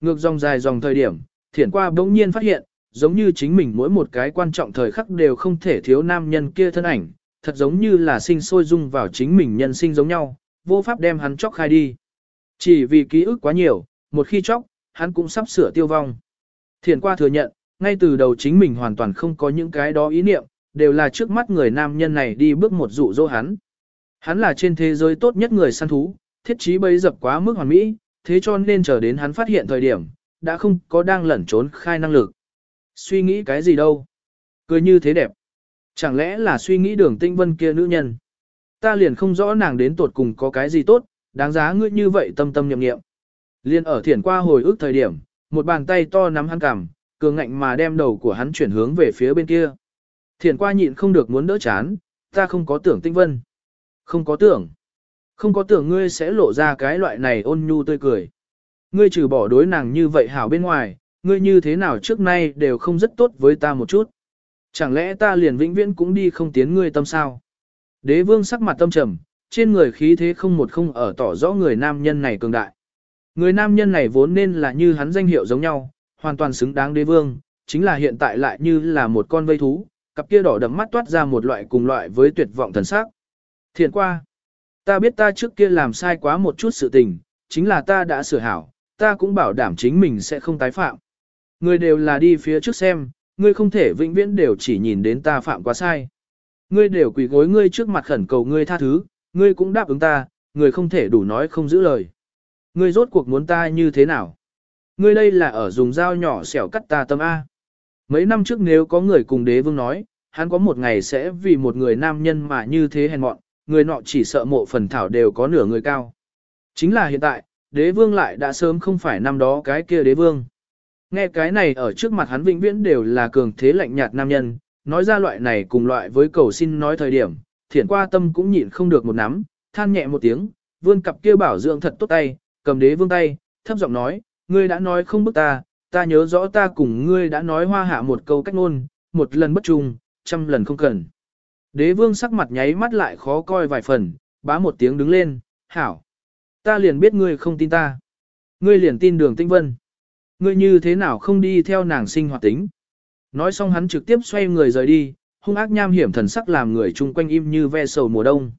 Ngược dòng dài dòng thời điểm, thiển qua bỗng nhiên phát hiện, giống như chính mình mỗi một cái quan trọng thời khắc đều không thể thiếu nam nhân kia thân ảnh, thật giống như là sinh sôi dung vào chính mình nhân sinh giống nhau, vô pháp đem hắn chóc khai đi. Chỉ vì ký ức quá nhiều, một khi chóc, hắn cũng sắp sửa tiêu vong. Thiển qua thừa nhận, ngay từ đầu chính mình hoàn toàn không có những cái đó ý niệm, đều là trước mắt người nam nhân này đi bước một dụ dỗ hắn. Hắn là trên thế giới tốt nhất người săn thú, thiết trí bấy dập quá mức hoàn mỹ, thế cho nên chờ đến hắn phát hiện thời điểm, đã không có đang lẩn trốn khai năng lực. Suy nghĩ cái gì đâu? Cười như thế đẹp. Chẳng lẽ là suy nghĩ đường tinh vân kia nữ nhân? Ta liền không rõ nàng đến tột cùng có cái gì tốt, đáng giá ngươi như vậy tâm tâm nhậm nghiệm. Liên ở thiển qua hồi ức thời điểm, một bàn tay to nắm hắn cằm, cường ngạnh mà đem đầu của hắn chuyển hướng về phía bên kia. Thiển qua nhịn không được muốn đỡ chán, ta không có tưởng tinh vân. Không có tưởng. Không có tưởng ngươi sẽ lộ ra cái loại này ôn nhu tươi cười. Ngươi trừ bỏ đối nàng như vậy hảo bên ngoài, ngươi như thế nào trước nay đều không rất tốt với ta một chút. Chẳng lẽ ta liền vĩnh viễn cũng đi không tiến ngươi tâm sao? Đế vương sắc mặt tâm trầm, trên người khí thế không một không ở tỏ rõ người nam nhân này cường đại. Người nam nhân này vốn nên là như hắn danh hiệu giống nhau, hoàn toàn xứng đáng đế vương, chính là hiện tại lại như là một con vây thú, cặp kia đỏ đậm mắt toát ra một loại cùng loại với tuyệt vọng thần sắc. Thiện qua, ta biết ta trước kia làm sai quá một chút sự tình, chính là ta đã sửa hảo, ta cũng bảo đảm chính mình sẽ không tái phạm. Người đều là đi phía trước xem, ngươi không thể vĩnh viễn đều chỉ nhìn đến ta phạm quá sai. Ngươi đều quỳ gối ngươi trước mặt khẩn cầu ngươi tha thứ, ngươi cũng đáp ứng ta, ngươi không thể đủ nói không giữ lời. Ngươi rốt cuộc muốn ta như thế nào? Ngươi đây là ở dùng dao nhỏ xẻo cắt ta tâm A. Mấy năm trước nếu có người cùng đế vương nói, hắn có một ngày sẽ vì một người nam nhân mà như thế hèn mọn, người nọ chỉ sợ mộ phần thảo đều có nửa người cao. Chính là hiện tại, đế vương lại đã sớm không phải năm đó cái kia đế vương. Nghe cái này ở trước mặt hắn vĩnh viễn đều là cường thế lạnh nhạt nam nhân, nói ra loại này cùng loại với cầu xin nói thời điểm, thiển qua tâm cũng nhịn không được một nắm, than nhẹ một tiếng, vươn cặp kia bảo dưỡng thật tốt tay, cầm đế vương tay, thấp giọng nói, ngươi đã nói không bức ta, ta nhớ rõ ta cùng ngươi đã nói hoa hạ một câu cách ngôn, một lần bất trung, trăm lần không cần. Đế vương sắc mặt nháy mắt lại khó coi vài phần, bá một tiếng đứng lên, hảo. Ta liền biết ngươi không tin ta. Ngươi liền tin đường tinh vân. Ngươi như thế nào không đi theo nàng sinh hoạt tính. Nói xong hắn trực tiếp xoay người rời đi, hung ác nham hiểm thần sắc làm người chung quanh im như ve sầu mùa đông.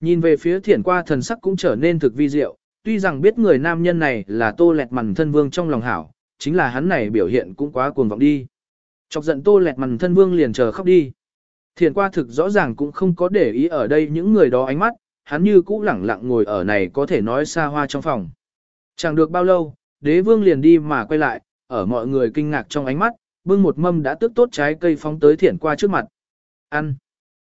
Nhìn về phía thiển qua thần sắc cũng trở nên thực vi diệu, tuy rằng biết người nam nhân này là tô lẹt mằn thân vương trong lòng hảo, chính là hắn này biểu hiện cũng quá cuồng vọng đi. Chọc giận tô lẹt mằn thân vương liền chờ khóc đi. Thiển qua thực rõ ràng cũng không có để ý ở đây những người đó ánh mắt, hắn như cũ lẳng lặng ngồi ở này có thể nói xa hoa trong phòng. Chẳng được bao lâu, đế vương liền đi mà quay lại, ở mọi người kinh ngạc trong ánh mắt, bưng một mâm đã tước tốt trái cây phóng tới thiển qua trước mặt. Ăn.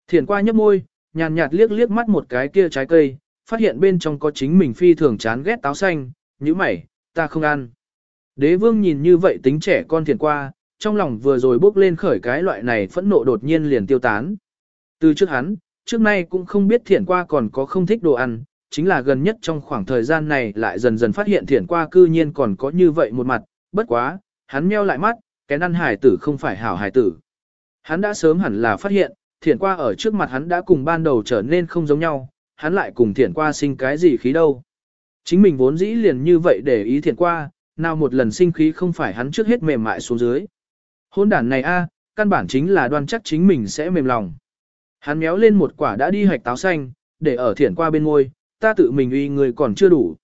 Thiển qua nhấp môi, nhàn nhạt liếc liếc mắt một cái kia trái cây, phát hiện bên trong có chính mình phi thường chán ghét táo xanh, như mày, ta không ăn. Đế vương nhìn như vậy tính trẻ con thiển qua, trong lòng vừa rồi bốc lên khởi cái loại này phẫn nộ đột nhiên liền tiêu tán. Từ trước hắn, trước nay cũng không biết thiển qua còn có không thích đồ ăn, chính là gần nhất trong khoảng thời gian này lại dần dần phát hiện thiển qua cư nhiên còn có như vậy một mặt, bất quá, hắn meo lại mắt, cái năn hải tử không phải hảo hải tử. Hắn đã sớm hẳn là phát hiện, thiển qua ở trước mặt hắn đã cùng ban đầu trở nên không giống nhau, hắn lại cùng thiển qua sinh cái gì khí đâu. Chính mình vốn dĩ liền như vậy để ý thiển qua, nào một lần sinh khí không phải hắn trước hết mềm mại xuống dưới. Hôn đản này a, căn bản chính là đoan chắc chính mình sẽ mềm lòng. Hắn méo lên một quả đã đi hạch táo xanh, để ở thiển qua bên ngôi, ta tự mình uy người còn chưa đủ.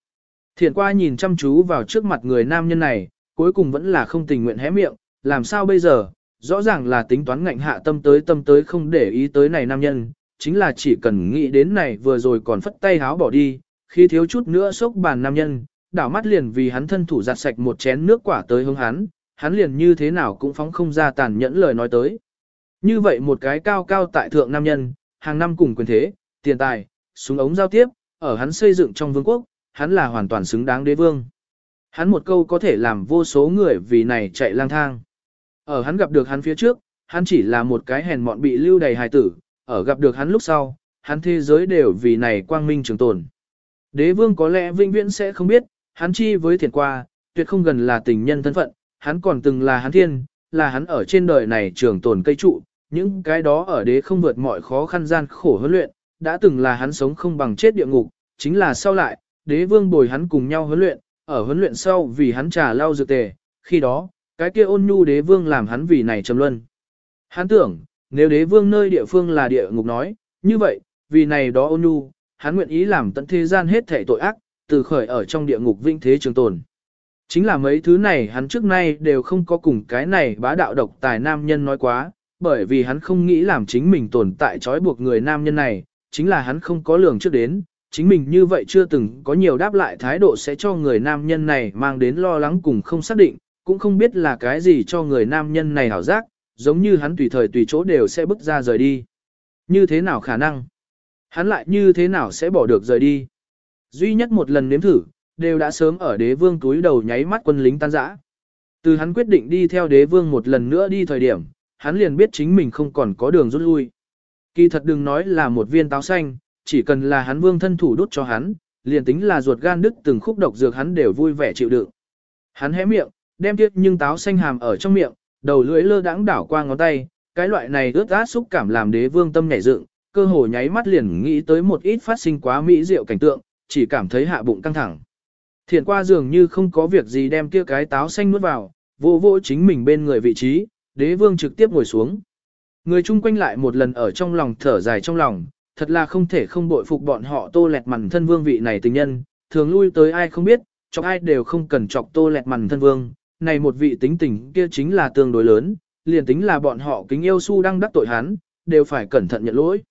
Thiển qua nhìn chăm chú vào trước mặt người nam nhân này, cuối cùng vẫn là không tình nguyện hé miệng, làm sao bây giờ, rõ ràng là tính toán ngạnh hạ tâm tới tâm tới không để ý tới này nam nhân, chính là chỉ cần nghĩ đến này vừa rồi còn phất tay háo bỏ đi, khi thiếu chút nữa sốc bàn nam nhân, đảo mắt liền vì hắn thân thủ giặt sạch một chén nước quả tới hướng hắn, hắn liền như thế nào cũng phóng không ra tàn nhẫn lời nói tới. Như vậy một cái cao cao tại thượng nam nhân, hàng năm cùng quyền thế, tiền tài, súng ống giao tiếp, ở hắn xây dựng trong vương quốc, hắn là hoàn toàn xứng đáng đế vương. Hắn một câu có thể làm vô số người vì này chạy lang thang. Ở hắn gặp được hắn phía trước, hắn chỉ là một cái hèn mọn bị lưu đầy hài tử, ở gặp được hắn lúc sau, hắn thế giới đều vì này quang minh trường tồn. Đế vương có lẽ vĩnh viễn sẽ không biết, hắn chi với thiền qua, tuyệt không gần là tình nhân thân phận, hắn còn từng là hắn thiên, là hắn ở trên đời này trường tồn cây trụ, những cái đó ở đế không vượt mọi khó khăn gian khổ huấn luyện, đã từng là hắn sống không bằng chết địa ngục, chính là sau lại, đế vương bồi hắn cùng nhau huấn luyện, ở huấn luyện sau vì hắn trà lau dược tề, khi đó, cái kia ôn nhu đế vương làm hắn vì này trầm luân. Hắn tưởng, nếu đế vương nơi địa phương là địa ngục nói, như vậy, vì này đó ôn nhu, hắn nguyện ý làm tận thế gian hết thể tội ác, từ khởi ở trong địa ngục vinh thế trường tồn. Chính là mấy thứ này hắn trước nay đều không có cùng cái này bá đạo độc tài nam nhân nói quá, bởi vì hắn không nghĩ làm chính mình tồn tại trói buộc người nam nhân này, chính là hắn không có lường trước đến, chính mình như vậy chưa từng có nhiều đáp lại thái độ sẽ cho người nam nhân này mang đến lo lắng cùng không xác định, cũng không biết là cái gì cho người nam nhân này hảo giác, giống như hắn tùy thời tùy chỗ đều sẽ bước ra rời đi. Như thế nào khả năng? Hắn lại như thế nào sẽ bỏ được rời đi? Duy nhất một lần nếm thử, đều đã sớm ở đế vương túi đầu nháy mắt quân lính tan rã. Từ hắn quyết định đi theo đế vương một lần nữa đi thời điểm, hắn liền biết chính mình không còn có đường rút lui. Kỳ thật đừng nói là một viên táo xanh, chỉ cần là hắn vương thân thủ đút cho hắn, liền tính là ruột gan đứt từng khúc độc dược hắn đều vui vẻ chịu đựng. Hắn hé miệng, đem tiếc nhưng táo xanh hàm ở trong miệng, đầu lưỡi lơ đãng đảo qua ngón tay, cái loại này ướt át xúc cảm làm đế vương tâm nhảy dựng, cơ hồ nháy mắt liền nghĩ tới một ít phát sinh quá mỹ diệu cảnh tượng, chỉ cảm thấy hạ bụng căng thẳng. Thiện qua dường như không có việc gì đem kia cái táo xanh nuốt vào, vô vô chính mình bên người vị trí, đế vương trực tiếp ngồi xuống. Người chung quanh lại một lần ở trong lòng thở dài trong lòng, thật là không thể không bội phục bọn họ tô lẹt mằn thân vương vị này tình nhân, thường lui tới ai không biết, chọc ai đều không cần chọc tô lẹt mằn thân vương, này một vị tính tình kia chính là tương đối lớn, liền tính là bọn họ kính yêu su đang đắc tội hắn, đều phải cẩn thận nhận lỗi.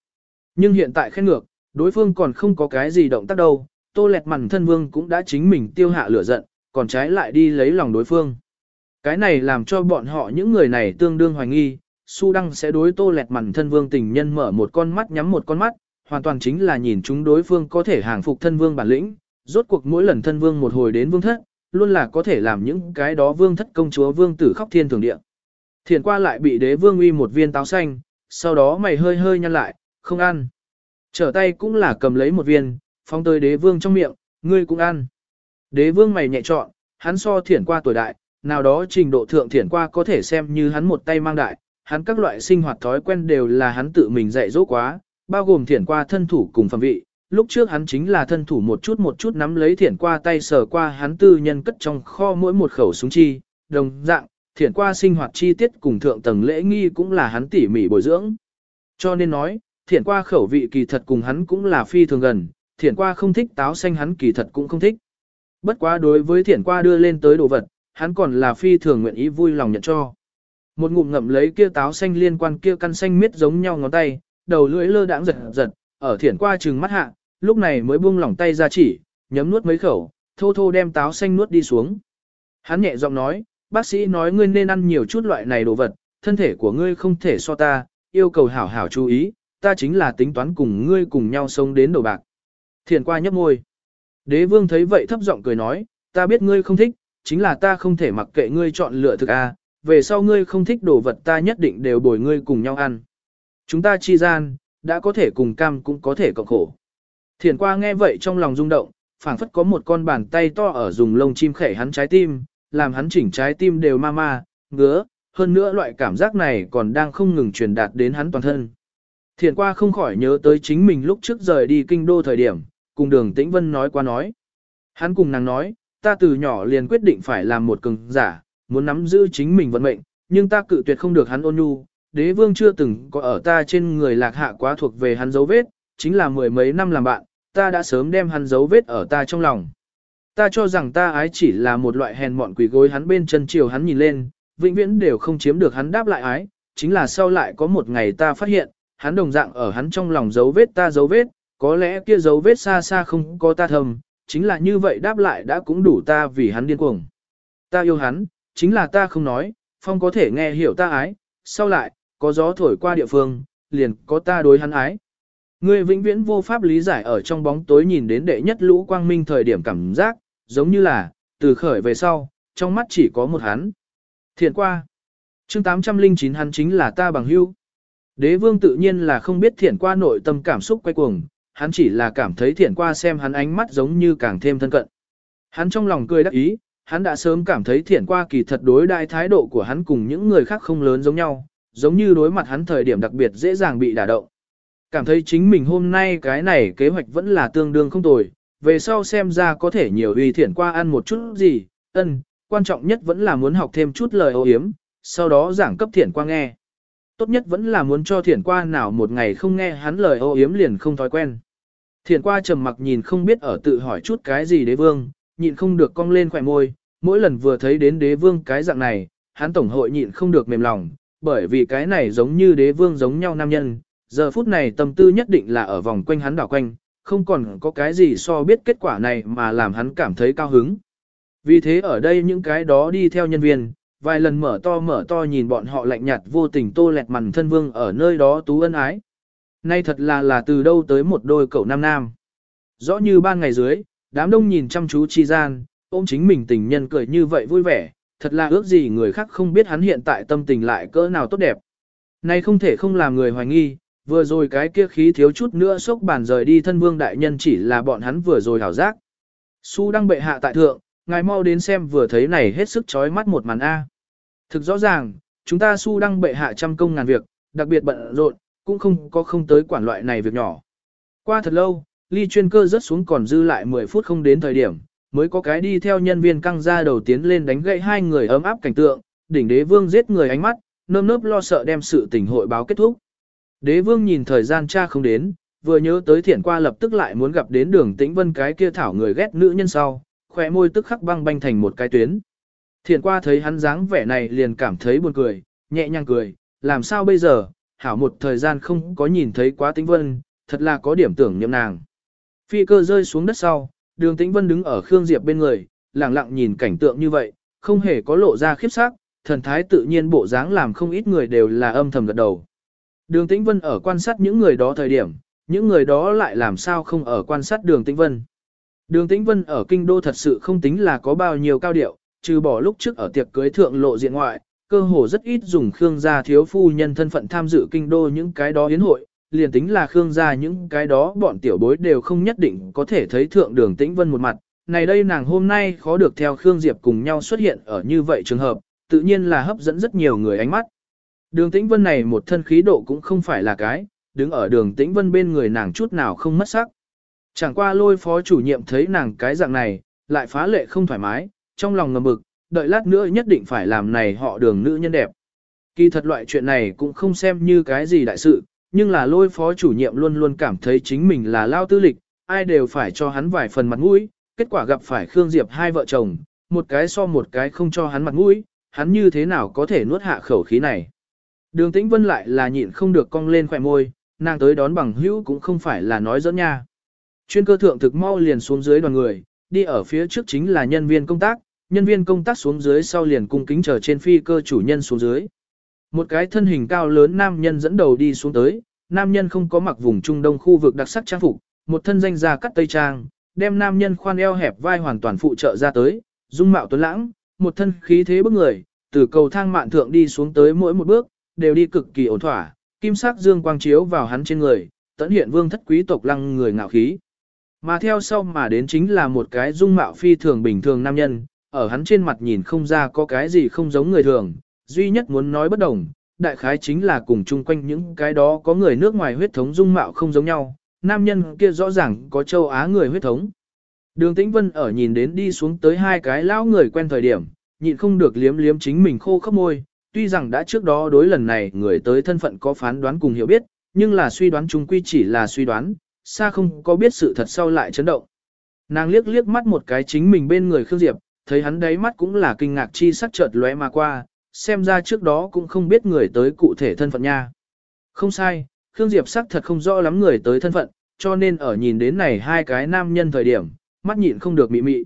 Nhưng hiện tại khen ngược, đối phương còn không có cái gì động tác đâu, tô lẹt mằn thân vương cũng đã chính mình tiêu hạ lửa giận, còn trái lại đi lấy lòng đối phương. Cái này làm cho bọn họ những người này tương đương hoài nghi, su đăng sẽ đối tô lẹt mằn thân vương tình nhân mở một con mắt nhắm một con mắt, hoàn toàn chính là nhìn chúng đối phương có thể hàng phục thân vương bản lĩnh, rốt cuộc mỗi lần thân vương một hồi đến vương thất, luôn là có thể làm những cái đó vương thất công chúa vương tử khóc thiên thường địa. Thiền qua lại bị đế vương uy một viên táo xanh, sau đó mày hơi hơi nhăn lại, không ăn. Trở tay cũng là cầm lấy một viên, phóng tới đế vương trong miệng, ngươi cũng ăn. Đế vương mày nhẹ trọn, hắn so thiển qua tuổi đại, nào đó trình độ thượng thiển qua có thể xem như hắn một tay mang đại, hắn các loại sinh hoạt thói quen đều là hắn tự mình dạy dỗ quá, bao gồm thiển qua thân thủ cùng phẩm vị. Lúc trước hắn chính là thân thủ một chút một chút nắm lấy thiển qua tay sờ qua hắn tư nhân cất trong kho mỗi một khẩu súng chi, đồng dạng, thiển qua sinh hoạt chi tiết cùng thượng tầng lễ nghi cũng là hắn tỉ mỉ bồi dưỡng. Cho nên nói, thiển qua khẩu vị kỳ thật cùng hắn cũng là phi thường gần, thiển qua không thích táo xanh hắn kỳ thật cũng không thích. Bất quá đối với thiển qua đưa lên tới đồ vật, hắn còn là phi thường nguyện ý vui lòng nhận cho. Một ngụm ngậm lấy kia táo xanh liên quan kia căn xanh miết giống nhau ngón tay, đầu lưỡi lơ đãng giật giật, ở thiển qua trừng mắt hạ, lúc này mới buông lỏng tay ra chỉ, nhấm nuốt mấy khẩu, thô thô đem táo xanh nuốt đi xuống. Hắn nhẹ giọng nói, bác sĩ nói ngươi nên ăn nhiều chút loại này đồ vật, thân thể của ngươi không thể so ta, yêu cầu hảo hảo chú ý, ta chính là tính toán cùng ngươi cùng nhau sống đến đầu bạc. Thiền qua nhấp môi. Đế vương thấy vậy thấp giọng cười nói, ta biết ngươi không thích, chính là ta không thể mặc kệ ngươi chọn lựa thực a. về sau ngươi không thích đồ vật ta nhất định đều bồi ngươi cùng nhau ăn. Chúng ta chi gian, đã có thể cùng cam cũng có thể cộng khổ. Thiền qua nghe vậy trong lòng rung động, phảng phất có một con bàn tay to ở dùng lông chim khẩy hắn trái tim, làm hắn chỉnh trái tim đều ma ma, ngứa, hơn nữa loại cảm giác này còn đang không ngừng truyền đạt đến hắn toàn thân. Thiền qua không khỏi nhớ tới chính mình lúc trước rời đi kinh đô thời điểm, cùng đường tĩnh vân nói qua nói. Hắn cùng nàng nói, ta từ nhỏ liền quyết định phải làm một cường giả, muốn nắm giữ chính mình vận mệnh, nhưng ta cự tuyệt không được hắn ôn nhu, đế vương chưa từng có ở ta trên người lạc hạ quá thuộc về hắn dấu vết, chính là mười mấy năm làm bạn, ta đã sớm đem hắn dấu vết ở ta trong lòng. Ta cho rằng ta ái chỉ là một loại hèn mọn quỷ gối hắn bên chân chiều hắn nhìn lên, vĩnh viễn đều không chiếm được hắn đáp lại ái, chính là sau lại có một ngày ta phát hiện, hắn đồng dạng ở hắn trong lòng dấu vết ta dấu vết, có lẽ kia dấu vết xa xa không có ta thầm, chính là như vậy đáp lại đã cũng đủ ta vì hắn điên cuồng. Ta yêu hắn, chính là ta không nói, phong có thể nghe hiểu ta ái, sau lại, có gió thổi qua địa phương, liền có ta đối hắn ái. Người vĩnh viễn vô pháp lý giải ở trong bóng tối nhìn đến đệ nhất lũ quang minh thời điểm cảm giác, giống như là, từ khởi về sau, trong mắt chỉ có một hắn. Thiện qua. chương 809 hắn chính là ta bằng hưu. Đế vương tự nhiên là không biết thiện qua nội tâm cảm xúc quay cuồng, hắn chỉ là cảm thấy Thiển qua xem hắn ánh mắt giống như càng thêm thân cận. Hắn trong lòng cười đắc ý, hắn đã sớm cảm thấy Thiển qua kỳ thật đối đại thái độ của hắn cùng những người khác không lớn giống nhau, giống như đối mặt hắn thời điểm đặc biệt dễ dàng bị đả động. Cảm thấy chính mình hôm nay cái này kế hoạch vẫn là tương đương không tồi, về sau xem ra có thể nhiều uy thiển qua ăn một chút gì, ân, quan trọng nhất vẫn là muốn học thêm chút lời ô hiếm, sau đó giảng cấp thiển qua nghe. Tốt nhất vẫn là muốn cho thiển qua nào một ngày không nghe hắn lời ô hiếm liền không thói quen thiền qua trầm mặc nhìn không biết ở tự hỏi chút cái gì đế vương, nhịn không được cong lên khỏe môi, mỗi lần vừa thấy đến đế vương cái dạng này, hắn tổng hội nhịn không được mềm lòng, bởi vì cái này giống như đế vương giống nhau nam nhân, giờ phút này tâm tư nhất định là ở vòng quanh hắn đảo quanh, không còn có cái gì so biết kết quả này mà làm hắn cảm thấy cao hứng. Vì thế ở đây những cái đó đi theo nhân viên, vài lần mở to mở to nhìn bọn họ lạnh nhạt vô tình tô lẹt mằn thân vương ở nơi đó tú ân ái. Nay thật là là từ đâu tới một đôi cậu nam nam. Rõ như ban ngày dưới, đám đông nhìn chăm chú chi gian, ôm chính mình tình nhân cười như vậy vui vẻ, thật là ước gì người khác không biết hắn hiện tại tâm tình lại cỡ nào tốt đẹp. Nay không thể không làm người hoài nghi, vừa rồi cái kia khí thiếu chút nữa sốc bàn rời đi thân vương đại nhân chỉ là bọn hắn vừa rồi hảo giác. Su đang bệ hạ tại thượng, ngài mau đến xem vừa thấy này hết sức chói mắt một màn A. Thực rõ ràng, chúng ta su đăng bệ hạ trăm công ngàn việc, đặc biệt bận rộn, cũng không có không tới quản loại này việc nhỏ. Qua thật lâu, ly chuyên cơ rớt xuống còn dư lại 10 phút không đến thời điểm, mới có cái đi theo nhân viên căng ra đầu tiến lên đánh gậy hai người ấm áp cảnh tượng, đỉnh đế vương giết người ánh mắt, nơm nớp lo sợ đem sự tình hội báo kết thúc. Đế vương nhìn thời gian cha không đến, vừa nhớ tới thiển qua lập tức lại muốn gặp đến đường tĩnh vân cái kia thảo người ghét nữ nhân sau, khỏe môi tức khắc băng banh thành một cái tuyến. Thiển qua thấy hắn dáng vẻ này liền cảm thấy buồn cười, nhẹ nhàng cười, làm sao bây giờ, hảo một thời gian không có nhìn thấy quá tĩnh vân, thật là có điểm tưởng nhậm nàng. Phi cơ rơi xuống đất sau, đường tĩnh vân đứng ở Khương Diệp bên người, lặng lặng nhìn cảnh tượng như vậy, không hề có lộ ra khiếp sắc, thần thái tự nhiên bộ dáng làm không ít người đều là âm thầm gật đầu. Đường Tĩnh Vân ở quan sát những người đó thời điểm, những người đó lại làm sao không ở quan sát đường Tĩnh Vân. Đường Tĩnh Vân ở kinh đô thật sự không tính là có bao nhiêu cao điệu, trừ bỏ lúc trước ở tiệc cưới thượng lộ diện ngoại, cơ hồ rất ít dùng Khương gia thiếu phu nhân thân phận tham dự kinh đô những cái đó yến hội, liền tính là Khương gia những cái đó bọn tiểu bối đều không nhất định có thể thấy thượng đường Tĩnh Vân một mặt. Này đây nàng hôm nay khó được theo Khương Diệp cùng nhau xuất hiện ở như vậy trường hợp, tự nhiên là hấp dẫn rất nhiều người ánh mắt. Đường Tĩnh Vân này một thân khí độ cũng không phải là cái, đứng ở đường Tĩnh Vân bên người nàng chút nào không mất sắc. Chẳng qua lôi phó chủ nhiệm thấy nàng cái dạng này, lại phá lệ không thoải mái, trong lòng ngầm bực, đợi lát nữa nhất định phải làm này họ đường nữ nhân đẹp. Kỳ thật loại chuyện này cũng không xem như cái gì đại sự, nhưng là lôi phó chủ nhiệm luôn luôn cảm thấy chính mình là lao tư lịch, ai đều phải cho hắn vài phần mặt mũi, kết quả gặp phải Khương Diệp hai vợ chồng, một cái so một cái không cho hắn mặt mũi, hắn như thế nào có thể nuốt hạ khẩu khí này. Đường Tĩnh Vân lại là nhịn không được cong lên khỏe môi, nàng tới đón bằng hữu cũng không phải là nói dẫn nha. Chuyên cơ thượng thực mau liền xuống dưới đoàn người, đi ở phía trước chính là nhân viên công tác, nhân viên công tác xuống dưới sau liền cung kính chờ trên phi cơ chủ nhân xuống dưới. Một cái thân hình cao lớn nam nhân dẫn đầu đi xuống tới, nam nhân không có mặc vùng Trung Đông khu vực đặc sắc trang phục, một thân danh ra cắt tây trang, đem nam nhân khoan eo hẹp vai hoàn toàn phụ trợ ra tới, dung mạo tuấn lãng, một thân khí thế bức người, từ cầu thang mạn thượng đi xuống tới mỗi một bước, đều đi cực kỳ ổn thỏa, kim sắc dương quang chiếu vào hắn trên người, tận hiện vương thất quý tộc lăng người ngạo khí. Mà theo sau mà đến chính là một cái dung mạo phi thường bình thường nam nhân, ở hắn trên mặt nhìn không ra có cái gì không giống người thường, duy nhất muốn nói bất đồng, đại khái chính là cùng chung quanh những cái đó có người nước ngoài huyết thống dung mạo không giống nhau, nam nhân kia rõ ràng có châu Á người huyết thống. Đường Tĩnh Vân ở nhìn đến đi xuống tới hai cái lão người quen thời điểm, nhịn không được liếm liếm chính mình khô khắp môi, tuy rằng đã trước đó đối lần này người tới thân phận có phán đoán cùng hiểu biết, nhưng là suy đoán chung quy chỉ là suy đoán, xa không có biết sự thật sau lại chấn động. Nàng liếc liếc mắt một cái chính mình bên người Khương Diệp, thấy hắn đáy mắt cũng là kinh ngạc chi sắc chợt lóe mà qua, xem ra trước đó cũng không biết người tới cụ thể thân phận nha. Không sai, Khương Diệp sắc thật không rõ lắm người tới thân phận, cho nên ở nhìn đến này hai cái nam nhân thời điểm, mắt nhịn không được mị mị.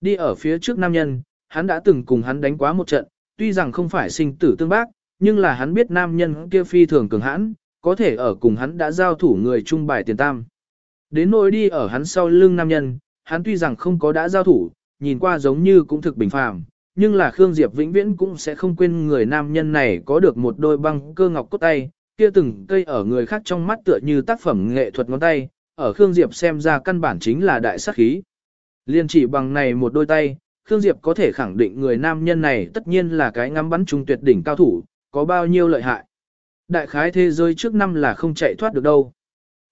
Đi ở phía trước nam nhân, hắn đã từng cùng hắn đánh quá một trận, tuy rằng không phải sinh tử tương bác, nhưng là hắn biết nam nhân kia phi thường cường hãn, có thể ở cùng hắn đã giao thủ người trung bài tiền tam. Đến nỗi đi ở hắn sau lưng nam nhân, hắn tuy rằng không có đã giao thủ, nhìn qua giống như cũng thực bình phàm, nhưng là Khương Diệp vĩnh viễn cũng sẽ không quên người nam nhân này có được một đôi băng cơ ngọc cốt tay, kia từng cây ở người khác trong mắt tựa như tác phẩm nghệ thuật ngón tay, ở Khương Diệp xem ra căn bản chính là đại sát khí. Liên chỉ bằng này một đôi tay, Khương Diệp có thể khẳng định người nam nhân này tất nhiên là cái ngắm bắn trung tuyệt đỉnh cao thủ, có bao nhiêu lợi hại. Đại khái thế giới trước năm là không chạy thoát được đâu.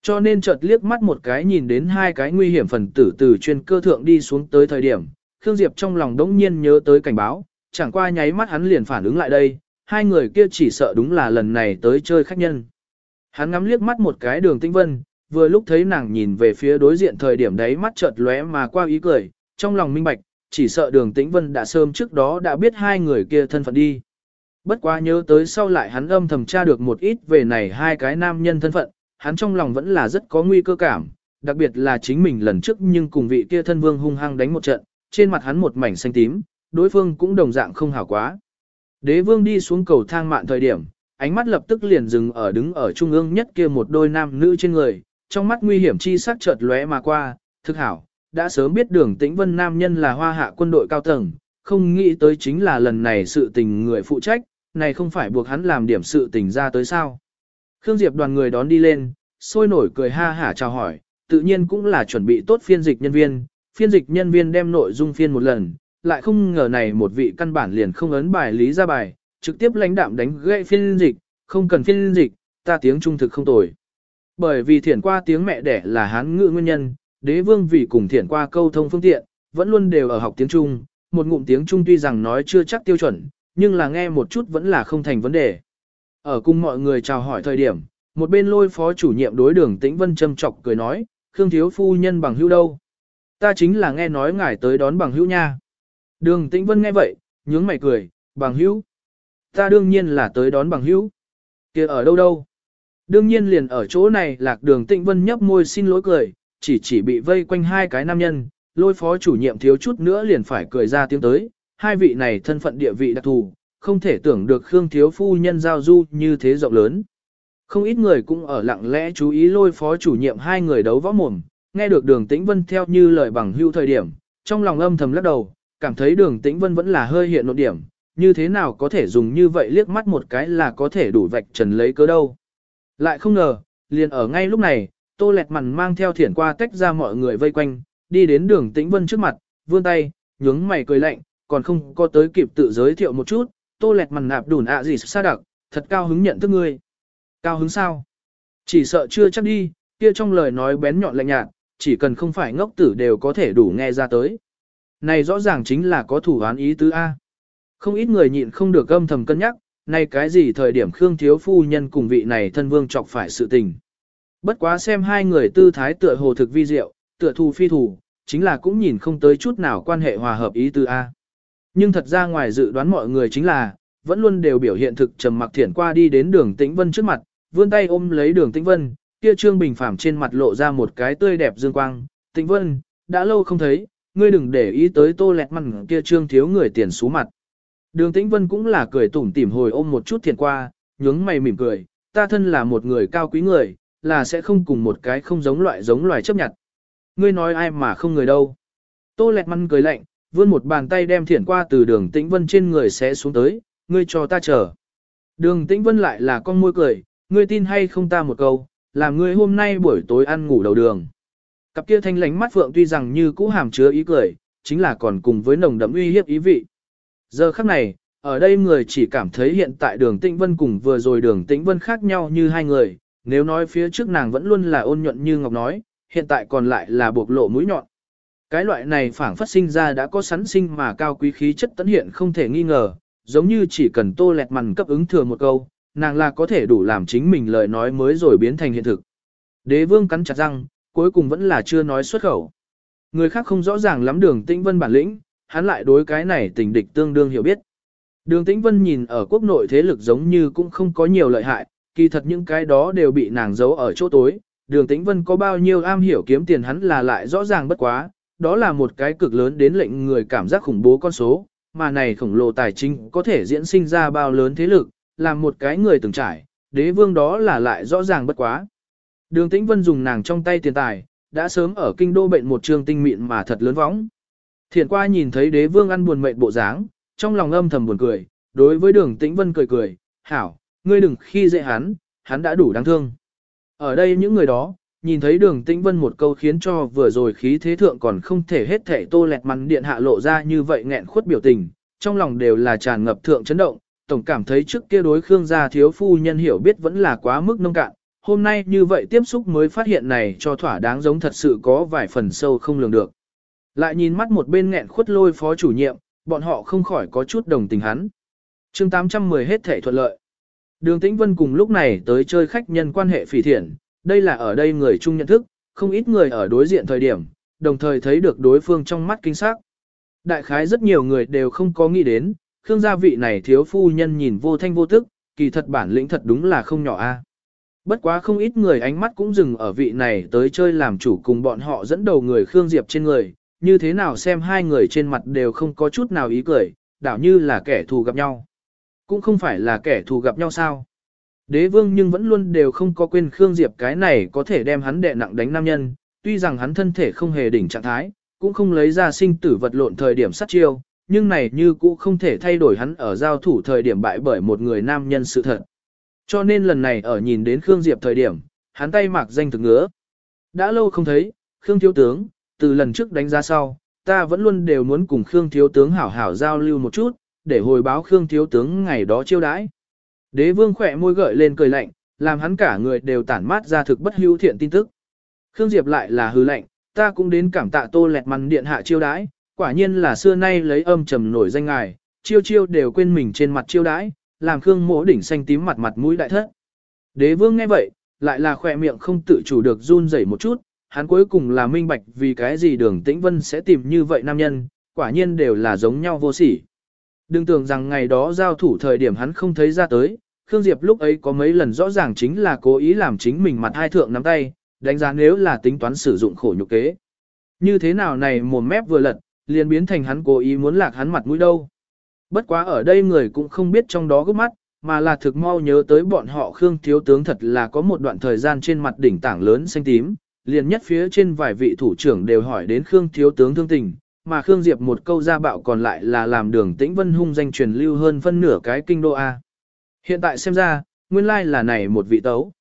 Cho nên chợt liếc mắt một cái nhìn đến hai cái nguy hiểm phần tử từ chuyên cơ thượng đi xuống tới thời điểm, Khương Diệp trong lòng đống nhiên nhớ tới cảnh báo, chẳng qua nháy mắt hắn liền phản ứng lại đây, hai người kia chỉ sợ đúng là lần này tới chơi khách nhân. Hắn ngắm liếc mắt một cái đường tinh vân, vừa lúc thấy nàng nhìn về phía đối diện thời điểm đấy mắt chợt lóe mà qua ý cười, trong lòng minh bạch, chỉ sợ đường tĩnh vân đã sớm trước đó đã biết hai người kia thân phận đi. Bất quá nhớ tới sau lại hắn âm thầm tra được một ít về này hai cái nam nhân thân phận, hắn trong lòng vẫn là rất có nguy cơ cảm, đặc biệt là chính mình lần trước nhưng cùng vị kia thân vương hung hăng đánh một trận, trên mặt hắn một mảnh xanh tím, đối phương cũng đồng dạng không hảo quá. Đế vương đi xuống cầu thang mạn thời điểm, ánh mắt lập tức liền dừng ở đứng ở trung ương nhất kia một đôi nam nữ trên người, trong mắt nguy hiểm chi sắc chợt lóe mà qua, thực hảo, đã sớm biết đường tĩnh vân nam nhân là hoa hạ quân đội cao tầng, không nghĩ tới chính là lần này sự tình người phụ trách, này không phải buộc hắn làm điểm sự tình ra tới sao. Khương Diệp đoàn người đón đi lên, sôi nổi cười ha hả chào hỏi, tự nhiên cũng là chuẩn bị tốt phiên dịch nhân viên, phiên dịch nhân viên đem nội dung phiên một lần, lại không ngờ này một vị căn bản liền không ấn bài lý ra bài, trực tiếp lãnh đạm đánh gãy phiên dịch, không cần phiên dịch, ta tiếng trung thực không tồi. Bởi vì thiển qua tiếng mẹ đẻ là hán ngữ nguyên nhân, đế vương vì cùng thiển qua câu thông phương tiện, vẫn luôn đều ở học tiếng Trung, một ngụm tiếng Trung tuy rằng nói chưa chắc tiêu chuẩn, nhưng là nghe một chút vẫn là không thành vấn đề. Ở cùng mọi người chào hỏi thời điểm, một bên lôi phó chủ nhiệm đối đường tĩnh vân châm chọc cười nói, Khương thiếu phu nhân bằng hữu đâu? Ta chính là nghe nói ngài tới đón bằng hữu nha. Đường tĩnh vân nghe vậy, nhướng mày cười, bằng hữu. Ta đương nhiên là tới đón bằng hữu. kia ở đâu đâu? Đương nhiên liền ở chỗ này lạc đường tĩnh vân nhấp môi xin lỗi cười, chỉ chỉ bị vây quanh hai cái nam nhân, lôi phó chủ nhiệm thiếu chút nữa liền phải cười ra tiếng tới, hai vị này thân phận địa vị đặc thù, không thể tưởng được Khương thiếu phu nhân giao du như thế rộng lớn. Không ít người cũng ở lặng lẽ chú ý lôi phó chủ nhiệm hai người đấu võ mồm, nghe được đường tĩnh vân theo như lời bằng hưu thời điểm, trong lòng âm thầm lắc đầu, cảm thấy đường tĩnh vân vẫn là hơi hiện nộn điểm, như thế nào có thể dùng như vậy liếc mắt một cái là có thể đủ vạch trần lấy cớ đâu. Lại không ngờ, liền ở ngay lúc này, tô lẹt mặn mang theo thiển qua tách ra mọi người vây quanh, đi đến đường tĩnh vân trước mặt, vươn tay, nhướng mày cười lạnh, còn không có tới kịp tự giới thiệu một chút, tô lẹt mằn nạp đùn ạ gì xa đặc, thật cao hứng nhận thức ngươi. Cao hứng sao? Chỉ sợ chưa chắc đi, kia trong lời nói bén nhọn lạnh nhạt, chỉ cần không phải ngốc tử đều có thể đủ nghe ra tới. Này rõ ràng chính là có thủ án ý tứ A. Không ít người nhịn không được âm thầm cân nhắc, này cái gì thời điểm Khương Thiếu Phu Nhân cùng vị này thân vương chọc phải sự tình. Bất quá xem hai người tư thái tựa hồ thực vi diệu, tựa thù phi thù, chính là cũng nhìn không tới chút nào quan hệ hòa hợp ý tứ A. Nhưng thật ra ngoài dự đoán mọi người chính là, vẫn luôn đều biểu hiện thực trầm mặc thiển qua đi đến đường tĩnh vân trước mặt, vươn tay ôm lấy đường tĩnh vân, kia trương bình phẳng trên mặt lộ ra một cái tươi đẹp dương quang. Tĩnh vân, đã lâu không thấy, ngươi đừng để ý tới tô lẹt mặn kia trương thiếu người tiền xú mặt. Đường tĩnh vân cũng là cười tủm tỉm hồi ôm một chút thiền qua, nhướng mày mỉm cười, ta thân là một người cao quý người, là sẽ không cùng một cái không giống loại giống loài chấp nhận. Ngươi nói ai mà không người đâu. Tô lẹt mặn cười lạnh, vươn một bàn tay đem thiển qua từ đường tĩnh vân trên người sẽ xuống tới, ngươi cho ta chờ. Đường tĩnh vân lại là con môi cười, ngươi tin hay không ta một câu, làm ngươi hôm nay buổi tối ăn ngủ đầu đường. Cặp kia thanh lánh mắt phượng tuy rằng như cũ hàm chứa ý cười, chính là còn cùng với nồng đậm uy hiếp ý vị. Giờ khắc này, ở đây người chỉ cảm thấy hiện tại đường tĩnh vân cùng vừa rồi đường tĩnh vân khác nhau như hai người, nếu nói phía trước nàng vẫn luôn là ôn nhuận như ngọc nói, hiện tại còn lại là buộc lộ mũi nhọn. Cái loại này phảng phát sinh ra đã có sẵn sinh mà cao quý khí chất tấn hiện không thể nghi ngờ, giống như chỉ cần tô lẹt mằn cấp ứng thừa một câu, nàng là có thể đủ làm chính mình lời nói mới rồi biến thành hiện thực. Đế vương cắn chặt răng, cuối cùng vẫn là chưa nói xuất khẩu. Người khác không rõ ràng lắm đường tĩnh vân bản lĩnh, hắn lại đối cái này tình địch tương đương hiểu biết. Đường tĩnh vân nhìn ở quốc nội thế lực giống như cũng không có nhiều lợi hại, kỳ thật những cái đó đều bị nàng giấu ở chỗ tối. Đường tĩnh vân có bao nhiêu am hiểu kiếm tiền hắn là lại rõ ràng bất quá, đó là một cái cực lớn đến lệnh người cảm giác khủng bố con số, mà này khổng lồ tài chính có thể diễn sinh ra bao lớn thế lực, làm một cái người từng trải, đế vương đó là lại rõ ràng bất quá. Đường Tĩnh Vân dùng nàng trong tay tiền tài, đã sớm ở kinh đô bệnh một trường tinh mịn mà thật lớn võng. Thiện qua nhìn thấy đế vương ăn buồn mệt bộ dáng, trong lòng âm thầm buồn cười, đối với đường Tĩnh Vân cười cười, hảo, ngươi đừng khi dễ hắn, hắn đã đủ đáng thương. Ở đây những người đó, nhìn thấy đường Tĩnh Vân một câu khiến cho vừa rồi khí thế thượng còn không thể hết thể tô lẹt mắn điện hạ lộ ra như vậy nghẹn khuất biểu tình, trong lòng đều là tràn ngập thượng chấn động, tổng cảm thấy trước kia đối Khương gia thiếu phu nhân hiểu biết vẫn là quá mức nông cạn, hôm nay như vậy tiếp xúc mới phát hiện này cho thỏa đáng giống thật sự có vài phần sâu không lường được. Lại nhìn mắt một bên nghẹn khuất lôi phó chủ nhiệm, bọn họ không khỏi có chút đồng tình hắn. chương 810 hết thể thuận lợi. Đường Tĩnh Vân cùng lúc này tới chơi khách nhân quan hệ phỉ thiện, đây là ở đây người chung nhận thức, không ít người ở đối diện thời điểm, đồng thời thấy được đối phương trong mắt kinh sắc. Đại khái rất nhiều người đều không có nghĩ đến, Khương gia vị này thiếu phu nhân nhìn vô thanh vô tức, kỳ thật bản lĩnh thật đúng là không nhỏ a. Bất quá không ít người ánh mắt cũng dừng ở vị này tới chơi làm chủ cùng bọn họ dẫn đầu người Khương Diệp trên người, như thế nào xem hai người trên mặt đều không có chút nào ý cười, đảo như là kẻ thù gặp nhau. Cũng không phải là kẻ thù gặp nhau sao. Đế vương nhưng vẫn luôn đều không có quên Khương Diệp cái này có thể đem hắn đệ nặng đánh nam nhân, tuy rằng hắn thân thể không hề đỉnh trạng thái, cũng không lấy ra sinh tử vật lộn thời điểm sát chiêu, nhưng này như cũ không thể thay đổi hắn ở giao thủ thời điểm bại bởi một người nam nhân sự thật. Cho nên lần này ở nhìn đến Khương Diệp thời điểm, hắn tay mạc danh thực ngứa. Đã lâu không thấy, Khương Thiếu Tướng, từ lần trước đánh giá sau, ta vẫn luôn đều muốn cùng Khương Thiếu Tướng hảo hảo giao lưu một chút, để hồi báo Khương Thiếu Tướng ngày đó chiêu đãi. Đế vương khỏe môi gợi lên cười lạnh, làm hắn cả người đều tản mát ra thực bất hữu thiện tin tức. Khương Diệp lại là hư lạnh, ta cũng đến cảm tạ tô lẹt mằn điện hạ chiêu đãi, quả nhiên là xưa nay lấy âm trầm nổi danh ngài, chiêu chiêu đều quên mình trên mặt chiêu đãi, làm Khương mỗ đỉnh xanh tím mặt mặt mũi đại thất. Đế vương nghe vậy, lại là khỏe miệng không tự chủ được run rẩy một chút, hắn cuối cùng là minh bạch vì cái gì đường tĩnh vân sẽ tìm như vậy nam nhân, quả nhiên đều là giống nhau vô sỉ. Đừng tưởng rằng ngày đó giao thủ thời điểm hắn không thấy ra tới, Khương Diệp lúc ấy có mấy lần rõ ràng chính là cố ý làm chính mình mặt hai thượng nắm tay, đánh giá nếu là tính toán sử dụng khổ nhục kế. Như thế nào này mồm mép vừa lật, liền biến thành hắn cố ý muốn lạc hắn mặt mũi đâu. Bất quá ở đây người cũng không biết trong đó gấp mắt, mà là thực mau nhớ tới bọn họ Khương Thiếu Tướng thật là có một đoạn thời gian trên mặt đỉnh tảng lớn xanh tím, liền nhất phía trên vài vị thủ trưởng đều hỏi đến Khương Thiếu Tướng thương tình, mà Khương Diệp một câu ra bạo còn lại là làm đường tĩnh vân hung danh truyền lưu hơn phân nửa cái kinh đô A. Hiện tại xem ra, nguyên lai là này một vị tấu.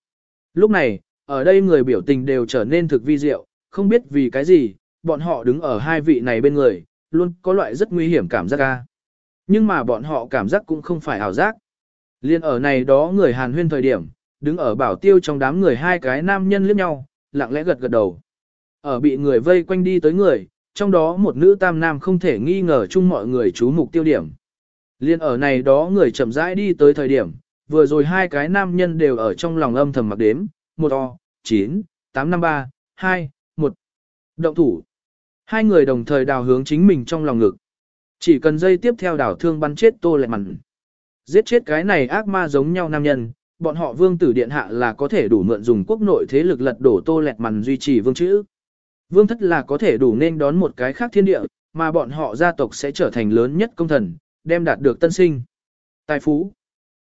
Lúc này, ở đây người biểu tình đều trở nên thực vi diệu, không biết vì cái gì, bọn họ đứng ở hai vị này bên người, luôn có loại rất nguy hiểm cảm giác ca. Nhưng mà bọn họ cảm giác cũng không phải ảo giác. Liên ở này đó người hàn huyên thời điểm, đứng ở bảo tiêu trong đám người hai cái nam nhân liếc nhau, lặng lẽ gật gật đầu. Ở bị người vây quanh đi tới người, trong đó một nữ tam nam không thể nghi ngờ chung mọi người chú mục tiêu điểm. Liên ở này đó người chậm rãi đi tới thời điểm, vừa rồi hai cái nam nhân đều ở trong lòng âm thầm mặc đếm, một o, 9, 853, 2, 1. Động thủ. Hai người đồng thời đào hướng chính mình trong lòng ngực. Chỉ cần dây tiếp theo đảo thương bắn chết tô lệ mặn. Giết chết cái này ác ma giống nhau nam nhân, bọn họ vương tử điện hạ là có thể đủ mượn dùng quốc nội thế lực lật đổ tô lẹt mằn duy trì vương chữ. Vương thất là có thể đủ nên đón một cái khác thiên địa, mà bọn họ gia tộc sẽ trở thành lớn nhất công thần, đem đạt được tân sinh, tài phú,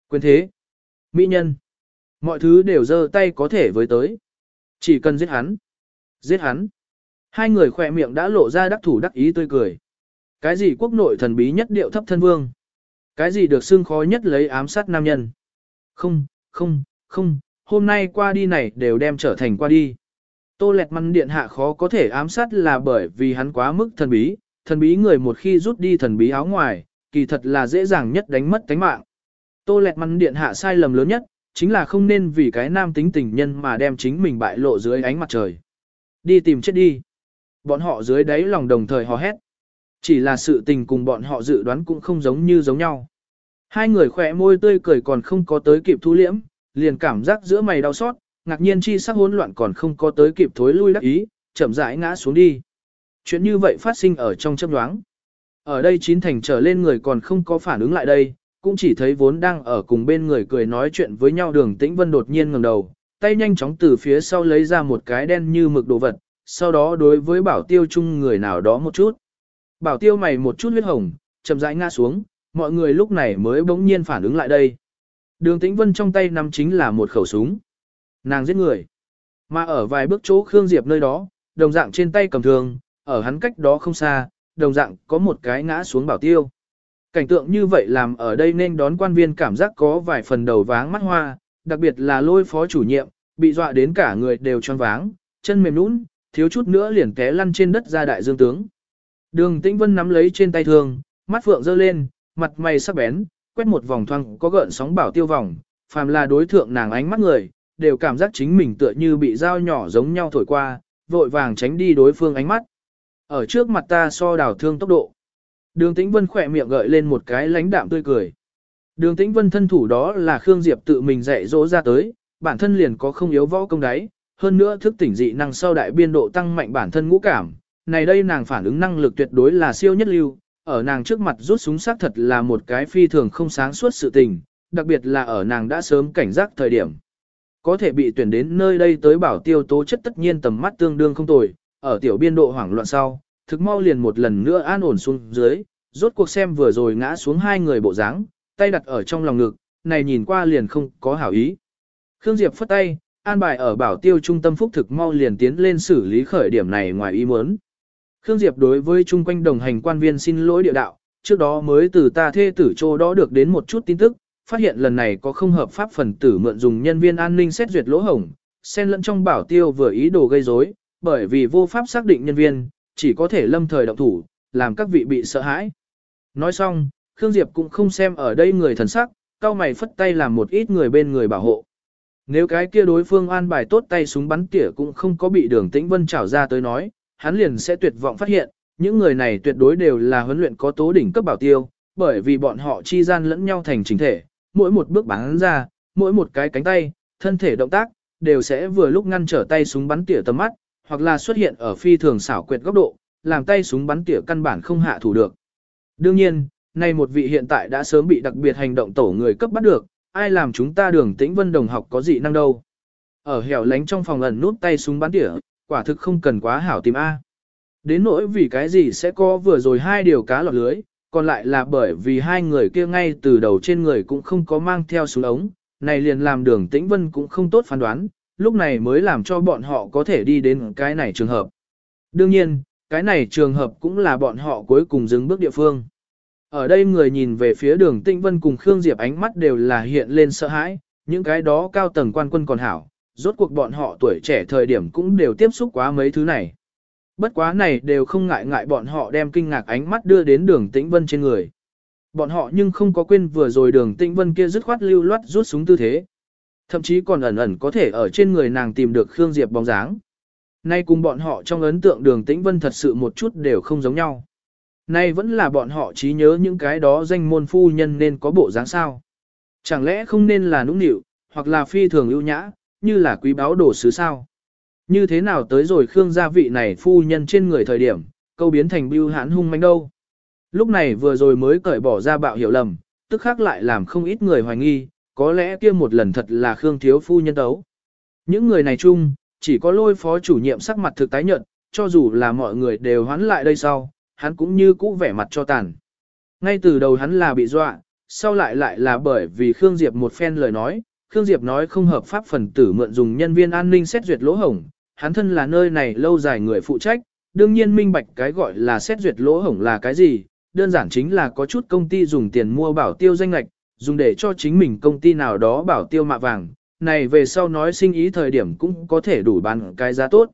quyền thế, mỹ nhân. Mọi thứ đều dơ tay có thể với tới. Chỉ cần giết hắn. Giết hắn. Hai người khỏe miệng đã lộ ra đắc thủ đắc ý tươi cười. Cái gì quốc nội thần bí nhất điệu thấp thân vương? Cái gì được xưng khó nhất lấy ám sát nam nhân? Không, không, không, hôm nay qua đi này đều đem trở thành qua đi. Tô lẹt măn điện hạ khó có thể ám sát là bởi vì hắn quá mức thần bí, thần bí người một khi rút đi thần bí áo ngoài, kỳ thật là dễ dàng nhất đánh mất tánh mạng. Tô lẹt măn điện hạ sai lầm lớn nhất, chính là không nên vì cái nam tính tình nhân mà đem chính mình bại lộ dưới ánh mặt trời. Đi tìm chết đi. Bọn họ dưới đáy lòng đồng thời hò hét. Chỉ là sự tình cùng bọn họ dự đoán cũng không giống như giống nhau. Hai người khỏe môi tươi cười còn không có tới kịp thu liễm, liền cảm giác giữa mày đau xót, ngạc nhiên chi sắc hỗn loạn còn không có tới kịp thối lui đắc ý, chậm rãi ngã xuống đi. Chuyện như vậy phát sinh ở trong chấp nhoáng. Ở đây chín thành trở lên người còn không có phản ứng lại đây, cũng chỉ thấy vốn đang ở cùng bên người cười nói chuyện với nhau đường tĩnh vân đột nhiên ngẩng đầu, tay nhanh chóng từ phía sau lấy ra một cái đen như mực đồ vật, sau đó đối với bảo tiêu chung người nào đó một chút. Bảo tiêu mày một chút huyết hồng, chậm rãi ngã xuống, mọi người lúc này mới bỗng nhiên phản ứng lại đây. Đường tĩnh vân trong tay nắm chính là một khẩu súng. Nàng giết người. Mà ở vài bước chỗ Khương Diệp nơi đó, đồng dạng trên tay cầm thường, ở hắn cách đó không xa, đồng dạng có một cái ngã xuống bảo tiêu. Cảnh tượng như vậy làm ở đây nên đón quan viên cảm giác có vài phần đầu váng mắt hoa, đặc biệt là lôi phó chủ nhiệm, bị dọa đến cả người đều tròn váng, chân mềm nũng, thiếu chút nữa liền té lăn trên đất ra đại dương tướng. Đường Tĩnh Vân nắm lấy trên tay thương, mắt phượng dơ lên, mặt mày sắc bén, quét một vòng thoang có gợn sóng bảo tiêu vòng, phàm là đối thượng nàng ánh mắt người, đều cảm giác chính mình tựa như bị dao nhỏ giống nhau thổi qua, vội vàng tránh đi đối phương ánh mắt. Ở trước mặt ta so đào thương tốc độ. Đường Tĩnh Vân khỏe miệng gợi lên một cái lánh đạm tươi cười. Đường Tĩnh Vân thân thủ đó là Khương Diệp tự mình dạy dỗ ra tới, bản thân liền có không yếu võ công đáy, hơn nữa thức tỉnh dị năng sau đại biên độ tăng mạnh bản thân ngũ cảm. Này đây nàng phản ứng năng lực tuyệt đối là siêu nhất lưu, ở nàng trước mặt rút súng xác thật là một cái phi thường không sáng suốt sự tình, đặc biệt là ở nàng đã sớm cảnh giác thời điểm. Có thể bị tuyển đến nơi đây tới bảo tiêu tố chất tất nhiên tầm mắt tương đương không tồi, ở tiểu biên độ hoảng loạn sau, thực mau liền một lần nữa an ổn xuống dưới, rốt cuộc xem vừa rồi ngã xuống hai người bộ dáng, tay đặt ở trong lòng ngực, này nhìn qua liền không có hảo ý. Khương Diệp phất tay, an bài ở bảo tiêu trung tâm phúc thực mau liền tiến lên xử lý khởi điểm này ngoài ý muốn. Khương Diệp đối với chung quanh đồng hành quan viên xin lỗi địa đạo, trước đó mới từ ta thê tử chỗ đó được đến một chút tin tức, phát hiện lần này có không hợp pháp phần tử mượn dùng nhân viên an ninh xét duyệt lỗ hổng, xen lẫn trong bảo tiêu vừa ý đồ gây rối, bởi vì vô pháp xác định nhân viên, chỉ có thể lâm thời động thủ, làm các vị bị sợ hãi. Nói xong, Khương Diệp cũng không xem ở đây người thần sắc, cao mày phất tay làm một ít người bên người bảo hộ. Nếu cái kia đối phương an bài tốt tay súng bắn tỉa cũng không có bị đường tĩnh vân trảo ra tới nói, hắn liền sẽ tuyệt vọng phát hiện, những người này tuyệt đối đều là huấn luyện có tố đỉnh cấp bảo tiêu, bởi vì bọn họ chi gian lẫn nhau thành chính thể, mỗi một bước bắn ra, mỗi một cái cánh tay, thân thể động tác, đều sẽ vừa lúc ngăn trở tay súng bắn tỉa tầm mắt, hoặc là xuất hiện ở phi thường xảo quyệt góc độ, làm tay súng bắn tỉa căn bản không hạ thủ được. Đương nhiên, nay một vị hiện tại đã sớm bị đặc biệt hành động tổ người cấp bắt được, ai làm chúng ta đường tĩnh vân đồng học có gì năng đâu. Ở hẻo lánh trong phòng ẩn nút tay súng bắn tỉa, quả thực không cần quá hảo tìm A. Đến nỗi vì cái gì sẽ có vừa rồi hai điều cá lọt lưới, còn lại là bởi vì hai người kia ngay từ đầu trên người cũng không có mang theo súng ống, này liền làm đường tĩnh vân cũng không tốt phán đoán, lúc này mới làm cho bọn họ có thể đi đến cái này trường hợp. Đương nhiên, cái này trường hợp cũng là bọn họ cuối cùng dừng bước địa phương. Ở đây người nhìn về phía đường tĩnh vân cùng Khương Diệp ánh mắt đều là hiện lên sợ hãi, những cái đó cao tầng quan quân còn hảo, rốt cuộc bọn họ tuổi trẻ thời điểm cũng đều tiếp xúc quá mấy thứ này. Bất quá này đều không ngại ngại bọn họ đem kinh ngạc ánh mắt đưa đến đường tĩnh vân trên người. Bọn họ nhưng không có quên vừa rồi đường tĩnh vân kia dứt khoát lưu loát rút súng tư thế. Thậm chí còn ẩn ẩn có thể ở trên người nàng tìm được Khương Diệp bóng dáng. Nay cùng bọn họ trong ấn tượng đường tĩnh vân thật sự một chút đều không giống nhau. Nay vẫn là bọn họ trí nhớ những cái đó danh môn phu nhân nên có bộ dáng sao. Chẳng lẽ không nên là nũng nịu, hoặc là phi thường ưu nhã, như là quý báo đồ sứ sao. Như thế nào tới rồi Khương gia vị này phu nhân trên người thời điểm, câu biến thành bưu hãn hung manh đâu. Lúc này vừa rồi mới cởi bỏ ra bạo hiểu lầm, tức khác lại làm không ít người hoài nghi, có lẽ kia một lần thật là Khương thiếu phu nhân đấu Những người này chung, chỉ có lôi phó chủ nhiệm sắc mặt thực tái nhận, cho dù là mọi người đều hoán lại đây sau, hắn cũng như cũ vẻ mặt cho tàn. Ngay từ đầu hắn là bị dọa, sau lại lại là bởi vì Khương Diệp một phen lời nói, Khương Diệp nói không hợp pháp phần tử mượn dùng nhân viên an ninh xét duyệt lỗ hổng, hắn thân là nơi này lâu dài người phụ trách, đương nhiên minh bạch cái gọi là xét duyệt lỗ hổng là cái gì, đơn giản chính là có chút công ty dùng tiền mua bảo tiêu danh lạch, dùng để cho chính mình công ty nào đó bảo tiêu mạ vàng, này về sau nói sinh ý thời điểm cũng có thể đủ bán cái giá tốt.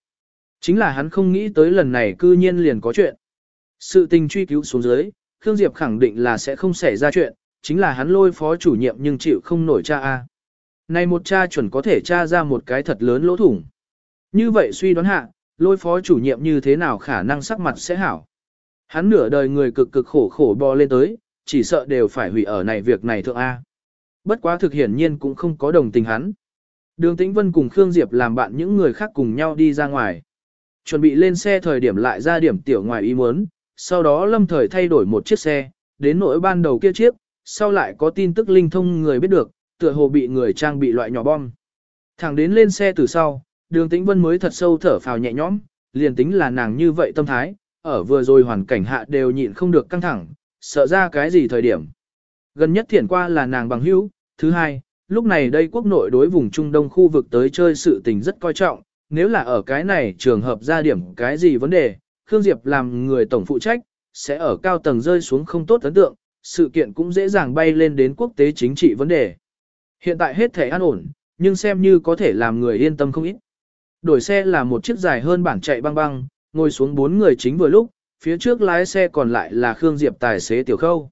Chính là hắn không nghĩ tới lần này cư nhiên liền có chuyện. Sự tình truy cứu xuống dưới, Khương Diệp khẳng định là sẽ không xảy ra chuyện, chính là hắn lôi phó chủ nhiệm nhưng chịu không nổi cha A. Này một cha chuẩn có thể tra ra một cái thật lớn lỗ thủng. Như vậy suy đoán hạ, lôi phó chủ nhiệm như thế nào khả năng sắc mặt sẽ hảo. Hắn nửa đời người cực cực khổ khổ bò lên tới, chỉ sợ đều phải hủy ở này việc này thượng A. Bất quá thực hiển nhiên cũng không có đồng tình hắn. Đường Tĩnh Vân cùng Khương Diệp làm bạn những người khác cùng nhau đi ra ngoài. Chuẩn bị lên xe thời điểm lại ra điểm tiểu ngoài ý muốn, sau đó lâm thời thay đổi một chiếc xe, đến nỗi ban đầu kia chiếc, sau lại có tin tức linh thông người biết được, tựa hồ bị người trang bị loại nhỏ bom. Thẳng đến lên xe từ sau, đường tĩnh vân mới thật sâu thở phào nhẹ nhõm, liền tính là nàng như vậy tâm thái, ở vừa rồi hoàn cảnh hạ đều nhịn không được căng thẳng, sợ ra cái gì thời điểm. Gần nhất thiển qua là nàng bằng hữu, thứ hai, lúc này đây quốc nội đối vùng Trung Đông khu vực tới chơi sự tình rất coi trọng, nếu là ở cái này trường hợp ra điểm cái gì vấn đề, Khương Diệp làm người tổng phụ trách, sẽ ở cao tầng rơi xuống không tốt ấn tượng, sự kiện cũng dễ dàng bay lên đến quốc tế chính trị vấn đề. Hiện tại hết thể an ổn, nhưng xem như có thể làm người yên tâm không ít. Đổi xe là một chiếc dài hơn bản chạy băng băng, ngồi xuống bốn người chính vừa lúc, phía trước lái xe còn lại là Khương Diệp tài xế tiểu khâu.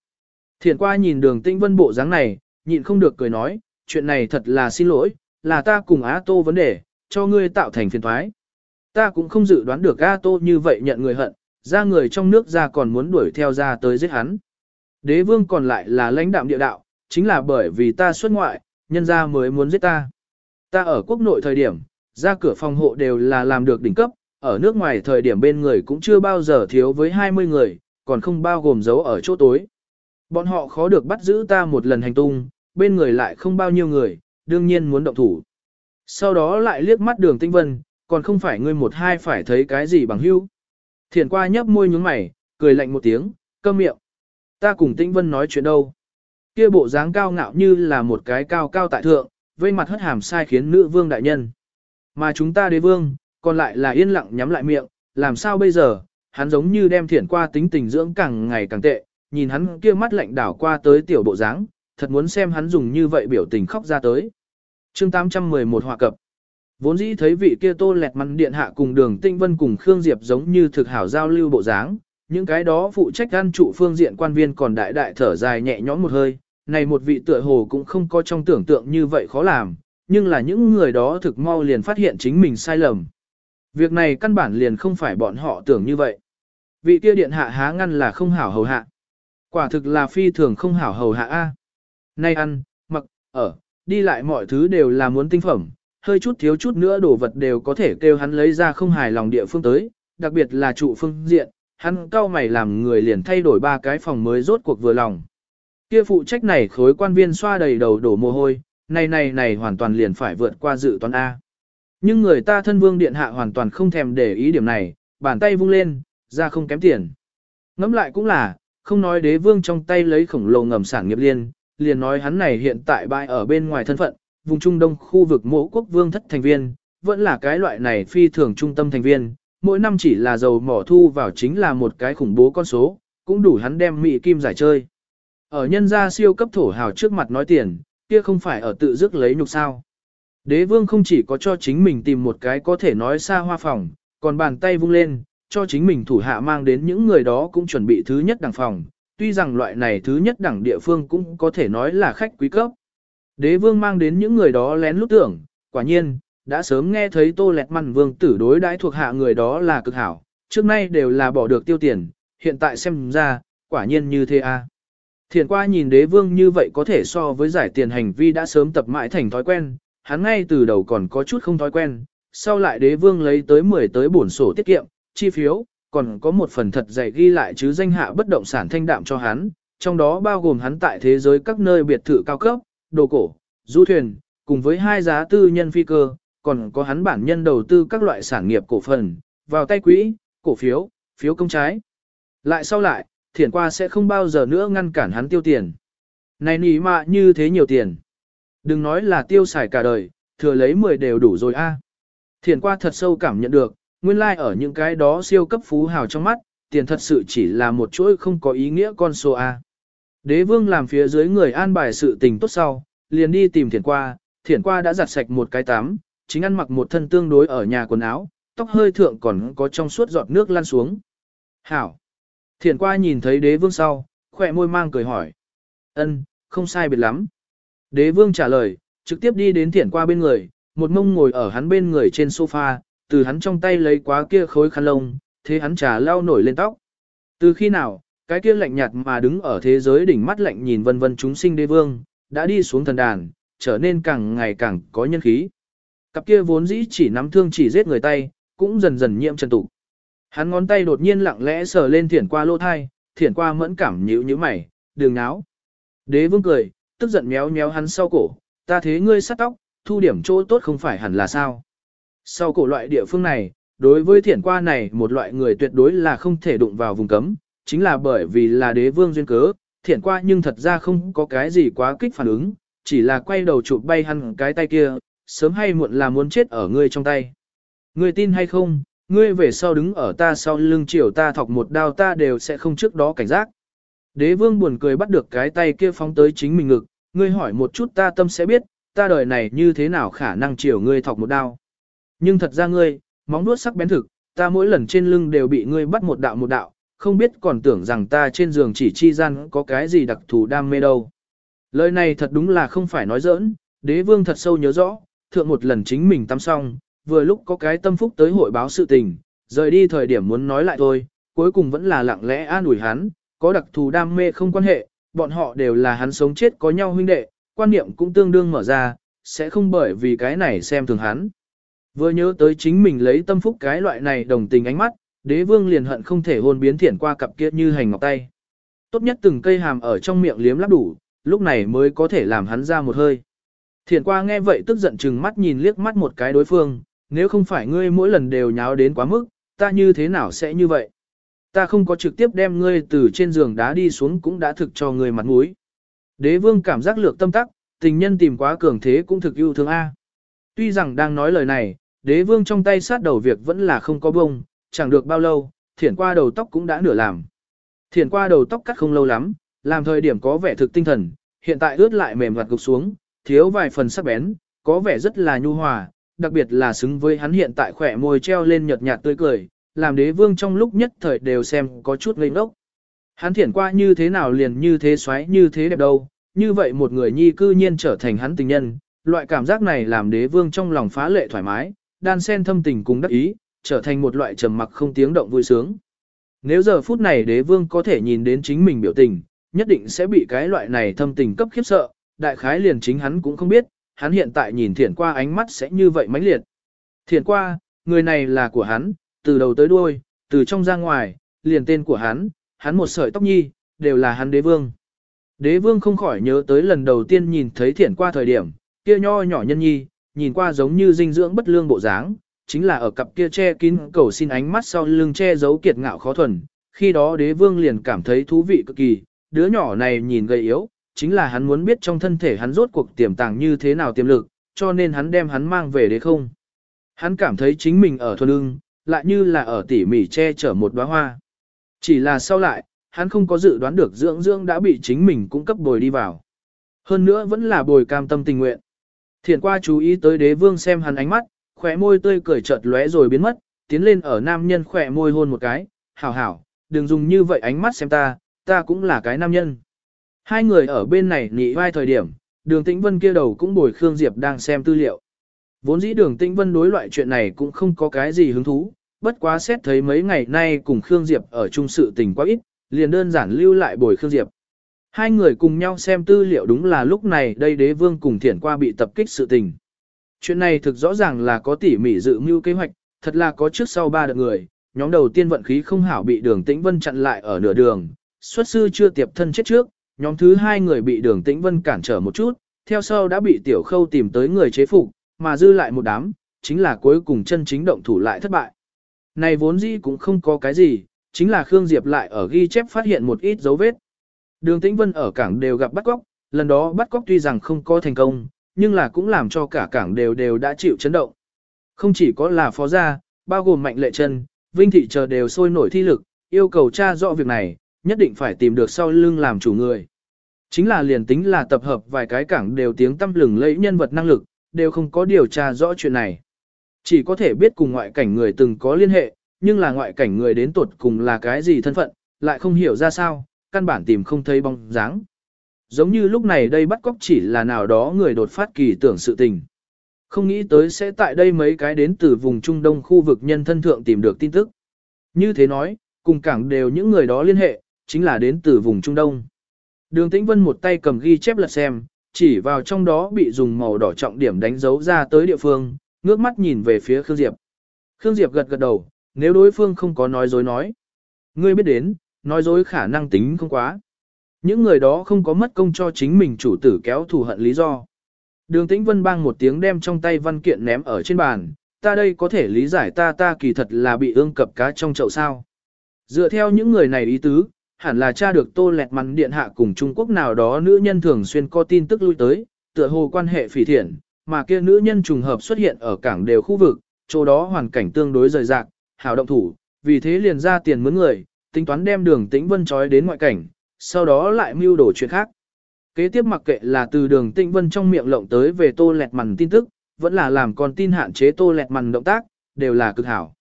Thiện qua nhìn đường tinh vân bộ dáng này, nhịn không được cười nói, chuyện này thật là xin lỗi, là ta cùng Á Tô vấn đề, cho ngươi tạo thành phiền thoái. Ta cũng không dự đoán được A Tô như vậy nhận người hận, ra người trong nước ra còn muốn đuổi theo ra tới giết hắn. Đế vương còn lại là lãnh đạm địa đạo, chính là bởi vì ta xuất ngoại, nhân ra mới muốn giết ta. Ta ở quốc nội thời điểm, ra cửa phòng hộ đều là làm được đỉnh cấp, ở nước ngoài thời điểm bên người cũng chưa bao giờ thiếu với 20 người, còn không bao gồm giấu ở chỗ tối. Bọn họ khó được bắt giữ ta một lần hành tung, bên người lại không bao nhiêu người, đương nhiên muốn động thủ. Sau đó lại liếc mắt đường tinh vân, còn không phải ngươi một hai phải thấy cái gì bằng hữu. Thiền qua nhấp môi nhướng mày, cười lạnh một tiếng, câm miệng. Ta cùng tinh vân nói chuyện đâu. Kia bộ dáng cao ngạo như là một cái cao cao tại thượng, vây mặt hất hàm sai khiến nữ vương đại nhân. Mà chúng ta đế vương, còn lại là yên lặng nhắm lại miệng, làm sao bây giờ, hắn giống như đem thiển qua tính tình dưỡng càng ngày càng tệ, nhìn hắn kia mắt lạnh đảo qua tới tiểu bộ dáng, thật muốn xem hắn dùng như vậy biểu tình khóc ra tới. chương 811 hòa cập. Vốn dĩ thấy vị kia tô lẹt mặn điện hạ cùng đường tinh vân cùng Khương Diệp giống như thực hảo giao lưu bộ dáng, những cái đó phụ trách ăn trụ phương diện quan viên còn đại đại thở dài nhẹ nhõm một hơi, này một vị tựa hồ cũng không có trong tưởng tượng như vậy khó làm, nhưng là những người đó thực mau liền phát hiện chính mình sai lầm. Việc này căn bản liền không phải bọn họ tưởng như vậy. Vị kia điện hạ há ngăn là không hảo hầu hạ. Quả thực là phi thường không hảo hầu hạ A. Nay ăn, mặc, ở, đi lại mọi thứ đều là muốn tinh phẩm, hơi chút thiếu chút nữa đồ vật đều có thể kêu hắn lấy ra không hài lòng địa phương tới, đặc biệt là trụ phương diện, hắn cao mày làm người liền thay đổi ba cái phòng mới rốt cuộc vừa lòng. Kia phụ trách này khối quan viên xoa đầy đầu đổ mồ hôi, này này này hoàn toàn liền phải vượt qua dự toán A. Nhưng người ta thân vương điện hạ hoàn toàn không thèm để ý điểm này, bàn tay vung lên, ra không kém tiền. Ngẫm lại cũng là, không nói đế vương trong tay lấy khổng lồ ngầm sản nghiệp liên, liền nói hắn này hiện tại bại ở bên ngoài thân phận, vùng Trung Đông khu vực mỗ quốc vương thất thành viên, vẫn là cái loại này phi thường trung tâm thành viên, mỗi năm chỉ là dầu mỏ thu vào chính là một cái khủng bố con số, cũng đủ hắn đem mỹ kim giải chơi. Ở nhân gia siêu cấp thổ hào trước mặt nói tiền, kia không phải ở tự dứt lấy nhục sao. Đế vương không chỉ có cho chính mình tìm một cái có thể nói xa hoa phòng, còn bàn tay vung lên, cho chính mình thủ hạ mang đến những người đó cũng chuẩn bị thứ nhất đẳng phòng, tuy rằng loại này thứ nhất đẳng địa phương cũng có thể nói là khách quý cấp. Đế vương mang đến những người đó lén lút tưởng, quả nhiên, đã sớm nghe thấy tô lẹt mặn vương tử đối đãi thuộc hạ người đó là cực hảo, trước nay đều là bỏ được tiêu tiền, hiện tại xem ra, quả nhiên như thế a. À. Thiền qua nhìn đế vương như vậy có thể so với giải tiền hành vi đã sớm tập mãi thành thói quen, hắn ngay từ đầu còn có chút không thói quen, sau lại đế vương lấy tới 10 tới bổn sổ tiết kiệm, chi phiếu, còn có một phần thật dày ghi lại chứ danh hạ bất động sản thanh đạm cho hắn, trong đó bao gồm hắn tại thế giới các nơi biệt thự cao cấp, đồ cổ, du thuyền, cùng với hai giá tư nhân phi cơ, còn có hắn bản nhân đầu tư các loại sản nghiệp cổ phần, vào tay quỹ, cổ phiếu, phiếu công trái. Lại sau lại, thiển qua sẽ không bao giờ nữa ngăn cản hắn tiêu tiền. Này nỉ mạ như thế nhiều tiền. Đừng nói là tiêu xài cả đời, thừa lấy 10 đều đủ rồi a. Thiển qua thật sâu cảm nhận được, nguyên lai like ở những cái đó siêu cấp phú hào trong mắt, tiền thật sự chỉ là một chuỗi không có ý nghĩa con số A. Đế vương làm phía dưới người an bài sự tình tốt sau, liền đi tìm thiển qua, thiển qua đã giặt sạch một cái tắm, chính ăn mặc một thân tương đối ở nhà quần áo, tóc hơi thượng còn có trong suốt giọt nước lăn xuống. Hảo! Thiển qua nhìn thấy đế vương sau, khỏe môi mang cười hỏi. ân không sai biệt lắm. Đế vương trả lời, trực tiếp đi đến thiển qua bên người, một mông ngồi ở hắn bên người trên sofa, từ hắn trong tay lấy quá kia khối khăn lông, thế hắn trà lau nổi lên tóc. Từ khi nào, cái kia lạnh nhạt mà đứng ở thế giới đỉnh mắt lạnh nhìn vân vân chúng sinh đế vương, đã đi xuống thần đàn, trở nên càng ngày càng có nhân khí. Cặp kia vốn dĩ chỉ nắm thương chỉ giết người tay, cũng dần dần nhiễm chân tụ. Hắn ngón tay đột nhiên lặng lẽ sờ lên thiển qua lỗ thai, thiển qua mẫn cảm nhíu nhíu mày, đường náo. Đế vương cười, tức giận méo méo hắn sau cổ, ta thế ngươi sát tóc, thu điểm chỗ tốt không phải hẳn là sao. Sau cổ loại địa phương này, đối với thiển qua này một loại người tuyệt đối là không thể đụng vào vùng cấm, chính là bởi vì là đế vương duyên cớ, thiển qua nhưng thật ra không có cái gì quá kích phản ứng, chỉ là quay đầu chụp bay hắn cái tay kia, sớm hay muộn là muốn chết ở ngươi trong tay. Ngươi tin hay không, ngươi về sau đứng ở ta sau lưng chiều ta thọc một đao ta đều sẽ không trước đó cảnh giác. Đế vương buồn cười bắt được cái tay kia phóng tới chính mình ngực, ngươi hỏi một chút ta tâm sẽ biết, ta đời này như thế nào khả năng chiều ngươi thọc một đao. Nhưng thật ra ngươi, móng nuốt sắc bén thực, ta mỗi lần trên lưng đều bị ngươi bắt một đạo một đạo, không biết còn tưởng rằng ta trên giường chỉ chi gian có cái gì đặc thù đam mê đâu. Lời này thật đúng là không phải nói giỡn, đế vương thật sâu nhớ rõ, thượng một lần chính mình tắm xong, vừa lúc có cái tâm phúc tới hội báo sự tình, rời đi thời điểm muốn nói lại thôi, cuối cùng vẫn là lặng lẽ an ủi hắn, có đặc thù đam mê không quan hệ, bọn họ đều là hắn sống chết có nhau huynh đệ, quan niệm cũng tương đương mở ra, sẽ không bởi vì cái này xem thường hắn. Vừa nhớ tới chính mình lấy tâm phúc cái loại này đồng tình ánh mắt, đế vương liền hận không thể hôn biến thiển qua cặp kia như hành ngọc tay. Tốt nhất từng cây hàm ở trong miệng liếm lắp đủ, lúc này mới có thể làm hắn ra một hơi. Thiển qua nghe vậy tức giận chừng mắt nhìn liếc mắt một cái đối phương, nếu không phải ngươi mỗi lần đều nháo đến quá mức, ta như thế nào sẽ như vậy? Ta không có trực tiếp đem ngươi từ trên giường đá đi xuống cũng đã thực cho ngươi mặt mũi. Đế vương cảm giác lược tâm tắc, tình nhân tìm quá cường thế cũng thực yêu thương A. Tuy rằng đang nói lời này, đế vương trong tay sát đầu việc vẫn là không có bông, chẳng được bao lâu, thiển qua đầu tóc cũng đã nửa làm. Thiển qua đầu tóc cắt không lâu lắm, làm thời điểm có vẻ thực tinh thần, hiện tại ướt lại mềm mặt gục xuống, thiếu vài phần sắc bén, có vẻ rất là nhu hòa, đặc biệt là xứng với hắn hiện tại khỏe môi treo lên nhợt nhạt tươi cười, làm đế vương trong lúc nhất thời đều xem có chút ngây ngốc. Hắn thiển qua như thế nào liền như thế xoáy như thế đẹp đâu, như vậy một người nhi cư nhiên trở thành hắn tình nhân, loại cảm giác này làm đế vương trong lòng phá lệ thoải mái, đan sen thâm tình cùng đắc ý, trở thành một loại trầm mặc không tiếng động vui sướng. Nếu giờ phút này đế vương có thể nhìn đến chính mình biểu tình, nhất định sẽ bị cái loại này thâm tình cấp khiếp sợ, đại khái liền chính hắn cũng không biết, hắn hiện tại nhìn thiển qua ánh mắt sẽ như vậy mãnh liệt. Thiển qua, người này là của hắn, từ đầu tới đuôi, từ trong ra ngoài, liền tên của hắn, hắn một sợi tóc nhi, đều là hắn đế vương. Đế vương không khỏi nhớ tới lần đầu tiên nhìn thấy thiển qua thời điểm, kia nho nhỏ nhân nhi, nhìn qua giống như dinh dưỡng bất lương bộ dáng, chính là ở cặp kia che kín cầu xin ánh mắt sau lưng che giấu kiệt ngạo khó thuần. Khi đó đế vương liền cảm thấy thú vị cực kỳ, đứa nhỏ này nhìn gầy yếu, chính là hắn muốn biết trong thân thể hắn rốt cuộc tiềm tàng như thế nào tiềm lực, cho nên hắn đem hắn mang về đế không. Hắn cảm thấy chính mình ở thuần ưng, lại như là ở tỉ mỉ che chở một đóa hoa. Chỉ là sau lại, hắn không có dự đoán được dưỡng dưỡng đã bị chính mình cung cấp bồi đi vào. Hơn nữa vẫn là bồi cam tâm tình nguyện. Thiền qua chú ý tới đế vương xem hắn ánh mắt, khỏe môi tươi cười chợt lóe rồi biến mất, tiến lên ở nam nhân khỏe môi hôn một cái, hảo hảo, đừng dùng như vậy ánh mắt xem ta, ta cũng là cái nam nhân. Hai người ở bên này nhị vai thời điểm, đường tĩnh vân kia đầu cũng bồi Khương Diệp đang xem tư liệu. Vốn dĩ đường tĩnh vân đối loại chuyện này cũng không có cái gì hứng thú, bất quá xét thấy mấy ngày nay cùng Khương Diệp ở chung sự tình quá ít, liền đơn giản lưu lại bồi Khương Diệp. Hai người cùng nhau xem tư liệu đúng là lúc này đây đế vương cùng thiển qua bị tập kích sự tình. Chuyện này thực rõ ràng là có tỉ mỉ dự mưu kế hoạch, thật là có trước sau ba đợt người, nhóm đầu tiên vận khí không hảo bị đường tĩnh vân chặn lại ở nửa đường, xuất sư chưa tiệp thân chết trước, nhóm thứ hai người bị đường tĩnh vân cản trở một chút, theo sau đã bị tiểu khâu tìm tới người chế phục, mà dư lại một đám, chính là cuối cùng chân chính động thủ lại thất bại. Này vốn dĩ cũng không có cái gì, chính là Khương Diệp lại ở ghi chép phát hiện một ít dấu vết. Đường Tĩnh Vân ở cảng đều gặp bắt cóc, lần đó bắt cóc tuy rằng không có thành công, nhưng là cũng làm cho cả cảng đều đều đã chịu chấn động. Không chỉ có là phó gia, bao gồm mạnh lệ chân, vinh thị chờ đều sôi nổi thi lực, yêu cầu tra rõ việc này, nhất định phải tìm được sau lưng làm chủ người. Chính là liền tính là tập hợp vài cái cảng đều tiếng tâm lừng lấy nhân vật năng lực, đều không có điều tra rõ chuyện này. Chỉ có thể biết cùng ngoại cảnh người từng có liên hệ, nhưng là ngoại cảnh người đến tuột cùng là cái gì thân phận, lại không hiểu ra sao, căn bản tìm không thấy bóng dáng. Giống như lúc này đây bắt cóc chỉ là nào đó người đột phát kỳ tưởng sự tình. Không nghĩ tới sẽ tại đây mấy cái đến từ vùng Trung Đông khu vực nhân thân thượng tìm được tin tức. Như thế nói, cùng cảng đều những người đó liên hệ, chính là đến từ vùng Trung Đông. Đường Tĩnh Vân một tay cầm ghi chép lật xem, chỉ vào trong đó bị dùng màu đỏ trọng điểm đánh dấu ra tới địa phương, ngước mắt nhìn về phía Khương Diệp. Khương Diệp gật gật đầu, nếu đối phương không có nói dối nói. Ngươi biết đến, nói dối khả năng tính không quá. Những người đó không có mất công cho chính mình chủ tử kéo thù hận lý do. Đường Tĩnh Vân bang một tiếng đem trong tay văn kiện ném ở trên bàn, ta đây có thể lý giải ta ta kỳ thật là bị ương cập cá trong chậu sao. Dựa theo những người này ý tứ, hẳn là cha được tô lẹt mắn điện hạ cùng Trung Quốc nào đó nữ nhân thường xuyên có tin tức lui tới, tựa hồ quan hệ phỉ thiện, mà kia nữ nhân trùng hợp xuất hiện ở cảng đều khu vực, chỗ đó hoàn cảnh tương đối rời rạc, hào động thủ, vì thế liền ra tiền mướn người, tính toán đem đường tĩnh vân trói đến ngoại cảnh, sau đó lại mưu đổ chuyện khác. Kế tiếp mặc kệ là từ đường tĩnh vân trong miệng lộng tới về tô lẹt mằn tin tức, vẫn là làm con tin hạn chế tô lẹt mằn động tác, đều là cực hảo.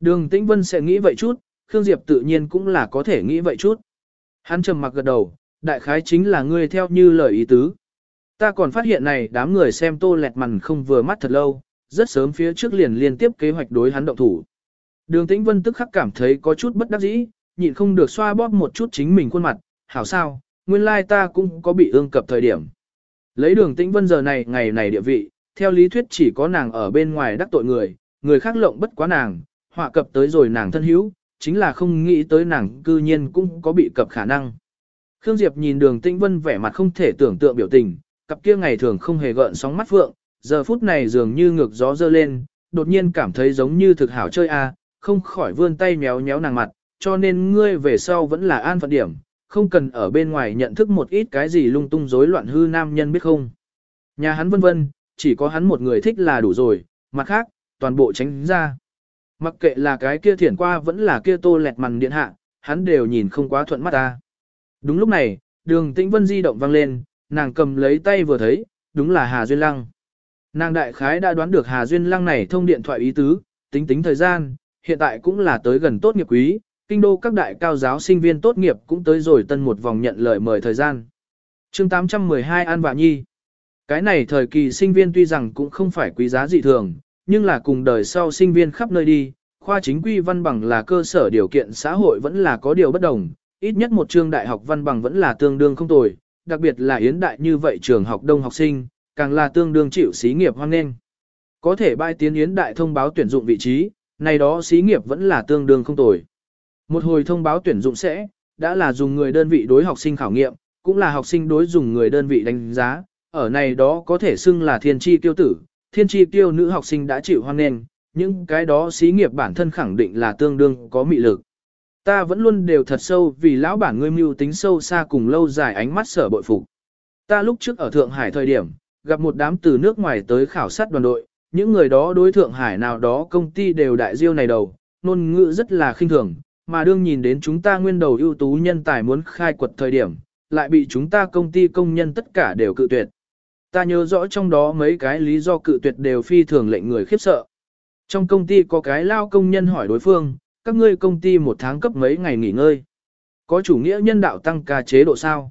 Đường tĩnh vân sẽ nghĩ vậy chút, Khương Diệp tự nhiên cũng là có thể nghĩ vậy chút. Hắn trầm mặc gật đầu, đại khái chính là ngươi theo như lời ý tứ. Ta còn phát hiện này đám người xem tô lẹt mằn không vừa mắt thật lâu, rất sớm phía trước liền liên tiếp kế hoạch đối hắn động thủ. Đường Tĩnh Vân tức khắc cảm thấy có chút bất đắc dĩ, nhịn không được xoa bóp một chút chính mình khuôn mặt, hảo sao, nguyên lai ta cũng có bị ương cập thời điểm. Lấy đường Tĩnh Vân giờ này ngày này địa vị, theo lý thuyết chỉ có nàng ở bên ngoài đắc tội người, người khác lộng bất quá nàng, họa cập tới rồi nàng thân hữu, chính là không nghĩ tới nàng cư nhiên cũng có bị cập khả năng. Khương Diệp nhìn đường Tĩnh Vân vẻ mặt không thể tưởng tượng biểu tình, cặp kia ngày thường không hề gợn sóng mắt phượng, giờ phút này dường như ngược gió dơ lên, đột nhiên cảm thấy giống như thực hảo chơi a, không khỏi vươn tay méo méo nàng mặt, cho nên ngươi về sau vẫn là an phận điểm, không cần ở bên ngoài nhận thức một ít cái gì lung tung rối loạn hư nam nhân biết không. Nhà hắn vân vân, chỉ có hắn một người thích là đủ rồi, mặt khác, toàn bộ tránh ra. Mặc kệ là cái kia thiển qua vẫn là kia tô lẹt mằn điện hạ, hắn đều nhìn không quá thuận mắt ta. Đúng lúc này, đường tĩnh vân di động vang lên, nàng cầm lấy tay vừa thấy, đúng là Hà Duyên Lăng. Nàng đại khái đã đoán được Hà Duyên Lăng này thông điện thoại ý tứ, tính tính thời gian, hiện tại cũng là tới gần tốt nghiệp quý, kinh đô các đại cao giáo sinh viên tốt nghiệp cũng tới rồi tân một vòng nhận lời mời thời gian. chương 812 An Vạ Nhi Cái này thời kỳ sinh viên tuy rằng cũng không phải quý giá dị thường, nhưng là cùng đời sau sinh viên khắp nơi đi, khoa chính quy văn bằng là cơ sở điều kiện xã hội vẫn là có điều bất đồng, ít nhất một trường đại học văn bằng vẫn là tương đương không tồi, đặc biệt là yến đại như vậy trường học đông học sinh, càng là tương đương chịu xí nghiệp hoan nghênh. Có thể bai tiến yến đại thông báo tuyển dụng vị trí, này đó xí nghiệp vẫn là tương đương không tồi. Một hồi thông báo tuyển dụng sẽ, đã là dùng người đơn vị đối học sinh khảo nghiệm, cũng là học sinh đối dùng người đơn vị đánh giá, ở này đó có thể xưng là thiên tri tiêu tử, thiên tri tiêu nữ học sinh đã chịu hoan nghênh, những cái đó xí nghiệp bản thân khẳng định là tương đương có mị lực. Ta vẫn luôn đều thật sâu vì lão bản ngươi mưu tính sâu xa cùng lâu dài ánh mắt sở bội phục. Ta lúc trước ở Thượng Hải thời điểm, gặp một đám từ nước ngoài tới khảo sát đoàn đội, những người đó đối Thượng Hải nào đó công ty đều đại diêu này đầu, ngôn ngữ rất là khinh thường, mà đương nhìn đến chúng ta nguyên đầu ưu tú nhân tài muốn khai quật thời điểm, lại bị chúng ta công ty công nhân tất cả đều cự tuyệt. Ta nhớ rõ trong đó mấy cái lý do cự tuyệt đều phi thường lệnh người khiếp sợ. Trong công ty có cái lao công nhân hỏi đối phương, các ngươi công ty một tháng cấp mấy ngày nghỉ ngơi. Có chủ nghĩa nhân đạo tăng ca chế độ sao?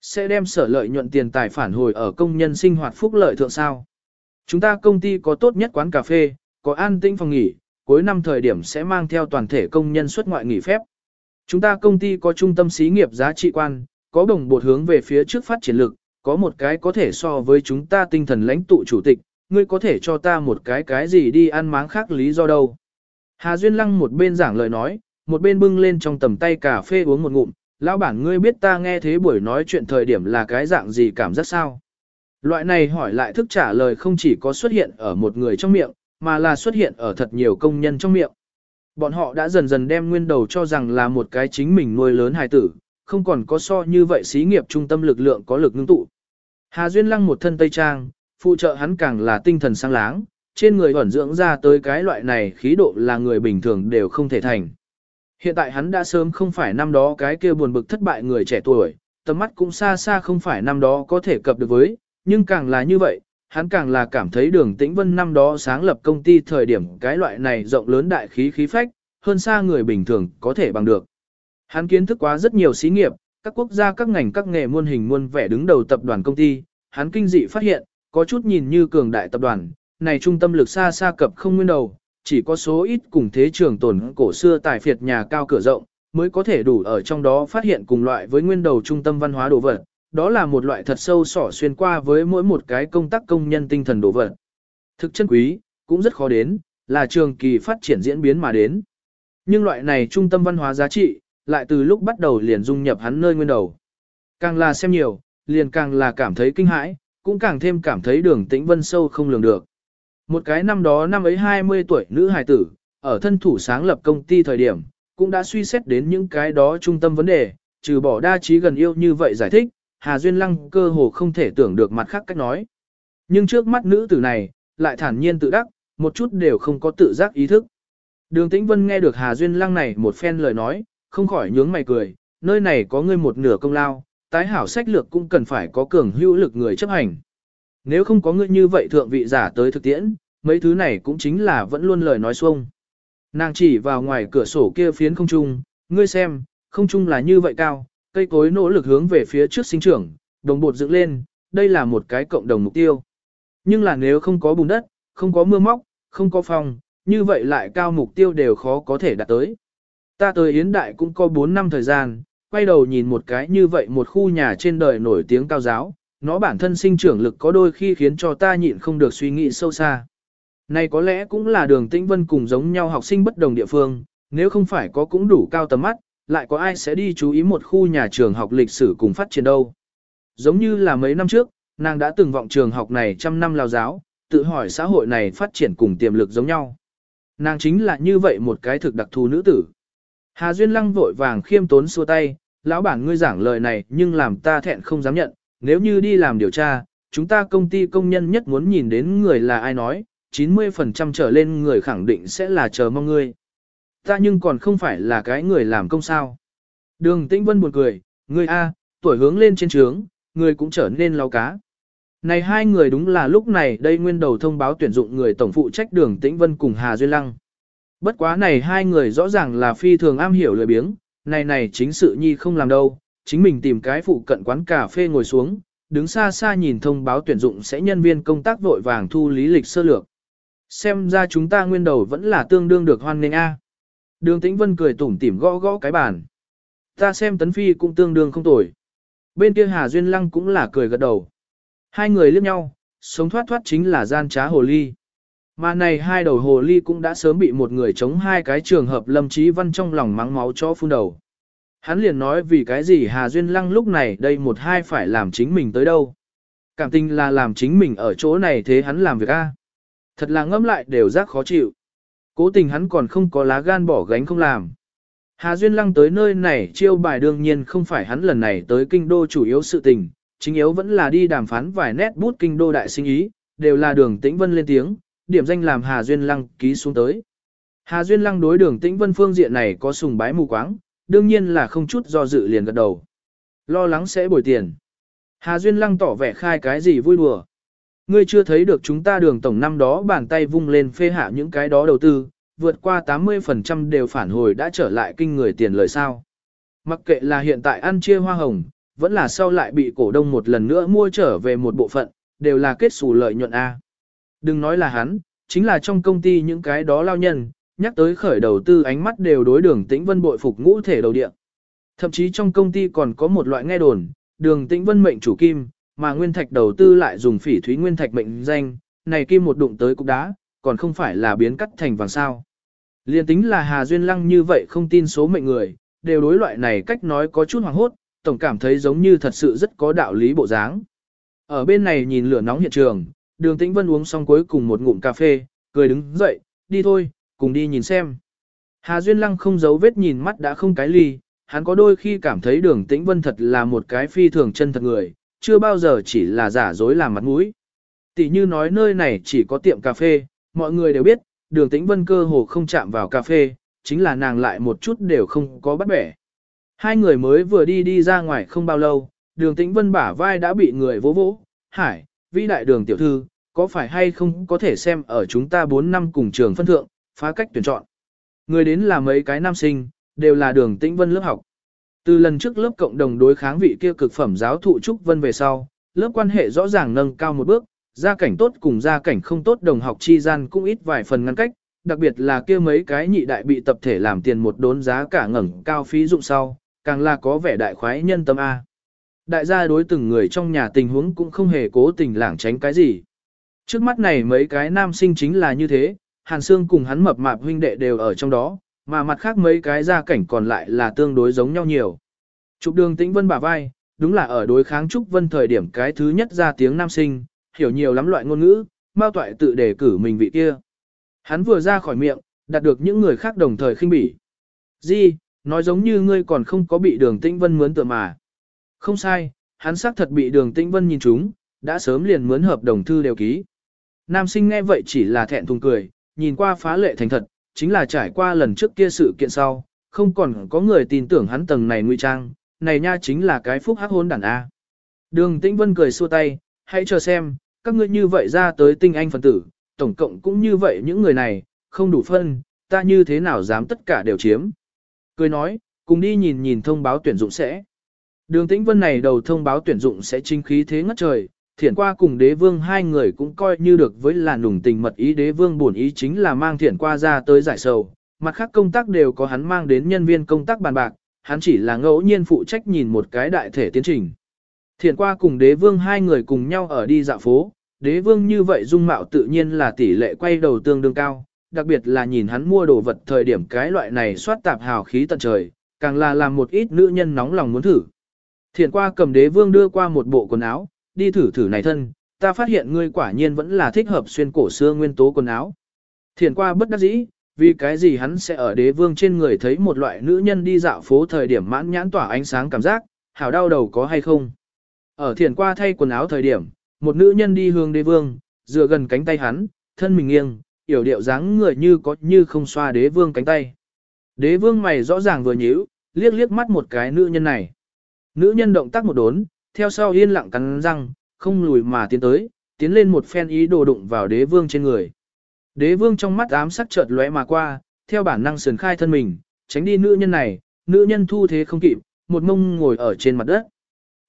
Sẽ đem sở lợi nhuận tiền tài phản hồi ở công nhân sinh hoạt phúc lợi thượng sao? Chúng ta công ty có tốt nhất quán cà phê, có an tĩnh phòng nghỉ, cuối năm thời điểm sẽ mang theo toàn thể công nhân xuất ngoại nghỉ phép. Chúng ta công ty có trung tâm xí nghiệp giá trị quan, có đồng bột hướng về phía trước phát triển lực, có một cái có thể so với chúng ta tinh thần lãnh tụ chủ tịch, ngươi có thể cho ta một cái cái gì đi ăn máng khác lý do đâu. Hà Duyên Lăng một bên giảng lời nói, một bên bưng lên trong tầm tay cà phê uống một ngụm, lão bản ngươi biết ta nghe thế buổi nói chuyện thời điểm là cái dạng gì cảm giác sao? Loại này hỏi lại thức trả lời không chỉ có xuất hiện ở một người trong miệng, mà là xuất hiện ở thật nhiều công nhân trong miệng. Bọn họ đã dần dần đem nguyên đầu cho rằng là một cái chính mình nuôi lớn hài tử, không còn có so như vậy xí nghiệp trung tâm lực lượng có lực ngưng tụ. Hà Duyên Lăng một thân tây trang, phụ trợ hắn càng là tinh thần sáng láng, trên người ẩn dưỡng ra tới cái loại này khí độ là người bình thường đều không thể thành. Hiện tại hắn đã sớm không phải năm đó cái kia buồn bực thất bại người trẻ tuổi, tầm mắt cũng xa xa không phải năm đó có thể cập được với, nhưng càng là như vậy, hắn càng là cảm thấy đường tĩnh vân năm đó sáng lập công ty thời điểm cái loại này rộng lớn đại khí khí phách, hơn xa người bình thường có thể bằng được. Hắn kiến thức quá rất nhiều xí nghiệp, các quốc gia các ngành các nghề muôn hình muôn vẻ đứng đầu tập đoàn công ty, hắn kinh dị phát hiện, có chút nhìn như cường đại tập đoàn, này trung tâm lực xa xa cập không nguyên đầu, chỉ có số ít cùng thế trường tồn cổ xưa tài phiệt nhà cao cửa rộng, mới có thể đủ ở trong đó phát hiện cùng loại với nguyên đầu trung tâm văn hóa đồ vật. Đó là một loại thật sâu sỏ xuyên qua với mỗi một cái công tác công nhân tinh thần đồ vật. Thực chân quý, cũng rất khó đến, là trường kỳ phát triển diễn biến mà đến. Nhưng loại này trung tâm văn hóa giá trị, lại từ lúc bắt đầu liền dung nhập hắn nơi nguyên đầu. Càng là xem nhiều, liền càng là cảm thấy kinh hãi, cũng càng thêm cảm thấy đường tĩnh vân sâu không lường được. Một cái năm đó năm ấy 20 tuổi nữ hài tử, ở thân thủ sáng lập công ty thời điểm, cũng đã suy xét đến những cái đó trung tâm vấn đề, trừ bỏ đa trí gần yêu như vậy giải thích, Hà Duyên Lăng cơ hồ không thể tưởng được mặt khác cách nói. Nhưng trước mắt nữ tử này, lại thản nhiên tự đắc, một chút đều không có tự giác ý thức. Đường Tĩnh Vân nghe được Hà Duyên Lăng này một phen lời nói, không khỏi nhướng mày cười, nơi này có ngươi một nửa công lao, tái hảo sách lược cũng cần phải có cường hữu lực người chấp hành. Nếu không có ngươi như vậy thượng vị giả tới thực tiễn, mấy thứ này cũng chính là vẫn luôn lời nói xuông. Nàng chỉ vào ngoài cửa sổ kia phiến không trung, ngươi xem, không trung là như vậy cao, cây cối nỗ lực hướng về phía trước sinh trưởng, đồng bột dựng lên, đây là một cái cộng đồng mục tiêu. Nhưng là nếu không có bùn đất, không có mưa móc, không có phòng, như vậy lại cao mục tiêu đều khó có thể đạt tới. Ta tới Yến Đại cũng có 4 năm thời gian, quay đầu nhìn một cái như vậy một khu nhà trên đời nổi tiếng cao giáo, nó bản thân sinh trưởng lực có đôi khi khiến cho ta nhịn không được suy nghĩ sâu xa. Này có lẽ cũng là đường tĩnh vân cùng giống nhau học sinh bất đồng địa phương, nếu không phải có cũng đủ cao tầm mắt, lại có ai sẽ đi chú ý một khu nhà trường học lịch sử cùng phát triển đâu. Giống như là mấy năm trước, nàng đã từng vọng trường học này trăm năm lao giáo, tự hỏi xã hội này phát triển cùng tiềm lực giống nhau. Nàng chính là như vậy một cái thực đặc thù nữ tử. Hà Duyên Lăng vội vàng khiêm tốn xua tay, lão bản ngươi giảng lời này nhưng làm ta thẹn không dám nhận, nếu như đi làm điều tra, chúng ta công ty công nhân nhất muốn nhìn đến người là ai nói, 90% trở lên người khẳng định sẽ là chờ mong ngươi. Ta nhưng còn không phải là cái người làm công sao. Đường Tĩnh Vân buồn cười, ngươi A, tuổi hướng lên trên trướng, người cũng trở nên lau cá. Này hai người đúng là lúc này đây nguyên đầu thông báo tuyển dụng người tổng phụ trách đường Tĩnh Vân cùng Hà Duy Lăng. Bất quá này hai người rõ ràng là phi thường am hiểu lười biếng, này này chính sự nhi không làm đâu, chính mình tìm cái phụ cận quán cà phê ngồi xuống, đứng xa xa nhìn thông báo tuyển dụng sẽ nhân viên công tác vội vàng thu lý lịch sơ lược. Xem ra chúng ta nguyên đầu vẫn là tương đương được hoan nghênh a. Đường Tĩnh Vân cười tủm tỉm gõ gõ cái bàn. Ta xem Tấn Phi cũng tương đương không tồi. Bên kia Hà Duyên Lăng cũng là cười gật đầu. Hai người liếc nhau, sống thoát thoát chính là gian trá hồ ly. Mà này hai đầu hồ ly cũng đã sớm bị một người chống hai cái trường hợp lâm trí văn trong lòng mắng máu cho phun đầu. Hắn liền nói vì cái gì Hà Duyên Lăng lúc này đây một hai phải làm chính mình tới đâu. Cảm tình là làm chính mình ở chỗ này thế hắn làm việc a. Thật là ngâm lại đều giác khó chịu. Cố tình hắn còn không có lá gan bỏ gánh không làm. Hà Duyên Lăng tới nơi này chiêu bài đương nhiên không phải hắn lần này tới kinh đô chủ yếu sự tình, chính yếu vẫn là đi đàm phán vài nét bút kinh đô đại sinh ý, đều là đường tĩnh vân lên tiếng, điểm danh làm Hà Duyên Lăng ký xuống tới. Hà Duyên Lăng đối đường tĩnh vân phương diện này có sùng bái mù quáng, đương nhiên là không chút do dự liền gật đầu. Lo lắng sẽ bồi tiền. Hà Duyên Lăng tỏ vẻ khai cái gì vui đùa. Ngươi chưa thấy được chúng ta đường tổng năm đó bàn tay vung lên phê hạ những cái đó đầu tư, vượt qua 80% đều phản hồi đã trở lại kinh người tiền lời sao. Mặc kệ là hiện tại ăn chia hoa hồng, vẫn là sau lại bị cổ đông một lần nữa mua trở về một bộ phận, đều là kết xù lợi nhuận A. Đừng nói là hắn, chính là trong công ty những cái đó lao nhân, nhắc tới khởi đầu tư ánh mắt đều đối đường tĩnh vân bội phục ngũ thể đầu địa. Thậm chí trong công ty còn có một loại nghe đồn, đường tĩnh vân mệnh chủ kim, mà nguyên thạch đầu tư lại dùng phỉ thúy nguyên thạch mệnh danh, này kim một đụng tới cục đá, còn không phải là biến cắt thành vàng sao. Liên tính là Hà Duyên Lăng như vậy không tin số mệnh người, đều đối loại này cách nói có chút hoàng hốt, tổng cảm thấy giống như thật sự rất có đạo lý bộ dáng. Ở bên này nhìn lửa nóng hiện trường, đường tĩnh vân uống xong cuối cùng một ngụm cà phê, cười đứng dậy, đi thôi, cùng đi nhìn xem. Hà Duyên Lăng không giấu vết nhìn mắt đã không cái ly, hắn có đôi khi cảm thấy đường tĩnh vân thật là một cái phi thường chân thật người, chưa bao giờ chỉ là giả dối làm mặt mũi. Tỷ như nói nơi này chỉ có tiệm cà phê, mọi người đều biết, đường tĩnh vân cơ hồ không chạm vào cà phê, chính là nàng lại một chút đều không có bắt bẻ. Hai người mới vừa đi đi ra ngoài không bao lâu, đường tĩnh vân bả vai đã bị người vỗ vỗ, hải, vĩ đại đường tiểu thư, có phải hay không có thể xem ở chúng ta 4 năm cùng trường phân thượng, phá cách tuyển chọn. Người đến là mấy cái nam sinh, đều là đường tĩnh vân lớp học. Từ lần trước lớp cộng đồng đối kháng vị kia cực phẩm giáo thụ Trúc Vân về sau, lớp quan hệ rõ ràng nâng cao một bước, gia cảnh tốt cùng gia cảnh không tốt đồng học chi gian cũng ít vài phần ngăn cách, đặc biệt là kia mấy cái nhị đại bị tập thể làm tiền một đốn giá cả ngẩng cao phí dụng sau, càng là có vẻ đại khoái nhân tâm A. Đại gia đối từng người trong nhà tình huống cũng không hề cố tình lảng tránh cái gì. Trước mắt này mấy cái nam sinh chính là như thế, Hàn Sương cùng hắn mập mạp huynh đệ đều ở trong đó, mà mặt khác mấy cái gia cảnh còn lại là tương đối giống nhau nhiều. Trục đường tĩnh vân bả vai, đúng là ở đối kháng Trúc Vân thời điểm cái thứ nhất ra tiếng nam sinh, hiểu nhiều lắm loại ngôn ngữ, bao toại tự đề cử mình vị kia. Hắn vừa ra khỏi miệng, đạt được những người khác đồng thời khinh bỉ. Di, nói giống như ngươi còn không có bị đường tĩnh vân mướn tựa mà. Không sai, hắn xác thật bị đường tĩnh vân nhìn chúng, đã sớm liền mướn hợp đồng thư đều ký. Nam sinh nghe vậy chỉ là thẹn thùng cười, nhìn qua phá lệ thành thật, chính là trải qua lần trước kia sự kiện sau, không còn có người tin tưởng hắn tầng này nguy trang, này nha chính là cái phúc hắc hôn đàn A. Đường Tĩnh Vân cười xua tay, hãy chờ xem, các ngươi như vậy ra tới tinh anh phần tử, tổng cộng cũng như vậy những người này, không đủ phân, ta như thế nào dám tất cả đều chiếm. Cười nói, cùng đi nhìn nhìn thông báo tuyển dụng sẽ. Đường Tĩnh Vân này đầu thông báo tuyển dụng sẽ chính khí thế ngất trời, thiển qua cùng đế vương hai người cũng coi như được với là nùng tình mật ý đế vương bổn ý chính là mang thiển qua ra tới giải sầu, mặt khác công tác đều có hắn mang đến nhân viên công tác bàn bạc, hắn chỉ là ngẫu nhiên phụ trách nhìn một cái đại thể tiến trình. Thiển qua cùng đế vương hai người cùng nhau ở đi dạo phố, đế vương như vậy dung mạo tự nhiên là tỷ lệ quay đầu tương đương cao, đặc biệt là nhìn hắn mua đồ vật thời điểm cái loại này soát tạp hào khí tận trời, càng là làm một ít nữ nhân nóng lòng muốn thử. Thiển qua cầm đế vương đưa qua một bộ quần áo, đi thử thử này thân, ta phát hiện ngươi quả nhiên vẫn là thích hợp xuyên cổ xưa nguyên tố quần áo. thiền qua bất đắc dĩ, vì cái gì hắn sẽ ở đế vương trên người thấy một loại nữ nhân đi dạo phố thời điểm mãn nhãn tỏa ánh sáng cảm giác, hảo đau đầu có hay không. Ở thiền qua thay quần áo thời điểm, một nữ nhân đi hướng đế vương, dựa gần cánh tay hắn, thân mình nghiêng, yểu điệu dáng người như có như không xoa đế vương cánh tay. Đế vương mày rõ ràng vừa nhíu, liếc liếc mắt một cái nữ nhân này. Nữ nhân động tác một đốn, theo sau yên lặng cắn răng, không lùi mà tiến tới, tiến lên một phen ý đồ đụng vào đế vương trên người. Đế vương trong mắt ám sắc chợt lóe mà qua, theo bản năng sườn khai thân mình, tránh đi nữ nhân này, nữ nhân thu thế không kịp, một mông ngồi ở trên mặt đất.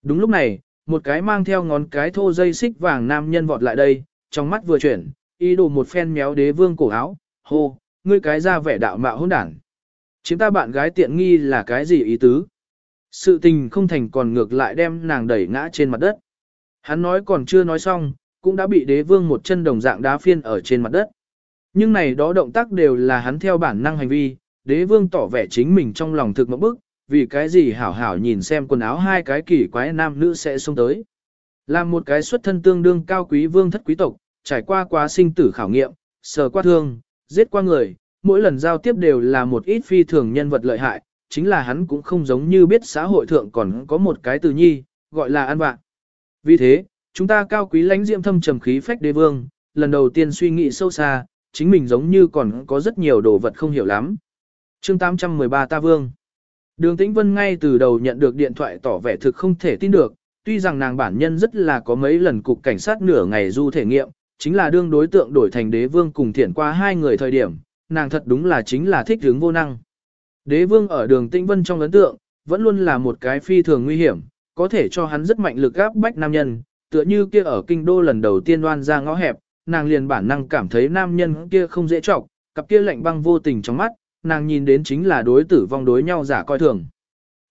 Đúng lúc này, một cái mang theo ngón cái thô dây xích vàng nam nhân vọt lại đây, trong mắt vừa chuyển, ý đồ một phen méo đế vương cổ áo, hô, ngươi cái ra vẻ đạo mạo hỗn đản. Chiếm ta bạn gái tiện nghi là cái gì ý tứ? Sự tình không thành còn ngược lại đem nàng đẩy ngã trên mặt đất. Hắn nói còn chưa nói xong, cũng đã bị đế vương một chân đồng dạng đá phiên ở trên mặt đất. Nhưng này đó động tác đều là hắn theo bản năng hành vi, đế vương tỏ vẻ chính mình trong lòng thực mẫu bức, vì cái gì hảo hảo nhìn xem quần áo hai cái kỳ quái nam nữ sẽ xuống tới. là một cái xuất thân tương đương cao quý vương thất quý tộc, trải qua quá sinh tử khảo nghiệm, sờ qua thương, giết qua người, mỗi lần giao tiếp đều là một ít phi thường nhân vật lợi hại, chính là hắn cũng không giống như biết xã hội thượng còn có một cái từ nhi, gọi là ăn bạn. Vì thế, chúng ta cao quý lãnh diệm thâm trầm khí phách đế vương, lần đầu tiên suy nghĩ sâu xa, chính mình giống như còn có rất nhiều đồ vật không hiểu lắm. chương 813 ta vương. Đường Tĩnh Vân ngay từ đầu nhận được điện thoại tỏ vẻ thực không thể tin được, tuy rằng nàng bản nhân rất là có mấy lần cục cảnh sát nửa ngày du thể nghiệm, chính là đương đối tượng đổi thành đế vương cùng thiển qua hai người thời điểm, nàng thật đúng là chính là thích hướng vô năng. Đế vương ở đường Tĩnh Vân trong ấn tượng, vẫn luôn là một cái phi thường nguy hiểm, có thể cho hắn rất mạnh lực áp bách nam nhân, tựa như kia ở kinh đô lần đầu tiên đoan ra ngõ hẹp, nàng liền bản năng cảm thấy nam nhân kia không dễ trọng, cặp kia lạnh băng vô tình trong mắt, nàng nhìn đến chính là đối tử vong đối nhau giả coi thường.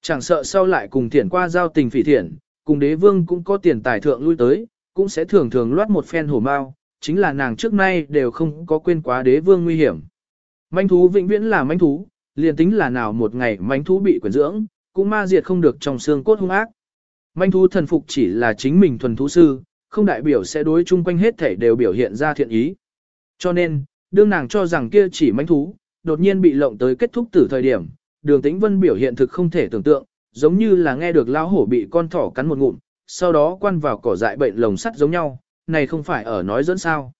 Chẳng sợ sau lại cùng thiển qua giao tình phỉ thiện, cùng đế vương cũng có tiền tài thượng lui tới, cũng sẽ thường thường loát một phen hổ mau, chính là nàng trước nay đều không có quên quá đế vương nguy hiểm. Manh thú vĩnh viễn là manh thú, liền tính là nào một ngày manh thú bị quyển dưỡng, cũng ma diệt không được trong xương cốt hung ác. Manh thú thần phục chỉ là chính mình thuần thú sư, không đại biểu sẽ đối chung quanh hết thể đều biểu hiện ra thiện ý. Cho nên, đương nàng cho rằng kia chỉ manh thú, đột nhiên bị lộng tới kết thúc tử thời điểm, đường tĩnh vân biểu hiện thực không thể tưởng tượng, giống như là nghe được lão hổ bị con thỏ cắn một ngụm, sau đó quan vào cỏ dại bệnh lồng sắt giống nhau, này không phải ở nói dẫn sao.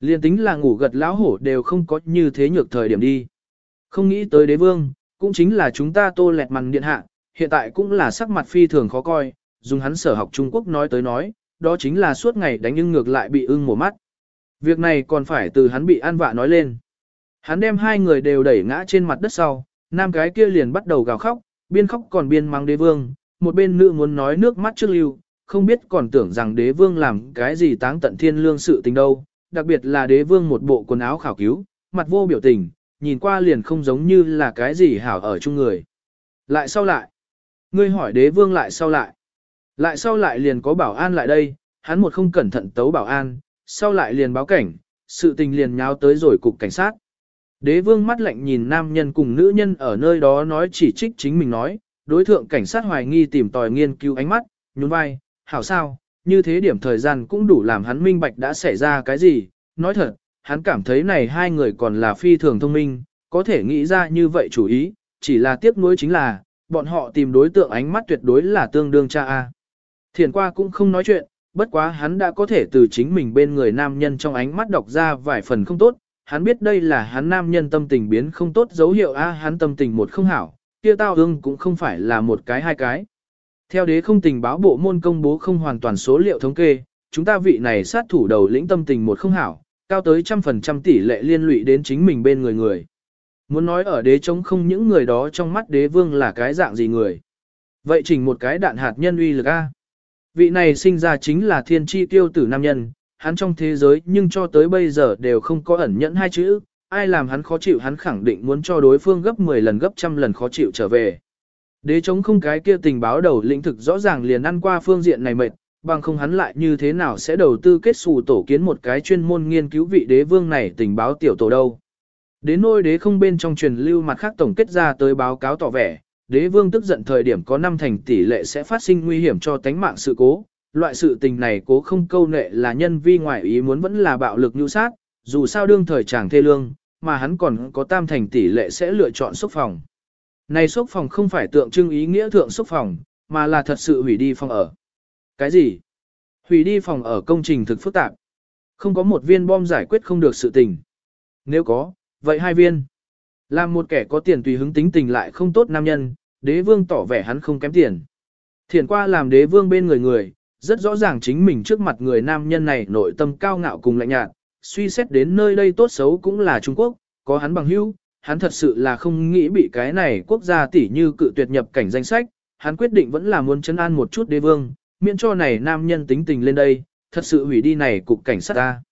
Liên tính là ngủ gật lão hổ đều không có như thế nhược thời điểm đi. Không nghĩ tới đế vương, cũng chính là chúng ta tô lẹt mằn điện hạ, hiện tại cũng là sắc mặt phi thường khó coi, dùng hắn sở học Trung Quốc nói tới nói, đó chính là suốt ngày đánh ưng ngược lại bị ưng mổ mắt. Việc này còn phải từ hắn bị an vạ nói lên. Hắn đem hai người đều đẩy ngã trên mặt đất sau, nam cái kia liền bắt đầu gào khóc, biên khóc còn biên mang đế vương, một bên nữ muốn nói nước mắt trước lưu, không biết còn tưởng rằng đế vương làm cái gì táng tận thiên lương sự tình đâu, đặc biệt là đế vương một bộ quần áo khảo cứu, mặt vô biểu tình, nhìn qua liền không giống như là cái gì hảo ở chung người. Lại sau lại, ngươi hỏi đế vương lại sau lại, lại sau lại liền có bảo an lại đây, hắn một không cẩn thận tấu bảo an, sau lại liền báo cảnh, sự tình liền nháo tới rồi cục cảnh sát. Đế vương mắt lạnh nhìn nam nhân cùng nữ nhân ở nơi đó nói chỉ trích chính mình nói, đối thượng cảnh sát hoài nghi tìm tòi nghiên cứu ánh mắt, nhún vai, hảo sao, như thế điểm thời gian cũng đủ làm hắn minh bạch đã xảy ra cái gì, nói thật, hắn cảm thấy này hai người còn là phi thường thông minh, có thể nghĩ ra như vậy chủ ý, chỉ là tiếc nuối chính là, bọn họ tìm đối tượng ánh mắt tuyệt đối là tương đương cha A. Thiền qua cũng không nói chuyện, bất quá hắn đã có thể từ chính mình bên người nam nhân trong ánh mắt đọc ra vài phần không tốt, hắn biết đây là hắn nam nhân tâm tình biến không tốt dấu hiệu a hắn tâm tình một không hảo, kia tao hương cũng không phải là một cái hai cái. Theo đế không tình báo bộ môn công bố không hoàn toàn số liệu thống kê, chúng ta vị này sát thủ đầu lĩnh tâm tình một không hảo, cao tới trăm phần trăm tỷ lệ liên lụy đến chính mình bên người người. Muốn nói ở đế chống không những người đó trong mắt đế vương là cái dạng gì người. Vậy chỉnh một cái đạn hạt nhân uy lực A. Vị này sinh ra chính là thiên tri tiêu tử nam nhân, hắn trong thế giới nhưng cho tới bây giờ đều không có ẩn nhẫn hai chữ, ai làm hắn khó chịu hắn khẳng định muốn cho đối phương gấp 10 lần gấp trăm lần khó chịu trở về. Đế chống không cái kia tình báo đầu lĩnh thực rõ ràng liền ăn qua phương diện này mệt, bằng không hắn lại như thế nào sẽ đầu tư kết xù tổ kiến một cái chuyên môn nghiên cứu vị đế vương này tình báo tiểu tổ đâu. Đến nôi đế không bên trong truyền lưu mặt khác tổng kết ra tới báo cáo tỏ vẻ, đế vương tức giận thời điểm có năm thành tỷ lệ sẽ phát sinh nguy hiểm cho tánh mạng sự cố. Loại sự tình này cố không câu nệ là nhân vi ngoại ý muốn vẫn là bạo lực nhu sát, dù sao đương thời chàng thê lương, mà hắn còn có tam thành tỷ lệ sẽ lựa chọn xúc phòng. Này xúc phòng không phải tượng trưng ý nghĩa thượng xúc phòng, mà là thật sự hủy đi phòng ở. Cái gì? Hủy đi phòng ở công trình thực phức tạp. Không có một viên bom giải quyết không được sự tình. Nếu có, vậy hai viên. Làm một kẻ có tiền tùy hứng tính tình lại không tốt nam nhân, đế vương tỏ vẻ hắn không kém tiền. Thiển qua làm đế vương bên người người, rất rõ ràng chính mình trước mặt người nam nhân này nội tâm cao ngạo cùng lạnh nhạt, suy xét đến nơi đây tốt xấu cũng là Trung Quốc, có hắn bằng hữu, hắn thật sự là không nghĩ bị cái này quốc gia tỷ như cự tuyệt nhập cảnh danh sách, hắn quyết định vẫn là muốn chấn an một chút đế vương, miễn cho này nam nhân tính tình lên đây, thật sự hủy đi này cục cảnh sát ta.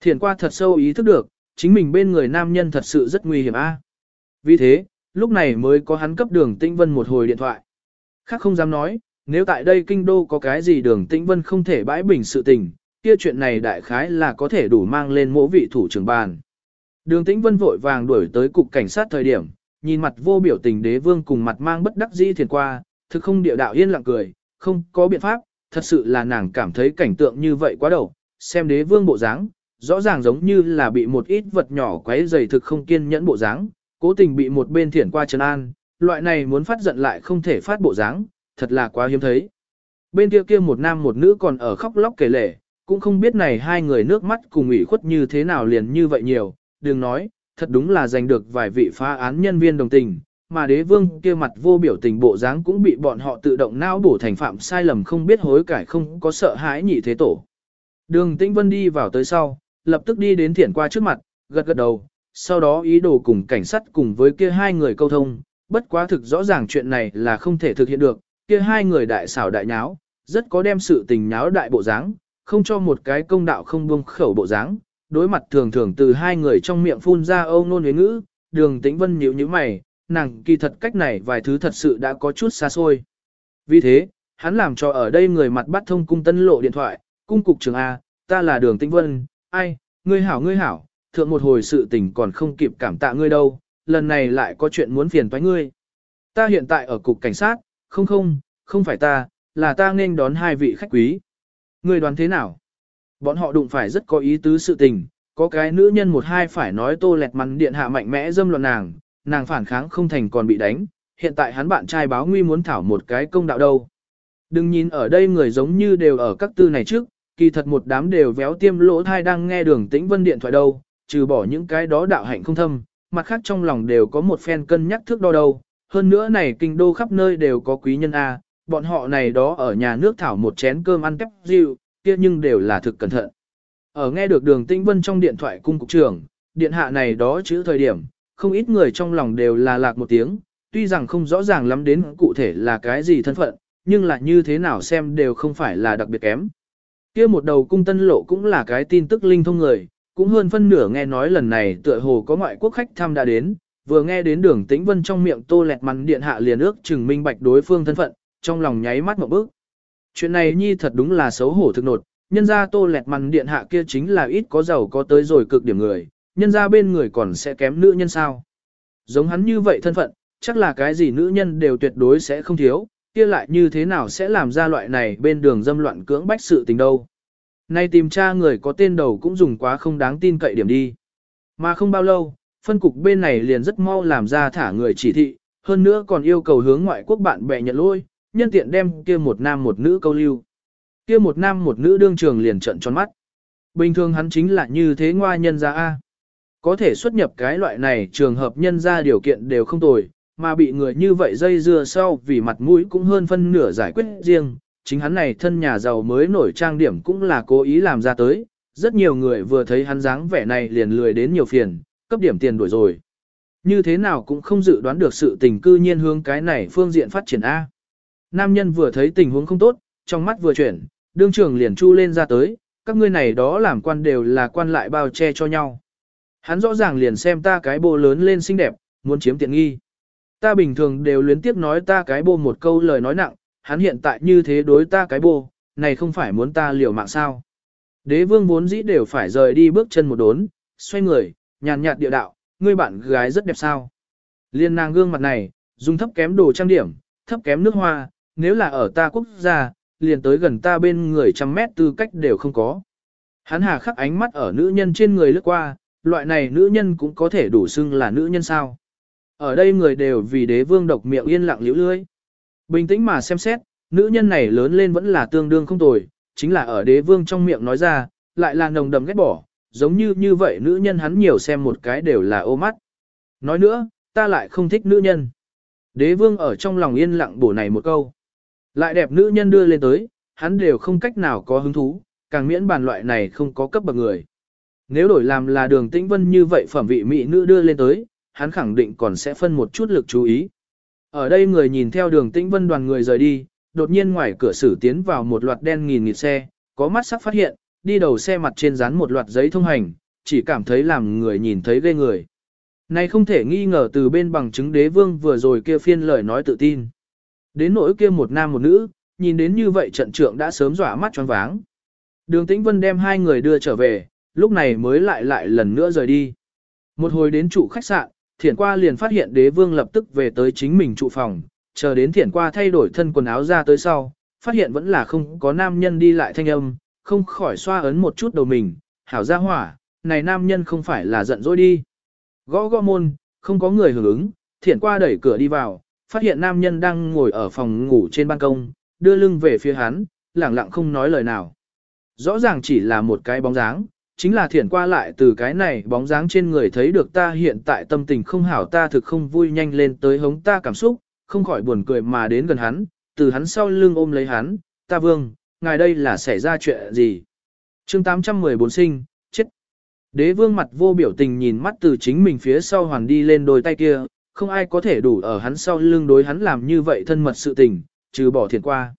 Thiển qua thật sâu ý thức được, chính mình bên người nam nhân thật sự rất nguy hiểm a. Vì thế, lúc này mới có hắn cấp đường tĩnh vân một hồi điện thoại. Khác không dám nói, nếu tại đây kinh đô có cái gì đường tĩnh vân không thể bãi bình sự tình, kia chuyện này đại khái là có thể đủ mang lên mỗi vị thủ trưởng bàn. Đường tĩnh vân vội vàng đuổi tới cục cảnh sát thời điểm, nhìn mặt vô biểu tình đế vương cùng mặt mang bất đắc dĩ thiền qua, thực không địa đạo yên lặng cười, không có biện pháp, thật sự là nàng cảm thấy cảnh tượng như vậy quá đầu, xem đế vương bộ dáng, rõ ràng giống như là bị một ít vật nhỏ quấy dày thực không kiên nhẫn bộ dáng, cố tình bị một bên thiển qua trấn an, loại này muốn phát giận lại không thể phát bộ dáng, thật là quá hiếm thấy. Bên kia kia một nam một nữ còn ở khóc lóc kể lể, cũng không biết này hai người nước mắt cùng ủy khuất như thế nào liền như vậy nhiều, đừng nói, thật đúng là giành được vài vị phá án nhân viên đồng tình, mà đế vương kia mặt vô biểu tình bộ dáng cũng bị bọn họ tự động não bổ thành phạm sai lầm không biết hối cải không có sợ hãi nhị thế tổ. Đường Tĩnh Vân đi vào tới sau, lập tức đi đến thiển qua trước mặt, gật gật đầu, sau đó ý đồ cùng cảnh sát cùng với kia hai người câu thông, bất quá thực rõ ràng chuyện này là không thể thực hiện được, kia hai người đại xảo đại nháo, rất có đem sự tình nháo đại bộ dáng, không cho một cái công đạo không buông khẩu bộ dáng, đối mặt thường thường từ hai người trong miệng phun ra âu nôn huyến ngữ, đường tĩnh vân nhíu như mày, nàng kỳ thật cách này vài thứ thật sự đã có chút xa xôi. Vì thế, hắn làm cho ở đây người mặt bắt thông cung tân lộ điện thoại, cung cục trưởng A, ta là đường tĩnh vân, ai, ngươi hảo ngươi hảo, thượng một hồi sự tình còn không kịp cảm tạ ngươi đâu, lần này lại có chuyện muốn phiền toái ngươi. Ta hiện tại ở cục cảnh sát, không không, không phải ta, là ta nên đón hai vị khách quý. Ngươi đoán thế nào? Bọn họ đụng phải rất có ý tứ sự tình, có cái nữ nhân một hai phải nói tô lẹt mắn điện hạ mạnh mẽ dâm loạn nàng, nàng phản kháng không thành còn bị đánh, hiện tại hắn bạn trai báo nguy muốn thảo một cái công đạo đâu. Đừng nhìn ở đây người giống như đều ở các tư này trước, kỳ thật một đám đều véo tiêm lỗ thai đang nghe đường tĩnh vân điện thoại đâu, trừ bỏ những cái đó đạo hạnh không thâm, mặt khác trong lòng đều có một phen cân nhắc thước đo đâu. Hơn nữa này kinh đô khắp nơi đều có quý nhân A, bọn họ này đó ở nhà nước thảo một chén cơm ăn tép rượu, kia nhưng đều là thực cẩn thận. Ở nghe được đường tĩnh vân trong điện thoại cung cục trưởng, điện hạ này đó chữ thời điểm, không ít người trong lòng đều là lạc một tiếng, tuy rằng không rõ ràng lắm đến cụ thể là cái gì thân phận, nhưng là như thế nào xem đều không phải là đặc biệt kém. kia một đầu cung tân lộ cũng là cái tin tức linh thông người, cũng hơn phân nửa nghe nói lần này tựa hồ có ngoại quốc khách thăm đã đến, vừa nghe đến đường tĩnh vân trong miệng tô lẹt mắn điện hạ liền ước chừng minh bạch đối phương thân phận, trong lòng nháy mắt một bước. Chuyện này nhi thật đúng là xấu hổ thực nột, nhân ra tô lẹt mắn điện hạ kia chính là ít có giàu có tới rồi cực điểm người, nhân ra bên người còn sẽ kém nữ nhân sao. Giống hắn như vậy thân phận, chắc là cái gì nữ nhân đều tuyệt đối sẽ không thiếu, kia lại như thế nào sẽ làm ra loại này bên đường dâm loạn cưỡng bách sự tình đâu. Nay tìm tra người có tên đầu cũng dùng quá không đáng tin cậy điểm đi. Mà không bao lâu, phân cục bên này liền rất mau làm ra thả người chỉ thị, hơn nữa còn yêu cầu hướng ngoại quốc bạn bè nhận lôi, nhân tiện đem kia một nam một nữ câu lưu. Kia một nam một nữ đương trường liền trận tròn mắt. Bình thường hắn chính là như thế ngoa nhân ra A. Có thể xuất nhập cái loại này trường hợp nhân ra điều kiện đều không tồi, mà bị người như vậy dây dưa sau vì mặt mũi cũng hơn phân nửa giải quyết riêng, chính hắn này thân nhà giàu mới nổi trang điểm cũng là cố ý làm ra tới, rất nhiều người vừa thấy hắn dáng vẻ này liền lười đến nhiều phiền, cấp điểm tiền đuổi rồi. Như thế nào cũng không dự đoán được sự tình cư nhiên hướng cái này phương diện phát triển A. Nam nhân vừa thấy tình huống không tốt, trong mắt vừa chuyển, đương trường liền chu lên ra tới, các ngươi này đó làm quan đều là quan lại bao che cho nhau. Hắn rõ ràng liền xem ta cái bô lớn lên xinh đẹp, muốn chiếm tiện nghi. Ta bình thường đều luyến tiếp nói ta cái bô một câu lời nói nặng, hắn hiện tại như thế đối ta cái bô, này không phải muốn ta liều mạng sao. Đế vương vốn dĩ đều phải rời đi bước chân một đốn, xoay người, nhàn nhạt địa đạo, ngươi bạn gái rất đẹp sao. Liên nàng gương mặt này, dùng thấp kém đồ trang điểm, thấp kém nước hoa, nếu là ở ta quốc gia, liền tới gần ta bên người trăm mét tư cách đều không có. Hắn hà khắc ánh mắt ở nữ nhân trên người lướt qua, loại này nữ nhân cũng có thể đủ xưng là nữ nhân sao. Ở đây người đều vì đế vương độc miệng yên lặng liễu lưới. Bình tĩnh mà xem xét, nữ nhân này lớn lên vẫn là tương đương không tồi, chính là ở đế vương trong miệng nói ra, lại là nồng đầm ghét bỏ, giống như như vậy nữ nhân hắn nhiều xem một cái đều là ô mắt. Nói nữa, ta lại không thích nữ nhân. Đế vương ở trong lòng yên lặng bổ này một câu. Lại đẹp nữ nhân đưa lên tới, hắn đều không cách nào có hứng thú, càng miễn bàn loại này không có cấp bậc người. Nếu đổi làm là đường tĩnh vân như vậy phẩm vị mỹ nữ đưa lên tới, hắn khẳng định còn sẽ phân một chút lực chú ý. Ở đây người nhìn theo đường tĩnh vân đoàn người rời đi, đột nhiên ngoài cửa sử tiến vào một loạt đen nghìn nghịt xe, có mắt sắc phát hiện, đi đầu xe mặt trên dán một loạt giấy thông hành, chỉ cảm thấy làm người nhìn thấy ghê người. Này không thể nghi ngờ từ bên bằng chứng đế vương vừa rồi kia phiên lời nói tự tin. Đến nỗi kia một nam một nữ, nhìn đến như vậy trận trưởng đã sớm dọa mắt choáng váng. Đường Tĩnh Vân đem hai người đưa trở về, lúc này mới lại lại lần nữa rời đi. Một hồi đến trụ khách sạn, thiển qua liền phát hiện đế vương lập tức về tới chính mình trụ phòng, chờ đến thiển qua thay đổi thân quần áo ra tới sau, phát hiện vẫn là không có nam nhân đi lại thanh âm, không khỏi xoa ấn một chút đầu mình, hảo ra hỏa, này nam nhân không phải là giận dỗi đi. Gõ gõ môn, không có người hưởng ứng, thiển qua đẩy cửa đi vào, phát hiện nam nhân đang ngồi ở phòng ngủ trên ban công, đưa lưng về phía hắn, lẳng lặng không nói lời nào. Rõ ràng chỉ là một cái bóng dáng, chính là thiển qua lại từ cái này bóng dáng trên người thấy được ta hiện tại tâm tình không hảo ta thực không vui nhanh lên tới hống ta cảm xúc, không khỏi buồn cười mà đến gần hắn, từ hắn sau lưng ôm lấy hắn, ta vương, ngài đây là xảy ra chuyện gì? chương 814 sinh, chết. Đế vương mặt vô biểu tình nhìn mắt từ chính mình phía sau hoàn đi lên đôi tay kia, không ai có thể đủ ở hắn sau lưng đối hắn làm như vậy thân mật sự tình, trừ bỏ thiền qua.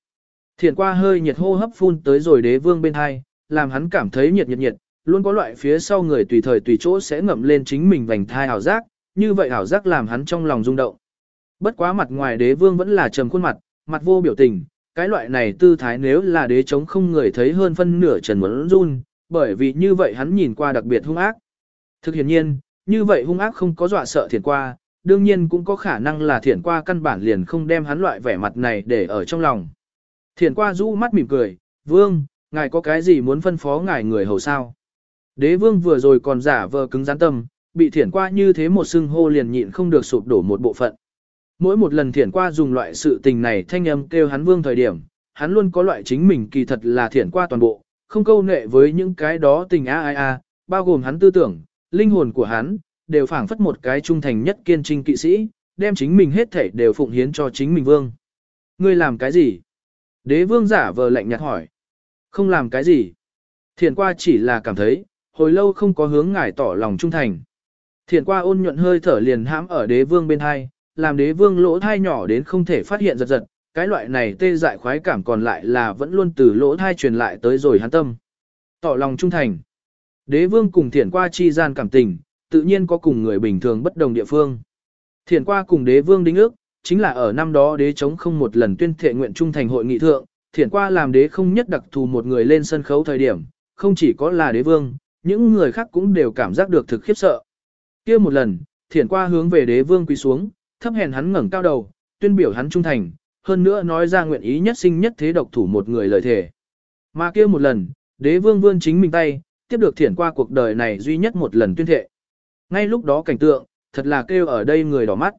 Thiền qua hơi nhiệt hô hấp phun tới rồi đế vương bên hai, làm hắn cảm thấy nhiệt nhiệt nhiệt, luôn có loại phía sau người tùy thời tùy chỗ sẽ ngậm lên chính mình vành thai ảo giác, như vậy ảo giác làm hắn trong lòng rung động. Bất quá mặt ngoài đế vương vẫn là trầm khuôn mặt, mặt vô biểu tình, cái loại này tư thái nếu là đế chống không người thấy hơn phân nửa trần muốn run, bởi vì như vậy hắn nhìn qua đặc biệt hung ác. Thực hiện nhiên, như vậy hung ác không có dọa sợ thiền qua, đương nhiên cũng có khả năng là thiền qua căn bản liền không đem hắn loại vẻ mặt này để ở trong lòng. Thiền qua rũ mắt mỉm cười, vương, ngài có cái gì muốn phân phó ngài người hầu sao? Đế vương vừa rồi còn giả vờ cứng rắn tâm, bị thiển qua như thế một xưng hô liền nhịn không được sụp đổ một bộ phận. Mỗi một lần thiển qua dùng loại sự tình này thanh âm kêu hắn vương thời điểm, hắn luôn có loại chính mình kỳ thật là thiển qua toàn bộ, không câu nệ với những cái đó tình a a a, bao gồm hắn tư tưởng, linh hồn của hắn, đều phảng phất một cái trung thành nhất kiên trinh kỵ sĩ, đem chính mình hết thể đều phụng hiến cho chính mình vương. Ngươi làm cái gì? Đế vương giả vờ lạnh nhạt hỏi. Không làm cái gì. Thiển qua chỉ là cảm thấy, hồi lâu không có hướng ngài tỏ lòng trung thành. Thiện qua ôn nhuận hơi thở liền hãm ở đế vương bên hai, làm đế vương lỗ thai nhỏ đến không thể phát hiện giật giật, cái loại này tê dại khoái cảm còn lại là vẫn luôn từ lỗ thai truyền lại tới rồi hắn tâm. Tỏ lòng trung thành. Đế vương cùng thiện qua chi gian cảm tình, tự nhiên có cùng người bình thường bất đồng địa phương. Thiện qua cùng đế vương đính ước, chính là ở năm đó đế chống không một lần tuyên thệ nguyện trung thành hội nghị thượng, thiện qua làm đế không nhất đặc thù một người lên sân khấu thời điểm, không chỉ có là đế vương, những người khác cũng đều cảm giác được thực khiếp sợ. kia một lần, thiển qua hướng về đế vương quỳ xuống, thấp hèn hắn ngẩng cao đầu, tuyên biểu hắn trung thành, hơn nữa nói ra nguyện ý nhất sinh nhất thế độc thủ một người lời thề. Mà kia một lần, đế vương vươn chính mình tay, tiếp được thiển qua cuộc đời này duy nhất một lần tuyên thệ. Ngay lúc đó cảnh tượng, thật là kêu ở đây người đỏ mắt.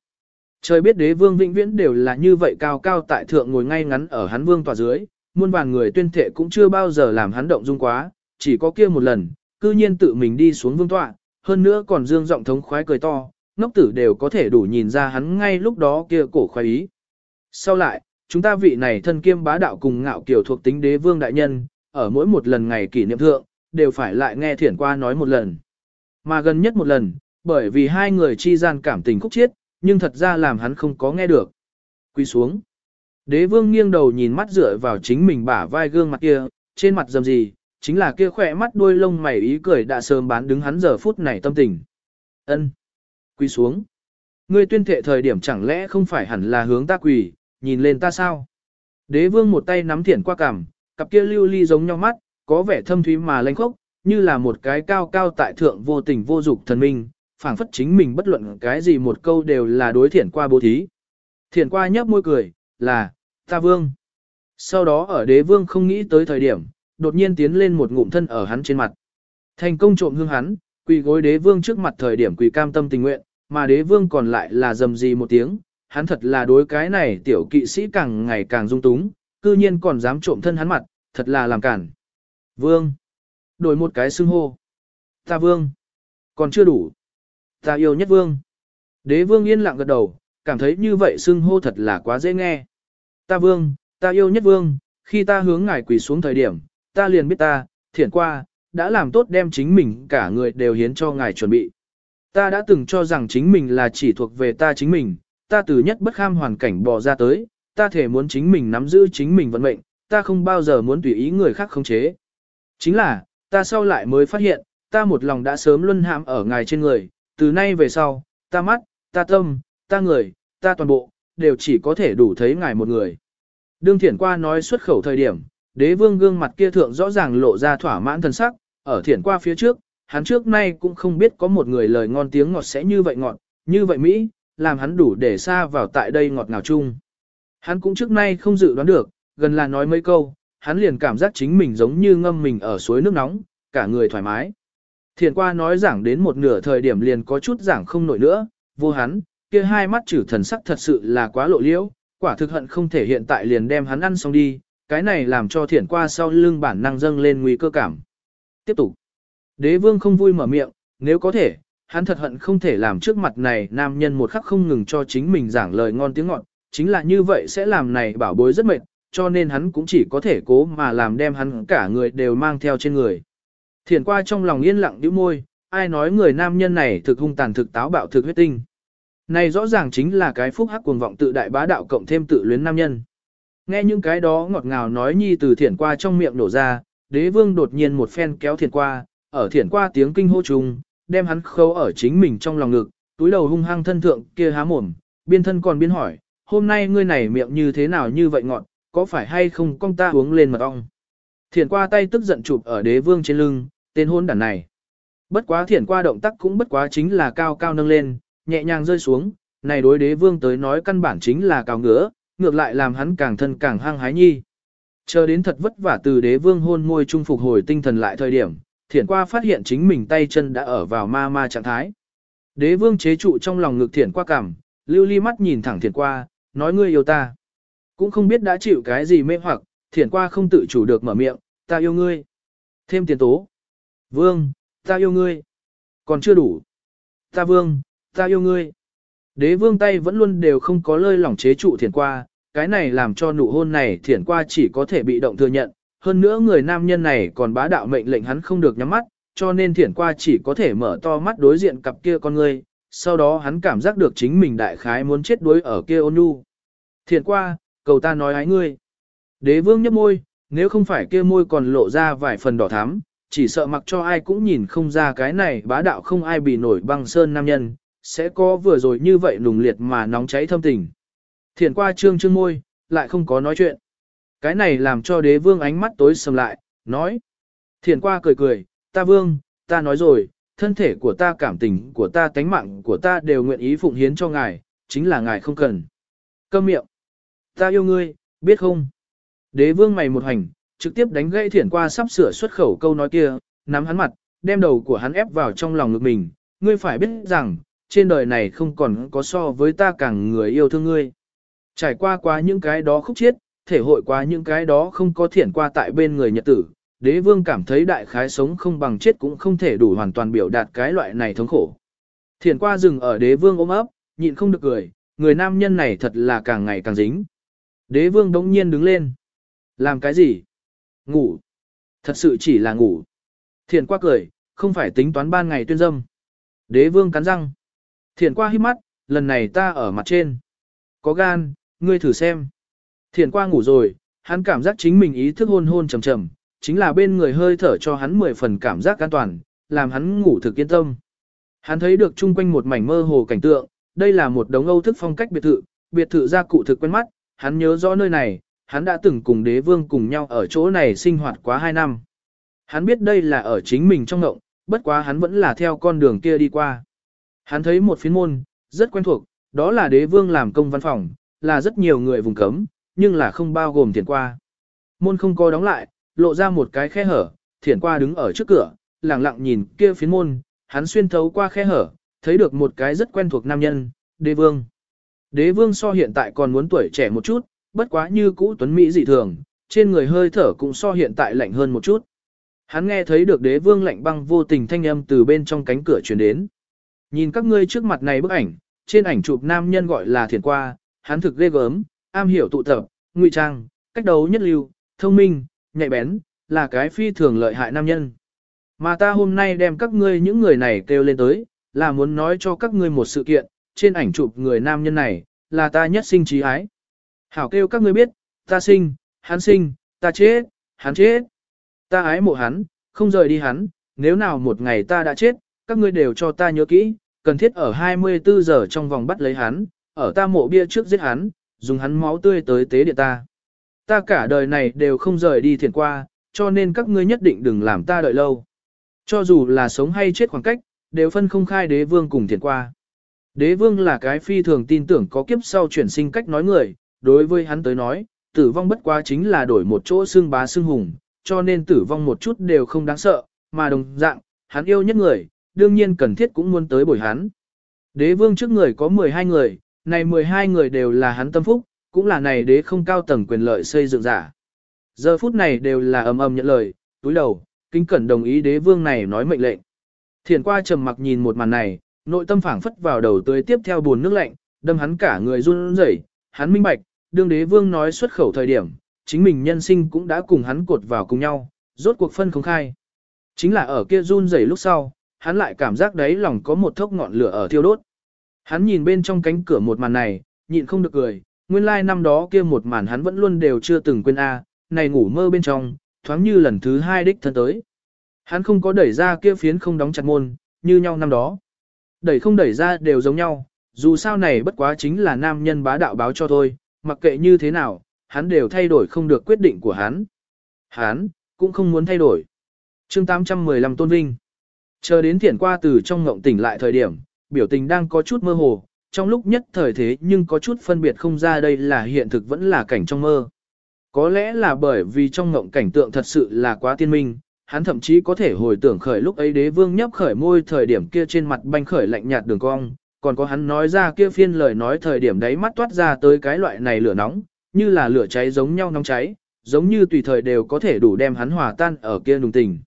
Trời biết đế vương vĩnh viễn đều là như vậy cao cao tại thượng ngồi ngay ngắn ở hắn vương tòa dưới, muôn vàn người tuyên thệ cũng chưa bao giờ làm hắn động dung quá, chỉ có kia một lần, cư nhiên tự mình đi xuống vương tọa, hơn nữa còn dương giọng thống khoái cười to, ngốc tử đều có thể đủ nhìn ra hắn ngay lúc đó kia cổ khoái ý. Sau lại, chúng ta vị này thân kiêm bá đạo cùng ngạo kiểu thuộc tính đế vương đại nhân, ở mỗi một lần ngày kỷ niệm thượng, đều phải lại nghe thiển qua nói một lần. Mà gần nhất một lần, bởi vì hai người chi gian cảm tình khúc chiết, nhưng thật ra làm hắn không có nghe được. Quy xuống. Đế vương nghiêng đầu nhìn mắt dựa vào chính mình bả vai gương mặt kia, trên mặt dầm gì, chính là kia khỏe mắt đuôi lông mày ý cười đã sớm bán đứng hắn giờ phút này tâm tình. ân Quỳ xuống. Ngươi tuyên thệ thời điểm chẳng lẽ không phải hẳn là hướng ta quỳ, nhìn lên ta sao? Đế vương một tay nắm thiển qua cằm, cặp kia lưu ly giống nhau mắt, có vẻ thâm thúy mà lanh khốc, như là một cái cao cao tại thượng vô tình vô dục thần minh, phảng phất chính mình bất luận cái gì một câu đều là đối thiển qua bố thí. Thiển qua nhấp môi cười, là, ta vương. Sau đó ở đế vương không nghĩ tới thời điểm, đột nhiên tiến lên một ngụm thân ở hắn trên mặt. Thành công trộm hương hắn, quỳ gối đế vương trước mặt thời điểm quỳ cam tâm tình nguyện, mà đế vương còn lại là dầm gì một tiếng, hắn thật là đối cái này tiểu kỵ sĩ càng ngày càng dung túng, cư nhiên còn dám trộm thân hắn mặt, thật là làm cản. Vương. Đổi một cái xưng hô. Ta vương. Còn chưa đủ. Ta yêu nhất vương. Đế vương yên lặng gật đầu, cảm thấy như vậy xưng hô thật là quá dễ nghe. Ta vương, ta yêu nhất vương, khi ta hướng ngài quỳ xuống thời điểm, ta liền biết ta, thiện qua, đã làm tốt đem chính mình cả người đều hiến cho ngài chuẩn bị. Ta đã từng cho rằng chính mình là chỉ thuộc về ta chính mình, ta từ nhất bất kham hoàn cảnh bỏ ra tới, ta thể muốn chính mình nắm giữ chính mình vận mệnh, ta không bao giờ muốn tùy ý người khác khống chế. Chính là, ta sau lại mới phát hiện, ta một lòng đã sớm luân hãm ở ngài trên người, từ nay về sau, ta mắt, ta tâm, ta người, ta toàn bộ, đều chỉ có thể đủ thấy ngài một người. Đương thiển qua nói xuất khẩu thời điểm, đế vương gương mặt kia thượng rõ ràng lộ ra thỏa mãn thần sắc, ở thiển qua phía trước, hắn trước nay cũng không biết có một người lời ngon tiếng ngọt sẽ như vậy ngọt, như vậy Mỹ, làm hắn đủ để xa vào tại đây ngọt ngào chung. Hắn cũng trước nay không dự đoán được, gần là nói mấy câu, hắn liền cảm giác chính mình giống như ngâm mình ở suối nước nóng, cả người thoải mái. Thiền qua nói giảng đến một nửa thời điểm liền có chút giảng không nổi nữa, vô hắn, kia hai mắt chữ thần sắc thật sự là quá lộ liễu, quả thực hận không thể hiện tại liền đem hắn ăn xong đi, cái này làm cho thiển qua sau lưng bản năng dâng lên nguy cơ cảm. Tiếp tục. Đế vương không vui mở miệng, nếu có thể, hắn thật hận không thể làm trước mặt này nam nhân một khắc không ngừng cho chính mình giảng lời ngon tiếng ngọt, chính là như vậy sẽ làm này bảo bối rất mệt, cho nên hắn cũng chỉ có thể cố mà làm đem hắn cả người đều mang theo trên người. Thiển qua trong lòng yên lặng nhíu môi, ai nói người nam nhân này thực hung tàn thực táo bạo thực huyết tinh. Này rõ ràng chính là cái phúc hắc cuồng vọng tự đại bá đạo cộng thêm tự luyến nam nhân. Nghe những cái đó ngọt ngào nói nhi từ thiển qua trong miệng nổ ra, đế vương đột nhiên một phen kéo thiển qua, ở thiển qua tiếng kinh hô trùng, đem hắn khâu ở chính mình trong lòng ngực, túi đầu hung hăng thân thượng kia há mồm, biên thân còn biên hỏi, hôm nay ngươi này miệng như thế nào như vậy ngọt, có phải hay không con ta uống lên mật ong. Thiển qua tay tức giận chụp ở đế vương trên lưng, tên hôn đàn này. Bất quá thiển qua động tác cũng bất quá chính là cao cao nâng lên, nhẹ nhàng rơi xuống, này đối đế vương tới nói căn bản chính là cao ngứa, ngược lại làm hắn càng thân càng hăng hái nhi. Chờ đến thật vất vả từ đế vương hôn môi trung phục hồi tinh thần lại thời điểm, thiển qua phát hiện chính mình tay chân đã ở vào ma ma trạng thái. Đế vương chế trụ trong lòng ngực thiển qua cảm, lưu ly mắt nhìn thẳng thiển qua, nói ngươi yêu ta. Cũng không biết đã chịu cái gì mê hoặc, thiển qua không tự chủ được mở miệng, ta yêu ngươi. Thêm tiền tố. Vương, ta yêu ngươi. Còn chưa đủ. Ta vương, ta yêu ngươi. Đế vương tay vẫn luôn đều không có lơi lỏng chế trụ thiển qua, cái này làm cho nụ hôn này thiển qua chỉ có thể bị động thừa nhận, hơn nữa người nam nhân này còn bá đạo mệnh lệnh hắn không được nhắm mắt, cho nên thiển qua chỉ có thể mở to mắt đối diện cặp kia con người, sau đó hắn cảm giác được chính mình đại khái muốn chết đuối ở kia ôn nhu. Thiển qua, cầu ta nói ái ngươi. Đế vương nhấp môi, nếu không phải kia môi còn lộ ra vài phần đỏ thắm, chỉ sợ mặc cho ai cũng nhìn không ra cái này bá đạo không ai bị nổi băng sơn nam nhân, sẽ có vừa rồi như vậy nùng liệt mà nóng cháy thâm tình. Thiển qua trương trương môi, lại không có nói chuyện. Cái này làm cho đế vương ánh mắt tối sầm lại, nói. Thiển qua cười cười, ta vương, ta nói rồi, thân thể của ta cảm tình của ta tánh mạng của ta đều nguyện ý phụng hiến cho ngài, chính là ngài không cần. Câm miệng. Ta yêu ngươi, biết không? Đế vương mày một hành, trực tiếp đánh gãy thiển qua sắp sửa xuất khẩu câu nói kia, nắm hắn mặt, đem đầu của hắn ép vào trong lòng ngực mình. Ngươi phải biết rằng, trên đời này không còn có so với ta càng người yêu thương ngươi. Trải qua qua những cái đó khúc chiết, thể hội qua những cái đó không có thiển qua tại bên người nhật tử, đế vương cảm thấy đại khái sống không bằng chết cũng không thể đủ hoàn toàn biểu đạt cái loại này thống khổ. Thiển qua rừng ở đế vương ôm ấp, nhịn không được cười, người nam nhân này thật là càng ngày càng dính. Đế vương đống nhiên đứng lên. Làm cái gì? Ngủ. Thật sự chỉ là ngủ. Thiển qua cười, không phải tính toán ban ngày tuyên dâm. Đế vương cắn răng. Thiển qua hít mắt, lần này ta ở mặt trên. Có gan, ngươi thử xem. Thiển qua ngủ rồi, hắn cảm giác chính mình ý thức hôn hôn trầm trầm, chính là bên người hơi thở cho hắn mười phần cảm giác an toàn, làm hắn ngủ thực yên tâm. Hắn thấy được chung quanh một mảnh mơ hồ cảnh tượng, đây là một đống Âu thức phong cách biệt thự, biệt thự gia cụ thực quen mắt, hắn nhớ rõ nơi này, hắn đã từng cùng đế vương cùng nhau ở chỗ này sinh hoạt quá 2 năm. Hắn biết đây là ở chính mình trong ngộng, bất quá hắn vẫn là theo con đường kia đi qua. Hắn thấy một phiến môn, rất quen thuộc, đó là đế vương làm công văn phòng, là rất nhiều người vùng cấm, nhưng là không bao gồm thiền qua. Môn không có đóng lại, lộ ra một cái khe hở, thiền qua đứng ở trước cửa, lặng lặng nhìn kia phiến môn, hắn xuyên thấu qua khe hở, thấy được một cái rất quen thuộc nam nhân, đế vương. Đế vương so hiện tại còn muốn tuổi trẻ một chút, bất quá như cũ tuấn Mỹ dị thường, trên người hơi thở cũng so hiện tại lạnh hơn một chút. Hắn nghe thấy được đế vương lạnh băng vô tình thanh âm từ bên trong cánh cửa truyền đến. Nhìn các ngươi trước mặt này bức ảnh, trên ảnh chụp nam nhân gọi là thiền qua, hắn thực ghê gớm, am hiểu tụ tập, ngụy trang, cách đấu nhất lưu, thông minh, nhạy bén, là cái phi thường lợi hại nam nhân. Mà ta hôm nay đem các ngươi những người này kêu lên tới, là muốn nói cho các ngươi một sự kiện, trên ảnh chụp người nam nhân này, là ta nhất sinh trí ái. Hảo kêu các ngươi biết, ta sinh, hắn sinh, ta chết, hắn chết. Ta ái mộ hắn, không rời đi hắn, nếu nào một ngày ta đã chết, các ngươi đều cho ta nhớ kỹ, cần thiết ở 24 giờ trong vòng bắt lấy hắn, ở ta mộ bia trước giết hắn, dùng hắn máu tươi tới tế địa ta. Ta cả đời này đều không rời đi thiền qua, cho nên các ngươi nhất định đừng làm ta đợi lâu. Cho dù là sống hay chết khoảng cách, đều phân không khai đế vương cùng thiền qua. Đế vương là cái phi thường tin tưởng có kiếp sau chuyển sinh cách nói người, đối với hắn tới nói, tử vong bất quá chính là đổi một chỗ xương bá xương hùng, cho nên tử vong một chút đều không đáng sợ, mà đồng dạng, hắn yêu nhất người, đương nhiên cần thiết cũng muốn tới bồi hắn. Đế vương trước người có 12 người, này 12 người đều là hắn tâm phúc, cũng là này đế không cao tầng quyền lợi xây dựng giả. Giờ phút này đều là ầm ầm nhận lời, túi đầu, kính cẩn đồng ý đế vương này nói mệnh lệnh. Thiền qua trầm mặc nhìn một màn này, nội tâm phảng phất vào đầu tươi tiếp theo buồn nước lạnh, đâm hắn cả người run rẩy, hắn minh bạch, đương đế vương nói xuất khẩu thời điểm, chính mình nhân sinh cũng đã cùng hắn cột vào cùng nhau, rốt cuộc phân không khai. Chính là ở kia run rẩy lúc sau, hắn lại cảm giác đấy lòng có một thốc ngọn lửa ở thiêu đốt. Hắn nhìn bên trong cánh cửa một màn này, nhịn không được cười, nguyên lai like năm đó kia một màn hắn vẫn luôn đều chưa từng quên a, này ngủ mơ bên trong, thoáng như lần thứ hai đích thân tới. Hắn không có đẩy ra kia phiến không đóng chặt môn, như nhau năm đó. Đẩy không đẩy ra đều giống nhau, dù sao này bất quá chính là nam nhân bá đạo báo cho thôi, mặc kệ như thế nào, hắn đều thay đổi không được quyết định của hắn. Hắn, cũng không muốn thay đổi. chương 815 Tôn Vinh Chờ đến thiển qua từ trong ngộng tỉnh lại thời điểm, biểu tình đang có chút mơ hồ, trong lúc nhất thời thế nhưng có chút phân biệt không ra đây là hiện thực vẫn là cảnh trong mơ. Có lẽ là bởi vì trong ngộng cảnh tượng thật sự là quá tiên minh, hắn thậm chí có thể hồi tưởng khởi lúc ấy đế vương nhấp khởi môi thời điểm kia trên mặt banh khởi lạnh nhạt đường cong, còn có hắn nói ra kia phiên lời nói thời điểm đấy mắt toát ra tới cái loại này lửa nóng, như là lửa cháy giống nhau nóng cháy, giống như tùy thời đều có thể đủ đem hắn hòa tan ở kia nùng tình.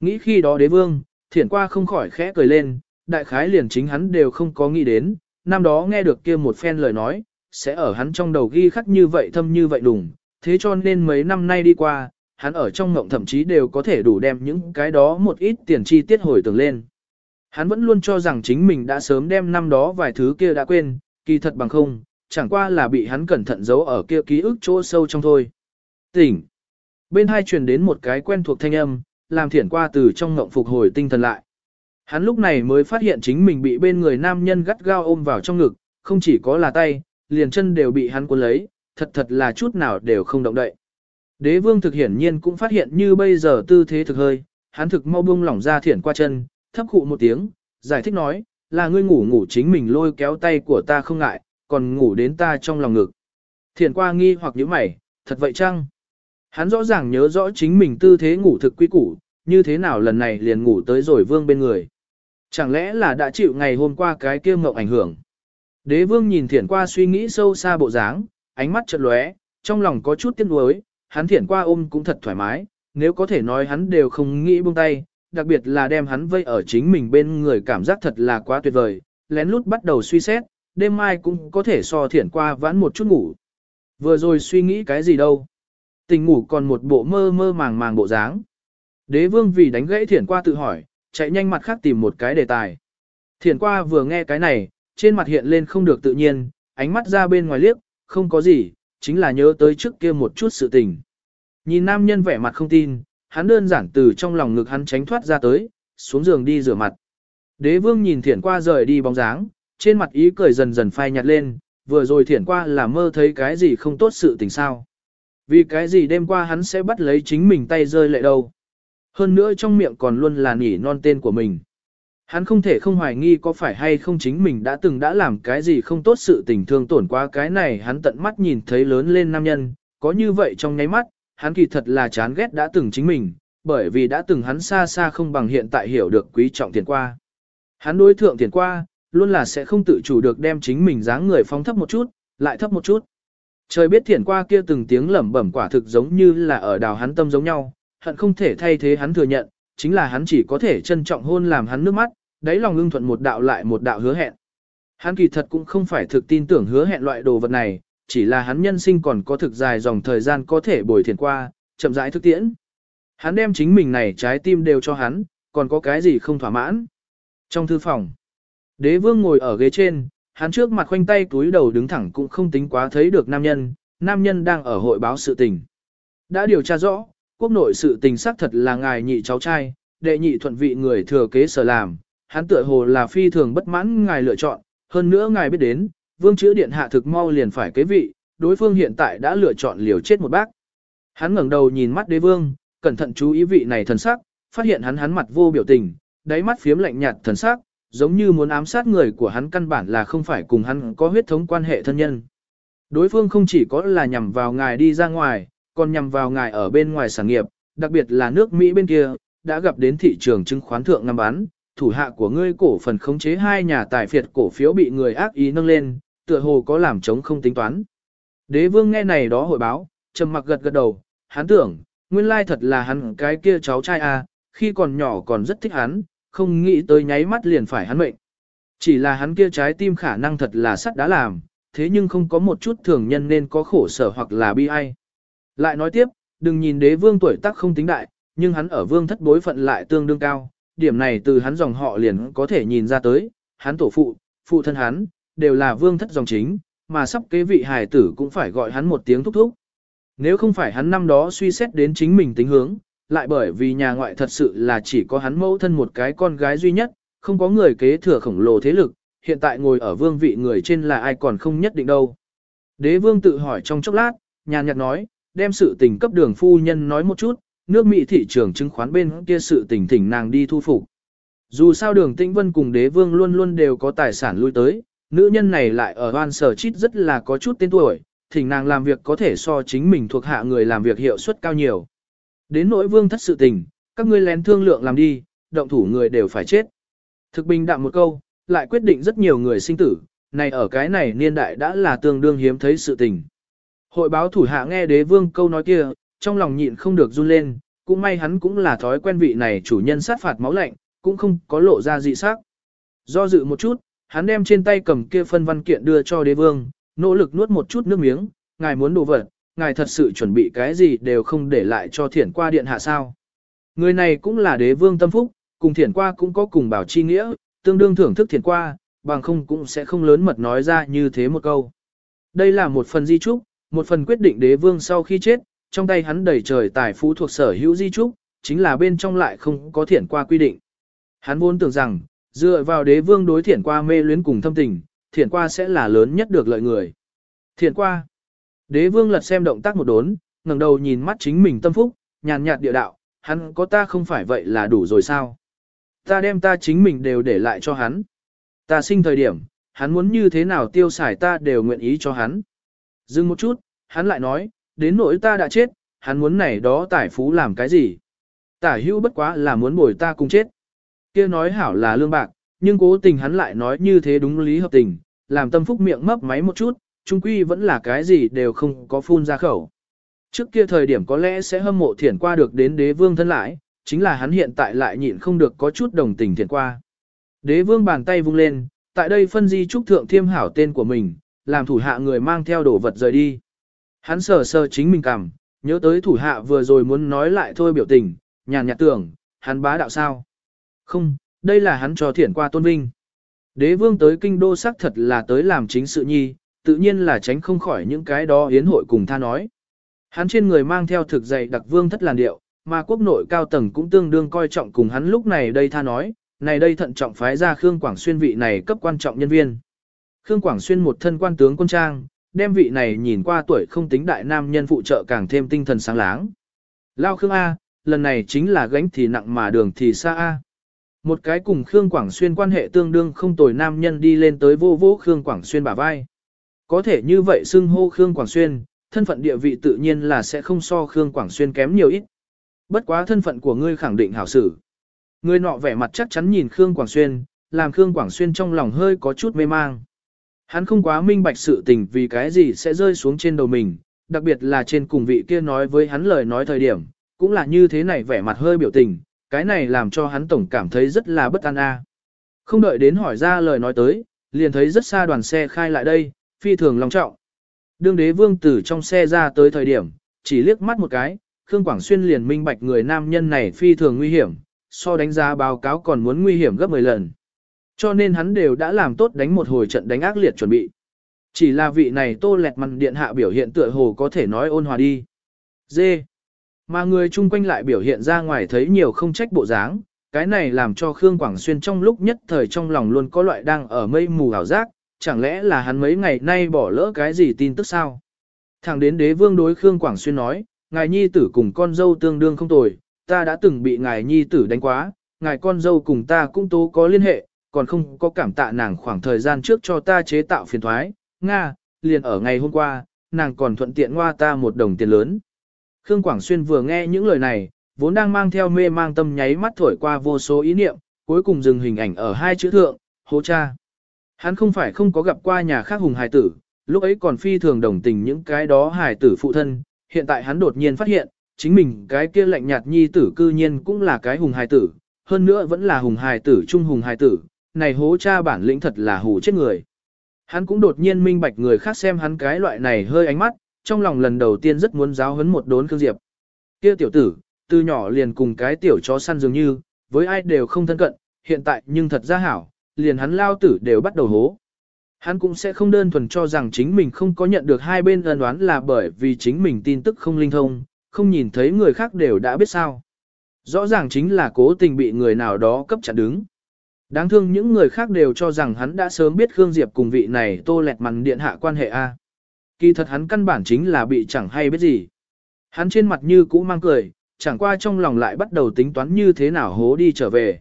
Nghĩ khi đó đế vương, thiển qua không khỏi khẽ cười lên, đại khái liền chính hắn đều không có nghĩ đến, năm đó nghe được kia một phen lời nói, sẽ ở hắn trong đầu ghi khắc như vậy thâm như vậy đùng, thế cho nên mấy năm nay đi qua, hắn ở trong ngộng thậm chí đều có thể đủ đem những cái đó một ít tiền chi tiết hồi tưởng lên. Hắn vẫn luôn cho rằng chính mình đã sớm đem năm đó vài thứ kia đã quên, kỳ thật bằng không, chẳng qua là bị hắn cẩn thận giấu ở kia ký ức chỗ sâu trong thôi. Tỉnh. Bên hai truyền đến một cái quen thuộc thanh âm, làm thiển qua từ trong ngộng phục hồi tinh thần lại. Hắn lúc này mới phát hiện chính mình bị bên người nam nhân gắt gao ôm vào trong ngực, không chỉ có là tay, liền chân đều bị hắn cuốn lấy, thật thật là chút nào đều không động đậy. Đế vương thực hiển nhiên cũng phát hiện như bây giờ tư thế thực hơi, hắn thực mau buông lỏng ra thiển qua chân, thấp khụ một tiếng, giải thích nói, là ngươi ngủ ngủ chính mình lôi kéo tay của ta không ngại, còn ngủ đến ta trong lòng ngực. Thiển qua nghi hoặc nhíu mày, thật vậy chăng? Hắn rõ ràng nhớ rõ chính mình tư thế ngủ thực quý củ, như thế nào lần này liền ngủ tới rồi vương bên người. Chẳng lẽ là đã chịu ngày hôm qua cái kia mộng ảnh hưởng? Đế vương nhìn thiển qua suy nghĩ sâu xa bộ dáng, ánh mắt chợt lóe, trong lòng có chút tiếc nuối, hắn thiển qua ôm cũng thật thoải mái, nếu có thể nói hắn đều không nghĩ buông tay, đặc biệt là đem hắn vây ở chính mình bên người cảm giác thật là quá tuyệt vời, lén lút bắt đầu suy xét, đêm mai cũng có thể so thiển qua vãn một chút ngủ. Vừa rồi suy nghĩ cái gì đâu. Tình ngủ còn một bộ mơ mơ màng màng bộ dáng. Đế vương vì đánh gãy thiển qua tự hỏi, chạy nhanh mặt khác tìm một cái đề tài. Thiển qua vừa nghe cái này, trên mặt hiện lên không được tự nhiên, ánh mắt ra bên ngoài liếc, không có gì, chính là nhớ tới trước kia một chút sự tình. Nhìn nam nhân vẻ mặt không tin, hắn đơn giản từ trong lòng ngực hắn tránh thoát ra tới, xuống giường đi rửa mặt. Đế vương nhìn thiển qua rời đi bóng dáng, trên mặt ý cười dần dần phai nhạt lên, vừa rồi thiển qua là mơ thấy cái gì không tốt sự tình sao. Vì cái gì đêm qua hắn sẽ bắt lấy chính mình tay rơi lệ đâu. Hơn nữa trong miệng còn luôn là nỉ non tên của mình. Hắn không thể không hoài nghi có phải hay không chính mình đã từng đã làm cái gì không tốt sự tình thương tổn qua cái này hắn tận mắt nhìn thấy lớn lên nam nhân, có như vậy trong nháy mắt, hắn kỳ thật là chán ghét đã từng chính mình, bởi vì đã từng hắn xa xa không bằng hiện tại hiểu được quý trọng tiền qua. Hắn đối thượng tiền qua, luôn là sẽ không tự chủ được đem chính mình dáng người phóng thấp một chút, lại thấp một chút. Trời biết thiển qua kia từng tiếng lẩm bẩm quả thực giống như là ở đào hắn tâm giống nhau, hận không thể thay thế hắn thừa nhận, chính là hắn chỉ có thể trân trọng hôn làm hắn nước mắt, đáy lòng ưng thuận một đạo lại một đạo hứa hẹn. Hắn kỳ thật cũng không phải thực tin tưởng hứa hẹn loại đồ vật này, chỉ là hắn nhân sinh còn có thực dài dòng thời gian có thể bồi thiền qua, chậm rãi thực tiễn. Hắn đem chính mình này trái tim đều cho hắn, còn có cái gì không thỏa mãn. Trong thư phòng, đế vương ngồi ở ghế trên, hắn trước mặt khoanh tay túi đầu đứng thẳng cũng không tính quá thấy được nam nhân, nam nhân đang ở hội báo sự tình. Đã điều tra rõ, quốc nội sự tình xác thật là ngài nhị cháu trai, đệ nhị thuận vị người thừa kế sở làm, hắn tựa hồ là phi thường bất mãn ngài lựa chọn, hơn nữa ngài biết đến, vương chữ điện hạ thực mau liền phải kế vị, đối phương hiện tại đã lựa chọn liều chết một bác. Hắn ngẩng đầu nhìn mắt đế vương, cẩn thận chú ý vị này thần sắc, phát hiện hắn hắn mặt vô biểu tình, đáy mắt phiếm lạnh nhạt thần sắc, giống như muốn ám sát người của hắn căn bản là không phải cùng hắn có huyết thống quan hệ thân nhân. Đối phương không chỉ có là nhằm vào ngài đi ra ngoài, còn nhằm vào ngài ở bên ngoài sản nghiệp, đặc biệt là nước Mỹ bên kia, đã gặp đến thị trường chứng khoán thượng ngắm bán, thủ hạ của ngươi cổ phần khống chế hai nhà tài phiệt cổ phiếu bị người ác ý nâng lên, tựa hồ có làm chống không tính toán. Đế vương nghe này đó hội báo, trầm mặc gật gật đầu, hắn tưởng, nguyên lai thật là hắn cái kia cháu trai à, khi còn nhỏ còn rất thích hắn, không nghĩ tới nháy mắt liền phải hắn mệnh. Chỉ là hắn kia trái tim khả năng thật là sắt đã làm, thế nhưng không có một chút thường nhân nên có khổ sở hoặc là bi ai. Lại nói tiếp, đừng nhìn đế vương tuổi tác không tính đại, nhưng hắn ở vương thất bối phận lại tương đương cao, điểm này từ hắn dòng họ liền có thể nhìn ra tới, hắn tổ phụ, phụ thân hắn, đều là vương thất dòng chính, mà sắp kế vị hài tử cũng phải gọi hắn một tiếng thúc thúc. Nếu không phải hắn năm đó suy xét đến chính mình tính hướng, lại bởi vì nhà ngoại thật sự là chỉ có hắn mẫu thân một cái con gái duy nhất, không có người kế thừa khổng lồ thế lực, hiện tại ngồi ở vương vị người trên là ai còn không nhất định đâu. Đế vương tự hỏi trong chốc lát, nhàn nhạt nói, đem sự tình cấp đường phu nhân nói một chút, nước Mỹ thị trường chứng khoán bên kia sự tình thỉnh nàng đi thu phục. Dù sao đường tĩnh vân cùng đế vương luôn luôn đều có tài sản lui tới, nữ nhân này lại ở hoan sở chít rất là có chút tên tuổi, thỉnh nàng làm việc có thể so chính mình thuộc hạ người làm việc hiệu suất cao nhiều. Đến nỗi vương thất sự tình, các ngươi lén thương lượng làm đi, động thủ người đều phải chết. Thực bình đạm một câu, lại quyết định rất nhiều người sinh tử, này ở cái này niên đại đã là tương đương hiếm thấy sự tình. Hội báo thủ hạ nghe đế vương câu nói kia, trong lòng nhịn không được run lên, cũng may hắn cũng là thói quen vị này chủ nhân sát phạt máu lạnh, cũng không có lộ ra dị sắc. Do dự một chút, hắn đem trên tay cầm kia phân văn kiện đưa cho đế vương, nỗ lực nuốt một chút nước miếng, ngài muốn đồ vật, ngài thật sự chuẩn bị cái gì đều không để lại cho thiển qua điện hạ sao. Người này cũng là đế vương tâm phúc, cùng thiển qua cũng có cùng bảo chi nghĩa, tương đương thưởng thức thiển qua, bằng không cũng sẽ không lớn mật nói ra như thế một câu. Đây là một phần di trúc, một phần quyết định đế vương sau khi chết, trong tay hắn đầy trời tài phú thuộc sở hữu di trúc, chính là bên trong lại không có thiển qua quy định. Hắn vốn tưởng rằng, dựa vào đế vương đối thiển qua mê luyến cùng thâm tình, thiển qua sẽ là lớn nhất được lợi người. Thiển qua. Đế vương lật xem động tác một đốn, ngẩng đầu nhìn mắt chính mình tâm phúc, nhàn nhạt địa đạo, hắn có ta không phải vậy là đủ rồi sao? Ta đem ta chính mình đều để lại cho hắn. Ta sinh thời điểm, hắn muốn như thế nào tiêu xài ta đều nguyện ý cho hắn. Dừng một chút, hắn lại nói, đến nỗi ta đã chết, hắn muốn này đó tài phú làm cái gì? Tả hữu bất quá là muốn bồi ta cùng chết. kia nói hảo là lương bạc, nhưng cố tình hắn lại nói như thế đúng lý hợp tình, làm tâm phúc miệng mấp máy một chút, trung quy vẫn là cái gì đều không có phun ra khẩu. Trước kia thời điểm có lẽ sẽ hâm mộ thiển qua được đến đế vương thân lại, chính là hắn hiện tại lại nhịn không được có chút đồng tình thiển qua. Đế vương bàn tay vung lên, tại đây phân di trúc thượng thiêm hảo tên của mình, làm thủ hạ người mang theo đồ vật rời đi. Hắn sờ sờ chính mình cảm, nhớ tới thủ hạ vừa rồi muốn nói lại thôi biểu tình, nhàn nhạt tưởng, hắn bá đạo sao? Không, đây là hắn cho thiển qua tôn vinh. Đế vương tới kinh đô xác thật là tới làm chính sự nhi, tự nhiên là tránh không khỏi những cái đó yến hội cùng tha nói. Hắn trên người mang theo thực dày đặc vương thất làn điệu, mà quốc nội cao tầng cũng tương đương coi trọng cùng hắn lúc này đây tha nói, này đây thận trọng phái ra Khương Quảng Xuyên vị này cấp quan trọng nhân viên. Khương Quảng Xuyên một thân quan tướng quân trang, đem vị này nhìn qua tuổi không tính đại nam nhân phụ trợ càng thêm tinh thần sáng láng. Lao Khương A, lần này chính là gánh thì nặng mà đường thì xa A. Một cái cùng Khương Quảng Xuyên quan hệ tương đương không tồi nam nhân đi lên tới vô vô Khương Quảng Xuyên bả vai. Có thể như vậy xưng hô Khương Quảng Xuyên, thân phận địa vị tự nhiên là sẽ không so Khương Quảng Xuyên kém nhiều ít. Bất quá thân phận của ngươi khẳng định hảo xử. Người nọ vẻ mặt chắc chắn nhìn Khương Quảng Xuyên, làm Khương Quảng Xuyên trong lòng hơi có chút mê mang. Hắn không quá minh bạch sự tình vì cái gì sẽ rơi xuống trên đầu mình, đặc biệt là trên cùng vị kia nói với hắn lời nói thời điểm, cũng là như thế này vẻ mặt hơi biểu tình, cái này làm cho hắn tổng cảm thấy rất là bất an a. Không đợi đến hỏi ra lời nói tới, liền thấy rất xa đoàn xe khai lại đây, phi thường long trọng. Đương đế vương tử trong xe ra tới thời điểm, chỉ liếc mắt một cái, Khương Quảng Xuyên liền minh bạch người nam nhân này phi thường nguy hiểm, so đánh giá báo cáo còn muốn nguy hiểm gấp 10 lần. Cho nên hắn đều đã làm tốt đánh một hồi trận đánh ác liệt chuẩn bị. Chỉ là vị này tô lẹt mặt điện hạ biểu hiện tựa hồ có thể nói ôn hòa đi. Dê. Mà người chung quanh lại biểu hiện ra ngoài thấy nhiều không trách bộ dáng, cái này làm cho Khương Quảng Xuyên trong lúc nhất thời trong lòng luôn có loại đang ở mây mù ảo giác, chẳng lẽ là hắn mấy ngày nay bỏ lỡ cái gì tin tức sao? Thẳng đến đế vương đối Khương Quảng Xuyên nói, ngài nhi tử cùng con dâu tương đương không tồi, ta đã từng bị ngài nhi tử đánh quá, ngài con dâu cùng ta cũng tố có liên hệ, còn không có cảm tạ nàng khoảng thời gian trước cho ta chế tạo phiền thoái, Nga, liền ở ngày hôm qua, nàng còn thuận tiện ngoa ta một đồng tiền lớn. Khương Quảng Xuyên vừa nghe những lời này, vốn đang mang theo mê mang tâm nháy mắt thổi qua vô số ý niệm, cuối cùng dừng hình ảnh ở hai chữ thượng, hố cha. Hắn không phải không có gặp qua nhà khác hùng hài tử, lúc ấy còn phi thường đồng tình những cái đó hài tử phụ thân, hiện tại hắn đột nhiên phát hiện, chính mình cái kia lạnh nhạt nhi tử cư nhiên cũng là cái hùng hài tử, hơn nữa vẫn là hùng hài tử trung hùng hài tử, này hố cha bản lĩnh thật là hù chết người. Hắn cũng đột nhiên minh bạch người khác xem hắn cái loại này hơi ánh mắt, trong lòng lần đầu tiên rất muốn giáo huấn một đốn Khương Diệp. Kia tiểu tử, từ nhỏ liền cùng cái tiểu chó săn dường như, với ai đều không thân cận, hiện tại nhưng thật ra hảo, liền hắn lao tử đều bắt đầu hố. Hắn cũng sẽ không đơn thuần cho rằng chính mình không có nhận được hai bên ân đoán là bởi vì chính mình tin tức không linh thông, không nhìn thấy người khác đều đã biết sao. Rõ ràng chính là cố tình bị người nào đó cấp chặn đứng. Đáng thương những người khác đều cho rằng hắn đã sớm biết Khương Diệp cùng vị này tô lẹt mặn điện hạ quan hệ A. Kỳ thật hắn căn bản chính là bị chẳng hay biết gì. Hắn trên mặt như cũ mang cười, chẳng qua trong lòng lại bắt đầu tính toán như thế nào hố đi trở về.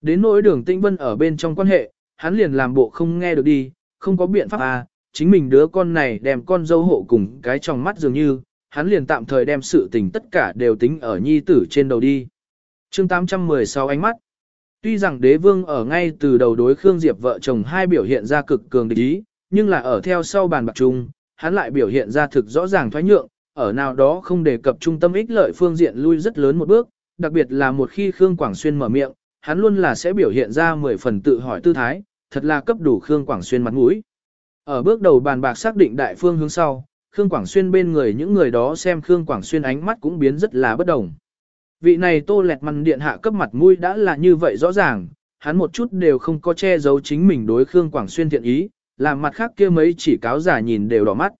Đến nỗi đường tinh vân ở bên trong quan hệ, hắn liền làm bộ không nghe được đi, không có biện pháp à, chính mình đứa con này đem con dâu hộ cùng cái trong mắt dường như, hắn liền tạm thời đem sự tình tất cả đều tính ở nhi tử trên đầu đi. chương 816 ánh mắt Tuy rằng đế vương ở ngay từ đầu đối Khương Diệp vợ chồng hai biểu hiện ra cực cường địch ý, nhưng là ở theo sau bàn bạc chung, hắn lại biểu hiện ra thực rõ ràng thoái nhượng, ở nào đó không đề cập trung tâm ích lợi phương diện lui rất lớn một bước, đặc biệt là một khi Khương Quảng Xuyên mở miệng, hắn luôn là sẽ biểu hiện ra mười phần tự hỏi tư thái, thật là cấp đủ Khương Quảng Xuyên mặt mũi. Ở bước đầu bàn bạc xác định đại phương hướng sau, Khương Quảng Xuyên bên người những người đó xem Khương Quảng Xuyên ánh mắt cũng biến rất là bất đồng. Vị này tô lẹt măn điện hạ cấp mặt mũi đã là như vậy rõ ràng, hắn một chút đều không có che giấu chính mình đối Khương Quảng Xuyên thiện ý, làm mặt khác kia mấy chỉ cáo giả nhìn đều đỏ mắt.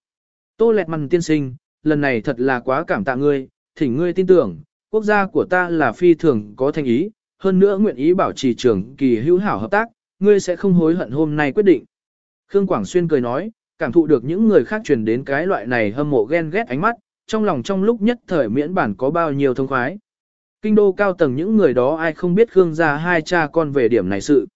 Tô lẹt măn tiên sinh, lần này thật là quá cảm tạ ngươi, thỉnh ngươi tin tưởng, quốc gia của ta là phi thường có thành ý, hơn nữa nguyện ý bảo trì trường kỳ hữu hảo hợp tác, ngươi sẽ không hối hận hôm nay quyết định. Khương Quảng Xuyên cười nói, cảm thụ được những người khác truyền đến cái loại này hâm mộ ghen ghét ánh mắt, trong lòng trong lúc nhất thời miễn bản có bao nhiêu thông khoái. Kinh đô cao tầng những người đó ai không biết Khương gia hai cha con về điểm này sự.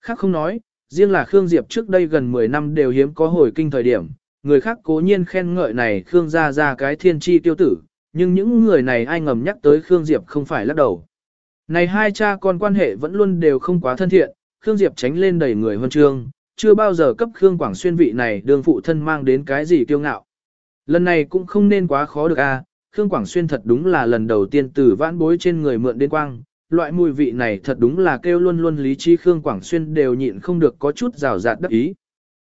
Khác không nói, riêng là Khương Diệp trước đây gần 10 năm đều hiếm có hồi kinh thời điểm, người khác cố nhiên khen ngợi này Khương gia ra cái thiên chi tiêu tử, nhưng những người này ai ngầm nhắc tới Khương Diệp không phải lắc đầu. Này hai cha con quan hệ vẫn luôn đều không quá thân thiện, Khương Diệp tránh lên đầy người huân trương, chưa bao giờ cấp Khương Quảng Xuyên vị này đường phụ thân mang đến cái gì kiêu ngạo. Lần này cũng không nên quá khó được a, Khương Quảng Xuyên thật đúng là lần đầu tiên từ vãn bối trên người mượn đến quang, loại mùi vị này thật đúng là kêu luôn luôn lý trí Khương Quảng Xuyên đều nhịn không được có chút rào rạt đắc ý.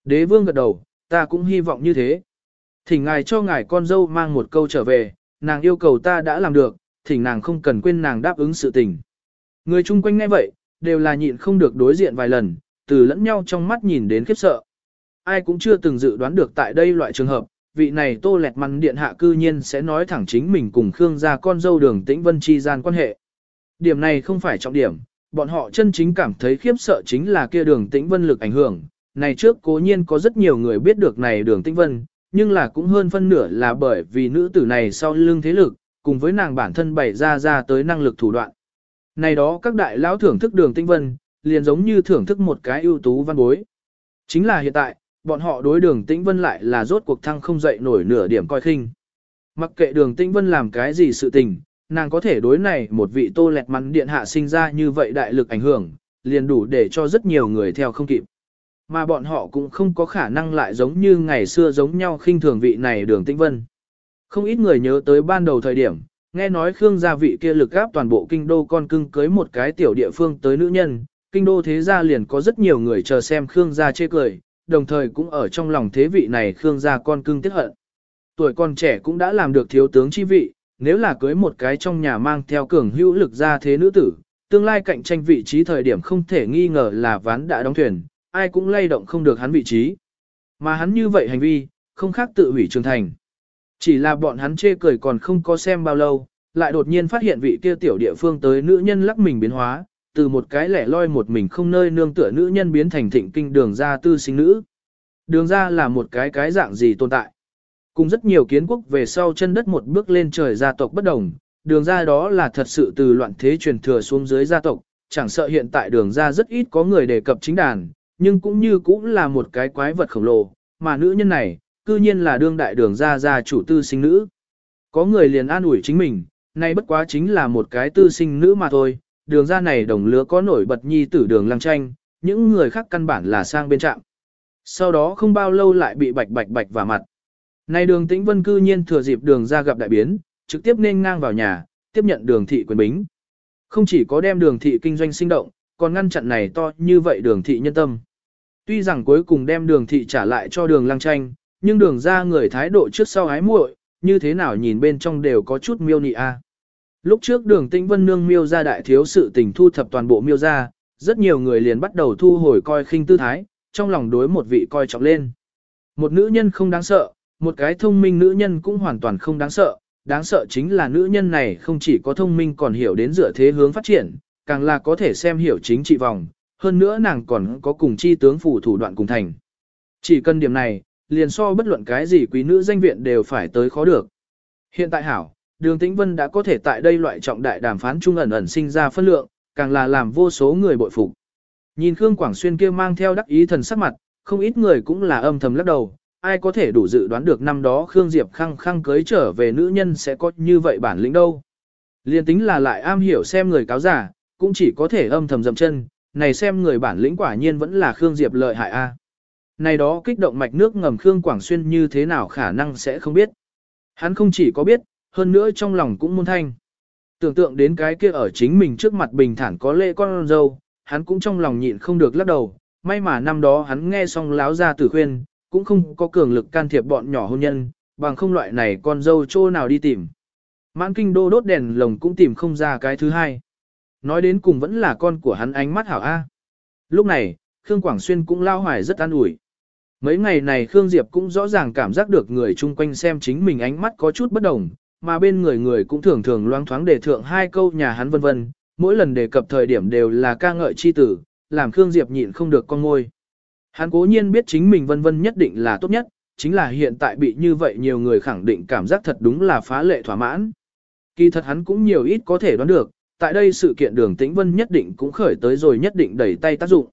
Đế vương gật đầu, ta cũng hy vọng như thế. Thỉnh ngài cho ngài con dâu mang một câu trở về, nàng yêu cầu ta đã làm được, thỉnh nàng không cần quên nàng đáp ứng sự tình. Người chung quanh ngay vậy, đều là nhịn không được đối diện vài lần, từ lẫn nhau trong mắt nhìn đến khiếp sợ. ai cũng chưa từng dự đoán được tại đây loại trường hợp, vị này tô lẹt măn điện hạ cư nhiên sẽ nói thẳng chính mình cùng Khương gia con dâu đường tĩnh vân chi gian quan hệ. Điểm này không phải trọng điểm, bọn họ chân chính cảm thấy khiếp sợ chính là kia đường tĩnh vân lực ảnh hưởng. Này trước cố nhiên có rất nhiều người biết được này đường tĩnh vân, nhưng là cũng hơn phân nửa là bởi vì nữ tử này sau lưng thế lực, cùng với nàng bản thân bày ra ra tới năng lực thủ đoạn. Này đó các đại lão thưởng thức đường tĩnh vân, liền giống như thưởng thức một cái ưu tú văn bối. Chính là hiện tại, bọn họ đối đường tĩnh vân lại là rốt cuộc thăng không dậy nổi nửa điểm coi khinh. Mặc kệ đường tĩnh vân làm cái gì sự tình, nàng có thể đối này một vị tô lẹt mắn điện hạ sinh ra như vậy đại lực ảnh hưởng, liền đủ để cho rất nhiều người theo không kịp. Mà bọn họ cũng không có khả năng lại giống như ngày xưa giống nhau khinh thường vị này đường tĩnh vân. Không ít người nhớ tới ban đầu thời điểm, nghe nói Khương gia vị kia lực gáp toàn bộ kinh đô con cưng cưới một cái tiểu địa phương tới nữ nhân, kinh đô thế gia liền có rất nhiều người chờ xem Khương gia chê cười, đồng thời cũng ở trong lòng thế vị này Khương gia con cưng tiếc hận. Tuổi còn trẻ cũng đã làm được thiếu tướng chi vị, nếu là cưới một cái trong nhà mang theo cường hữu lực gia thế nữ tử, tương lai cạnh tranh vị trí thời điểm không thể nghi ngờ là ván đã đóng thuyền, ai cũng lay động không được hắn vị trí. Mà hắn như vậy hành vi, không khác tự hủy trường thành. Chỉ là bọn hắn chê cười còn không có xem bao lâu, lại đột nhiên phát hiện vị kia tiểu địa phương tới nữ nhân lắc mình biến hóa, từ một cái lẻ loi một mình không nơi nương tựa nữ nhân biến thành thịnh kinh đường ra tư sinh nữ. Đường ra là một cái cái dạng gì tồn tại. Cùng rất nhiều kiến quốc về sau chân đất một bước lên trời gia tộc bất đồng, đường ra đó là thật sự từ loạn thế truyền thừa xuống dưới gia tộc, chẳng sợ hiện tại đường ra rất ít có người đề cập chính đàn, nhưng cũng như cũng là một cái quái vật khổng lồ, mà nữ nhân này, cư nhiên là đương đại đường ra gia chủ tư sinh nữ. Có người liền an ủi chính mình, nay bất quá chính là một cái tư sinh nữ mà thôi, đường ra này đồng lứa có nổi bật nhi tử đường lăng tranh, những người khác căn bản là sang bên trạm. Sau đó không bao lâu lại bị bạch bạch bạch vào mặt. Nay đường tĩnh vân cư nhiên thừa dịp đường ra gặp đại biến, trực tiếp nên ngang vào nhà, tiếp nhận đường thị quyền bính. Không chỉ có đem đường thị kinh doanh sinh động, còn ngăn chặn này to như vậy đường thị nhân tâm. Tuy rằng cuối cùng đem đường thị trả lại cho đường lăng tranh, nhưng đường ra người thái độ trước sau ái muội, như thế nào nhìn bên trong đều có chút miêu nị a. À. Lúc trước đường tĩnh vân nương miêu ra đại thiếu sự tình thu thập toàn bộ miêu ra, rất nhiều người liền bắt đầu thu hồi coi khinh tư thái, trong lòng đối một vị coi trọng lên. Một nữ nhân không đáng sợ, một cái thông minh nữ nhân cũng hoàn toàn không đáng sợ, đáng sợ chính là nữ nhân này không chỉ có thông minh còn hiểu đến dựa thế hướng phát triển, càng là có thể xem hiểu chính trị vòng, hơn nữa nàng còn có cùng chi tướng phủ thủ đoạn cùng thành. Chỉ cần điểm này, liền so bất luận cái gì quý nữ danh viện đều phải tới khó được. Hiện tại hảo, đường tĩnh vân đã có thể tại đây loại trọng đại đàm phán trung ẩn ẩn sinh ra phân lượng, càng là làm vô số người bội phục. Nhìn Khương Quảng Xuyên kia mang theo đắc ý thần sắc mặt, không ít người cũng là âm thầm lắc đầu, ai có thể đủ dự đoán được năm đó Khương Diệp khăng khăng cưới trở về nữ nhân sẽ có như vậy bản lĩnh đâu. Liên tính là lại am hiểu xem người cáo giả, cũng chỉ có thể âm thầm dầm chân, này xem người bản lĩnh quả nhiên vẫn là Khương Diệp lợi hại a. Này đó kích động mạch nước ngầm Khương Quảng Xuyên như thế nào khả năng sẽ không biết. Hắn không chỉ có biết, hơn nữa trong lòng cũng muôn thanh. Tưởng tượng đến cái kia ở chính mình trước mặt bình thản có lệ con dâu, hắn cũng trong lòng nhịn không được lắc đầu, may mà năm đó hắn nghe xong láo ra tử khuyên, cũng không có cường lực can thiệp bọn nhỏ hôn nhân, bằng không loại này con dâu chỗ nào đi tìm. Mãn kinh đô đốt đèn lồng cũng tìm không ra cái thứ hai. Nói đến cùng vẫn là con của hắn ánh mắt hảo A. Lúc này, Khương Quảng Xuyên cũng lao hoài rất an ủi. Mấy ngày này Khương Diệp cũng rõ ràng cảm giác được người chung quanh xem chính mình ánh mắt có chút bất đồng, mà bên người người cũng thường thường loáng thoáng đề thượng hai câu nhà hắn vân vân, mỗi lần đề cập thời điểm đều là ca ngợi chi tử, làm Khương Diệp nhịn không được con ngôi. Hắn cố nhiên biết chính mình vân vân nhất định là tốt nhất, chính là hiện tại bị như vậy nhiều người khẳng định cảm giác thật đúng là phá lệ thỏa mãn. Kỳ thật hắn cũng nhiều ít có thể đoán được, tại đây sự kiện đường tĩnh vân nhất định cũng khởi tới rồi nhất định đẩy tay tác dụng.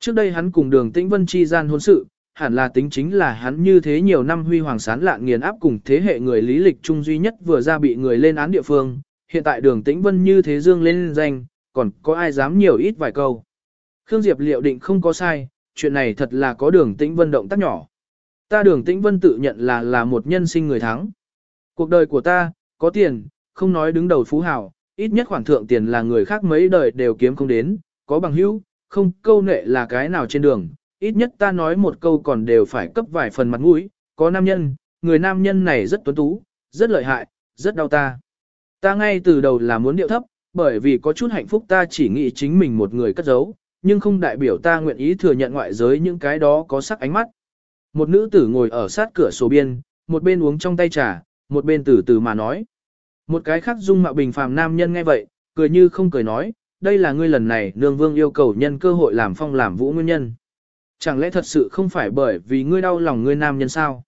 Trước đây hắn cùng đường tĩnh vân chi gian hôn sự, hẳn là tính chính là hắn như thế nhiều năm huy hoàng sán lạn nghiền áp cùng thế hệ người lý lịch trung duy nhất vừa ra bị người lên án địa phương, hiện tại đường tĩnh vân như thế dương lên danh, còn có ai dám nhiều ít vài câu. Khương Diệp liệu định không có sai, chuyện này thật là có đường tĩnh vân động tác nhỏ. Ta đường tĩnh vân tự nhận là là một nhân sinh người thắng. Cuộc đời của ta, có tiền, không nói đứng đầu phú hào, ít nhất khoản thượng tiền là người khác mấy đời đều kiếm không đến, có bằng hữu, không câu nệ là cái nào trên đường, ít nhất ta nói một câu còn đều phải cấp vài phần mặt mũi, có nam nhân, người nam nhân này rất tuấn tú, rất lợi hại, rất đau ta. Ta ngay từ đầu là muốn điệu thấp, bởi vì có chút hạnh phúc ta chỉ nghĩ chính mình một người cất giấu, nhưng không đại biểu ta nguyện ý thừa nhận ngoại giới những cái đó có sắc ánh mắt. một nữ tử ngồi ở sát cửa sổ biên, một bên uống trong tay trà, một bên từ từ mà nói. Một cái khác dung mạo bình phàm nam nhân nghe vậy, cười như không cười nói, đây là ngươi lần này nương vương yêu cầu nhân cơ hội làm phong làm vũ nguyên nhân. Chẳng lẽ thật sự không phải bởi vì ngươi đau lòng ngươi nam nhân sao?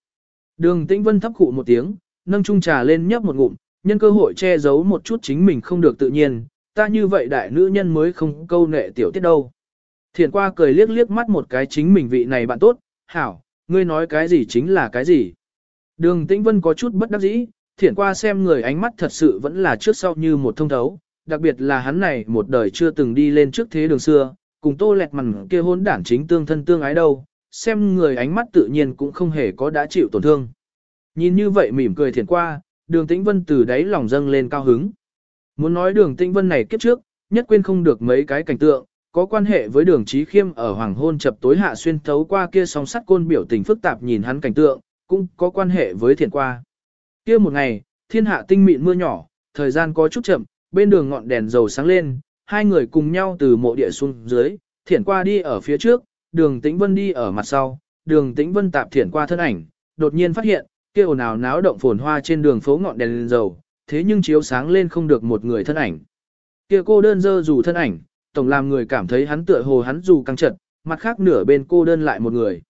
Đường tĩnh vân thấp khụ một tiếng, nâng chung trà lên nhấp một ngụm, nhân cơ hội che giấu một chút chính mình không được tự nhiên, ta như vậy đại nữ nhân mới không câu nệ tiểu tiết đâu. Thiền qua cười liếc liếc mắt một cái chính mình vị này bạn tốt, hảo, ngươi nói cái gì chính là cái gì. Đường tĩnh vân có chút bất đắc dĩ, thiển qua xem người ánh mắt thật sự vẫn là trước sau như một thông thấu, đặc biệt là hắn này một đời chưa từng đi lên trước thế đường xưa, cùng tô lẹt mằn kia hôn đản chính tương thân tương ái đâu, xem người ánh mắt tự nhiên cũng không hề có đã chịu tổn thương. Nhìn như vậy mỉm cười thiền qua, đường tĩnh vân từ đáy lòng dâng lên cao hứng. Muốn nói đường tĩnh vân này kiếp trước, nhất quên không được mấy cái cảnh tượng, có quan hệ với đường trí khiêm ở hoàng hôn chập tối hạ xuyên thấu qua kia song sắt côn biểu tình phức tạp nhìn hắn cảnh tượng, cũng có quan hệ với thiện qua. Kia một ngày, thiên hạ tinh mịn mưa nhỏ, thời gian có chút chậm, bên đường ngọn đèn dầu sáng lên, hai người cùng nhau từ mộ địa xuống dưới, Thiển qua đi ở phía trước, đường tĩnh vân đi ở mặt sau, đường tĩnh vân tạp Thiển qua thân ảnh, đột nhiên phát hiện, kia ồn ào náo động phồn hoa trên đường phố ngọn đèn dầu, thế nhưng chiếu sáng lên không được một người thân ảnh. Kia cô đơn dơ dù thân ảnh, tổng làm người cảm thấy hắn tựa hồ hắn dù căng trật, mặt khác nửa bên cô đơn lại một người.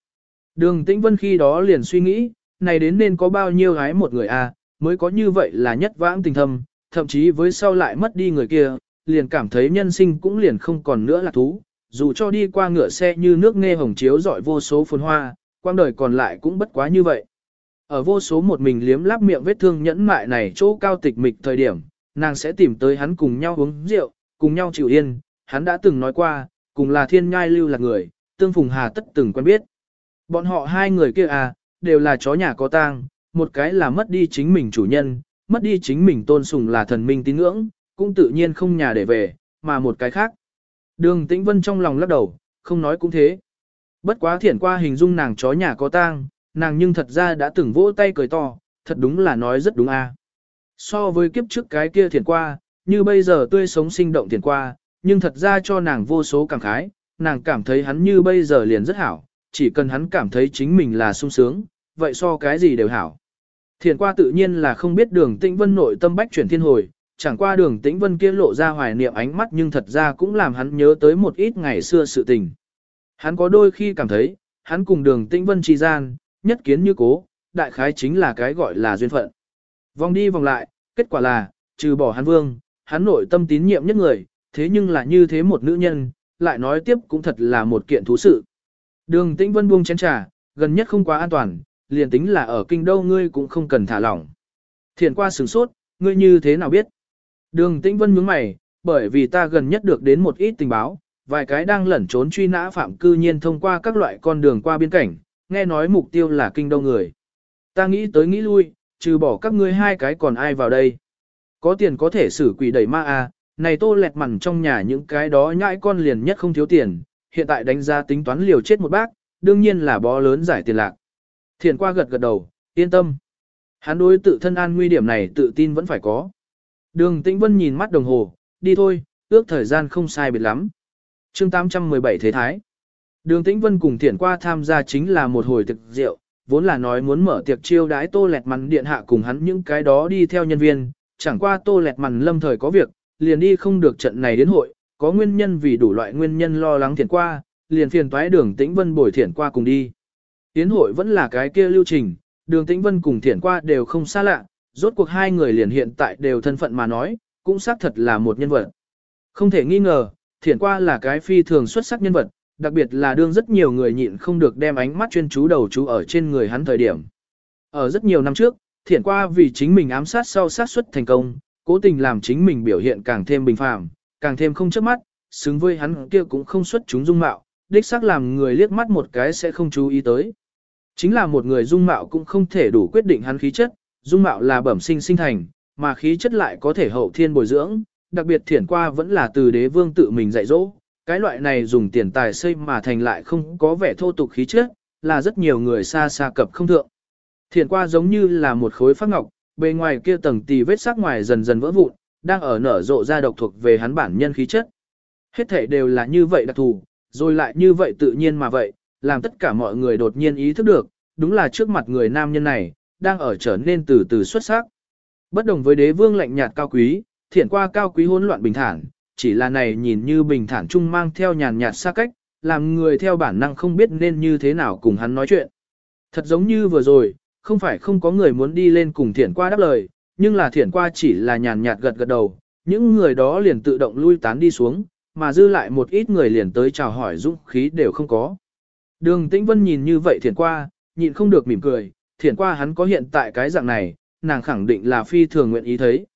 Đường Tĩnh Vân khi đó liền suy nghĩ, này đến nên có bao nhiêu gái một người a, à, mới có như vậy là nhất vãng tình thâm, thậm chí với sau lại mất đi người kia, liền cảm thấy nhân sinh cũng liền không còn nữa là thú, dù cho đi qua ngựa xe như nước nghe hồng chiếu dọi vô số phồn hoa, quang đời còn lại cũng bất quá như vậy. Ở vô số một mình liếm láp miệng vết thương nhẫn mại này chỗ cao tịch mịch thời điểm, nàng sẽ tìm tới hắn cùng nhau uống rượu, cùng nhau chịu yên, hắn đã từng nói qua, cùng là thiên nhai lưu là người, tương phùng hà tất từng quen biết. Bọn họ hai người kia à, đều là chó nhà có tang, một cái là mất đi chính mình chủ nhân, mất đi chính mình tôn sùng là thần minh tín ngưỡng, cũng tự nhiên không nhà để về, mà một cái khác. Đường Tĩnh Vân trong lòng lắc đầu, không nói cũng thế. Bất quá thiển qua hình dung nàng chó nhà có tang, nàng nhưng thật ra đã từng vỗ tay cười to, thật đúng là nói rất đúng a. So với kiếp trước cái kia thiển qua, như bây giờ tươi sống sinh động thiển qua, nhưng thật ra cho nàng vô số cảm khái, nàng cảm thấy hắn như bây giờ liền rất hảo, chỉ cần hắn cảm thấy chính mình là sung sướng, vậy so cái gì đều hảo. Thiền qua tự nhiên là không biết đường tĩnh vân nội tâm bách chuyển thiên hồi, chẳng qua đường tĩnh vân kia lộ ra hoài niệm ánh mắt nhưng thật ra cũng làm hắn nhớ tới một ít ngày xưa sự tình. Hắn có đôi khi cảm thấy, hắn cùng đường tĩnh vân trì gian, nhất kiến như cố, đại khái chính là cái gọi là duyên phận. Vòng đi vòng lại, kết quả là, trừ bỏ hắn vương, hắn nội tâm tín nhiệm nhất người, thế nhưng là như thế một nữ nhân, lại nói tiếp cũng thật là một kiện thú sự. Đường tĩnh vân buông chén trà, gần nhất không quá an toàn, liền tính là ở kinh đô ngươi cũng không cần thả lỏng. Thiền qua sửng sốt, ngươi như thế nào biết? Đường tĩnh vân nhướng mày, bởi vì ta gần nhất được đến một ít tình báo, vài cái đang lẩn trốn truy nã phạm cư nhiên thông qua các loại con đường qua biên cảnh, nghe nói mục tiêu là kinh đông người. Ta nghĩ tới nghĩ lui, trừ bỏ các ngươi hai cái còn ai vào đây. Có tiền có thể xử quỷ đẩy ma à, này tô lẹt mằn trong nhà những cái đó nhãi con liền nhất không thiếu tiền, hiện tại đánh giá tính toán liều chết một bác, đương nhiên là bó lớn giải tiền lạc. Thiền qua gật gật đầu, yên tâm. Hắn đối tự thân an nguy điểm này tự tin vẫn phải có. Đường Tĩnh Vân nhìn mắt đồng hồ, đi thôi, ước thời gian không sai biệt lắm. chương 817 Thế Thái Đường Tĩnh Vân cùng Thiển qua tham gia chính là một hồi thực rượu, vốn là nói muốn mở tiệc chiêu đái tô lẹt mằn điện hạ cùng hắn những cái đó đi theo nhân viên, chẳng qua tô lẹt mằn lâm thời có việc, liền đi không được trận này đến hội, có nguyên nhân vì đủ loại nguyên nhân lo lắng Thiển qua, liền phiền toái đường tĩnh vân bồi Thiển qua cùng đi. Tiến hội vẫn là cái kia lưu trình, đường tĩnh vân cùng Thiển qua đều không xa lạ, rốt cuộc hai người liền hiện tại đều thân phận mà nói, cũng xác thật là một nhân vật. Không thể nghi ngờ, Thiển qua là cái phi thường xuất sắc nhân vật, đặc biệt là đương rất nhiều người nhịn không được đem ánh mắt chuyên chú đầu chú ở trên người hắn thời điểm. Ở rất nhiều năm trước, Thiển qua vì chính mình ám sát sau sát xuất thành công, cố tình làm chính mình biểu hiện càng thêm bình phàm, càng thêm không chớp mắt, xứng với hắn kia cũng không xuất chúng dung mạo, đích xác làm người liếc mắt một cái sẽ không chú ý tới. Chính là một người dung mạo cũng không thể đủ quyết định hắn khí chất, dung mạo là bẩm sinh sinh thành, mà khí chất lại có thể hậu thiên bồi dưỡng, đặc biệt thiển qua vẫn là từ đế vương tự mình dạy dỗ. Cái loại này dùng tiền tài xây mà thành lại không có vẻ thô tục khí chất, là rất nhiều người xa xa cập không thượng. Thiển qua giống như là một khối phát ngọc, bề ngoài kia tầng tì vết sắc ngoài dần dần vỡ vụn, đang ở nở rộ ra độc thuộc về hắn bản nhân khí chất. Hết thể đều là như vậy đặc thù, rồi lại như vậy tự nhiên mà vậy, làm tất cả mọi người đột nhiên ý thức được, đúng là trước mặt người nam nhân này, đang ở trở nên từ từ xuất sắc. Bất đồng với đế vương lạnh nhạt cao quý, thiện qua cao quý hỗn loạn bình thản, chỉ là này nhìn như bình thản chung mang theo nhàn nhạt xa cách, làm người theo bản năng không biết nên như thế nào cùng hắn nói chuyện. Thật giống như vừa rồi, không phải không có người muốn đi lên cùng thiện qua đáp lời, nhưng là thiện qua chỉ là nhàn nhạt gật gật đầu, những người đó liền tự động lui tán đi xuống, mà dư lại một ít người liền tới chào hỏi dũng khí đều không có. Đường Tĩnh Vân nhìn như vậy thiện qua, nhịn không được mỉm cười, Thiển qua hắn có hiện tại cái dạng này, nàng khẳng định là phi thường nguyện ý thấy.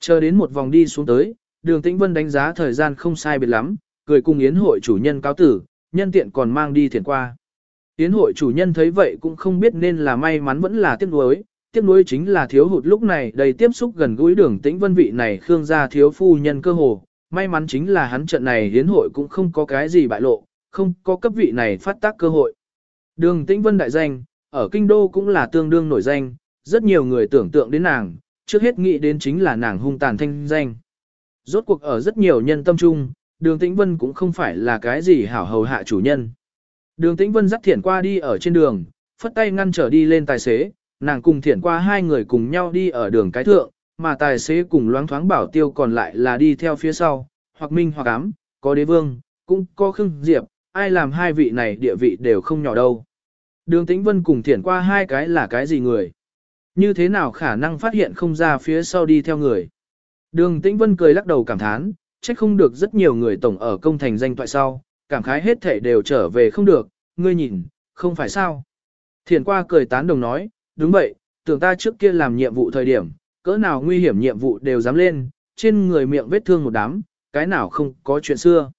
Chờ đến một vòng đi xuống tới, đường Tĩnh Vân đánh giá thời gian không sai biệt lắm, cười cùng yến hội chủ nhân cáo tử, nhân tiện còn mang đi Thiển qua. Yến hội chủ nhân thấy vậy cũng không biết nên là may mắn vẫn là tiếc nuối, tiếc nuối chính là thiếu hụt lúc này đầy tiếp xúc gần gũi đường tĩnh vân vị này khương gia thiếu phu nhân cơ hồ, may mắn chính là hắn trận này hiến hội cũng không có cái gì bại lộ, không có cấp vị này phát tác cơ hội. Đường tĩnh vân đại danh, ở kinh đô cũng là tương đương nổi danh, rất nhiều người tưởng tượng đến nàng, trước hết nghĩ đến chính là nàng hung tàn thanh danh. Rốt cuộc ở rất nhiều nhân tâm trung, đường tĩnh vân cũng không phải là cái gì hảo hầu hạ chủ nhân. Đường tĩnh vân dắt thiển qua đi ở trên đường, phất tay ngăn trở đi lên tài xế, nàng cùng thiển qua hai người cùng nhau đi ở đường cái thượng, mà tài xế cùng loáng thoáng bảo tiêu còn lại là đi theo phía sau, hoặc minh hoặc ám, có đế vương, cũng có khưng diệp, ai làm hai vị này địa vị đều không nhỏ đâu. Đường tĩnh vân cùng thiển qua hai cái là cái gì người? Như thế nào khả năng phát hiện không ra phía sau đi theo người? Đường tĩnh vân cười lắc đầu cảm thán, trách không được rất nhiều người tổng ở công thành danh toại sau, cảm khái hết thể đều trở về không được, ngươi nhìn, không phải sao. Thiển qua cười tán đồng nói, đúng vậy, tưởng ta trước kia làm nhiệm vụ thời điểm, cỡ nào nguy hiểm nhiệm vụ đều dám lên, trên người miệng vết thương một đám, cái nào không có chuyện xưa.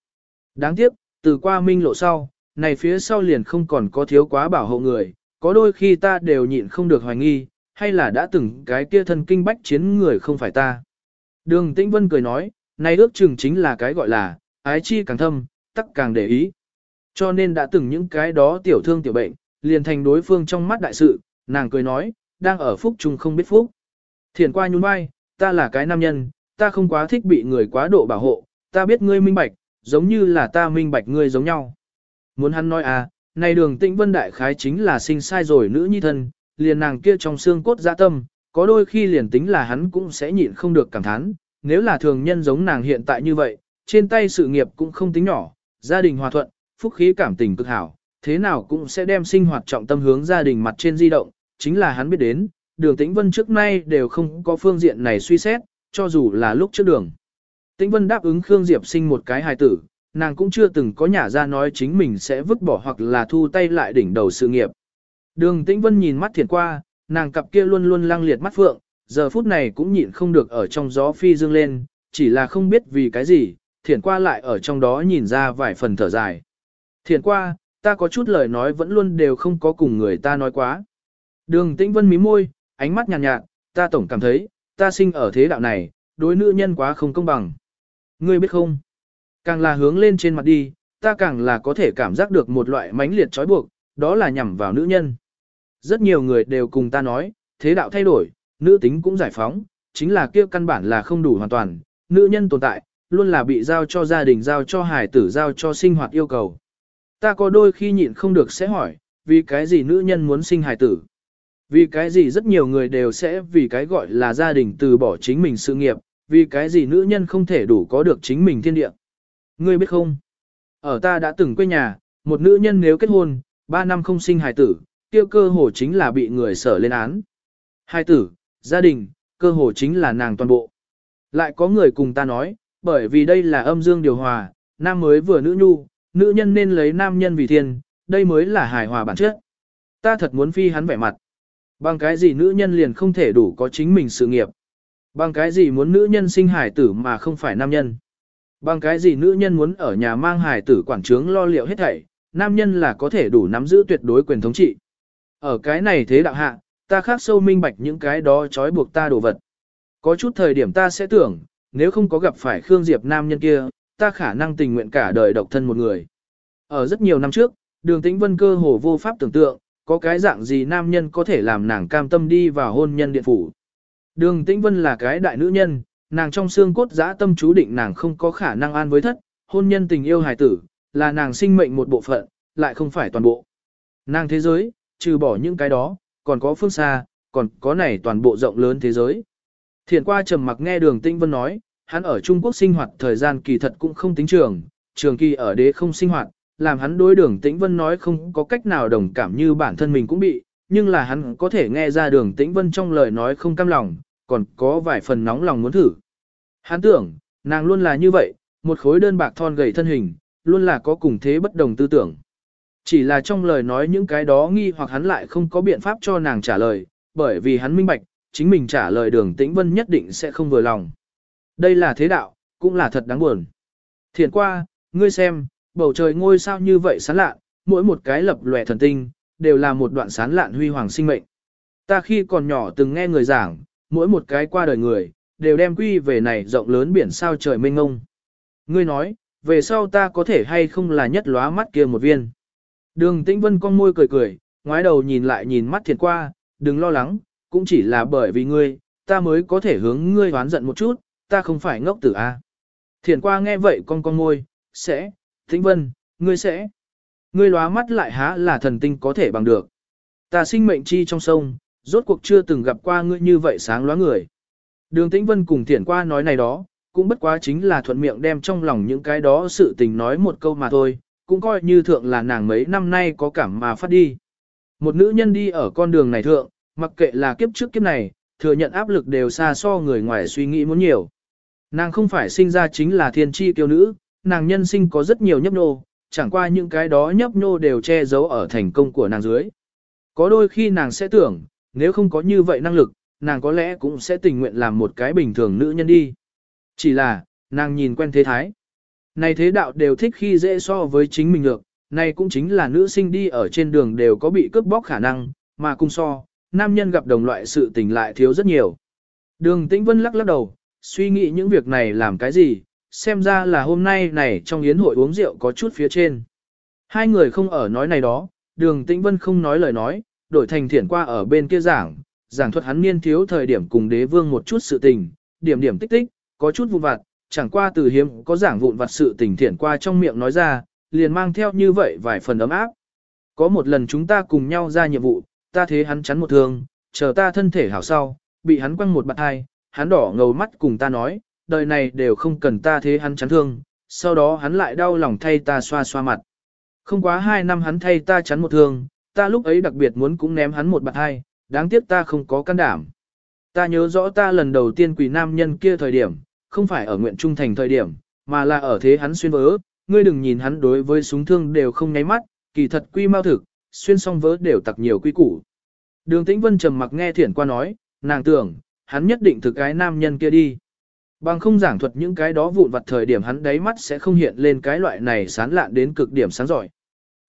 Đáng tiếc, từ qua minh lộ sau, này phía sau liền không còn có thiếu quá bảo hộ người, có đôi khi ta đều nhịn không được hoài nghi, hay là đã từng cái kia thân kinh bách chiến người không phải ta. Đường Tĩnh Vân cười nói, này ước chừng chính là cái gọi là, ái chi càng thâm, tắc càng để ý. Cho nên đã từng những cái đó tiểu thương tiểu bệnh, liền thành đối phương trong mắt đại sự, nàng cười nói, đang ở phúc chung không biết phúc. Thiền qua nhún vai, ta là cái nam nhân, ta không quá thích bị người quá độ bảo hộ, ta biết ngươi minh bạch, giống như là ta minh bạch ngươi giống nhau. Muốn hắn nói à, này đường tĩnh vân đại khái chính là sinh sai rồi nữ nhi thân, liền nàng kia trong xương cốt dạ tâm, có đôi khi liền tính là hắn cũng sẽ nhịn không được cảm thán, nếu là thường nhân giống nàng hiện tại như vậy, trên tay sự nghiệp cũng không tính nhỏ, gia đình hòa thuận, phúc khí cảm tình cực hảo, thế nào cũng sẽ đem sinh hoạt trọng tâm hướng gia đình mặt trên di động, chính là hắn biết đến, đường tĩnh vân trước nay đều không có phương diện này suy xét, cho dù là lúc trước đường. Tĩnh vân đáp ứng Khương Diệp sinh một cái hài tử, nàng cũng chưa từng có nhà ra nói chính mình sẽ vứt bỏ hoặc là thu tay lại đỉnh đầu sự nghiệp. Đường Tĩnh Vân nhìn mắt thiền qua, nàng cặp kia luôn luôn lăng liệt mắt phượng, giờ phút này cũng nhịn không được ở trong gió phi dương lên, chỉ là không biết vì cái gì, thiền qua lại ở trong đó nhìn ra vài phần thở dài. Thiền qua, ta có chút lời nói vẫn luôn đều không có cùng người ta nói quá. Đường Tĩnh Vân mí môi, ánh mắt nhàn nhạt, nhạt, ta tổng cảm thấy, ta sinh ở thế đạo này, đối nữ nhân quá không công bằng. Ngươi biết không? Càng là hướng lên trên mặt đi, ta càng là có thể cảm giác được một loại mãnh liệt trói buộc, đó là nhằm vào nữ nhân. Rất nhiều người đều cùng ta nói, thế đạo thay đổi, nữ tính cũng giải phóng, chính là kia căn bản là không đủ hoàn toàn, nữ nhân tồn tại, luôn là bị giao cho gia đình giao cho hài tử giao cho sinh hoạt yêu cầu. Ta có đôi khi nhịn không được sẽ hỏi, vì cái gì nữ nhân muốn sinh hài tử? Vì cái gì rất nhiều người đều sẽ vì cái gọi là gia đình từ bỏ chính mình sự nghiệp, vì cái gì nữ nhân không thể đủ có được chính mình thiên địa. Ngươi biết không? Ở ta đã từng quê nhà, một nữ nhân nếu kết hôn, 3 năm không sinh hài tử, tiêu cơ hồ chính là bị người sở lên án. Hài tử, gia đình, cơ hồ chính là nàng toàn bộ. Lại có người cùng ta nói, bởi vì đây là âm dương điều hòa, nam mới vừa nữ nhu, nữ nhân nên lấy nam nhân vì thiên, đây mới là hài hòa bản chất. Ta thật muốn phi hắn vẻ mặt. Bằng cái gì nữ nhân liền không thể đủ có chính mình sự nghiệp. Bằng cái gì muốn nữ nhân sinh hài tử mà không phải nam nhân. Bằng cái gì nữ nhân muốn ở nhà mang hài tử quản trướng lo liệu hết thảy, nam nhân là có thể đủ nắm giữ tuyệt đối quyền thống trị. Ở cái này thế đạo hạ, ta khác sâu minh bạch những cái đó trói buộc ta đồ vật. Có chút thời điểm ta sẽ tưởng, nếu không có gặp phải Khương Diệp nam nhân kia, ta khả năng tình nguyện cả đời độc thân một người. Ở rất nhiều năm trước, đường tĩnh vân cơ hồ vô pháp tưởng tượng, có cái dạng gì nam nhân có thể làm nàng cam tâm đi vào hôn nhân điện phủ. Đường tĩnh vân là cái đại nữ nhân, nàng trong xương cốt giã tâm chú định nàng không có khả năng an với thất, hôn nhân tình yêu hài tử, là nàng sinh mệnh một bộ phận, lại không phải toàn bộ. Nàng thế giới, trừ bỏ những cái đó, còn có phương xa, còn có này toàn bộ rộng lớn thế giới. Thiền qua trầm mặc nghe đường Tĩnh Vân nói, hắn ở Trung Quốc sinh hoạt thời gian kỳ thật cũng không tính trường, trường kỳ ở đế không sinh hoạt, làm hắn đối đường Tĩnh Vân nói không có cách nào đồng cảm như bản thân mình cũng bị, nhưng là hắn có thể nghe ra đường Tĩnh Vân trong lời nói không cam lòng, còn có vài phần nóng lòng muốn thử. Hắn tưởng, nàng luôn là như vậy, một khối đơn bạc thon gầy thân hình, luôn là có cùng thế bất đồng tư tưởng. Chỉ là trong lời nói những cái đó nghi hoặc hắn lại không có biện pháp cho nàng trả lời, bởi vì hắn minh bạch, chính mình trả lời đường tĩnh vân nhất định sẽ không vừa lòng. Đây là thế đạo, cũng là thật đáng buồn. Thiện qua, ngươi xem, bầu trời ngôi sao như vậy sáng lạ, mỗi một cái lập lòe thần tinh, đều là một đoạn sáng lạn huy hoàng sinh mệnh. Ta khi còn nhỏ từng nghe người giảng, mỗi một cái qua đời người, đều đem quy về này rộng lớn biển sao trời mênh ngông. Ngươi nói, về sau ta có thể hay không là nhất lóa mắt kia một viên. Đường Tĩnh Vân con môi cười cười, ngoái đầu nhìn lại nhìn mắt thiệt qua, đừng lo lắng, cũng chỉ là bởi vì ngươi, ta mới có thể hướng ngươi hoán giận một chút, ta không phải ngốc tử a. À. Thiền qua nghe vậy con con môi, sẽ, Tĩnh Vân, ngươi sẽ. Ngươi lóa mắt lại há là thần tinh có thể bằng được. Ta sinh mệnh chi trong sông, rốt cuộc chưa từng gặp qua ngươi như vậy sáng loáng người. Đường Tĩnh Vân cùng Thiển qua nói này đó, cũng bất quá chính là thuận miệng đem trong lòng những cái đó sự tình nói một câu mà thôi, cũng coi như thượng là nàng mấy năm nay có cảm mà phát đi. Một nữ nhân đi ở con đường này thượng, mặc kệ là kiếp trước kiếp này, thừa nhận áp lực đều xa so người ngoài suy nghĩ muốn nhiều. Nàng không phải sinh ra chính là thiên tri kiêu nữ, nàng nhân sinh có rất nhiều nhấp nô, chẳng qua những cái đó nhấp nô đều che giấu ở thành công của nàng dưới. Có đôi khi nàng sẽ tưởng, nếu không có như vậy năng lực, nàng có lẽ cũng sẽ tình nguyện làm một cái bình thường nữ nhân đi. Chỉ là, nàng nhìn quen thế thái. Này thế đạo đều thích khi dễ so với chính mình được, này cũng chính là nữ sinh đi ở trên đường đều có bị cướp bóc khả năng, mà cùng so, nam nhân gặp đồng loại sự tình lại thiếu rất nhiều. Đường Tĩnh Vân lắc lắc đầu, suy nghĩ những việc này làm cái gì, xem ra là hôm nay này trong yến hội uống rượu có chút phía trên. Hai người không ở nói này đó, đường Tĩnh Vân không nói lời nói, đổi thành thiển qua ở bên kia giảng, giảng thuật hắn niên thiếu thời điểm cùng đế vương một chút sự tình, điểm điểm tích tích, có chút vụn vặt, chẳng qua từ hiếm có giảng vụn vặt sự tình thiển qua trong miệng nói ra, liền mang theo như vậy vài phần ấm áp. Có một lần chúng ta cùng nhau ra nhiệm vụ, ta thế hắn chắn một thương, chờ ta thân thể hảo sau, bị hắn quăng một bạt hai, hắn đỏ ngầu mắt cùng ta nói, đời này đều không cần ta thế hắn chắn thương, sau đó hắn lại đau lòng thay ta xoa xoa mặt. Không quá hai năm hắn thay ta chắn một thương, ta lúc ấy đặc biệt muốn cũng ném hắn một bạt hai, đáng tiếc ta không có can đảm. Ta nhớ rõ ta lần đầu tiên quỷ nam nhân kia thời điểm, không phải ở nguyện trung thành thời điểm, mà là ở thế hắn xuyên vỡ, ngươi đừng nhìn hắn đối với súng thương đều không nháy mắt, kỳ thật quy mau thực, xuyên xong vỡ đều tặc nhiều quy củ. Đường Tĩnh Vân trầm mặc nghe Thiển qua nói, nàng tưởng, hắn nhất định thực cái nam nhân kia đi. Bằng không giảng thuật những cái đó vụn vặt thời điểm hắn đáy mắt sẽ không hiện lên cái loại này sán lạn đến cực điểm sáng giỏi.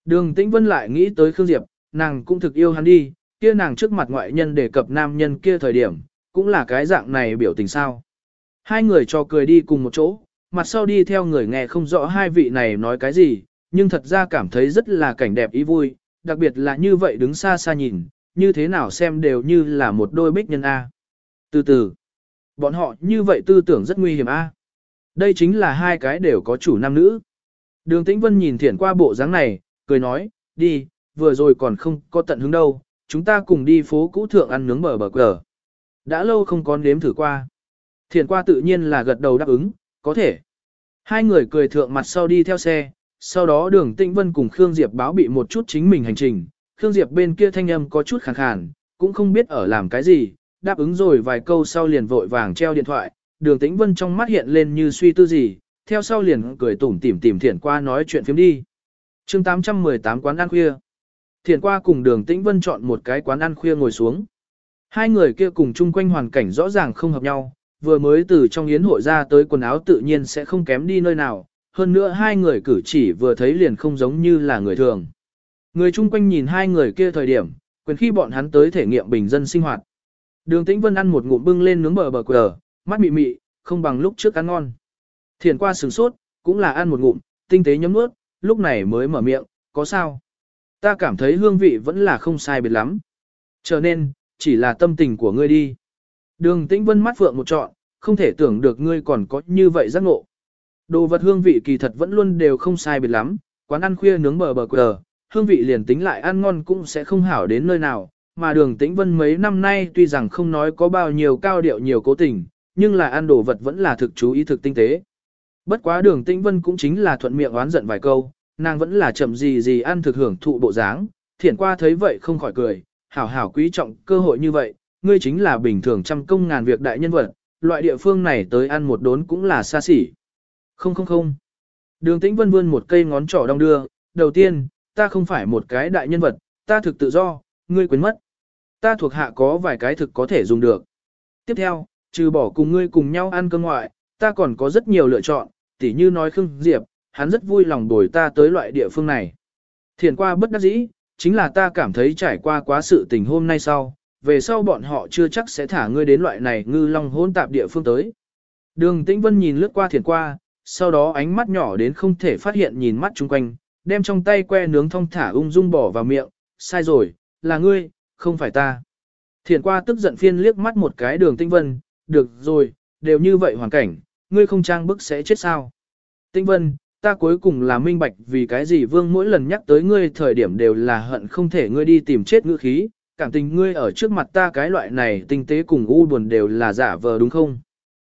Đường Tĩnh Vân lại nghĩ tới Khương Diệp, nàng cũng thực yêu hắn đi, kia nàng trước mặt ngoại nhân đề cập nam nhân kia thời điểm, cũng là cái dạng này biểu tình sao. Hai người cho cười đi cùng một chỗ, mặt sau đi theo người nghe không rõ hai vị này nói cái gì, nhưng thật ra cảm thấy rất là cảnh đẹp ý vui, đặc biệt là như vậy đứng xa xa nhìn, như thế nào xem đều như là một đôi bích nhân A. Từ từ, bọn họ như vậy tư tưởng rất nguy hiểm A. Đây chính là hai cái đều có chủ nam nữ. Đường Tĩnh Vân nhìn thiển qua bộ dáng này, cười nói, đi, vừa rồi còn không có tận hứng đâu, chúng ta cùng đi phố cũ thượng ăn nướng bờ bờ cờ. Đã lâu không có nếm thử qua. Thiền qua tự nhiên là gật đầu đáp ứng, có thể. Hai người cười thượng mặt sau đi theo xe, sau đó đường Tĩnh Vân cùng Khương Diệp báo bị một chút chính mình hành trình. Khương Diệp bên kia thanh âm có chút khàn khàn, cũng không biết ở làm cái gì, đáp ứng rồi vài câu sau liền vội vàng treo điện thoại. Đường Tĩnh Vân trong mắt hiện lên như suy tư gì, theo sau liền cười tủm tỉm tỉm thiền qua nói chuyện phiếm đi. chương 818 quán ăn khuya. Thiền qua cùng đường Tĩnh Vân chọn một cái quán ăn khuya ngồi xuống. Hai người kia cùng chung quanh hoàn cảnh rõ ràng không hợp nhau, vừa mới từ trong yến hội ra tới quần áo tự nhiên sẽ không kém đi nơi nào, hơn nữa hai người cử chỉ vừa thấy liền không giống như là người thường. Người chung quanh nhìn hai người kia thời điểm, quyền khi bọn hắn tới thể nghiệm bình dân sinh hoạt. Đường Tĩnh Vân ăn một ngụm bưng lên nướng bờ bờ quờ, mắt mị mị, không bằng lúc trước ăn ngon. Thiền qua sừng sốt, cũng là ăn một ngụm, tinh tế nhấm nuốt, lúc này mới mở miệng, có sao? Ta cảm thấy hương vị vẫn là không sai biệt lắm. Cho nên, chỉ là tâm tình của ngươi đi. Đường Tĩnh Vân mắt phượng một trọn, không thể tưởng được ngươi còn có như vậy giác ngộ. Đồ vật hương vị kỳ thật vẫn luôn đều không sai biệt lắm, quán ăn khuya nướng bờ bờ quờ, hương vị liền tính lại ăn ngon cũng sẽ không hảo đến nơi nào, mà đường tĩnh vân mấy năm nay tuy rằng không nói có bao nhiêu cao điệu nhiều cố tình, nhưng là ăn đồ vật vẫn là thực chú ý thực tinh tế. Bất quá đường tĩnh vân cũng chính là thuận miệng oán giận vài câu, nàng vẫn là chậm gì gì ăn thực hưởng thụ bộ dáng, thiển qua thấy vậy không khỏi cười, hảo hảo quý trọng cơ hội như vậy, ngươi chính là bình thường trăm công ngàn việc đại nhân vật, loại địa phương này tới ăn một đốn cũng là xa xỉ. Không không không. Đường tĩnh vân vươn một cây ngón trỏ đong đưa, đầu tiên, ta không phải một cái đại nhân vật, ta thực tự do, ngươi quên mất. Ta thuộc hạ có vài cái thực có thể dùng được. Tiếp theo, trừ bỏ cùng ngươi cùng nhau ăn cơm ngoại, ta còn có rất nhiều lựa chọn, tỉ như nói Khương Diệp, hắn rất vui lòng đổi ta tới loại địa phương này. Thiền qua bất đắc dĩ, chính là ta cảm thấy trải qua quá sự tình hôm nay sau, về sau bọn họ chưa chắc sẽ thả ngươi đến loại này ngư long hôn tạp địa phương tới. Đường Tĩnh Vân nhìn lướt qua thiền qua, sau đó ánh mắt nhỏ đến không thể phát hiện nhìn mắt chung quanh, đem trong tay que nướng thong thả ung dung bỏ vào miệng, sai rồi, là ngươi, không phải ta. Thiền qua tức giận phiên liếc mắt một cái đường Tĩnh Vân, được rồi, đều như vậy hoàn cảnh, ngươi không trang bức sẽ chết sao. Tĩnh Vân, ta cuối cùng là minh bạch vì cái gì vương mỗi lần nhắc tới ngươi thời điểm đều là hận không thể ngươi đi tìm chết ngữ khí, cảm tình ngươi ở trước mặt ta cái loại này tinh tế cùng u buồn đều là giả vờ đúng không?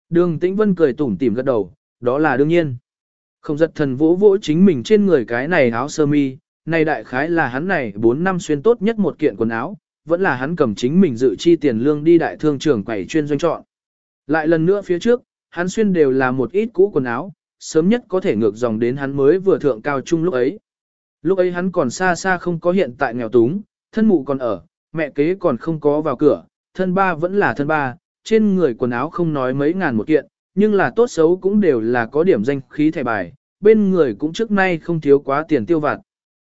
Đường Tĩnh Vân cười tủm tỉm gật đầu, đó là đương nhiên. Không giật thần vỗ vỗ chính mình trên người cái này áo sơ mi, này đại khái là hắn này 4 năm xuyên tốt nhất một kiện quần áo, vẫn là hắn cầm chính mình dự chi tiền lương đi đại thương trường quẩy chuyên doanh chọn. Lại lần nữa phía trước, hắn xuyên đều là một ít cũ quần áo, sớm nhất có thể ngược dòng đến hắn mới vừa thượng cao trung lúc ấy. Lúc ấy hắn còn xa xa không có hiện tại nghèo túng, thân mụ còn ở, mẹ kế còn không có vào cửa, thân ba vẫn là thân ba, trên người quần áo không nói mấy ngàn một kiện, nhưng là tốt xấu cũng đều là có điểm danh khí thẻ bài, bên người cũng trước nay không thiếu quá tiền tiêu vặt.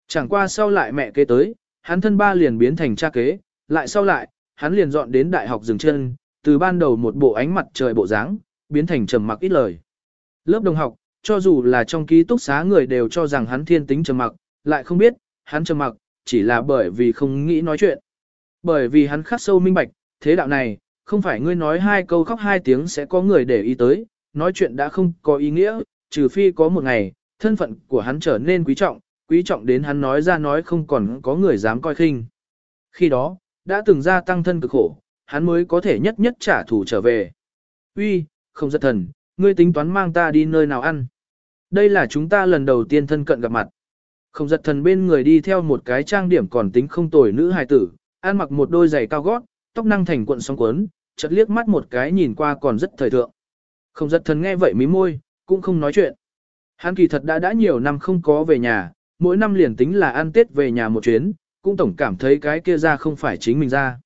Chẳng qua sau lại mẹ kế tới, hắn thân ba liền biến thành cha kế, lại sau lại, hắn liền dọn đến đại học dừng chân, từ ban đầu một bộ ánh mặt trời bộ dáng, biến thành trầm mặc ít lời. Lớp đồng học, cho dù là trong ký túc xá người đều cho rằng hắn thiên tính trầm mặc, lại không biết, hắn trầm mặc, chỉ là bởi vì không nghĩ nói chuyện. Bởi vì hắn khắc sâu minh bạch, thế đạo này, không phải ngươi nói hai câu khóc hai tiếng sẽ có người để ý tới, nói chuyện đã không có ý nghĩa, trừ phi có một ngày, thân phận của hắn trở nên quý trọng, quý trọng đến hắn nói ra nói không còn có người dám coi khinh. Khi đó, đã từng gia tăng thân cực khổ, hắn mới có thể nhất nhất trả thù trở về. Uy, không giật thần, ngươi tính toán mang ta đi nơi nào ăn. Đây là chúng ta lần đầu tiên thân cận gặp mặt. Không giật thần bên người đi theo một cái trang điểm còn tính không tồi nữ hài tử, ăn mặc một đôi giày cao gót, tóc năng thành cuộn sóng cuốn, chợt liếc mắt một cái nhìn qua còn rất thời thượng. Không giật thần nghe vậy mí môi, cũng không nói chuyện. Hắn kỳ thật đã đã nhiều năm không có về nhà, mỗi năm liền tính là ăn tết về nhà một chuyến, cũng tổng cảm thấy cái kia ra không phải chính mình ra.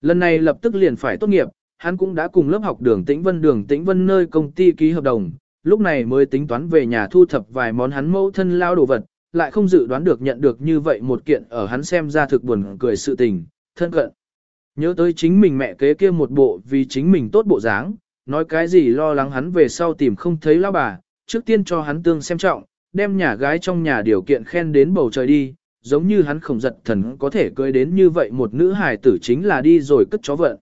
Lần này lập tức liền phải tốt nghiệp, hắn cũng đã cùng lớp học đường tĩnh vân đường tĩnh vân nơi công ty ký hợp đồng, lúc này mới tính toán về nhà thu thập vài món hắn mẫu thân lao đồ vật, lại không dự đoán được nhận được như vậy một kiện ở hắn xem ra thực buồn cười sự tình, thân cận. Nhớ tới chính mình mẹ kế kia một bộ vì chính mình tốt bộ dáng, nói cái gì lo lắng hắn về sau tìm không thấy lao bà, trước tiên cho hắn tương xem trọng, đem nhà gái trong nhà điều kiện khen đến bầu trời đi, giống như hắn khổng giật thần có thể cưới đến như vậy một nữ hài tử chính là đi rồi cất chó vận.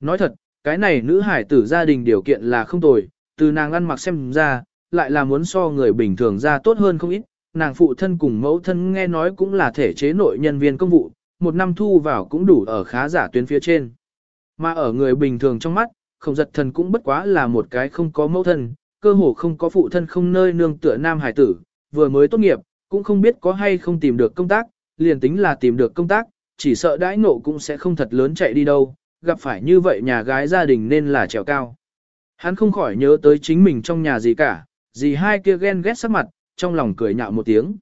Nói thật, cái này nữ hải tử gia đình điều kiện là không tồi, từ nàng ăn mặc xem ra, lại là muốn so người bình thường ra tốt hơn không ít, nàng phụ thân cùng mẫu thân nghe nói cũng là thể chế nội nhân viên công vụ, một năm thu vào cũng đủ ở khá giả tuyến phía trên. Mà ở người bình thường trong mắt, không giật thần cũng bất quá là một cái không có mẫu thân, cơ hồ không có phụ thân không nơi nương tựa nam hải tử, vừa mới tốt nghiệp, cũng không biết có hay không tìm được công tác, liền tính là tìm được công tác, chỉ sợ đãi nộ cũng sẽ không thật lớn chạy đi đâu, gặp phải như vậy nhà gái gia đình nên là trèo cao. Hắn không khỏi nhớ tới chính mình trong nhà gì cả, gì hai kia ghen ghét sắc mặt, trong lòng cười nhạo một tiếng.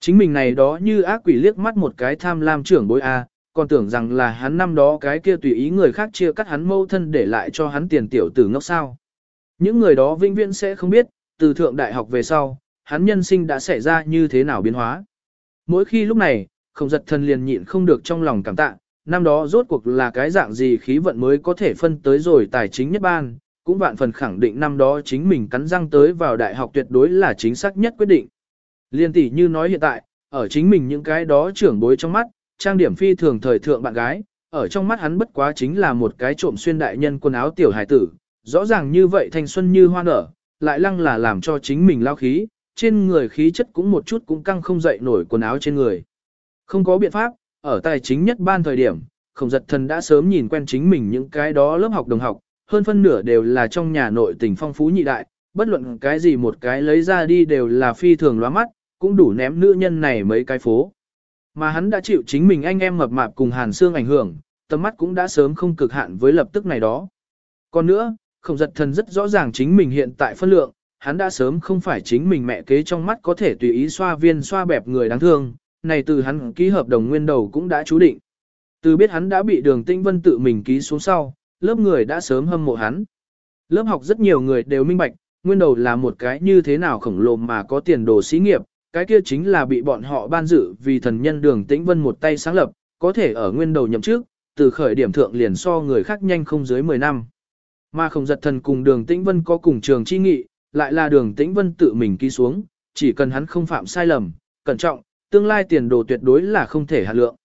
Chính mình này đó như ác quỷ liếc mắt một cái tham lam trưởng bối A, còn tưởng rằng là hắn năm đó cái kia tùy ý người khác chia cắt hắn mâu thân để lại cho hắn tiền tiểu tử ngốc sao. Những người đó vĩnh viễn sẽ không biết, từ thượng đại học về sau, hắn nhân sinh đã xảy ra như thế nào biến hóa. Mỗi khi lúc này, không giật thân liền nhịn không được trong lòng cảm tạ, năm đó rốt cuộc là cái dạng gì khí vận mới có thể phân tới rồi tài chính nhất ban, cũng vạn phần khẳng định năm đó chính mình cắn răng tới vào đại học tuyệt đối là chính xác nhất quyết định. Liên tỷ như nói hiện tại, ở chính mình những cái đó trưởng bối trong mắt, trang điểm phi thường thời thượng bạn gái, ở trong mắt hắn bất quá chính là một cái trộm xuyên đại nhân quần áo tiểu hải tử, rõ ràng như vậy thanh xuân như hoa nở, lại lăng là làm cho chính mình lao khí, trên người khí chất cũng một chút cũng căng không dậy nổi quần áo trên người. Không có biện pháp, ở tài chính nhất ban thời điểm, khổng giật thần đã sớm nhìn quen chính mình những cái đó lớp học đồng học, hơn phân nửa đều là trong nhà nội tình phong phú nhị đại, bất luận cái gì một cái lấy ra đi đều là phi thường lóa mắt, cũng đủ ném nữ nhân này mấy cái phố. Mà hắn đã chịu chính mình anh em mập mạp cùng Hàn xương ảnh hưởng, tầm mắt cũng đã sớm không cực hạn với lập tức này đó. Còn nữa, khổng giật thần rất rõ ràng chính mình hiện tại phân lượng, hắn đã sớm không phải chính mình mẹ kế trong mắt có thể tùy ý xoa viên xoa bẹp người đáng thương, này từ hắn ký hợp đồng nguyên đầu cũng đã chú định. Từ biết hắn đã bị đường tinh vân tự mình ký xuống sau, lớp người đã sớm hâm mộ hắn. Lớp học rất nhiều người đều minh bạch, nguyên đầu là một cái như thế nào khổng lồ mà có tiền đồ xí nghiệp, cái kia chính là bị bọn họ ban dự vì thần nhân đường tĩnh vân một tay sáng lập, có thể ở nguyên đầu nhậm trước, từ khởi điểm thượng liền so người khác nhanh không dưới 10 năm. Mà không giật thần cùng đường tĩnh vân có cùng trường chi nghị, lại là đường tĩnh vân tự mình ký xuống, chỉ cần hắn không phạm sai lầm, cẩn trọng, tương lai tiền đồ tuyệt đối là không thể hạt lượng.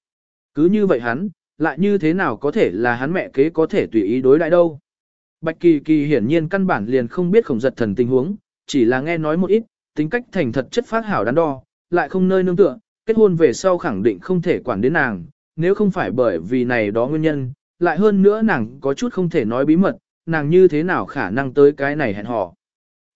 Cứ như vậy hắn, lại như thế nào có thể là hắn mẹ kế có thể tùy ý đối lại đâu. Bạch Kỳ Kỳ hiển nhiên căn bản liền không biết khổng giật thần tình huống, chỉ là nghe nói một ít, tính cách thành thật chất phát hảo đắn đo, lại không nơi nương tựa, kết hôn về sau khẳng định không thể quản đến nàng, nếu không phải bởi vì này đó nguyên nhân, lại hơn nữa nàng có chút không thể nói bí mật, nàng như thế nào khả năng tới cái này hẹn hò.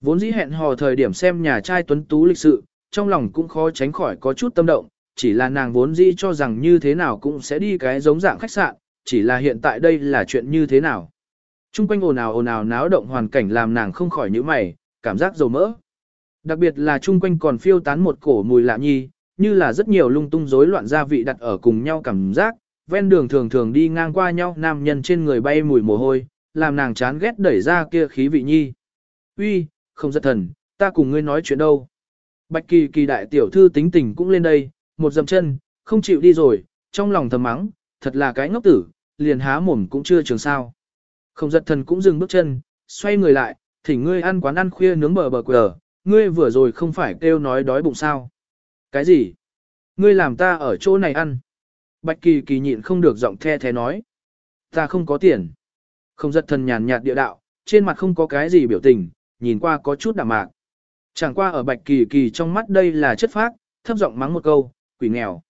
Vốn dĩ hẹn hò thời điểm xem nhà trai tuấn tú lịch sự, trong lòng cũng khó tránh khỏi có chút tâm động, chỉ là nàng vốn dĩ cho rằng như thế nào cũng sẽ đi cái giống dạng khách sạn, chỉ là hiện tại đây là chuyện như thế nào. Trung quanh ồn ào ồn ào náo động hoàn cảnh làm nàng không khỏi nhíu mày, cảm giác dầu mỡ. Đặc biệt là trung quanh còn phiêu tán một cổ mùi lạ nhi, như là rất nhiều lung tung rối loạn gia vị đặt ở cùng nhau cảm giác, ven đường thường thường đi ngang qua nhau nam nhân trên người bay mùi mồ hôi, làm nàng chán ghét đẩy ra kia khí vị nhi. Uy, không giật thần, ta cùng ngươi nói chuyện đâu. Bạch kỳ kỳ đại tiểu thư tính tình cũng lên đây, một dầm chân, không chịu đi rồi, trong lòng thầm mắng, thật là cái ngốc tử, liền há mồm cũng chưa trường sao. Không giật thần cũng dừng bước chân, xoay người lại, thỉnh ngươi ăn quán ăn khuya nướng bờ bờ quờ, ngươi vừa rồi không phải kêu nói đói bụng sao. Cái gì? Ngươi làm ta ở chỗ này ăn. Bạch kỳ kỳ nhịn không được giọng the thế nói. Ta không có tiền. Không giật thần nhàn nhạt địa đạo, trên mặt không có cái gì biểu tình, nhìn qua có chút đạm mạc. Chẳng qua ở bạch kỳ kỳ trong mắt đây là chất phác, thấp giọng mắng một câu, quỷ nghèo.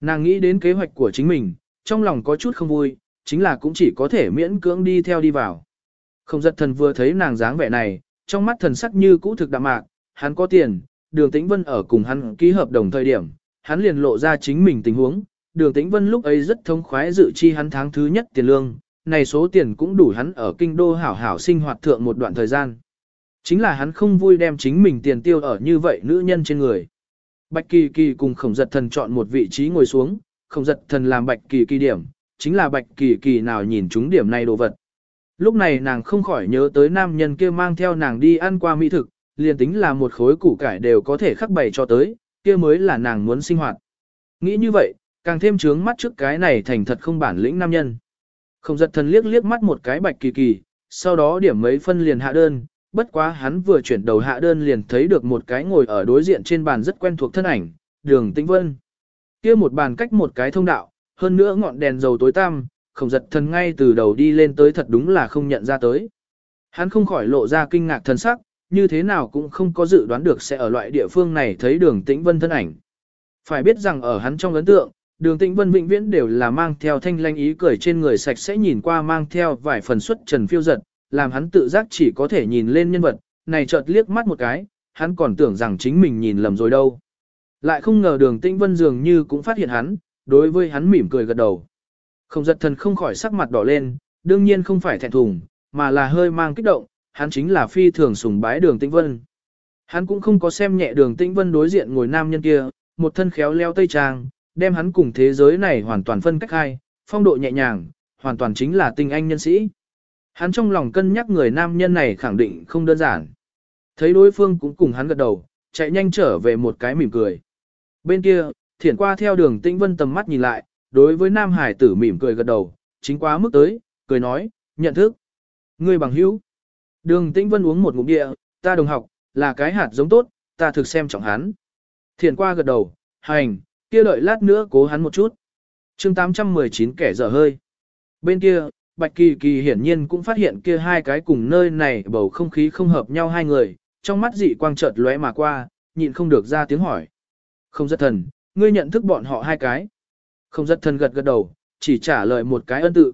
Nàng nghĩ đến kế hoạch của chính mình, trong lòng có chút không vui, chính là cũng chỉ có thể miễn cưỡng đi theo đi vào. Không giật thần vừa thấy nàng dáng vẻ này, trong mắt thần sắc như cũ thực đạm mạc, hắn có tiền, đường tĩnh vân ở cùng hắn ký hợp đồng thời điểm, hắn liền lộ ra chính mình tình huống, đường tĩnh vân lúc ấy rất thông khoái dự chi hắn tháng thứ nhất tiền lương, này số tiền cũng đủ hắn ở kinh đô hảo hảo sinh hoạt thượng một đoạn thời gian. Chính là hắn không vui đem chính mình tiền tiêu ở như vậy nữ nhân trên người. Bạch Kỳ Kỳ cùng Khổng Giật Thần chọn một vị trí ngồi xuống, Khổng Giật Thần làm Bạch Kỳ Kỳ điểm, chính là Bạch Kỳ Kỳ nào nhìn chúng điểm này đồ vật. Lúc này nàng không khỏi nhớ tới nam nhân kia mang theo nàng đi ăn qua mỹ thực, liền tính là một khối củ cải đều có thể khắc bày cho tới, kia mới là nàng muốn sinh hoạt. Nghĩ như vậy, càng thêm trướng mắt trước cái này thành thật không bản lĩnh nam nhân. Không giật thần liếc liếc mắt một cái bạch kỳ kỳ, sau đó điểm mấy phân liền hạ đơn, bất quá hắn vừa chuyển đầu hạ đơn liền thấy được một cái ngồi ở đối diện trên bàn rất quen thuộc thân ảnh, đường tĩnh vân. kia một bàn cách một cái thông đạo, hơn nữa ngọn đèn dầu tối tăm, không giật thần ngay từ đầu đi lên tới thật đúng là không nhận ra tới. Hắn không khỏi lộ ra kinh ngạc thần sắc, như thế nào cũng không có dự đoán được sẽ ở loại địa phương này thấy đường tĩnh vân thân ảnh. Phải biết rằng ở hắn trong ấn tượng, đường tĩnh vân vĩnh viễn đều là mang theo thanh lanh ý cười trên người sạch sẽ nhìn qua mang theo vài phần xuất trần phiêu giật, làm hắn tự giác chỉ có thể nhìn lên nhân vật, này chợt liếc mắt một cái, hắn còn tưởng rằng chính mình nhìn lầm rồi đâu. Lại không ngờ đường tĩnh vân dường như cũng phát hiện hắn, đối với hắn mỉm cười gật đầu. Không giật thần không khỏi sắc mặt đỏ lên, đương nhiên không phải thẹn thùng, mà là hơi mang kích động, hắn chính là phi thường sùng bái đường tĩnh vân. Hắn cũng không có xem nhẹ đường tĩnh vân đối diện ngồi nam nhân kia, một thân khéo leo tây trang, đem hắn cùng thế giới này hoàn toàn phân cách hai, phong độ nhẹ nhàng, hoàn toàn chính là tinh anh nhân sĩ. Hắn trong lòng cân nhắc người nam nhân này khẳng định không đơn giản. Thấy đối phương cũng cùng hắn gật đầu, chạy nhanh trở về một cái mỉm cười. Bên kia, thiển qua theo đường tĩnh vân tầm mắt nhìn lại, đối với nam hải tử mỉm cười gật đầu, chính quá mức tới, cười nói, nhận thức. Người bằng hữu. Đường tĩnh vân uống một ngụm địa, ta đồng học, là cái hạt giống tốt, ta thực xem trọng hắn. Thiển qua gật đầu, hành, kia đợi lát nữa cố hắn một chút. chương 819 kẻ dở hơi. Bên kia, Bạch Kỳ Kỳ hiển nhiên cũng phát hiện kia hai cái cùng nơi này bầu không khí không hợp nhau hai người, trong mắt dị quang chợt lóe mà qua, nhịn không được ra tiếng hỏi. Không rất thần, ngươi nhận thức bọn họ hai cái. Không rất thần gật gật đầu, chỉ trả lời một cái ân tự.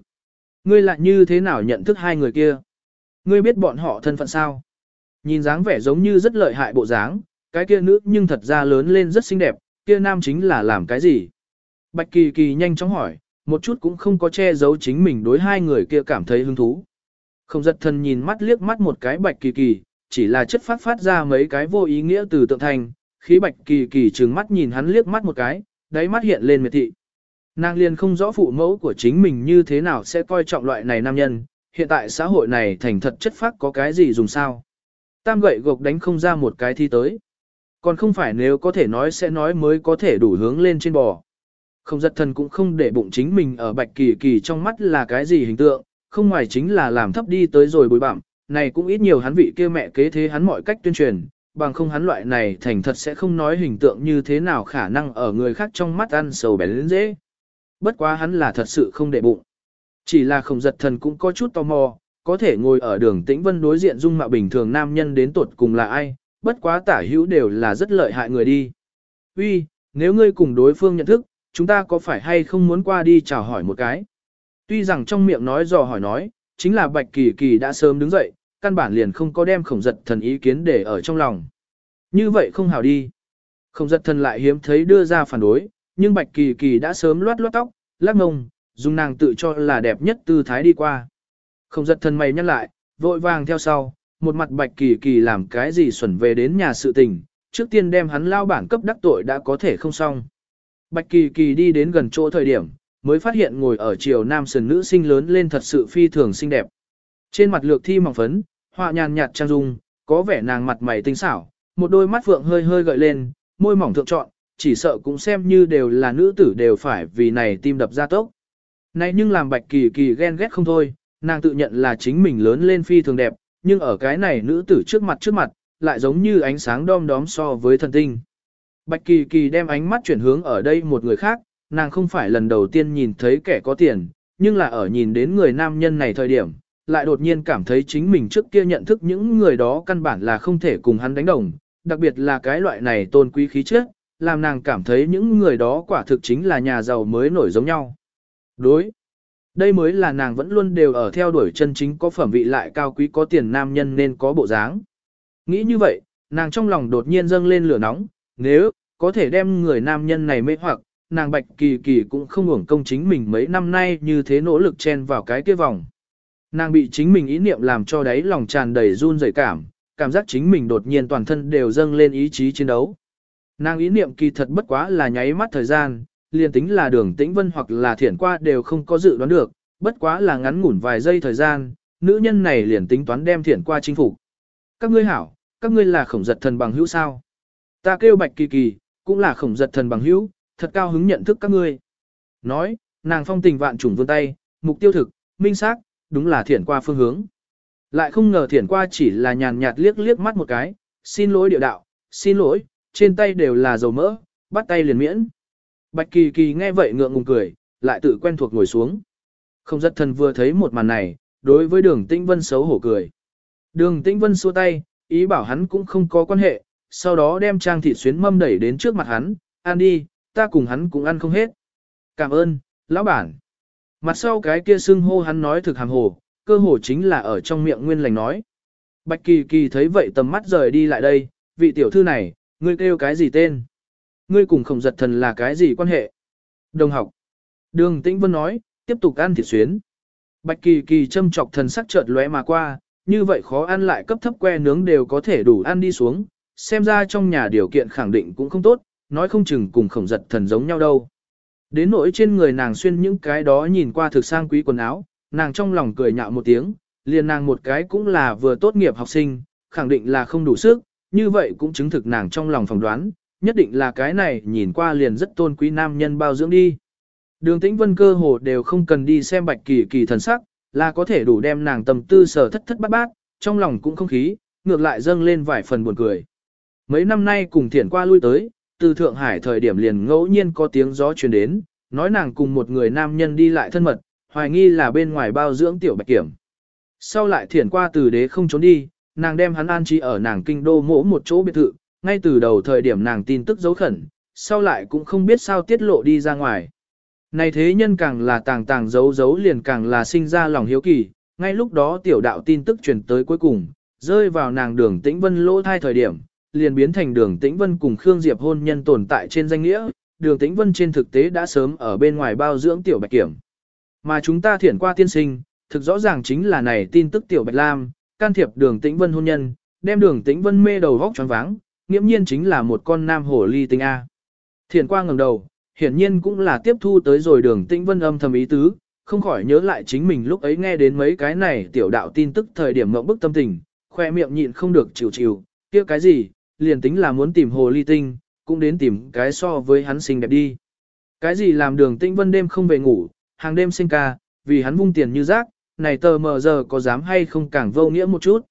Ngươi lại như thế nào nhận thức hai người kia? Ngươi biết bọn họ thân phận sao? Nhìn dáng vẻ giống như rất lợi hại bộ dáng, cái kia nữ nhưng thật ra lớn lên rất xinh đẹp, kia nam chính là làm cái gì? Bạch Kỳ Kỳ nhanh chóng hỏi, một chút cũng không có che giấu chính mình đối hai người kia cảm thấy hứng thú. Không giật thân nhìn mắt liếc mắt một cái Bạch Kỳ Kỳ, chỉ là chất phát phát ra mấy cái vô ý nghĩa từ tượng thành, khí Bạch Kỳ Kỳ trừng mắt nhìn hắn liếc mắt một cái, đáy mắt hiện lên miệt thị. Nàng liền không rõ phụ mẫu của chính mình như thế nào sẽ coi trọng loại này nam nhân, hiện tại xã hội này thành thật chất phát có cái gì dùng sao. Tam gậy gộc đánh không ra một cái thi tới. Còn không phải nếu có thể nói sẽ nói mới có thể đủ hướng lên trên bò. Không giật thần cũng không để bụng chính mình ở bạch kỳ kỳ trong mắt là cái gì hình tượng, không ngoài chính là làm thấp đi tới rồi bồi bạm, này cũng ít nhiều hắn vị kia mẹ kế thế hắn mọi cách tuyên truyền, bằng không hắn loại này thành thật sẽ không nói hình tượng như thế nào khả năng ở người khác trong mắt ăn sầu bén lên dễ. Bất quá hắn là thật sự không để bụng. Chỉ là không giật thần cũng có chút tò mò, có thể ngồi ở đường tĩnh vân đối diện dung mạo bình thường nam nhân đến tuột cùng là ai, bất quá tả hữu đều là rất lợi hại người đi. Uy, nếu ngươi cùng đối phương nhận thức, chúng ta có phải hay không muốn qua đi chào hỏi một cái? Tuy rằng trong miệng nói dò hỏi nói, chính là Bạch Kỳ Kỳ đã sớm đứng dậy, căn bản liền không có đem khổng giật thần ý kiến để ở trong lòng. Như vậy không hảo đi. Khổng giật thần lại hiếm thấy đưa ra phản đối, nhưng Bạch Kỳ Kỳ đã sớm loát loát tóc, lắc ngông, dùng nàng tự cho là đẹp nhất tư thái đi qua. Khổng giật thần mày nhăn lại, vội vàng theo sau, một mặt Bạch Kỳ Kỳ làm cái gì xuẩn về đến nhà sự tình, trước tiên đem hắn lao bản cấp đắc tội đã có thể không xong. Bạch Kỳ Kỳ đi đến gần chỗ thời điểm, mới phát hiện ngồi ở chiều nam sườn nữ sinh lớn lên thật sự phi thường xinh đẹp. Trên mặt lược thi mỏng phấn, họa nhàn nhạt trang dung, có vẻ nàng mặt mày tinh xảo, một đôi mắt phượng hơi hơi gợi lên, môi mỏng thượng trọn, chỉ sợ cũng xem như đều là nữ tử đều phải vì này tim đập ra tốc. Này nhưng làm Bạch Kỳ Kỳ ghen ghét không thôi, nàng tự nhận là chính mình lớn lên phi thường đẹp, nhưng ở cái này nữ tử trước mặt trước mặt, lại giống như ánh sáng đom đóm so với thần tinh. Bạch Kỳ Kỳ đem ánh mắt chuyển hướng ở đây một người khác, nàng không phải lần đầu tiên nhìn thấy kẻ có tiền, nhưng là ở nhìn đến người nam nhân này thời điểm, lại đột nhiên cảm thấy chính mình trước kia nhận thức những người đó căn bản là không thể cùng hắn đánh đồng, đặc biệt là cái loại này tôn quý khí chất, làm nàng cảm thấy những người đó quả thực chính là nhà giàu mới nổi giống nhau. Đối. Đây mới là nàng vẫn luôn đều ở theo đuổi chân chính có phẩm vị lại cao quý có tiền nam nhân nên có bộ dáng. Nghĩ như vậy, nàng trong lòng đột nhiên dâng lên lửa nóng, nếu, có thể đem người nam nhân này mê hoặc, nàng bạch kỳ kỳ cũng không hưởng công chính mình mấy năm nay như thế nỗ lực chen vào cái kia vòng. Nàng bị chính mình ý niệm làm cho đáy lòng tràn đầy run rẩy cảm, cảm giác chính mình đột nhiên toàn thân đều dâng lên ý chí chiến đấu. Nàng ý niệm kỳ thật bất quá là nháy mắt thời gian, liền tính là đường tĩnh vân hoặc là thiển qua đều không có dự đoán được, bất quá là ngắn ngủn vài giây thời gian, nữ nhân này liền tính toán đem thiển qua chinh phục. Các ngươi hảo, các ngươi là khổng giật thần bằng hữu sao. Ta kêu bạch kỳ kỳ, cũng là khổng giật thần bằng hữu, thật cao hứng nhận thức các ngươi. Nói, nàng phong tình vạn trùng vươn tay, mục tiêu thực, minh xác, đúng là thiển qua phương hướng. Lại không ngờ thiển qua chỉ là nhàn nhạt liếc liếc mắt một cái, xin lỗi địa đạo, xin lỗi, trên tay đều là dầu mỡ, bắt tay liền miễn. Bạch Kỳ Kỳ nghe vậy ngượng ngùng cười, lại tự quen thuộc ngồi xuống. Không giật thần vừa thấy một màn này, đối với đường Tĩnh Vân xấu hổ cười. Đường Tĩnh Vân xua tay, ý bảo hắn cũng không có quan hệ, sau đó đem trang thịt xuyến mâm đẩy đến trước mặt hắn, ăn đi, ta cùng hắn cũng ăn không hết. Cảm ơn, lão bản. Mặt sau cái kia xưng hô hắn nói thực hàm hồ, cơ hồ chính là ở trong miệng nguyên lành nói. Bạch Kỳ Kỳ thấy vậy tầm mắt rời đi lại đây, vị tiểu thư này, ngươi kêu cái gì tên? Ngươi cùng khổng giật thần là cái gì quan hệ? Đồng học. Đường Tĩnh Vân nói, tiếp tục ăn thịt xuyến. Bạch Kỳ Kỳ châm chọc thần sắc chợt lóe mà qua, như vậy khó ăn lại cấp thấp que nướng đều có thể đủ ăn đi xuống, xem ra trong nhà điều kiện khẳng định cũng không tốt, nói không chừng cùng khổng giật thần giống nhau đâu. Đến nỗi trên người nàng xuyên những cái đó nhìn qua thực sang quý quần áo, nàng trong lòng cười nhạo một tiếng, liền nàng một cái cũng là vừa tốt nghiệp học sinh, khẳng định là không đủ sức, như vậy cũng chứng thực nàng trong lòng phỏng đoán, nhất định là cái này nhìn qua liền rất tôn quý nam nhân bao dưỡng đi. Đường tĩnh vân cơ hồ đều không cần đi xem bạch kỳ kỳ thần sắc, là có thể đủ đem nàng tầm tư sở thất thất bát bát, trong lòng cũng không khí, ngược lại dâng lên vài phần buồn cười. Mấy năm nay cùng thiển qua lui tới, từ Thượng Hải thời điểm liền ngẫu nhiên có tiếng gió truyền đến, nói nàng cùng một người nam nhân đi lại thân mật, hoài nghi là bên ngoài bao dưỡng tiểu bạch kiểm. Sau lại thiển qua từ đế không trốn đi, nàng đem hắn an trí ở nàng kinh đô mỗ một chỗ biệt thự, ngay từ đầu thời điểm nàng tin tức giấu khẩn, sau lại cũng không biết sao tiết lộ đi ra ngoài. Này thế nhân càng là tàng tàng giấu giấu liền càng là sinh ra lòng hiếu kỳ, ngay lúc đó tiểu đạo tin tức truyền tới cuối cùng, rơi vào nàng đường tĩnh vân lỗ thai thời điểm, liền biến thành đường tĩnh vân cùng Khương Diệp hôn nhân tồn tại trên danh nghĩa, đường tĩnh vân trên thực tế đã sớm ở bên ngoài bao dưỡng tiểu bạch kiểm. Mà chúng ta thiển qua tiên sinh, thực rõ ràng chính là này tin tức tiểu bạch lam, can thiệp đường tĩnh vân hôn nhân, đem đường tĩnh vân mê đầu vóc choáng váng, nghiễm nhiên chính là một con nam hổ ly tinh A. Thiển qua ngẩng đầu, hiển nhiên cũng là tiếp thu tới rồi đường tĩnh vân âm thầm ý tứ, không khỏi nhớ lại chính mình lúc ấy nghe đến mấy cái này tiểu đạo tin tức thời điểm ngậm bức tâm tình, khoe miệng nhịn không được chịu chịu, kia cái gì, liền tính là muốn tìm hồ ly tinh, cũng đến tìm cái so với hắn xinh đẹp đi. Cái gì làm đường tĩnh vân đêm không về ngủ, hàng đêm sinh ca, vì hắn vung tiền như rác, này tờ mờ giờ có dám hay không càng vô nghĩa một chút.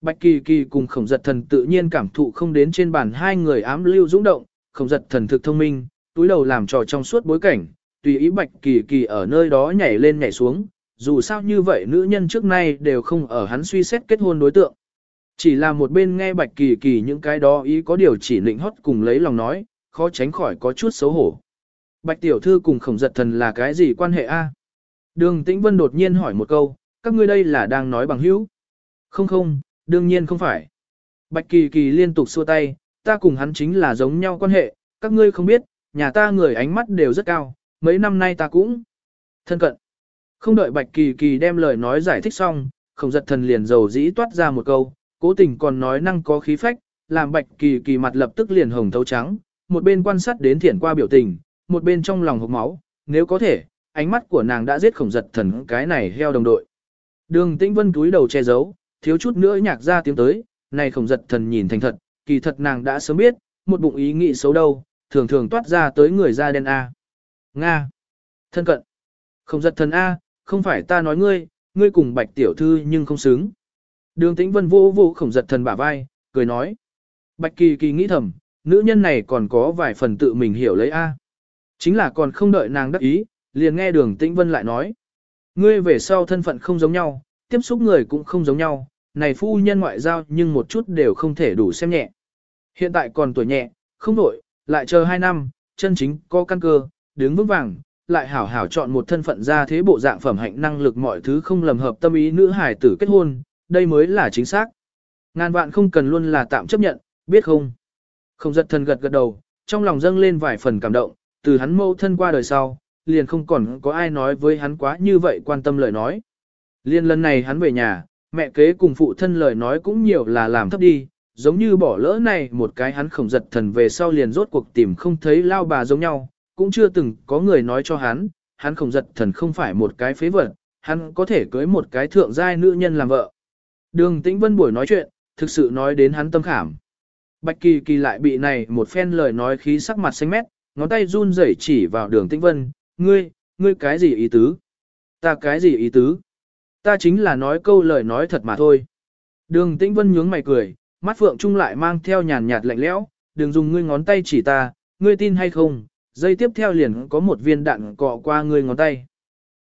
Bạch kỳ kỳ cùng khổng giật thần tự nhiên cảm thụ không đến trên bàn hai người ám lưu dũng động, khổng giật thần thực thông minh, túi đầu làm trò trong suốt bối cảnh, tùy ý bạch kỳ kỳ ở nơi đó nhảy lên nhảy xuống, dù sao như vậy nữ nhân trước nay đều không ở hắn suy xét kết hôn đối tượng. Chỉ là một bên nghe bạch kỳ kỳ những cái đó ý có điều chỉ định hót cùng lấy lòng nói, khó tránh khỏi có chút xấu hổ. Bạch tiểu thư cùng khổng giật thần là cái gì quan hệ a? Đường tĩnh vân đột nhiên hỏi một câu, các ngươi đây là đang nói bằng hữu? Không không, đương nhiên không phải. Bạch kỳ kỳ liên tục xua tay, ta cùng hắn chính là giống nhau quan hệ, các ngươi không biết, nhà ta người ánh mắt đều rất cao, mấy năm nay ta cũng thân cận. Không đợi Bạch Kỳ Kỳ đem lời nói giải thích xong, khổng giật thần liền dầu dĩ toát ra một câu, cố tình còn nói năng có khí phách, làm Bạch Kỳ Kỳ mặt lập tức liền hồng thấu trắng, một bên quan sát đến thiển qua biểu tình, một bên trong lòng hộc máu, nếu có thể, ánh mắt của nàng đã giết khổng giật thần cái này heo đồng đội. Đường tĩnh vân túi đầu che giấu, thiếu chút nữa nhạc ra tiếng tới, này khổng giật thần nhìn thành thật, kỳ thật nàng đã sớm biết, một bụng ý nghĩ xấu đâu, thường thường toát ra tới người da đen A. Nga. Thân cận. Không giật thần A, không phải ta nói ngươi, ngươi cùng bạch tiểu thư nhưng không xứng. Đường tĩnh vân vô vô khổng giật thần bả vai, cười nói. Bạch kỳ kỳ nghĩ thầm, nữ nhân này còn có vài phần tự mình hiểu lấy A. Chính là còn không đợi nàng đắc ý, liền nghe đường tĩnh vân lại nói. Ngươi về sau thân phận không giống nhau, tiếp xúc người cũng không giống nhau, này phu nhân ngoại giao nhưng một chút đều không thể đủ xem nhẹ. Hiện tại còn tuổi nhẹ, không đổi, lại chờ 2 năm, chân chính có căn cơ, đứng vững vàng, lại hảo hảo chọn một thân phận ra thế bộ dạng phẩm hạnh năng lực mọi thứ không lầm hợp tâm ý nữ hải tử kết hôn, đây mới là chính xác. Ngàn vạn không cần luôn là tạm chấp nhận, biết không? Không giật thần gật gật đầu, trong lòng dâng lên vài phần cảm động, từ hắn mâu thân qua đời sau, liền không còn có ai nói với hắn quá như vậy quan tâm lời nói. Liên lần này hắn về nhà, mẹ kế cùng phụ thân lời nói cũng nhiều là làm thấp đi, giống như bỏ lỡ này một cái hắn khổng giật thần về sau liền rốt cuộc tìm không thấy lao bà giống nhau, cũng chưa từng có người nói cho hắn, hắn khổng giật thần không phải một cái phế vật, hắn có thể cưới một cái thượng giai nữ nhân làm vợ. Đường tĩnh vân buổi nói chuyện, thực sự nói đến hắn tâm khảm. Bạch kỳ kỳ lại bị này một phen lời nói khí sắc mặt xanh mét, ngón tay run rẩy chỉ vào đường tĩnh vân, ngươi, ngươi cái gì ý tứ? Ta cái gì ý tứ? Ta chính là nói câu lời nói thật mà thôi. Đường tĩnh vân nhướng mày cười, mắt phượng trung lại mang theo nhàn nhạt lạnh lẽo, đừng dùng ngươi ngón tay chỉ ta, ngươi tin hay không, dây tiếp theo liền có một viên đạn cọ qua ngươi ngón tay.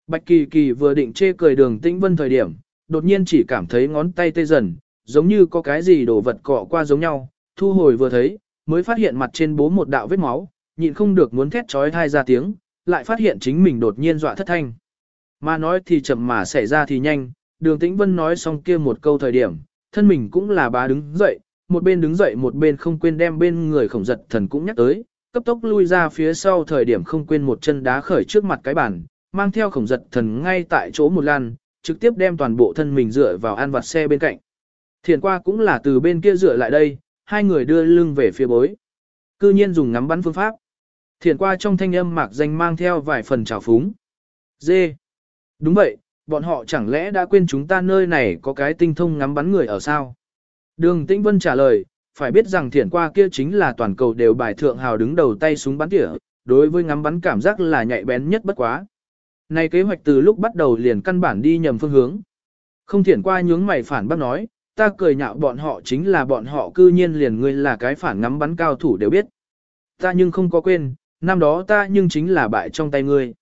Bạch Kỳ Kỳ vừa định chê cười đường tĩnh vân thời điểm, đột nhiên chỉ cảm thấy ngón tay tê dần, giống như có cái gì đổ vật cọ qua giống nhau, thu hồi vừa thấy, mới phát hiện mặt trên bố một đạo vết máu, nhịn không được muốn thét trói thai ra tiếng, lại phát hiện chính mình đột nhiên dọa thất thanh. Mà nói thì chậm mà xảy ra thì nhanh, đường tĩnh vân nói xong kia một câu thời điểm, thân mình cũng là bá đứng dậy, một bên đứng dậy một bên không quên đem bên người khổng giật thần cũng nhắc tới, cấp tốc lui ra phía sau thời điểm không quên một chân đá khởi trước mặt cái bàn, mang theo khổng giật thần ngay tại chỗ một lan, trực tiếp đem toàn bộ thân mình dựa vào an vặt xe bên cạnh. Thiền qua cũng là từ bên kia dựa lại đây, hai người đưa lưng về phía bối. Cư nhiên dùng ngắm bắn phương pháp. Thiền qua trong thanh âm mạc danh mang theo vài phần trào phúng. Dê. Đúng vậy, bọn họ chẳng lẽ đã quên chúng ta nơi này có cái tinh thông ngắm bắn người ở sao? Đường Tĩnh Vân trả lời, phải biết rằng thiển qua kia chính là toàn cầu đều bài thượng hào đứng đầu tay súng bắn tỉa, đối với ngắm bắn cảm giác là nhạy bén nhất bất quá. Này kế hoạch từ lúc bắt đầu liền căn bản đi nhầm phương hướng. Không thiển qua nhướng mày phản bác nói, ta cười nhạo bọn họ chính là bọn họ cư nhiên liền ngươi là cái phản ngắm bắn cao thủ đều biết. Ta nhưng không có quên, năm đó ta nhưng chính là bại trong tay ngươi.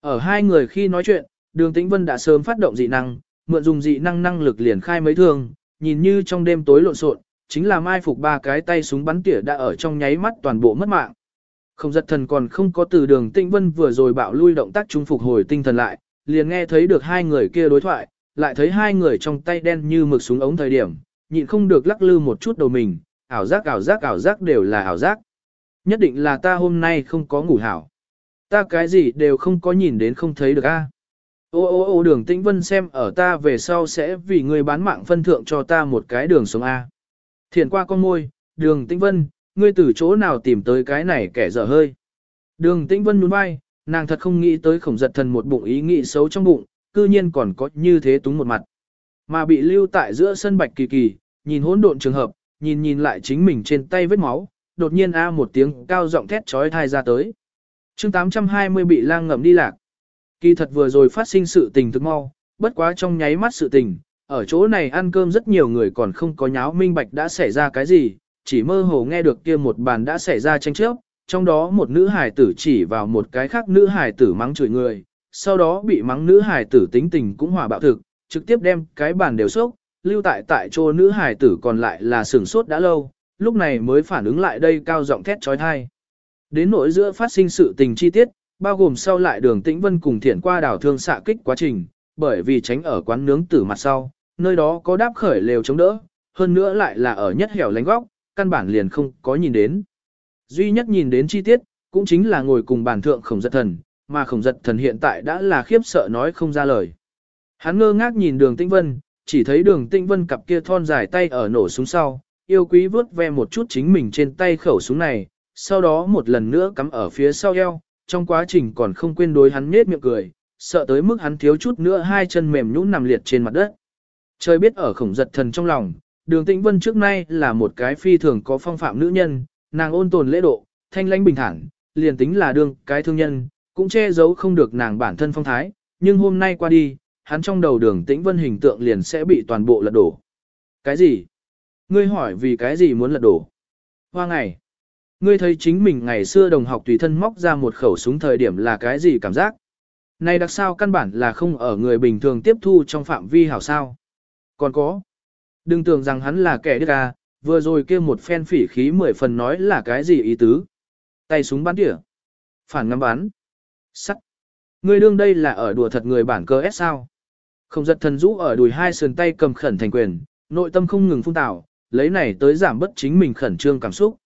Ở hai người khi nói chuyện, đường tĩnh vân đã sớm phát động dị năng, mượn dùng dị năng năng lực liền khai mấy thương, nhìn như trong đêm tối lộn xộn, chính là mai phục ba cái tay súng bắn tỉa đã ở trong nháy mắt toàn bộ mất mạng. Không giật thần còn không có từ đường tĩnh vân vừa rồi bạo lui động tác trung phục hồi tinh thần lại, liền nghe thấy được hai người kia đối thoại, lại thấy hai người trong tay đen như mực súng ống thời điểm, nhịn không được lắc lư một chút đầu mình, ảo giác ảo giác ảo giác đều là ảo giác. Nhất định là ta hôm nay không có ngủ hảo. Ta cái gì đều không có nhìn đến không thấy được a. Ô ô ô đường tĩnh vân xem ở ta về sau sẽ vì người bán mạng phân thượng cho ta một cái đường sống A. Thiền qua con môi, đường tĩnh vân, ngươi từ chỗ nào tìm tới cái này kẻ dở hơi. Đường tĩnh vân nhún vai, nàng thật không nghĩ tới khổng giật thần một bụng ý nghĩ xấu trong bụng, cư nhiên còn có như thế túng một mặt. Mà bị lưu tại giữa sân bạch kỳ kỳ, nhìn hỗn độn trường hợp, nhìn nhìn lại chính mình trên tay vết máu, đột nhiên a một tiếng cao giọng thét chói tai ra tới. Chương 820 bị lang ngầm đi lạc. Kỳ thật vừa rồi phát sinh sự tình thực mau, bất quá trong nháy mắt sự tình, ở chỗ này ăn cơm rất nhiều người còn không có nháo minh bạch đã xảy ra cái gì, chỉ mơ hồ nghe được kia một bàn đã xảy ra tranh chấp, trong đó một nữ hài tử chỉ vào một cái khác nữ hài tử mắng chửi người, sau đó bị mắng nữ hài tử tính tình cũng hòa bạo thực, trực tiếp đem cái bàn đều sốc, lưu tại tại chỗ nữ hài tử còn lại là sửng sốt đã lâu, lúc này mới phản ứng lại đây cao giọng thét trói thai. Đến nỗi giữa phát sinh sự tình chi tiết, bao gồm sau lại đường tĩnh vân cùng thiện qua đảo thương xạ kích quá trình, bởi vì tránh ở quán nướng tử mặt sau, nơi đó có đáp khởi lều chống đỡ, hơn nữa lại là ở nhất hẻo lánh góc, căn bản liền không có nhìn đến. Duy nhất nhìn đến chi tiết, cũng chính là ngồi cùng bàn thượng khổng giật thần, mà khổng giật thần hiện tại đã là khiếp sợ nói không ra lời. Hắn ngơ ngác nhìn đường tĩnh vân, chỉ thấy đường tĩnh vân cặp kia thon dài tay ở nổ súng sau, yêu quý vớt ve một chút chính mình trên tay khẩu súng này, sau đó một lần nữa cắm ở phía sau eo, trong quá trình còn không quên đối hắn nết miệng cười, sợ tới mức hắn thiếu chút nữa hai chân mềm nhũn nằm liệt trên mặt đất. Trời biết ở khổng giật thần trong lòng, đường tĩnh vân trước nay là một cái phi thường có phong phạm nữ nhân, nàng ôn tồn lễ độ, thanh lãnh bình thản, liền tính là đương cái thương nhân, cũng che giấu không được nàng bản thân phong thái, nhưng hôm nay qua đi, hắn trong đầu đường tĩnh vân hình tượng liền sẽ bị toàn bộ lật đổ. Cái gì? Ngươi hỏi vì cái gì muốn lật đổ? Hoa ngày. Ngươi thấy chính mình ngày xưa đồng học tùy thân móc ra một khẩu súng thời điểm là cái gì cảm giác? Này đặc sao căn bản là không ở người bình thường tiếp thu trong phạm vi hảo sao. Còn có. Đừng tưởng rằng hắn là kẻ điếc à, vừa rồi kia một phen phỉ khí mười phần nói là cái gì ý tứ. Tay súng bắn tỉa. Phản ngắm bắn. Sắt. Ngươi đương đây là ở đùa thật người bản cơ S sao. Không giật thần rũ ở đùi hai sườn tay cầm khẩn thành quyền, nội tâm không ngừng phung tạo, lấy này tới giảm bất chính mình khẩn trương cảm xúc.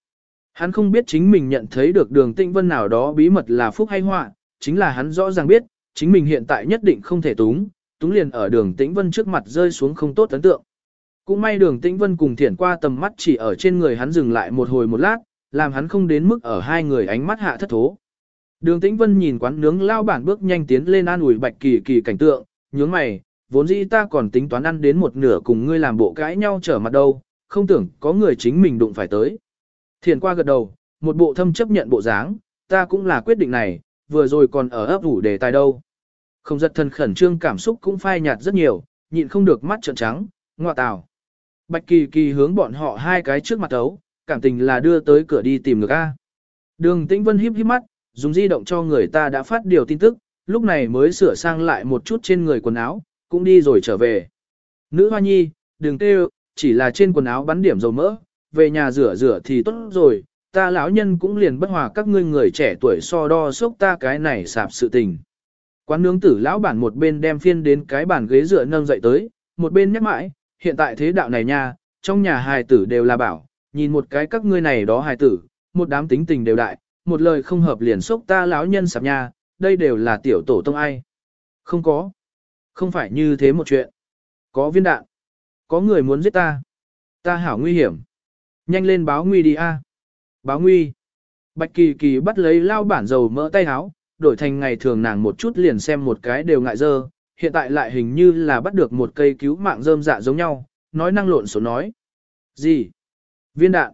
Hắn không biết chính mình nhận thấy được đường tĩnh vân nào đó bí mật là phúc hay họa, chính là hắn rõ ràng biết, chính mình hiện tại nhất định không thể túng, túng liền ở đường tĩnh vân trước mặt rơi xuống không tốt ấn tượng. Cũng may đường tĩnh vân cùng thiển qua tầm mắt chỉ ở trên người hắn dừng lại một hồi một lát, làm hắn không đến mức ở hai người ánh mắt hạ thất thố. Đường tĩnh vân nhìn quán nướng lao bản bước nhanh tiến lên an ủi bạch kỳ kỳ cảnh tượng, nhướng mày, vốn dĩ ta còn tính toán ăn đến một nửa cùng ngươi làm bộ cãi nhau trở mặt đâu, không tưởng có người chính mình đụng phải tới. Thiền qua gật đầu, một bộ thâm chấp nhận bộ dáng, ta cũng là quyết định này, vừa rồi còn ở ấp ủ đề tài đâu. Không giật thần khẩn trương cảm xúc cũng phai nhạt rất nhiều, nhịn không được mắt trợn trắng, ngoa tào. Bạch kỳ kỳ hướng bọn họ hai cái trước mặt ấu, cảm tình là đưa tới cửa đi tìm ngược A. Đường tĩnh vân híp híp mắt, dùng di động cho người ta đã phát điều tin tức, lúc này mới sửa sang lại một chút trên người quần áo, cũng đi rồi trở về. Nữ hoa nhi, đừng kêu, chỉ là trên quần áo bắn điểm dầu mỡ, về nhà rửa rửa thì tốt rồi, ta lão nhân cũng liền bất hòa các ngươi người trẻ tuổi so đo sốc ta cái này sạp sự tình. Quán nướng tử lão bản một bên đem phiên đến cái bàn ghế dựa nâng dậy tới, một bên nhắc mãi, hiện tại thế đạo này nha, trong nhà hài tử đều là bảo, nhìn một cái các ngươi này đó hài tử, một đám tính tình đều đại, một lời không hợp liền sốc ta lão nhân sạp nha, đây đều là tiểu tổ tông ai. Không có. Không phải như thế một chuyện. Có viên đạn. Có người muốn giết ta. Ta hảo nguy hiểm. Nhanh lên báo nguy đi a. Báo nguy. Bạch Kỳ Kỳ bắt lấy lao bản dầu mỡ tay háo, đổi thành ngày thường nàng một chút liền xem một cái đều ngại dơ, hiện tại lại hình như là bắt được một cây cứu mạng rơm dạ giống nhau, nói năng lộn số nói. Gì? Viên đạn.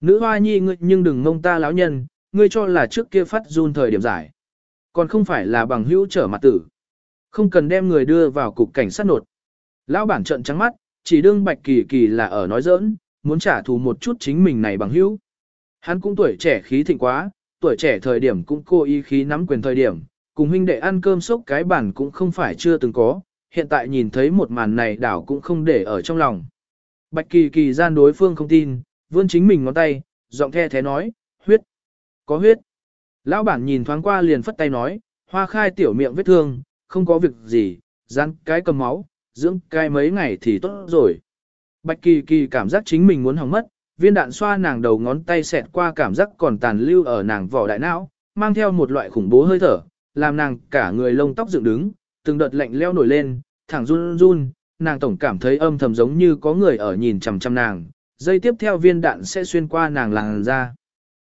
Nữ hoa nhi ngươi nhưng đừng mông ta lão nhân, ngươi cho là trước kia phát run thời điểm giải. Còn không phải là bằng hữu trở mặt tử. Không cần đem người đưa vào cục cảnh sát nột. Lão bản trận trắng mắt, chỉ đương bạch kỳ kỳ là ở nói giỡn, muốn trả thù một chút chính mình này bằng hữu. Hắn cũng tuổi trẻ khí thịnh quá, tuổi trẻ thời điểm cũng cố ý khí nắm quyền thời điểm, cùng huynh đệ ăn cơm sốc cái bản cũng không phải chưa từng có, hiện tại nhìn thấy một màn này đảo cũng không để ở trong lòng. Bạch kỳ kỳ gian đối phương không tin, vươn chính mình ngón tay, giọng the thế nói, huyết, có huyết. Lão bản nhìn thoáng qua liền phất tay nói, hoa khai tiểu miệng vết thương, không có việc gì, rắn cái cầm máu, dưỡng cái mấy ngày thì tốt rồi. Bạch kỳ kỳ cảm giác chính mình muốn hỏng mất, viên đạn xoa nàng đầu ngón tay xẹt qua cảm giác còn tàn lưu ở nàng vỏ đại não, mang theo một loại khủng bố hơi thở, làm nàng cả người lông tóc dựng đứng, từng đợt lạnh leo nổi lên, thẳng run run, nàng tổng cảm thấy âm thầm giống như có người ở nhìn chằm chằm nàng, dây tiếp theo viên đạn sẽ xuyên qua nàng làn ra,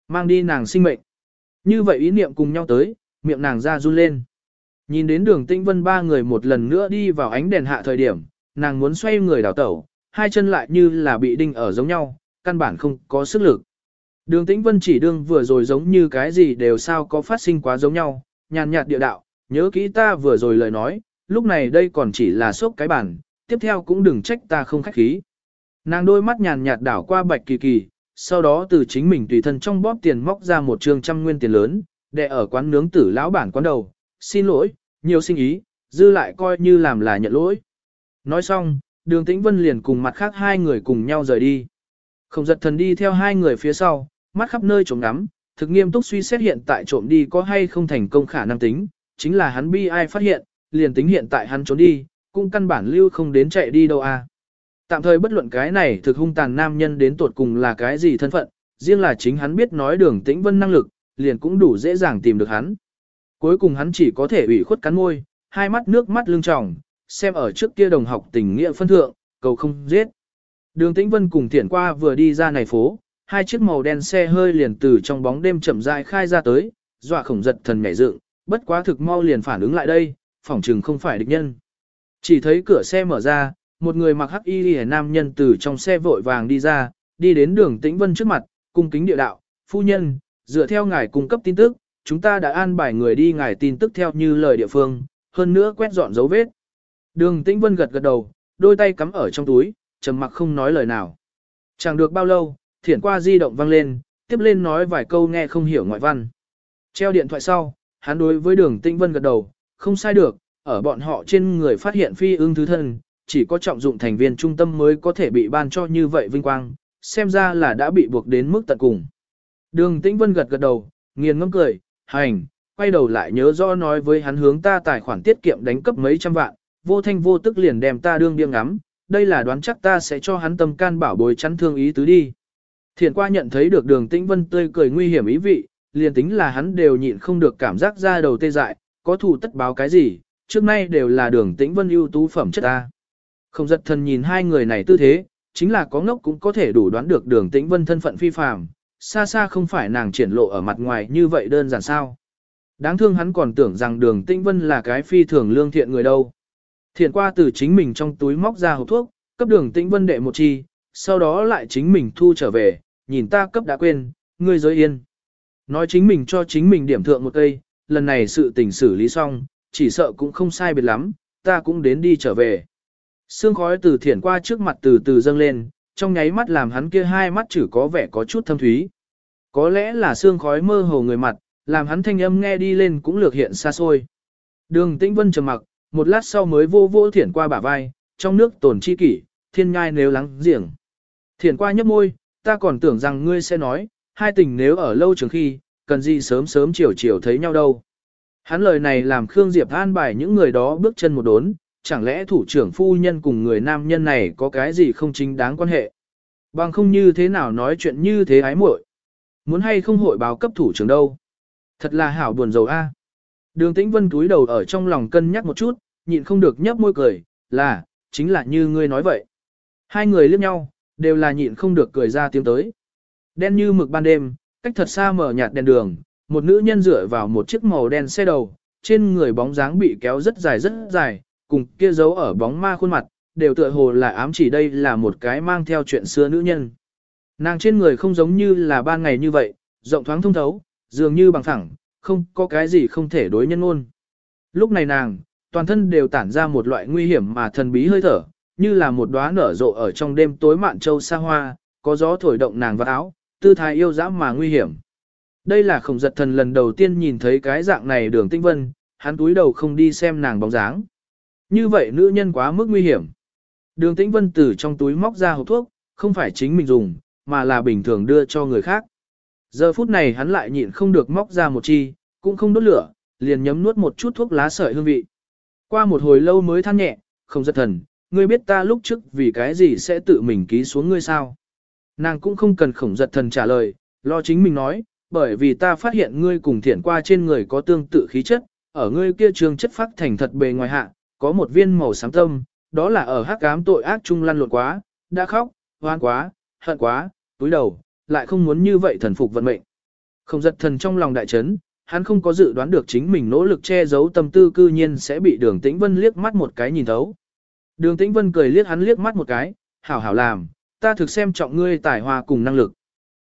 mang đi nàng sinh mệnh. Như vậy ý niệm cùng nhau tới, miệng nàng ra run lên. Nhìn đến đường Tinh vân ba người một lần nữa đi vào ánh đèn hạ thời điểm, nàng muốn xoay người đảo tẩu, hai chân lại như là bị đinh ở giống nhau, căn bản không có sức lực. Đường tĩnh vân chỉ đương vừa rồi giống như cái gì đều sao có phát sinh quá giống nhau, nhàn nhạt địa đạo, nhớ kỹ ta vừa rồi lời nói, lúc này đây còn chỉ là sốc cái bản, tiếp theo cũng đừng trách ta không khách khí. Nàng đôi mắt nhàn nhạt đảo qua bạch kỳ kỳ, sau đó từ chính mình tùy thân trong bóp tiền móc ra một trường trăm nguyên tiền lớn, để ở quán nướng tử lão bản quán đầu, xin lỗi, nhiều sinh ý, dư lại coi như làm là nhận lỗi. Nói xong, đường tĩnh vân liền cùng mặt khác hai người cùng nhau rời đi. Không giật thần đi theo hai người phía sau, mắt khắp nơi trống ngắm, thực nghiêm túc suy xét hiện tại trộm đi có hay không thành công khả năng tính, chính là hắn bi ai phát hiện, liền tính hiện tại hắn trốn đi, cũng căn bản lưu không đến chạy đi đâu à. Tạm thời bất luận cái này thực hung tàn nam nhân đến tuột cùng là cái gì thân phận, riêng là chính hắn biết nói đường tĩnh vân năng lực, liền cũng đủ dễ dàng tìm được hắn. Cuối cùng hắn chỉ có thể ủy khuất cắn môi, hai mắt nước mắt lưng tròng, xem ở trước kia đồng học tình nghĩa phân thượng, cầu không giết. Đường Tĩnh Vân cùng Thiển qua vừa đi ra này phố, hai chiếc màu đen xe hơi liền từ trong bóng đêm chậm rãi khai ra tới, dọa khổng giật thần nhảy dựng, bất quá thực mau liền phản ứng lại đây, phỏng chừng không phải địch nhân. Chỉ thấy cửa xe mở ra, một người mặc hắc y liễu nam nhân từ trong xe vội vàng đi ra, đi đến đường Tĩnh Vân trước mặt, cung kính địa đạo, phu nhân, dựa theo ngài cung cấp tin tức, chúng ta đã an bài người đi ngài tin tức theo như lời địa phương, hơn nữa quét dọn dấu vết. Đường Tĩnh Vân gật gật đầu, đôi tay cắm ở trong túi, trầm mặc không nói lời nào. Chẳng được bao lâu, thiển qua di động vang lên, tiếp lên nói vài câu nghe không hiểu ngoại văn. Treo điện thoại sau, hắn đối với đường Tĩnh Vân gật đầu, không sai được, ở bọn họ trên người phát hiện phi ưng thứ thân, chỉ có trọng dụng thành viên trung tâm mới có thể bị ban cho như vậy vinh quang, xem ra là đã bị buộc đến mức tận cùng. Đường Tĩnh Vân gật gật đầu, nghiền ngẫm cười, hành, quay đầu lại nhớ rõ nói với hắn hướng ta tài khoản tiết kiệm đánh cấp mấy trăm vạn, vô thanh vô tức liền đem ta đương điên ngắm, đây là đoán chắc ta sẽ cho hắn tâm can bảo bối chắn thương ý tứ đi. Thiện qua nhận thấy được đường tĩnh vân tươi cười nguy hiểm ý vị, liền tính là hắn đều nhịn không được cảm giác ra đầu tê dại, có thủ tất báo cái gì, trước nay đều là đường tĩnh vân ưu tú phẩm chất ta. Không giật thần nhìn hai người này tư thế, chính là có ngốc cũng có thể đủ đoán được đường tĩnh vân thân phận phi phàm, xa xa không phải nàng triển lộ ở mặt ngoài như vậy đơn giản sao. Đáng thương hắn còn tưởng rằng đường tĩnh vân là cái phi thường lương thiện người đâu. Thiện qua từ chính mình trong túi móc ra hộp thuốc, cấp đường tĩnh vân đệ một chi, sau đó lại chính mình thu trở về, nhìn ta cấp đã quên, ngươi giới yên. Nói chính mình cho chính mình điểm thượng một cây, lần này sự tình xử lý xong, chỉ sợ cũng không sai biệt lắm, ta cũng đến đi trở về. Sương khói từ thiển qua trước mặt từ từ dâng lên, trong nháy mắt làm hắn kia hai mắt chữ có vẻ có chút thâm thúy. Có lẽ là sương khói mơ hồ người mặt, làm hắn thanh âm nghe đi lên cũng lược hiện xa xôi. Đường Tĩnh Vân trầm mặc, một lát sau mới vô vô thiển qua bả vai, trong nước tổn chi kỷ, thiên ngai nếu lắng giềng. Thiển qua nhấp môi, ta còn tưởng rằng ngươi sẽ nói, hai tình nếu ở lâu trường khi, cần gì sớm sớm chiều chiều thấy nhau đâu. Hắn lời này làm Khương Diệp an bài những người đó bước chân một đốn, chẳng lẽ thủ trưởng phu nhân cùng người nam nhân này có cái gì không chính đáng quan hệ. Bằng không như thế nào nói chuyện như thế ái muội Muốn hay không hội báo cấp thủ trưởng đâu. Thật là hảo buồn rầu a. Đường Tĩnh Vân túi đầu ở trong lòng cân nhắc một chút, nhịn không được nhấp môi cười, là, chính là như ngươi nói vậy. Hai người liếc nhau, đều là nhịn không được cười ra tiếng tới. Đen như mực ban đêm, cách thật xa mở nhạt đèn đường, một nữ nhân dựa vào một chiếc màu đen xe đầu, trên người bóng dáng bị kéo rất dài rất dài, cùng kia dấu ở bóng ma khuôn mặt, đều tựa hồ là ám chỉ đây là một cái mang theo chuyện xưa nữ nhân. Nàng trên người không giống như là ban ngày như vậy, rộng thoáng thông thấu, dường như bằng thẳng, không có cái gì không thể đối nhân ngôn. Lúc này nàng, toàn thân đều tản ra một loại nguy hiểm mà thần bí hơi thở, như là một đóa nở rộ ở trong đêm tối mạn châu xa hoa, có gió thổi động nàng vào áo, tư thái yêu dã mà nguy hiểm. Đây là khổng giật thần lần đầu tiên nhìn thấy cái dạng này đường tinh vân, hắn túi đầu không đi xem nàng bóng dáng. Như vậy nữ nhân quá mức nguy hiểm. Đường tĩnh vân từ trong túi móc ra hộp thuốc, không phải chính mình dùng, mà là bình thường đưa cho người khác. Giờ phút này hắn lại nhịn không được móc ra một chi, cũng không đốt lửa, liền nhấm nuốt một chút thuốc lá sợi hương vị. Qua một hồi lâu mới than nhẹ, không giật thần, ngươi biết ta lúc trước vì cái gì sẽ tự mình ký xuống ngươi sao? Nàng cũng không cần khổng giật thần trả lời, lo chính mình nói, bởi vì ta phát hiện ngươi cùng thiển qua trên người có tương tự khí chất, ở ngươi kia trường chất phát thành thật bề ngoài hạ, có một viên màu sáng tâm, đó là ở hắc ám tội ác trung lăn lộn quá, đã khóc, hoan quá, hận quá, túi đầu, lại không muốn như vậy thần phục vận mệnh. Không giật thần trong lòng đại chấn, hắn không có dự đoán được chính mình nỗ lực che giấu tâm tư cư nhiên sẽ bị đường tĩnh vân liếc mắt một cái nhìn thấu. Đường tĩnh vân cười liếc hắn liếc mắt một cái, hảo hảo làm, ta thực xem trọng ngươi tài hoa cùng năng lực.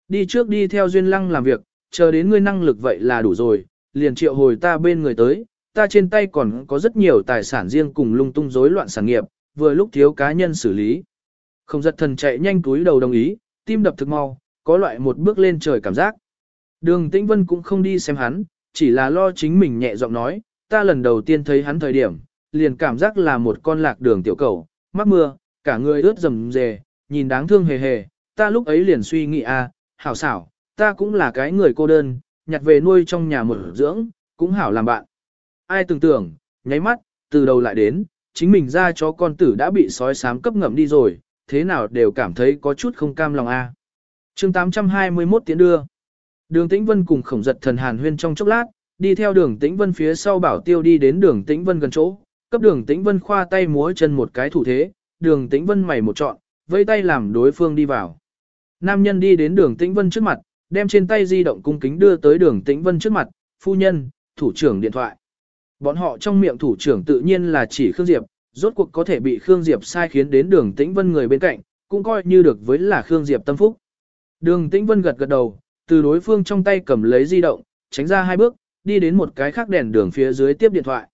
Đi trước đi theo duyên lăng làm việc, chờ đến ngươi năng lực vậy là đủ rồi, liền triệu hồi ta bên người tới, ta trên tay còn có rất nhiều tài sản riêng cùng lung tung rối loạn sản nghiệp, vừa lúc thiếu cá nhân xử lý. Không giật thần chạy nhanh túi đầu đồng ý, tim đập thực mau, có loại một bước lên trời cảm giác. Đường Tĩnh Vân cũng không đi xem hắn, chỉ là lo chính mình nhẹ giọng nói, ta lần đầu tiên thấy hắn thời điểm, liền cảm giác là một con lạc đường tiểu cầu, mắc mưa, cả người ướt rầm rề, nhìn đáng thương hề hề, ta lúc ấy liền suy nghĩ a, à, hảo xảo, ta cũng là cái người cô đơn, nhặt về nuôi trong nhà một dưỡng, cũng hảo làm bạn. Ai tưởng tưởng, nháy mắt, từ đầu lại đến, chính mình ra cho con tử đã bị sói sám cấp ngậm đi rồi, thế nào đều cảm thấy có chút không cam lòng a. À. Chương 821 tiến đưa. Đường Tĩnh Vân cùng khổng giật thần hàn huyên trong chốc lát, đi theo đường Tĩnh Vân phía sau bảo tiêu đi đến đường Tĩnh Vân gần chỗ, cấp đường Tĩnh Vân khoa tay múa chân một cái thủ thế, đường Tĩnh Vân mày một trọn, vây tay làm đối phương đi vào. Nam nhân đi đến đường Tĩnh Vân trước mặt, đem trên tay di động cung kính đưa tới đường Tĩnh Vân trước mặt, phu nhân, thủ trưởng điện thoại. Bọn họ trong miệng thủ trưởng tự nhiên là chỉ Khương Diệp, rốt cuộc có thể bị Khương Diệp sai khiến đến đường Tĩnh Vân người bên cạnh, cũng coi như được với là Khương Diệp tâm phúc. Đường Tĩnh Vân gật gật đầu, từ đối phương trong tay cầm lấy di động, tránh ra hai bước, đi đến một cái khác đèn đường phía dưới tiếp điện thoại.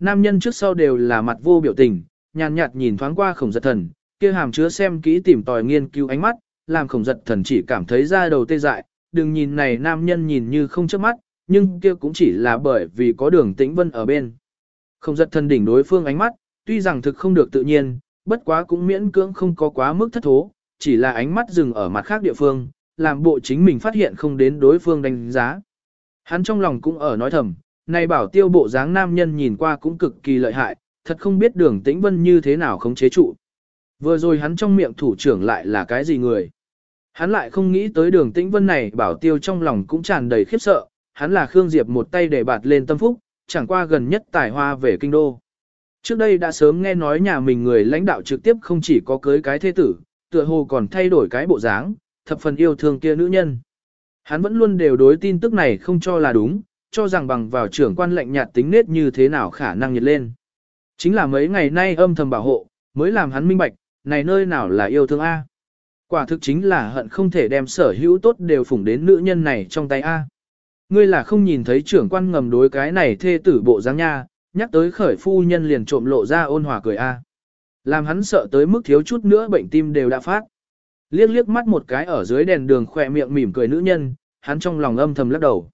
Nam nhân trước sau đều là mặt vô biểu tình, nhàn nhạt nhìn thoáng qua khổng giật thần, kia hàm chứa xem kỹ tìm tòi nghiên cứu ánh mắt, làm khổng giật thần chỉ cảm thấy da đầu tê dại, đừng nhìn này nam nhân nhìn như không chớp mắt, nhưng kia cũng chỉ là bởi vì có đường tĩnh vân ở bên. Khổng giật thần đỉnh đối phương ánh mắt, tuy rằng thực không được tự nhiên, bất quá cũng miễn cưỡng không có quá mức thất thố, chỉ là ánh mắt dừng ở mặt khác địa phương, làm bộ chính mình phát hiện không đến đối phương đánh giá. Hắn trong lòng cũng ở nói thầm, này bảo tiêu bộ dáng nam nhân nhìn qua cũng cực kỳ lợi hại, thật không biết đường tĩnh vân như thế nào không chế trụ. Vừa rồi hắn trong miệng thủ trưởng lại là cái gì người. Hắn lại không nghĩ tới đường tĩnh vân này bảo tiêu trong lòng cũng tràn đầy khiếp sợ, hắn là Khương Diệp một tay để bạt lên tâm phúc, chẳng qua gần nhất tài hoa về kinh đô. Trước đây đã sớm nghe nói nhà mình người lãnh đạo trực tiếp không chỉ có cưới cái thế tử, tựa hồ còn thay đổi cái bộ dáng, thập phần yêu thương kia nữ nhân. Hắn vẫn luôn đều đối tin tức này không cho là đúng, cho rằng bằng vào trưởng quan lệnh nhạt tính nết như thế nào khả năng nhiệt lên. Chính là mấy ngày nay âm thầm bảo hộ, mới làm hắn minh bạch, này nơi nào là yêu thương A. Quả thực chính là hận không thể đem sở hữu tốt đều phủng đến nữ nhân này trong tay A. Ngươi là không nhìn thấy trưởng quan ngầm đối cái này thê tử bộ dáng nha, nhắc tới khởi phu nhân liền trộm lộ ra ôn hòa cười A. Làm hắn sợ tới mức thiếu chút nữa bệnh tim đều đã phát. Liếc liếc mắt một cái ở dưới đèn đường khỏe miệng mỉm cười nữ nhân, hắn trong lòng âm thầm lắc đầu.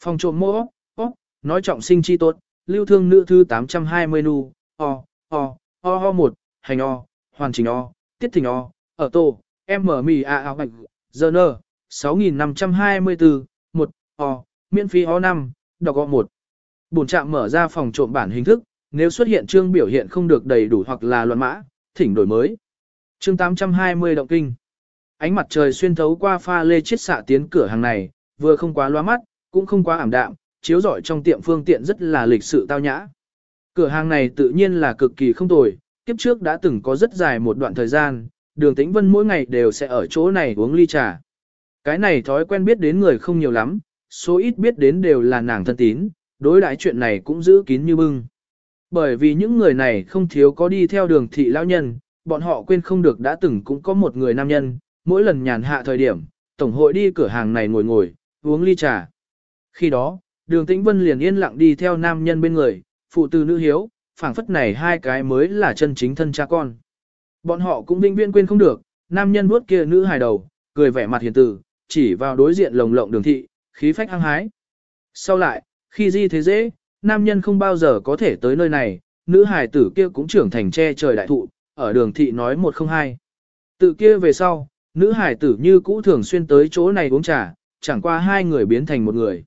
Phòng trộm mô, ốc, nói trọng sinh chi tốt, lưu thương nữ thư 820 nu, o, o, o ho 1, hành o, hoàn chỉnh o, tiết thỉnh o, ở tổ, em mở mì a áo bạch, giờ nơ, 6524, 1, o, miễn phí o 5, đọc o 1. Bổn trạm mở ra phòng trộm bản hình thức, nếu xuất hiện chương biểu hiện không được đầy đủ hoặc là loạn mã, thỉnh đổi mới. Chương 820 động kinh. Ánh mặt trời xuyên thấu qua pha lê chiết xạ tiến cửa hàng này, vừa không quá loa mắt, cũng không quá ảm đạm, chiếu rọi trong tiệm phương tiện rất là lịch sự tao nhã. Cửa hàng này tự nhiên là cực kỳ không tồi, kiếp trước đã từng có rất dài một đoạn thời gian, đường tĩnh vân mỗi ngày đều sẽ ở chỗ này uống ly trà. Cái này thói quen biết đến người không nhiều lắm, số ít biết đến đều là nàng thân tín, đối đãi chuyện này cũng giữ kín như bưng. Bởi vì những người này không thiếu có đi theo đường thị lão nhân, bọn họ quên không được đã từng cũng có một người nam nhân, mỗi lần nhàn hạ thời điểm, tổng hội đi cửa hàng này ngồi ngồi, uống ly trà. Khi đó, đường tĩnh vân liền yên lặng đi theo nam nhân bên người, phụ tử nữ hiếu, phảng phất này hai cái mới là chân chính thân cha con. Bọn họ cũng vinh viên quên không được, nam nhân vuốt kia nữ hài đầu, cười vẻ mặt hiền tử, chỉ vào đối diện lồng lộng đường thị, khí phách hăng hái. Sau lại, khi di thế dễ, nam nhân không bao giờ có thể tới nơi này, nữ hài tử kia cũng trưởng thành che trời đại thụ, ở đường thị nói một không hai. Tự kia về sau, nữ hài tử như cũ thường xuyên tới chỗ này uống trà, chẳng qua hai người biến thành một người.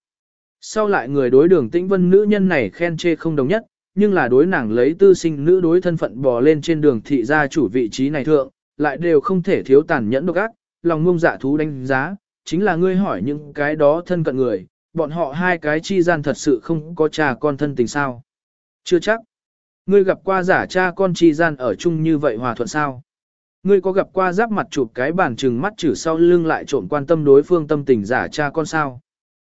Sau lại người đối đường tĩnh vân nữ nhân này khen chê không đồng nhất, nhưng là đối nàng lấy tư sinh nữ đối thân phận bò lên trên đường thị gia chủ vị trí này thượng, lại đều không thể thiếu tàn nhẫn độc ác, lòng ngông dạ thú đánh giá, chính là ngươi hỏi những cái đó thân cận người, bọn họ hai cái chi gian thật sự không có cha con thân tình sao. Chưa chắc. Ngươi gặp qua giả cha con chi gian ở chung như vậy hòa thuận sao? Ngươi có gặp qua giáp mặt chụp cái bàn trừng mắt chử sau lưng lại trộn quan tâm đối phương tâm tình giả cha con sao?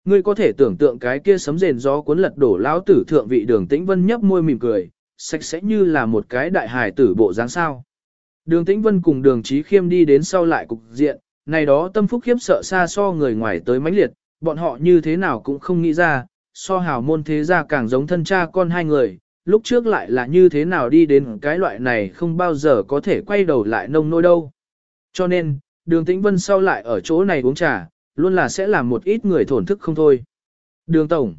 Ngươi có thể tưởng tượng cái kia sấm rền gió cuốn lật đổ lão tử thượng vị đường tĩnh vân nhấp môi mỉm cười, sạch sẽ như là một cái đại hài tử bộ dáng sao. Đường tĩnh vân cùng đường trí khiêm đi đến sau lại cục diện, này đó tâm phúc khiếp sợ xa so người ngoài tới mãnh liệt, bọn họ như thế nào cũng không nghĩ ra, so hào môn thế gia càng giống thân cha con hai người, lúc trước lại là như thế nào đi đến cái loại này không bao giờ có thể quay đầu lại nông nôi đâu. Cho nên, đường tĩnh vân sau lại ở chỗ này uống trà, luôn là sẽ làm một ít người thổn thức không thôi. Đường Tổng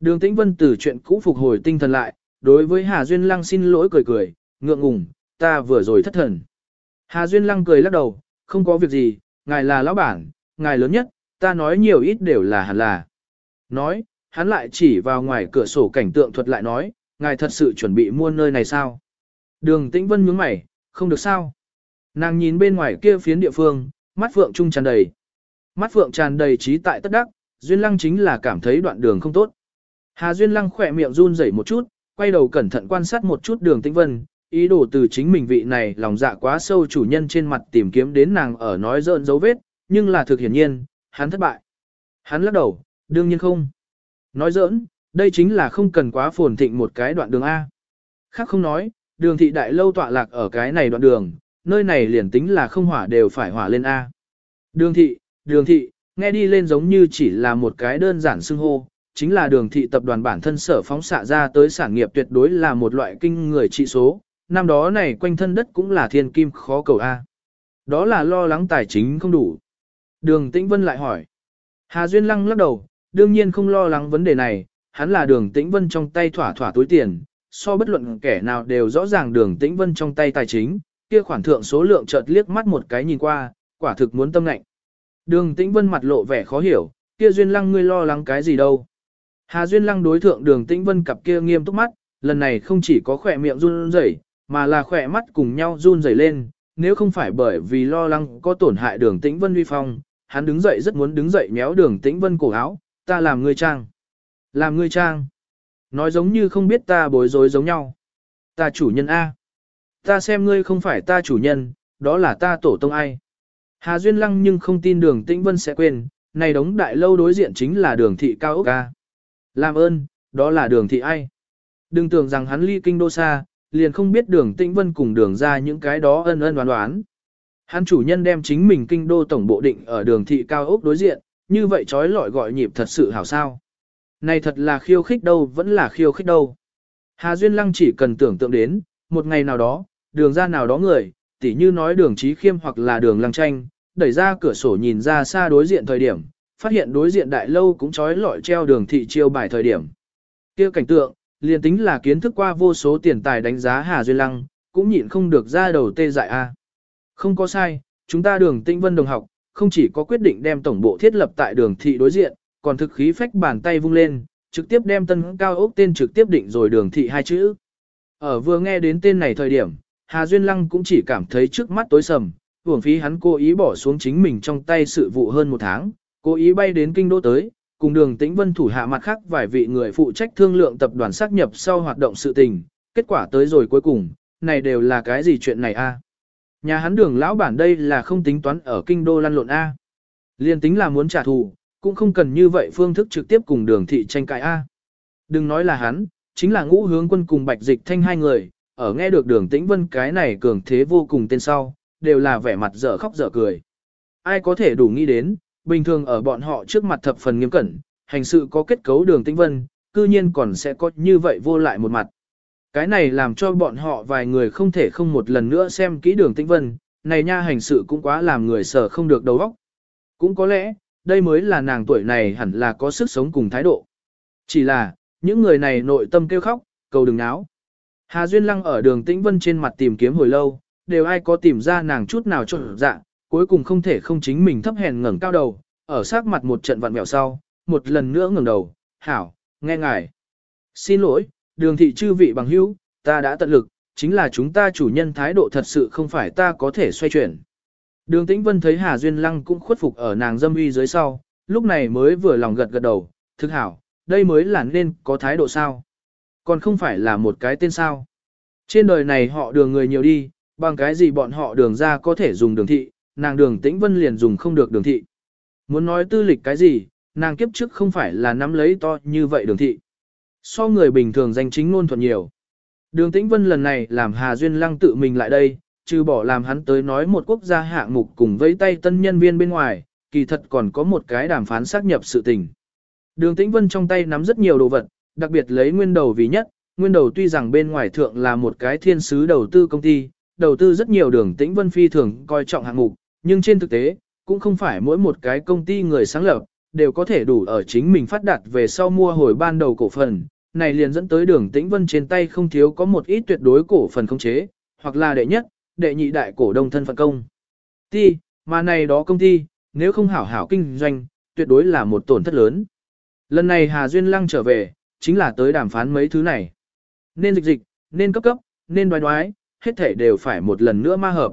Đường Tĩnh Vân từ chuyện cũ phục hồi tinh thần lại, đối với Hà Duyên Lăng xin lỗi cười cười, ngượng ngùng, ta vừa rồi thất thần. Hà Duyên Lăng cười lắc đầu, không có việc gì, ngài là lão bản, ngài lớn nhất, ta nói nhiều ít đều là hẳn là. Nói, hắn lại chỉ vào ngoài cửa sổ cảnh tượng thuật lại nói, ngài thật sự chuẩn bị mua nơi này sao? Đường Tĩnh Vân nhướng mày, không được sao? Nàng nhìn bên ngoài kia phiến địa phương, mắt phượng trung tràn đầy. Mắt phượng tràn đầy trí tại tất đắc, Duyên Lăng chính là cảm thấy đoạn đường không tốt. Hà Duyên Lăng khỏe miệng run rẩy một chút, quay đầu cẩn thận quan sát một chút đường tĩnh vân, ý đồ từ chính mình vị này lòng dạ quá sâu chủ nhân trên mặt tìm kiếm đến nàng ở nói dợn dấu vết, nhưng là thực hiển nhiên, hắn thất bại. Hắn lắc đầu, đương nhiên không. Nói giỡn, đây chính là không cần quá phồn thịnh một cái đoạn đường A. Khác không nói, đường thị đại lâu tọa lạc ở cái này đoạn đường, nơi này liền tính là không hỏa đều phải hỏa lên A. Đường thị, đường thị, nghe đi lên giống như chỉ là một cái đơn giản xưng hô, chính là đường thị tập đoàn bản thân sở phóng xạ ra tới sản nghiệp tuyệt đối là một loại kinh người trị số, năm đó này quanh thân đất cũng là thiên kim khó cầu A. Đó là lo lắng tài chính không đủ. Đường Tĩnh Vân lại hỏi. Hà Duyên Lăng lắc đầu, đương nhiên không lo lắng vấn đề này, hắn là đường Tĩnh Vân trong tay thỏa thỏa túi tiền, so bất luận kẻ nào đều rõ ràng đường Tĩnh Vân trong tay tài chính, kia khoản thượng số lượng chợt liếc mắt một cái nhìn qua, quả thực muốn tâm lạnh. Đường Tĩnh Vân mặt lộ vẻ khó hiểu, kia Duyên Lăng ngươi lo lắng cái gì đâu. Hà Duyên Lăng đối thượng đường Tĩnh Vân cặp kia nghiêm túc mắt, lần này không chỉ có khỏe miệng run rẩy, mà là khỏe mắt cùng nhau run rẩy lên, nếu không phải bởi vì lo lắng có tổn hại đường Tĩnh Vân uy phong, hắn đứng dậy rất muốn đứng dậy méo đường Tĩnh Vân cổ áo, ta làm ngươi trang. Làm ngươi trang. Nói giống như không biết ta bối rối giống nhau. Ta chủ nhân A. Ta xem ngươi không phải ta chủ nhân, đó là ta tổ tông ai. Hà Duyên Lăng nhưng không tin đường Tĩnh Vân sẽ quên, này đống đại lâu đối diện chính là đường thị cao ốc ca. Làm ơn, đó là đường thị ai? Đừng tưởng rằng hắn ly kinh đô xa, liền không biết đường Tĩnh Vân cùng đường ra những cái đó ân ân đoán đoán. Hắn chủ nhân đem chính mình kinh đô tổng bộ định ở đường thị cao ốc đối diện, như vậy trói lọi gọi nhịp thật sự hảo sao. Này thật là khiêu khích đâu vẫn là khiêu khích đâu. Hà Duyên Lăng chỉ cần tưởng tượng đến, một ngày nào đó, đường ra nào đó người, tỉ như nói đường trí khiêm hoặc là đường lăng tranh, đẩy ra cửa sổ nhìn ra xa đối diện thời điểm, phát hiện đối diện đại lâu cũng trói lọi treo đường thị chiêu bài thời điểm. kia cảnh tượng, liền tính là kiến thức qua vô số tiền tài đánh giá Hà duy Lăng, cũng nhịn không được ra đầu tê dại a. Không có sai, chúng ta đường tinh vân đồng học, không chỉ có quyết định đem tổng bộ thiết lập tại đường thị đối diện, còn thực khí phách bàn tay vung lên, trực tiếp đem tân cao ốc tên trực tiếp định rồi đường thị hai chữ. Ở vừa nghe đến tên này thời điểm, Hà Duyên Lăng cũng chỉ cảm thấy trước mắt tối sầm, hưởng phí hắn cố ý bỏ xuống chính mình trong tay sự vụ hơn một tháng, cố ý bay đến kinh đô tới, cùng đường tĩnh vân thủ hạ mặt khác vài vị người phụ trách thương lượng tập đoàn xác nhập sau hoạt động sự tình, kết quả tới rồi cuối cùng, này đều là cái gì chuyện này a? Nhà hắn đường lão bản đây là không tính toán ở kinh đô lăn lộn a. Liên tính là muốn trả thù, cũng không cần như vậy phương thức trực tiếp cùng đường thị tranh cãi a. Đừng nói là hắn, chính là ngũ hướng quân cùng bạch dịch thanh hai người, ở nghe được đường tĩnh vân cái này cường thế vô cùng tên sau, đều là vẻ mặt dở khóc dở cười. Ai có thể đủ nghĩ đến, bình thường ở bọn họ trước mặt thập phần nghiêm cẩn, hành sự có kết cấu đường tĩnh vân, cư nhiên còn sẽ có như vậy vô lại một mặt. Cái này làm cho bọn họ vài người không thể không một lần nữa xem kỹ đường tĩnh vân, này nha hành sự cũng quá làm người sở không được đầu óc. Cũng có lẽ, đây mới là nàng tuổi này hẳn là có sức sống cùng thái độ. Chỉ là, những người này nội tâm kêu khóc, cầu đừng náo. Hà Duyên Lăng ở đường Tĩnh Vân trên mặt tìm kiếm hồi lâu, đều ai có tìm ra nàng chút nào cho dạ, cuối cùng không thể không chính mình thấp hèn ngẩng cao đầu, ở sát mặt một trận vặn mèo sau, một lần nữa ngẩng đầu, hảo, nghe ngài. Xin lỗi, đường thị chư vị bằng hữu, ta đã tận lực, chính là chúng ta chủ nhân thái độ thật sự không phải ta có thể xoay chuyển. Đường Tĩnh Vân thấy Hà Duyên Lăng cũng khuất phục ở nàng dâm uy dưới sau, lúc này mới vừa lòng gật gật đầu, thực hảo, đây mới là nên có thái độ sao. Còn không phải là một cái tên sao. Trên đời này họ đường người nhiều đi, bằng cái gì bọn họ đường ra có thể dùng đường thị, nàng đường Tĩnh Vân liền dùng không được đường thị. Muốn nói tư lịch cái gì, nàng kiếp trước không phải là nắm lấy to như vậy đường thị. So người bình thường danh chính ngôn thuận nhiều. Đường Tĩnh Vân lần này làm Hà Duyên Lăng tự mình lại đây, trừ bỏ làm hắn tới nói một quốc gia hạng mục cùng với tay tân nhân viên bên ngoài, kỳ thật còn có một cái đàm phán xác nhập sự tình. Đường Tĩnh Vân trong tay nắm rất nhiều đồ vật, đặc biệt lấy nguyên đầu vì nhất, nguyên đầu tuy rằng bên ngoài thượng là một cái thiên sứ đầu tư công ty, đầu tư rất nhiều đường Tĩnh Vân phi thường coi trọng hạng mục, nhưng trên thực tế, cũng không phải mỗi một cái công ty người sáng lập, đều có thể đủ ở chính mình phát đạt về sau mua hồi ban đầu cổ phần, này liền dẫn tới đường Tĩnh Vân trên tay không thiếu có một ít tuyệt đối cổ phần không chế, hoặc là đệ nhất, đệ nhị đại cổ đông thân phận công. Ti, mà này đó công ty, nếu không hảo hảo kinh doanh, tuyệt đối là một tổn thất lớn. Lần này Hà Duyên Lăng trở về, chính là tới đàm phán mấy thứ này. Nên dịch dịch, nên cấp cấp, nên đoái đoái, hết thể đều phải một lần nữa ma hợp.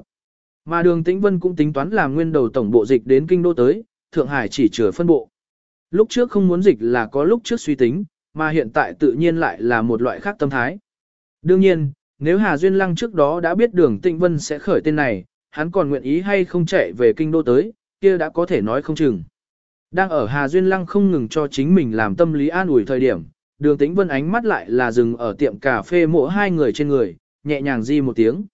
Mà đường Tĩnh Vân cũng tính toán làm nguyên đầu tổng bộ dịch đến kinh đô tới, Thượng Hải chỉ chừa phân bộ. Lúc trước không muốn dịch là có lúc trước suy tính, mà hiện tại tự nhiên lại là một loại khác tâm thái. Đương nhiên, nếu Hà Duyên Lăng trước đó đã biết đường tĩnh Vân sẽ khởi tên này, hắn còn nguyện ý hay không chạy về kinh đô tới, kia đã có thể nói không chừng. Đang ở Hà Duyên Lăng không ngừng cho chính mình làm tâm lý an ủi thời điểm, đường Tĩnh Vân ánh mắt lại là dừng ở tiệm cà phê mộ hai người trên người, nhẹ nhàng di một tiếng.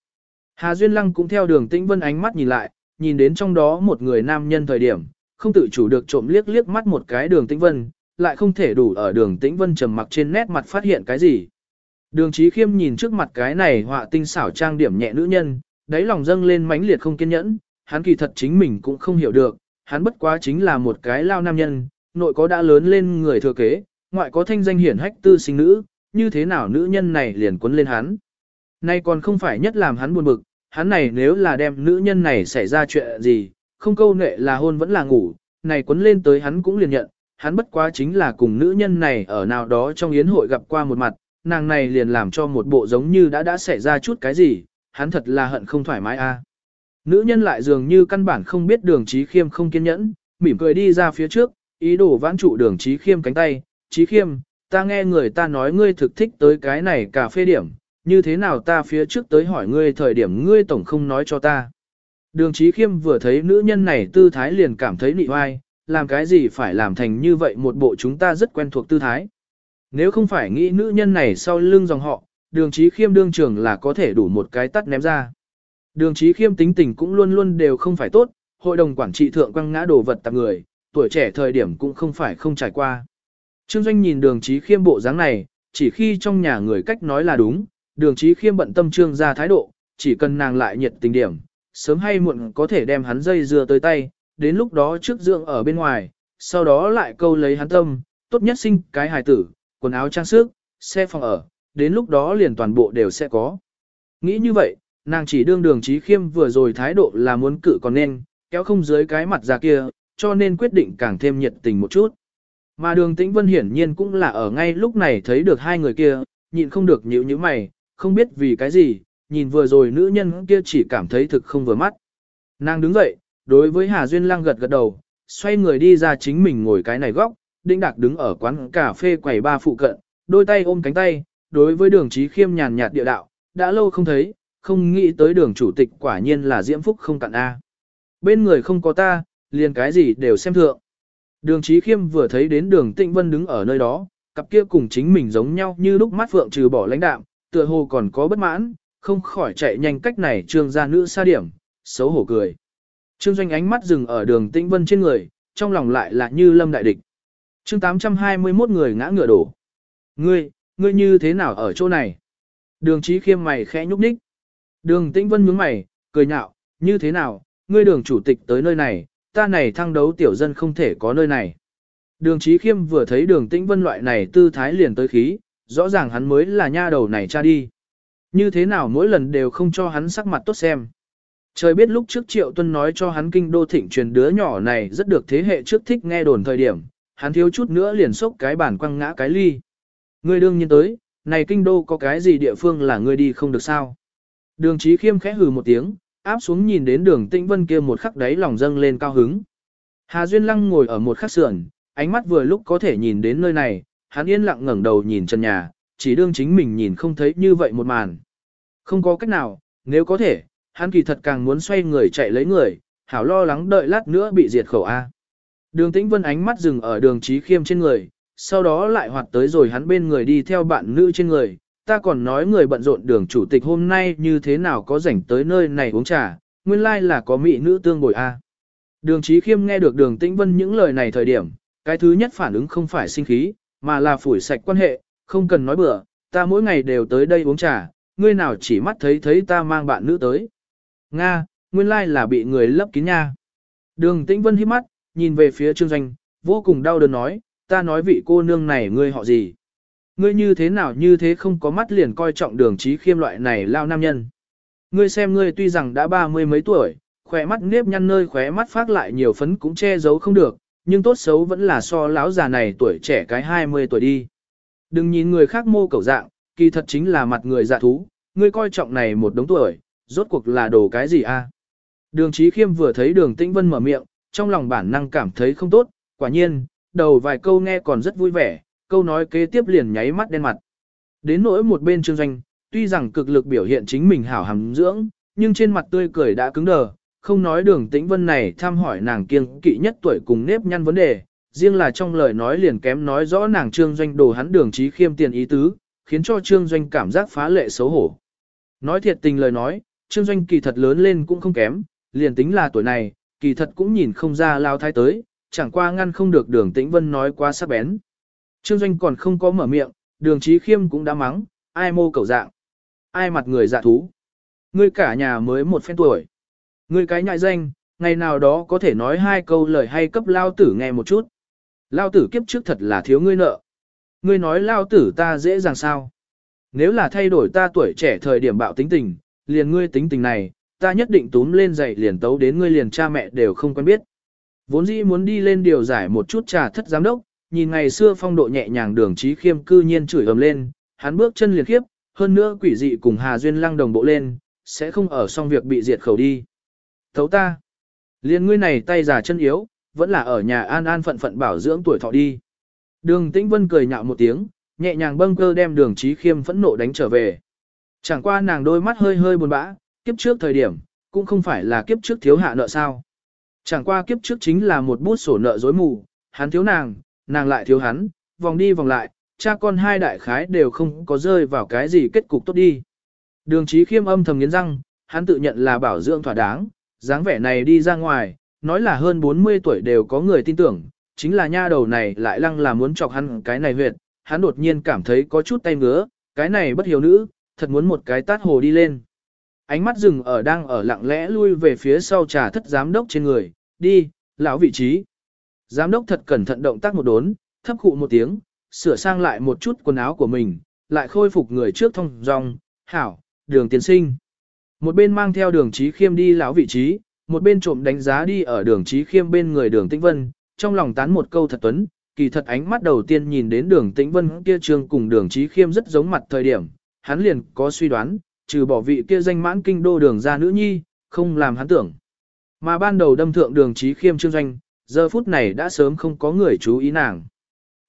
Hà Duyên Lăng cũng theo đường Tĩnh Vân ánh mắt nhìn lại, nhìn đến trong đó một người nam nhân thời điểm, không tự chủ được trộm liếc liếc mắt một cái đường Tĩnh Vân, lại không thể đủ ở đường Tĩnh Vân trầm mặc trên nét mặt phát hiện cái gì. Đường Chí Khiêm nhìn trước mặt cái này họa tinh xảo trang điểm nhẹ nữ nhân, đáy lòng dâng lên mãnh liệt không kiên nhẫn, hắn kỳ thật chính mình cũng không hiểu được, hắn bất quá chính là một cái lao nam nhân, nội có đã lớn lên người thừa kế, ngoại có thanh danh hiển hách tư sinh nữ, như thế nào nữ nhân này liền cuốn lên hắn. Nay còn không phải nhất làm hắn buồn bực, hắn này nếu là đem nữ nhân này xảy ra chuyện gì, không câu nệ là hôn vẫn là ngủ, này cuốn lên tới hắn cũng liền nhận, hắn bất quá chính là cùng nữ nhân này ở nào đó trong yến hội gặp qua một mặt, nàng này liền làm cho một bộ giống như đã đã xảy ra chút cái gì, hắn thật là hận không thoải mái a. Nữ nhân lại dường như căn bản không biết đường trí khiêm không kiên nhẫn, mỉm cười đi ra phía trước, ý đồ vãn trụ đường trí khiêm cánh tay, trí khiêm, ta nghe người ta nói ngươi thực thích tới cái này cà phê điểm, như thế nào ta phía trước tới hỏi ngươi thời điểm ngươi tổng không nói cho ta. Đường trí khiêm vừa thấy nữ nhân này tư thái liền cảm thấy nị oai, làm cái gì phải làm thành như vậy một bộ chúng ta rất quen thuộc tư thái. Nếu không phải nghĩ nữ nhân này sau lưng dòng họ, đường trí khiêm đương trường là có thể đủ một cái tắt ném ra. Đường trí khiêm tính tình cũng luôn luôn đều không phải tốt, hội đồng quản trị thượng quăng ngã đồ vật tạp người, tuổi trẻ thời điểm cũng không phải không trải qua. Trương Doanh nhìn đường trí khiêm bộ dáng này, chỉ khi trong nhà người cách nói là đúng, đường trí khiêm bận tâm trương ra thái độ, chỉ cần nàng lại nhiệt tình điểm, sớm hay muộn có thể đem hắn dây dưa tới tay, đến lúc đó trước dưỡng ở bên ngoài, sau đó lại câu lấy hắn tâm, tốt nhất sinh cái hài tử, quần áo trang sức, xe phòng ở, đến lúc đó liền toàn bộ đều sẽ có. Nghĩ như vậy, nàng chỉ đương đường trí khiêm vừa rồi thái độ là muốn cự còn nên, kéo không dưới cái mặt ra kia, cho nên quyết định càng thêm nhiệt tình một chút. Mà đường tĩnh vân hiển nhiên cũng là ở ngay lúc này thấy được hai người kia, nhịn không được nhíu như mày, không biết vì cái gì, nhìn vừa rồi nữ nhân kia chỉ cảm thấy thực không vừa mắt. Nàng đứng dậy, đối với Hà Duyên lang gật gật đầu, xoay người đi ra chính mình ngồi cái này góc, Đinh Đạc đứng ở quán cà phê quầy ba phụ cận, đôi tay ôm cánh tay, đối với đường trí khiêm nhàn nhạt địa đạo, đã lâu không thấy, không nghĩ tới đường chủ tịch quả nhiên là diễm phúc không cạn A. Bên người không có ta, liền cái gì đều xem thượng. Đường Chí khiêm vừa thấy đến đường tịnh vân đứng ở nơi đó, cặp kia cùng chính mình giống nhau như lúc mắt phượng trừ bỏ lãnh đạm, tựa hồ còn có bất mãn, không khỏi chạy nhanh cách này trương gia nữ xa điểm, xấu hổ cười. Trương doanh ánh mắt dừng ở đường tĩnh vân trên người, trong lòng lại là như lâm đại địch. chương 821 người ngã ngựa đổ. Ngươi, ngươi như thế nào ở chỗ này? Đường Chí khiêm mày khẽ nhúc nhích. Đường tĩnh vân nhướng mày, cười nhạo, như thế nào, ngươi đường chủ tịch tới nơi này, ta này thăng đấu tiểu dân không thể có nơi này. Đường Chí khiêm vừa thấy đường tĩnh vân loại này tư thái liền tới khí, rõ ràng hắn mới là nha đầu này cha đi. Như thế nào mỗi lần đều không cho hắn sắc mặt tốt xem. Trời biết lúc trước Triệu Tuân nói cho hắn kinh đô thịnh truyền đứa nhỏ này rất được thế hệ trước thích nghe đồn thời điểm, hắn thiếu chút nữa liền sốc cái bản quăng ngã cái ly. Ngươi đương nhiên tới, này kinh đô có cái gì địa phương là ngươi đi không được sao? Đường Chí khiêm khẽ hừ một tiếng, áp xuống nhìn đến đường tĩnh vân kia một khắc đáy lòng dâng lên cao hứng. Hà Duyên Lăng ngồi ở một khắc sườn, ánh mắt vừa lúc có thể nhìn đến nơi này, hắn yên lặng ngẩng đầu nhìn chân nhà, chỉ đương chính mình nhìn không thấy như vậy một màn. Không có cách nào, nếu có thể, hắn kỳ thật càng muốn xoay người chạy lấy người, hảo lo lắng đợi lát nữa bị diệt khẩu A. Đường tĩnh vân ánh mắt dừng ở đường trí khiêm trên người, sau đó lại hoạt tới rồi hắn bên người đi theo bạn nữ trên người. Ta còn nói người bận rộn đường chủ tịch hôm nay như thế nào có rảnh tới nơi này uống trà, nguyên lai like là có mỹ nữ tương bồi A. Đường Chí khiêm nghe được đường tĩnh vân những lời này thời điểm, cái thứ nhất phản ứng không phải sinh khí, mà là phủi sạch quan hệ, không cần nói bừa, ta mỗi ngày đều tới đây uống trà, ngươi nào chỉ mắt thấy thấy ta mang bạn nữ tới. Nga, nguyên lai là bị người lấp kín nha. Đường tĩnh vân hít mắt, nhìn về phía trương doanh, vô cùng đau đớn nói, ta nói vị cô nương này ngươi họ gì. Ngươi như thế nào như thế không có mắt liền coi trọng đường trí khiêm loại này lao nam nhân. Ngươi xem ngươi tuy rằng đã ba mươi mấy tuổi, khỏe mắt nếp nhăn nơi khóe mắt phát lại nhiều phấn cũng che giấu không được, nhưng tốt xấu vẫn là so lão già này tuổi trẻ cái 20 tuổi đi. Đừng nhìn người khác mô cầu dạng, kỳ thật chính là mặt người dạ thú, ngươi coi trọng này một đống tuổi, rốt cuộc là đồ cái gì a? Đường Chí Khiêm vừa thấy Đường Tĩnh Vân mở miệng, trong lòng bản năng cảm thấy không tốt, quả nhiên, đầu vài câu nghe còn rất vui vẻ, câu nói kế tiếp liền nháy mắt đen mặt. Đến nỗi một bên Trương Doanh, tuy rằng cực lực biểu hiện chính mình hảo hàm dưỡng, nhưng trên mặt tươi cười đã cứng đờ, không nói Đường Tĩnh Vân này tham hỏi nàng kiêng kỵ nhất tuổi cùng nếp nhăn vấn đề, riêng là trong lời nói liền kém nói rõ nàng Trương Doanh đồ hắn Đường trí Khiêm tiền ý tứ, khiến cho Trương Doanh cảm giác phá lệ xấu hổ. Nói thiệt tình lời nói, Trương Doanh kỳ thật lớn lên cũng không kém, liền tính là tuổi này, kỳ thật cũng nhìn không ra lao thái tới, chẳng qua ngăn không được đường tĩnh vân nói quá sắc bén. Trương Doanh còn không có mở miệng, đường trí khiêm cũng đã mắng, ai mô cầu dạng, ai mặt người dạ thú. Ngươi cả nhà mới một phen tuổi. Ngươi cái nhại danh, ngày nào đó có thể nói hai câu lời hay cấp lao tử nghe một chút. Lao tử kiếp trước thật là thiếu ngươi nợ. Ngươi nói lao tử ta dễ dàng sao? Nếu là thay đổi ta tuổi trẻ thời điểm bạo tính tình, liền ngươi tính tình này, ta nhất định túm lên dậy liền tấu đến ngươi liền cha mẹ đều không quen biết. Vốn dĩ muốn đi lên điều giải một chút trà thất giám đốc, nhìn ngày xưa phong độ nhẹ nhàng đường trí khiêm cư nhiên chửi ầm lên, hắn bước chân liền khiếp, hơn nữa quỷ dị cùng Hà Duyên lăng đồng bộ lên, sẽ không ở xong việc bị diệt khẩu đi. Thấu ta, liền ngươi này tay già chân yếu, vẫn là ở nhà an an phận phận bảo dưỡng tuổi thọ đi. Đường Tĩnh Vân cười nhạo một tiếng, nhẹ nhàng bâng cơ đem đường trí khiêm phẫn nộ đánh trở về. Chẳng qua nàng đôi mắt hơi hơi buồn bã, kiếp trước thời điểm, cũng không phải là kiếp trước thiếu hạ nợ sao. Chẳng qua kiếp trước chính là một bút sổ nợ dối mù, hắn thiếu nàng, nàng lại thiếu hắn, vòng đi vòng lại, cha con hai đại khái đều không có rơi vào cái gì kết cục tốt đi. Đường trí khiêm âm thầm nghiến răng, hắn tự nhận là bảo dưỡng thỏa đáng, dáng vẻ này đi ra ngoài, nói là hơn 40 tuổi đều có người tin tưởng, chính là nha đầu này lại lăng là muốn chọc hắn cái này huyệt, hắn đột nhiên cảm thấy có chút tay ngứa, cái này bất hiểu nữ, thật muốn một cái tát hồ đi lên. Ánh mắt dừng ở đang ở lặng lẽ lui về phía sau trà thất giám đốc trên người, đi, lão vị trí. Giám đốc thật cẩn thận động tác một đốn, thấp khụ một tiếng, sửa sang lại một chút quần áo của mình, lại khôi phục người trước thông dòng, hảo, đường tiến sinh. Một bên mang theo đường trí khiêm đi lão vị trí, một bên trộm đánh giá đi ở đường trí khiêm bên người đường tĩnh vân, trong lòng tán một câu thật tuấn, kỳ thật ánh mắt đầu tiên nhìn đến đường tĩnh vân kia trương cùng đường trí khiêm rất giống mặt thời điểm, hắn liền có suy đoán, trừ bỏ vị kia danh mãn kinh đô đường ra nữ nhi, không làm hắn tưởng. Mà ban đầu đâm thượng đường trí khiêm trương doanh, giờ phút này đã sớm không có người chú ý nàng.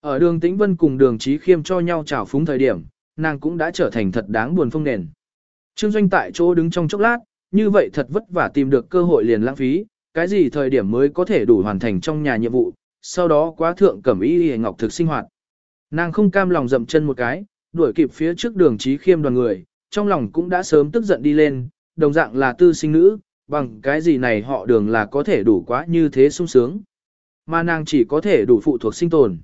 Ở đường tĩnh vân cùng đường trí khiêm cho nhau chào phúng thời điểm, nàng cũng đã trở thành thật đáng buồn phong nền. Trương doanh tại chỗ đứng trong chốc lát, như vậy thật vất vả tìm được cơ hội liền lãng phí, cái gì thời điểm mới có thể đủ hoàn thành trong nhà nhiệm vụ, sau đó quá thượng cẩm y y ngọc thực sinh hoạt. Nàng không cam lòng dậm chân một cái, đuổi kịp phía trước đường trí khiêm đoàn người, trong lòng cũng đã sớm tức giận đi lên, đồng dạng là tư sinh nữ, bằng cái gì này họ đường là có thể đủ quá như thế sung sướng. Mà nàng chỉ có thể đủ phụ thuộc sinh tồn.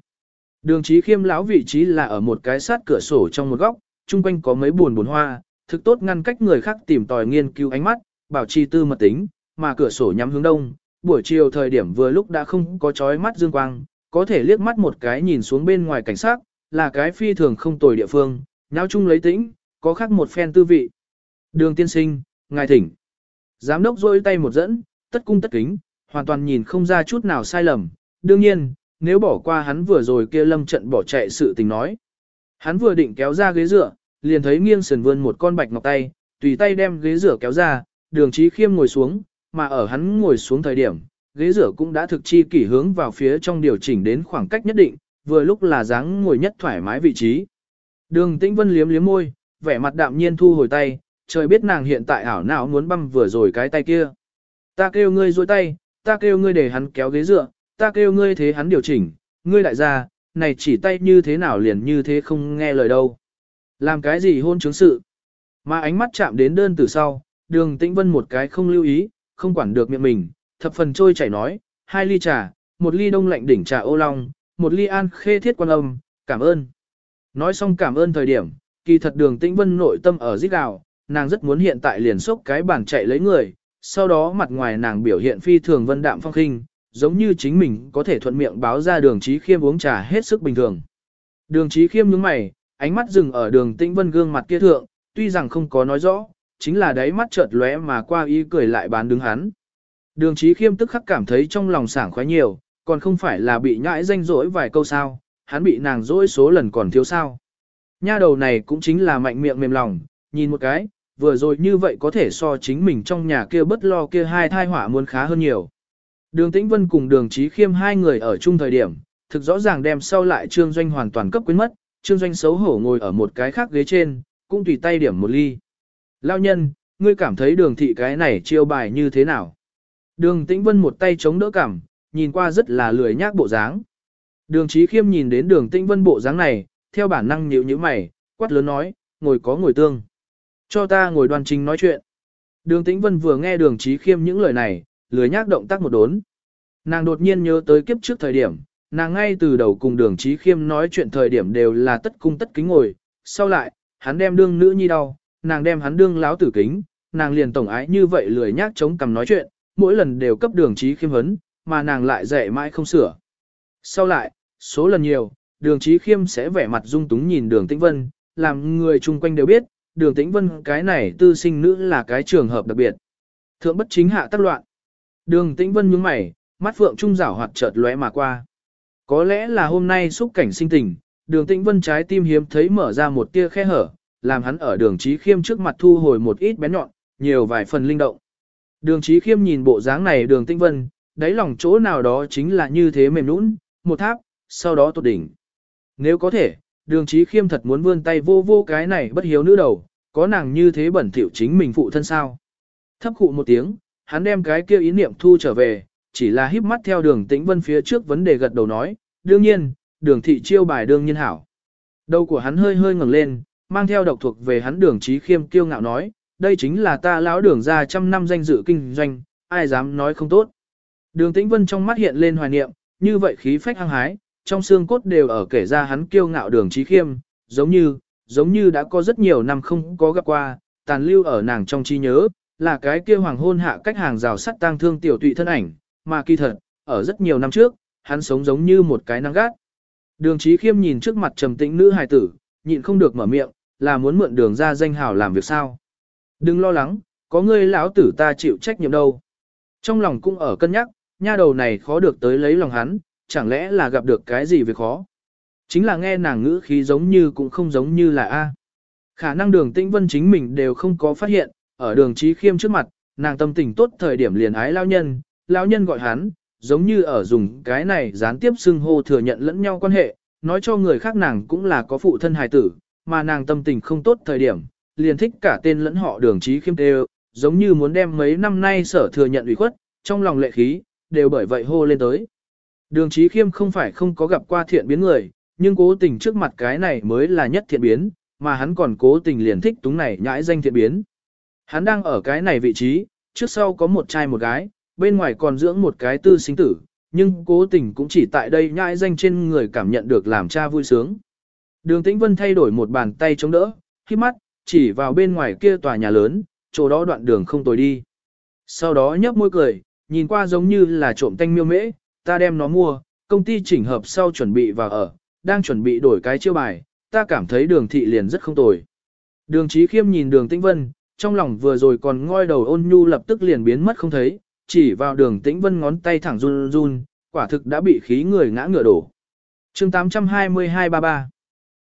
Đường trí khiêm lão vị trí là ở một cái sát cửa sổ trong một góc, chung quanh có mấy buồn buồn hoa, thực tốt ngăn cách người khác tìm tòi nghiên cứu ánh mắt, bảo trì tư mật tính, mà cửa sổ nhắm hướng đông, buổi chiều thời điểm vừa lúc đã không có chói mắt dương quang, có thể liếc mắt một cái nhìn xuống bên ngoài cảnh sát, là cái phi thường không tồi địa phương, nháo chung lấy tĩnh, có khác một phen tư vị. Đường tiên sinh, ngài thỉnh. Giám đốc rôi tay một dẫn, tất cung tất kính, hoàn toàn nhìn không ra chút nào sai lầm. Đương nhiên, nếu bỏ qua hắn vừa rồi kia lâm trận bỏ chạy sự tình nói. Hắn vừa định kéo ra ghế dựa, liền thấy nghiêng sườn vươn một con bạch ngọc tay, tùy tay đem ghế dựa kéo ra, đường trí khiêm ngồi xuống, mà ở hắn ngồi xuống thời điểm, ghế dựa cũng đã thực chi kỷ hướng vào phía trong điều chỉnh đến khoảng cách nhất định, vừa lúc là dáng ngồi nhất thoải mái vị trí. Đường tĩnh vân liếm liếm môi, vẻ mặt đạm nhiên thu hồi tay, trời biết nàng hiện tại ảo não muốn băm vừa rồi cái tay kia. Ta kêu ngươi duỗi tay, ta kêu ngươi để hắn kéo ghế dựa, ta kêu ngươi thế hắn điều chỉnh, ngươi đại gia, này chỉ tay như thế nào liền như thế không nghe lời đâu. Làm cái gì hôn chứng sự. Mà ánh mắt chạm đến đơn từ sau, đường tĩnh vân một cái không lưu ý, không quản được miệng mình, thập phần trôi chảy nói, hai ly trà, một ly đông lạnh đỉnh trà ô long, một ly an khê thiết quan âm, cảm ơn. Nói xong cảm ơn thời điểm, kỳ thật đường tĩnh vân nội tâm ở giết gào, nàng rất muốn hiện tại liền sốc cái bàn chạy lấy người, sau đó mặt ngoài nàng biểu hiện phi thường vân đạm phong khinh, giống như chính mình có thể thuận miệng báo ra đường trí khiêm uống trà hết sức bình thường. Đường trí khiêm nhướng mày, ánh mắt dừng ở đường tĩnh vân gương mặt kia thượng, tuy rằng không có nói rõ, chính là đáy mắt chợt lóe mà qua ý cười lại bán đứng hắn. Đường trí khiêm tức khắc cảm thấy trong lòng sảng khoái nhiều, còn không phải là bị nhãi danh dỗi vài câu sao, hắn bị nàng dỗi số lần còn thiếu sao. Nha đầu này cũng chính là mạnh miệng mềm lòng, nhìn một cái, vừa rồi như vậy có thể so chính mình trong nhà kia bất lo kia hai thai hỏa muốn khá hơn nhiều. Đường Tĩnh Vân cùng đường Trí Khiêm hai người ở chung thời điểm, thực rõ ràng đem sau lại Trương Doanh hoàn toàn cấp quyến mất, Trương Doanh xấu hổ ngồi ở một cái khác ghế trên, cũng tùy tay điểm một ly. Lao nhân, ngươi cảm thấy đường thị cái này chiêu bài như thế nào? Đường Tĩnh Vân một tay chống đỡ cảm, nhìn qua rất là lười nhác bộ dáng. Đường Trí Khiêm nhìn đến đường Tĩnh Vân bộ dáng này, theo bản năng nhíu nhíu mày, quát lớn nói, ngồi có ngồi tương. Cho ta ngồi đoan trình nói chuyện. Đường Tĩnh Vân vừa nghe đường Trí Khiêm những lời này, lười nhác động tác một đốn. Nàng đột nhiên nhớ tới kiếp trước thời điểm, nàng ngay từ đầu cùng đường Trí Khiêm nói chuyện thời điểm đều là tất cung tất kính ngồi, sau lại, hắn đem đương nữ nhi đau, nàng đem hắn đương láo tử kính, nàng liền tổng ái như vậy lười nhác chống cầm nói chuyện, mỗi lần đều cấp đường Trí Khiêm vấn, mà nàng lại dạy mãi không sửa. Sau lại, số lần nhiều, đường Trí Khiêm sẽ vẻ mặt dung túng nhìn đường Tĩnh Vân, làm người chung quanh đều biết, đường Tĩnh Vân cái này tư sinh nữ là cái trường hợp đặc biệt. Thượng bất chính hạ tác loạn. Đường Tĩnh Vân nhướng mày, mắt phượng trung rảo hoạt chợt lóe mà qua. Có lẽ là hôm nay xúc cảnh sinh tình, đường Tĩnh Vân trái tim hiếm thấy mở ra một tia khe hở, làm hắn ở đường Trí Khiêm trước mặt thu hồi một ít bén nhọn, nhiều vài phần linh động. Đường Trí Khiêm nhìn bộ dáng này đường Tĩnh Vân, đáy lòng chỗ nào đó chính là như thế mềm nũng, một tháp, sau đó tột đỉnh. Nếu có thể, đường Trí Khiêm thật muốn vươn tay vô vô cái này bất hiếu nữ đầu, có nàng như thế bẩn thỉu chính mình phụ thân sao. Thấp khụ một tiếng, hắn đem cái kia ý niệm thu trở về, chỉ là híp mắt theo đường tĩnh vân phía trước vấn đề gật đầu nói, đương nhiên, đường thị chiêu bài đương nhiên hảo. Đầu của hắn hơi hơi ngẩng lên, mang theo độc thuộc về hắn đường trí khiêm kiêu ngạo nói, đây chính là ta lão đường ra trăm năm danh dự kinh doanh, ai dám nói không tốt. Đường tĩnh vân trong mắt hiện lên hoài niệm, như vậy khí phách hăng hái, trong xương cốt đều ở kể ra hắn kiêu ngạo đường trí khiêm, giống như, giống như đã có rất nhiều năm không có gặp qua, tàn lưu ở nàng trong trí nhớ, là cái kia hoàng hôn hạ cách hàng rào sắt tang thương tiểu tụy thân ảnh, mà kỳ thật, ở rất nhiều năm trước, hắn sống giống như một cái năng gác. Đường trí khiêm nhìn trước mặt trầm tĩnh nữ hài tử, nhịn không được mở miệng, là muốn mượn đường ra danh hào làm việc sao. Đừng lo lắng, có ngươi lão tử ta chịu trách nhiệm đâu. Trong lòng cũng ở cân nhắc, nha đầu này khó được tới lấy lòng hắn, chẳng lẽ là gặp được cái gì việc khó. Chính là nghe nàng ngữ khí giống như cũng không giống như là A. Khả năng đường tĩnh vân chính mình đều không có phát hiện, ở đường trí khiêm trước mặt, nàng tâm tình tốt thời điểm liền ái lao nhân, lao nhân gọi hắn, giống như ở dùng cái này gián tiếp xưng hô thừa nhận lẫn nhau quan hệ, nói cho người khác nàng cũng là có phụ thân hài tử, mà nàng tâm tình không tốt thời điểm, liền thích cả tên lẫn họ đường trí khiêm đều, giống như muốn đem mấy năm nay sở thừa nhận ủy khuất, trong lòng lệ khí, đều bởi vậy hô lên tới. Đường trí khiêm không phải không có gặp qua thiện biến người, nhưng cố tình trước mặt cái này mới là nhất thiện biến, mà hắn còn cố tình liền thích túng này nhãi danh thiện biến. Hắn đang ở cái này vị trí, trước sau có một trai một gái, bên ngoài còn dưỡng một cái tư sinh tử, nhưng cố tình cũng chỉ tại đây nhãi danh trên người cảm nhận được làm cha vui sướng. Đường Tĩnh Vân thay đổi một bàn tay chống đỡ, khi mắt, chỉ vào bên ngoài kia tòa nhà lớn, chỗ đó đoạn đường không tồi đi. Sau đó nhấp môi cười, nhìn qua giống như là trộm tanh miêu mễ, ta đem nó mua, công ty chỉnh hợp sau chuẩn bị vào ở, đang chuẩn bị đổi cái chiêu bài, ta cảm thấy đường thị liền rất không tồi. Đường Chí Khiêm nhìn đường Tĩnh Vân, trong lòng vừa rồi còn ngoi đầu ôn nhu lập tức liền biến mất không thấy, chỉ vào đường tĩnh vân ngón tay thẳng run run, quả thực đã bị khí người ngã ngựa đổ. chương 822-33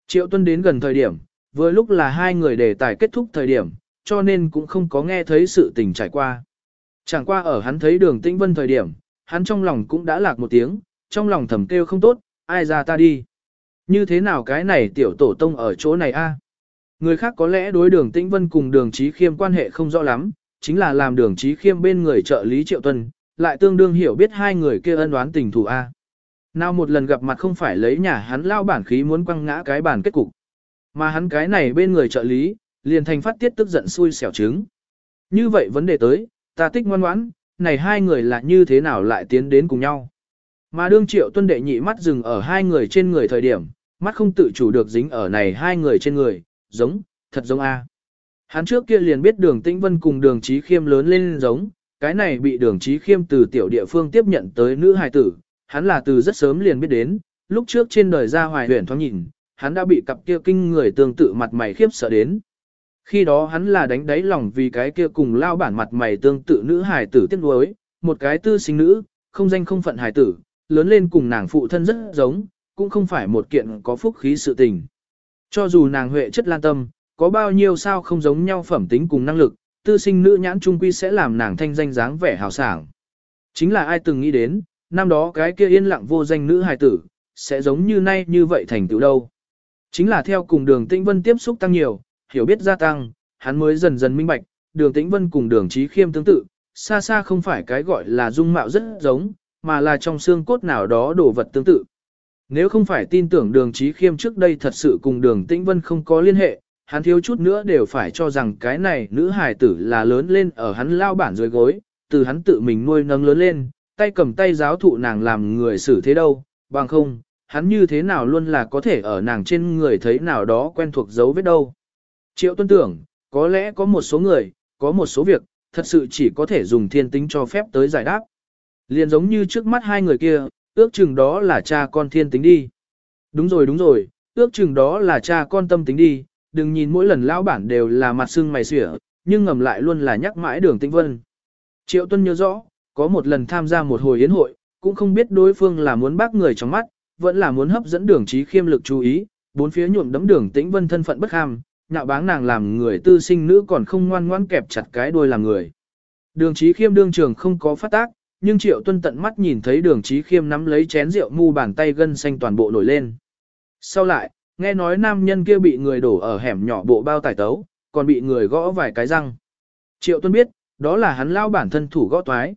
Triệu Tuân đến gần thời điểm, vừa lúc là hai người đề tài kết thúc thời điểm, cho nên cũng không có nghe thấy sự tình trải qua. Chẳng qua ở hắn thấy đường tĩnh vân thời điểm, hắn trong lòng cũng đã lạc một tiếng, trong lòng thầm kêu không tốt, ai ra ta đi. Như thế nào cái này tiểu tổ tông ở chỗ này a? Người khác có lẽ đối đường tĩnh vân cùng đường trí khiêm quan hệ không rõ lắm, chính là làm đường trí khiêm bên người trợ lý triệu tuân, lại tương đương hiểu biết hai người kia ân đoán tình thù a. Nào một lần gặp mặt không phải lấy nhà hắn lao bản khí muốn quăng ngã cái bản kết cục. Mà hắn cái này bên người trợ lý, liền thành phát tiết tức giận xui xẻo trứng. Như vậy vấn đề tới, ta tích ngoan ngoãn, này hai người là như thế nào lại tiến đến cùng nhau. Mà đương triệu tuân đệ nhị mắt dừng ở hai người trên người thời điểm, mắt không tự chủ được dính ở này hai người trên người, giống, thật giống A. Hắn trước kia liền biết đường tĩnh vân cùng đường trí khiêm lớn lên giống, cái này bị đường trí khiêm từ tiểu địa phương tiếp nhận tới nữ hài tử, hắn là từ rất sớm liền biết đến, lúc trước trên đời ra hoài huyền thoáng nhìn, hắn đã bị cặp kia kinh người tương tự mặt mày khiếp sợ đến. Khi đó hắn là đánh đáy lòng vì cái kia cùng lao bản mặt mày tương tự nữ hài tử tiếc nuối, một cái tư sinh nữ, không danh không phận hài tử, lớn lên cùng nàng phụ thân rất giống, cũng không phải một kiện có phúc khí sự tình. Cho dù nàng huệ chất lan tâm, có bao nhiêu sao không giống nhau phẩm tính cùng năng lực, tư sinh nữ nhãn trung quy sẽ làm nàng thanh danh dáng vẻ hào sảng. Chính là ai từng nghĩ đến, năm đó cái kia yên lặng vô danh nữ hài tử, sẽ giống như nay như vậy thành tựu đâu. Chính là theo cùng đường tĩnh vân tiếp xúc tăng nhiều, hiểu biết gia tăng, hắn mới dần dần minh bạch, đường tĩnh vân cùng đường trí khiêm tương tự, xa xa không phải cái gọi là dung mạo rất giống, mà là trong xương cốt nào đó đồ vật tương tự. Nếu không phải tin tưởng đường trí khiêm trước đây thật sự cùng đường tĩnh vân không có liên hệ, hắn thiếu chút nữa đều phải cho rằng cái này nữ hài tử là lớn lên ở hắn lao bản dưới gối, từ hắn tự mình nuôi nấng lớn lên, tay cầm tay giáo thụ nàng làm người xử thế đâu, bằng không, hắn như thế nào luôn là có thể ở nàng trên người thấy nào đó quen thuộc dấu vết đâu. Triệu tuân tưởng, có lẽ có một số người, có một số việc, thật sự chỉ có thể dùng thiên tính cho phép tới giải đáp. Liền giống như trước mắt hai người kia, ước chừng đó là cha con thiên tính đi. Đúng rồi đúng rồi, ước chừng đó là cha con tâm tính đi, đừng nhìn mỗi lần lão bản đều là mặt sưng mày xỉa, nhưng ngầm lại luôn là nhắc mãi đường tĩnh vân. Triệu Tuân nhớ rõ, có một lần tham gia một hồi yến hội, cũng không biết đối phương là muốn bác người trong mắt, vẫn là muốn hấp dẫn đường trí khiêm lực chú ý, bốn phía nhuộm đấm đường tĩnh vân thân phận bất ham, nhạo báng nàng làm người tư sinh nữ còn không ngoan ngoãn kẹp chặt cái đuôi làm người. Đường trí khiêm đương trường không có phát tác, nhưng triệu tuân tận mắt nhìn thấy đường trí khiêm nắm lấy chén rượu mu bàn tay gân xanh toàn bộ nổi lên. Sau lại, nghe nói nam nhân kia bị người đổ ở hẻm nhỏ bộ bao tải tấu, còn bị người gõ vài cái răng. Triệu tuân biết, đó là hắn lao bản thân thủ gõ toái.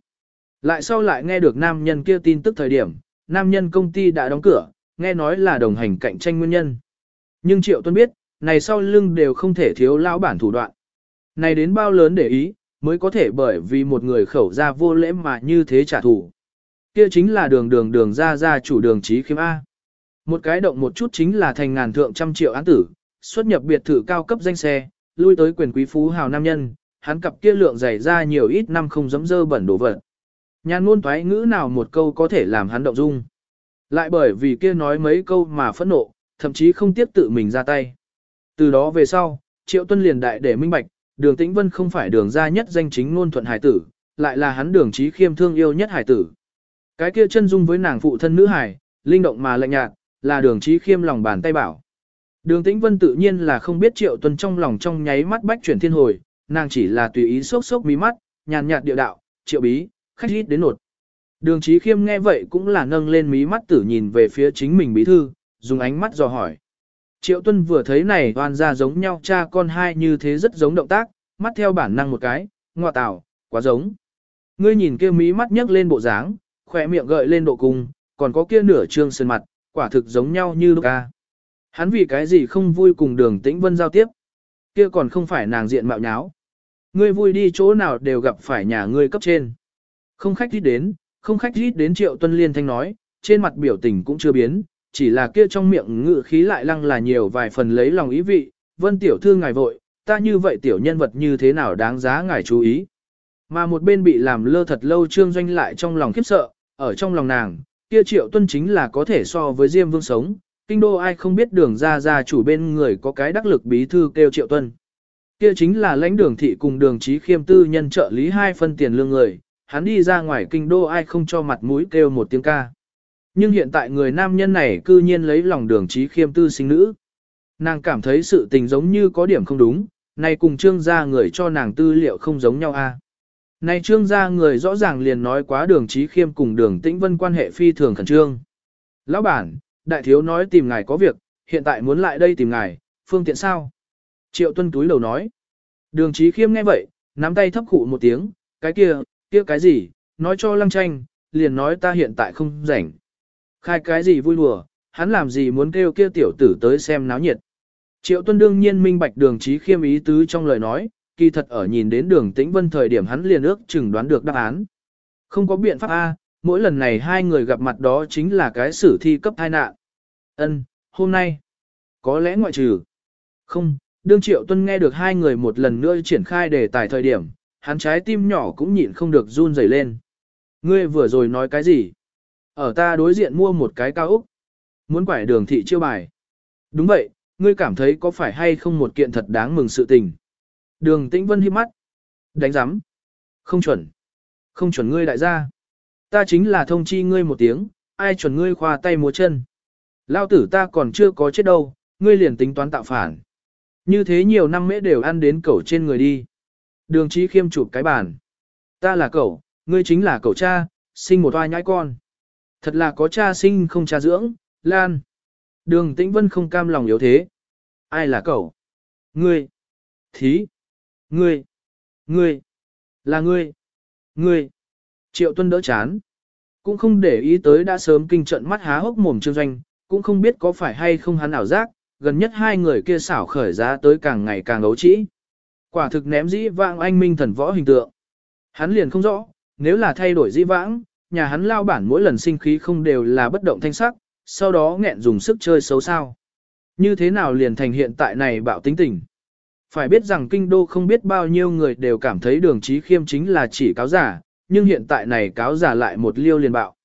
Lại sau lại nghe được nam nhân kia tin tức thời điểm, nam nhân công ty đã đóng cửa, nghe nói là đồng hành cạnh tranh nguyên nhân. Nhưng Triệu Tuân biết, này sau lưng đều không thể thiếu lão bản thủ đoạn. Này đến bao lớn để ý, mới có thể bởi vì một người khẩu ra vô lễ mà như thế trả thù. Kia chính là đường đường đường ra ra chủ đường trí khiêm A. Một cái động một chút chính là thành ngàn thượng trăm triệu án tử, xuất nhập biệt thự cao cấp danh xe, lui tới quyền quý phú hào nam nhân, hắn cặp kia lượng dày ra nhiều ít năm không dấm dơ bẩn đổ vật. Nhàn ngôn thoái ngữ nào một câu có thể làm hắn động dung. Lại bởi vì kia nói mấy câu mà phẫn nộ, thậm chí không tiếp tự mình ra tay. Từ đó về sau, Triệu Tuân liền đại để minh bạch, đường tĩnh vân không phải đường gia nhất danh chính ngôn thuận hải tử, lại là hắn đường trí khiêm thương yêu nhất hải tử. Cái kia chân dung với nàng phụ thân nữ hải, linh động mà lạnh nhạt, là đường trí khiêm lòng bàn tay bảo. Đường tĩnh vân tự nhiên là không biết triệu tuân trong lòng trong nháy mắt bách chuyển thiên hồi, nàng chỉ là tùy ý sốc sốc mí mắt, nhàn nhạt địa đạo, triệu bí, khách ít đến nột. Đường trí khiêm nghe vậy cũng là nâng lên mí mắt tử nhìn về phía chính mình bí thư, dùng ánh mắt dò hỏi. Triệu tuân vừa thấy này toàn ra giống nhau cha con hai như thế rất giống động tác, mắt theo bản năng một cái, ngọa tạo, quá giống. Ngươi nhìn kia mí mắt nhấc lên bộ dáng, khỏe miệng gợi lên độ cung, còn có kia nửa trương sơn mặt, quả thực giống nhau như lúc ca. Hắn vì cái gì không vui cùng đường tĩnh vân giao tiếp. Kia còn không phải nàng diện mạo nháo. Ngươi vui đi chỗ nào đều gặp phải nhà ngươi cấp trên. Không khách rít đến, không khách rít đến triệu tuân liên thanh nói, trên mặt biểu tình cũng chưa biến, chỉ là kia trong miệng ngự khí lại lăng là nhiều vài phần lấy lòng ý vị, vân tiểu thư ngài vội, ta như vậy tiểu nhân vật như thế nào đáng giá ngài chú ý. Mà một bên bị làm lơ thật lâu trương doanh lại trong lòng khiếp sợ, ở trong lòng nàng, kia triệu tuân chính là có thể so với Diêm Vương sống, kinh đô ai không biết đường ra ra chủ bên người có cái đắc lực bí thư kêu triệu tuân. Kia chính là lãnh đường thị cùng đường trí khiêm tư nhân trợ lý hai phân tiền lương người, hắn đi ra ngoài kinh đô ai không cho mặt mũi kêu một tiếng ca. Nhưng hiện tại người nam nhân này cư nhiên lấy lòng đường trí khiêm tư sinh nữ. Nàng cảm thấy sự tình giống như có điểm không đúng, này cùng trương gia người cho nàng tư liệu không giống nhau a. Này trương gia người rõ ràng liền nói quá đường trí khiêm cùng đường tĩnh vân quan hệ phi thường khẩn trương. Lão bản, đại thiếu nói tìm ngài có việc, hiện tại muốn lại đây tìm ngài, phương tiện sao? Triệu tuân túi đầu nói. Đường trí khiêm nghe vậy, nắm tay thấp khụ một tiếng, cái kia, kia cái gì, nói cho lăng tranh, liền nói ta hiện tại không rảnh. Khai cái gì vui đùa, hắn làm gì muốn kêu kia tiểu tử tới xem náo nhiệt. Triệu tuân đương nhiên minh bạch đường trí khiêm ý tứ trong lời nói, kỳ thật ở nhìn đến đường tĩnh vân thời điểm hắn liền ước chừng đoán được đáp án. Không có biện pháp A, mỗi lần này hai người gặp mặt đó chính là cái sử thi cấp hai nạn. Ân, hôm nay, có lẽ ngoại trừ. Không, đương triệu tuân nghe được hai người một lần nữa triển khai đề tài thời điểm, hắn trái tim nhỏ cũng nhịn không được run rẩy lên. Ngươi vừa rồi nói cái gì? Ở ta đối diện mua một cái cao úc. Muốn quải đường thị chiêu bài. Đúng vậy, ngươi cảm thấy có phải hay không một kiện thật đáng mừng sự tình. Đường tĩnh vân hiếp mắt. Đánh giám. Không chuẩn. Không chuẩn ngươi đại gia. Ta chính là thông chi ngươi một tiếng, ai chuẩn ngươi khoa tay múa chân. Lao tử ta còn chưa có chết đâu, ngươi liền tính toán tạo phản. Như thế nhiều năm mễ đều ăn đến cẩu trên người đi. Đường trí khiêm chụp cái bàn. Ta là cẩu ngươi chính là cẩu cha, sinh một oai nhãi con. Thật là có cha sinh không cha dưỡng, Lan. Đường tĩnh vân không cam lòng yếu thế. Ai là cậu? Ngươi. Thí. Ngươi. Ngươi. Là ngươi. Ngươi. Triệu tuân đỡ chán. Cũng không để ý tới đã sớm kinh trận mắt há hốc mồm trương doanh, cũng không biết có phải hay không hắn ảo giác, gần nhất hai người kia xảo khởi giá tới càng ngày càng ấu trĩ. Quả thực ném dĩ vãng anh minh thần võ hình tượng. Hắn liền không rõ, nếu là thay đổi dĩ vãng, nhà hắn lao bản mỗi lần sinh khí không đều là bất động thanh sắc, sau đó nghẹn dùng sức chơi xấu sao. Như thế nào liền thành hiện tại này bạo tính tình. Phải biết rằng kinh đô không biết bao nhiêu người đều cảm thấy đường trí khiêm chính là chỉ cáo giả, nhưng hiện tại này cáo giả lại một liêu liền bạo.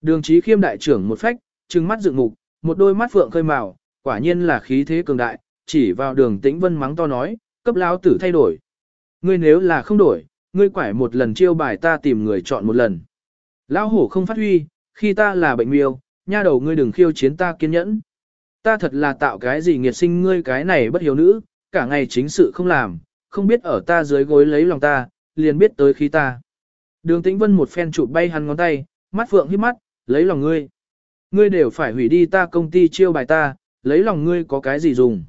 Đường trí khiêm đại trưởng một phách, trừng mắt dựng ngục, một đôi mắt phượng khơi màu, quả nhiên là khí thế cường đại, chỉ vào đường tĩnh vân mắng to nói, cấp lao tử thay đổi. Ngươi nếu là không đổi, ngươi quải một lần chiêu bài ta tìm người chọn một lần. Lão hổ không phát huy, khi ta là bệnh miêu, nha đầu ngươi đừng khiêu chiến ta kiên nhẫn. Ta thật là tạo cái gì nghiệt sinh ngươi cái này bất hiếu nữ, cả ngày chính sự không làm, không biết ở ta dưới gối lấy lòng ta, liền biết tới khi ta. Đường tĩnh vân một phen chụp bay hắn ngón tay, mắt phượng hít mắt, lấy lòng ngươi. Ngươi đều phải hủy đi ta công ty chiêu bài ta, lấy lòng ngươi có cái gì dùng.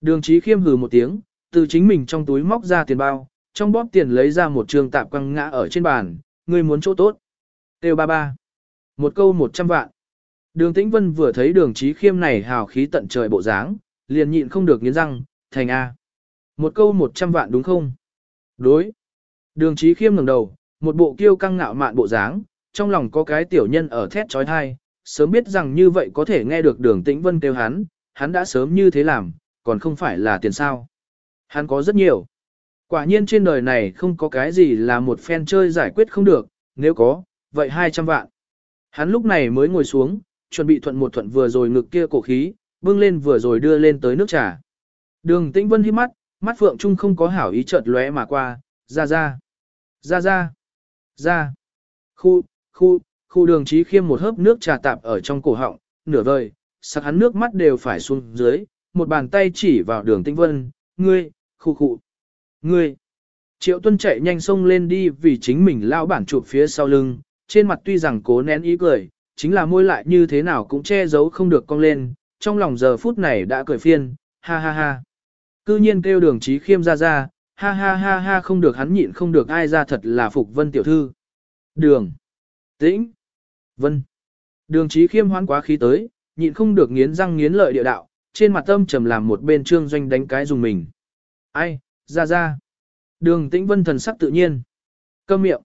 Đường trí khiêm hừ một tiếng, từ chính mình trong túi móc ra tiền bao, trong bóp tiền lấy ra một trường tạp quăng ngã ở trên bàn, ngươi muốn chỗ tốt. Têu ba ba. Một câu một trăm vạn. Đường Tĩnh Vân vừa thấy đường trí khiêm này hào khí tận trời bộ dáng, liền nhịn không được nghiến răng, thành A. Một câu một trăm vạn đúng không? Đối. Đường trí khiêm ngẩng đầu, một bộ kiêu căng ngạo mạn bộ dáng, trong lòng có cái tiểu nhân ở thét trói thai, sớm biết rằng như vậy có thể nghe được đường Tĩnh Vân kêu hắn, hắn đã sớm như thế làm, còn không phải là tiền sao. Hắn có rất nhiều. Quả nhiên trên đời này không có cái gì là một phen chơi giải quyết không được, nếu có, vậy 200 vạn. Hắn lúc này mới ngồi xuống, chuẩn bị thuận một thuận vừa rồi ngực kia cổ khí, bưng lên vừa rồi đưa lên tới nước trà. Đường Tĩnh Vân hít mắt, mắt Phượng Trung không có hảo ý chợt lóe mà qua, ra ra, ra ra, ra. Khu, khu, khu đường trí khiêm một hớp nước trà tạp ở trong cổ họng, nửa vời, sắc hắn nước mắt đều phải xuống dưới, một bàn tay chỉ vào đường Tĩnh Vân, ngươi, khu khu, ngươi. Triệu Tuân chạy nhanh xông lên đi vì chính mình lao bản chụp phía sau lưng, trên mặt tuy rằng cố nén ý cười, chính là môi lại như thế nào cũng che giấu không được cong lên, trong lòng giờ phút này đã cười phiên, ha ha ha. Cư nhiên kêu đường trí khiêm ra ra, ha ha ha ha không được hắn nhịn không được ai ra thật là phục vân tiểu thư. Đường. Tĩnh. Vân. Đường trí khiêm hoán quá khí tới, nhịn không được nghiến răng nghiến lợi địa đạo, trên mặt tâm trầm làm một bên trương doanh đánh cái dùng mình. Ai, ra ra. Đường tĩnh vân thần sắc tự nhiên. Câm miệng.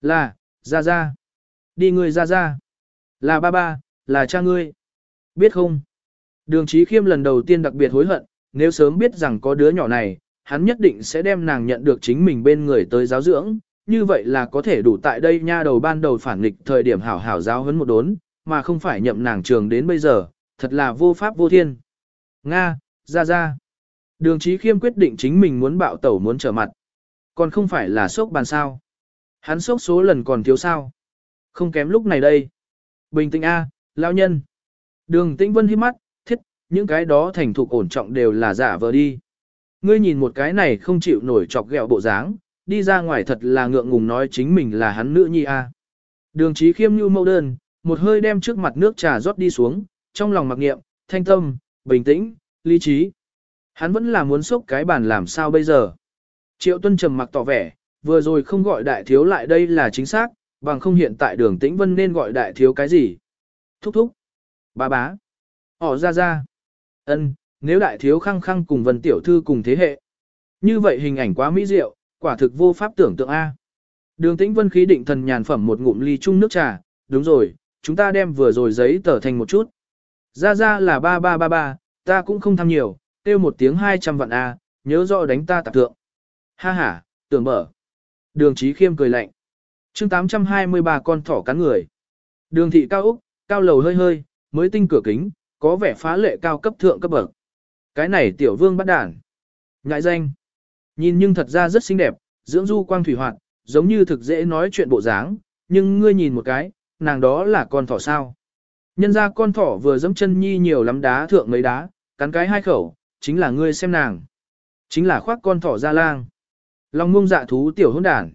Là, ra ra. Đi ngươi ra ra. Là ba ba, là cha ngươi. Biết không? Đường trí khiêm lần đầu tiên đặc biệt hối hận, nếu sớm biết rằng có đứa nhỏ này, hắn nhất định sẽ đem nàng nhận được chính mình bên người tới giáo dưỡng, như vậy là có thể đủ tại đây nha đầu ban đầu phản nghịch thời điểm hảo hảo giáo huấn một đốn, mà không phải nhậm nàng trường đến bây giờ, thật là vô pháp vô thiên. Nga, ra ra. Đường Chí Khiêm quyết định chính mình muốn bạo tẩu muốn trở mặt. Còn không phải là sốc bàn sao. Hắn sốc số lần còn thiếu sao. Không kém lúc này đây. Bình tĩnh A, lão nhân. Đường Tĩnh Vân hít mắt, thiết, những cái đó thành thục ổn trọng đều là giả vờ đi. Ngươi nhìn một cái này không chịu nổi chọc ghẹo bộ dáng, đi ra ngoài thật là ngượng ngùng nói chính mình là hắn nữ nhi A. Đường Chí Khiêm như mâu đơn, một hơi đem trước mặt nước trà rót đi xuống, trong lòng mặc niệm, thanh tâm, bình tĩnh, lý trí. Hắn vẫn là muốn sốc cái bàn làm sao bây giờ. Triệu Tuân trầm mặc tỏ vẻ, vừa rồi không gọi đại thiếu lại đây là chính xác, bằng không hiện tại đường tĩnh vân nên gọi đại thiếu cái gì. Thúc thúc. Bà bá. Ỏ ra ra. ân nếu đại thiếu khăng khăng cùng vân tiểu thư cùng thế hệ. Như vậy hình ảnh quá mỹ diệu, quả thực vô pháp tưởng tượng A. Đường tĩnh vân khí định thần nhàn phẩm một ngụm ly chung nước trà, đúng rồi, chúng ta đem vừa rồi giấy tờ thành một chút. Ra ra là ba ba ba ba, ta cũng không tham nhiều, tiêu một tiếng 200 vạn A, nhớ rõ đánh ta tạp thượng. Ha ha, tưởng mở. Đường Chí khiêm cười lạnh. chương 823 con thỏ cắn người. Đường thị cao Úc, cao lầu hơi hơi, mới tinh cửa kính, có vẻ phá lệ cao cấp thượng cấp bậc. Cái này tiểu vương bắt đản. Ngại danh. Nhìn nhưng thật ra rất xinh đẹp, dưỡng du quang thủy hoạt, giống như thực dễ nói chuyện bộ dáng, nhưng ngươi nhìn một cái, nàng đó là con thỏ sao. Nhân ra con thỏ vừa dẫm chân nhi nhiều lắm đá thượng mấy đá, cắn cái hai khẩu, chính là ngươi xem nàng. Chính là khoác con thỏ ra lang. Lòng ngông dạ thú tiểu hôn đản.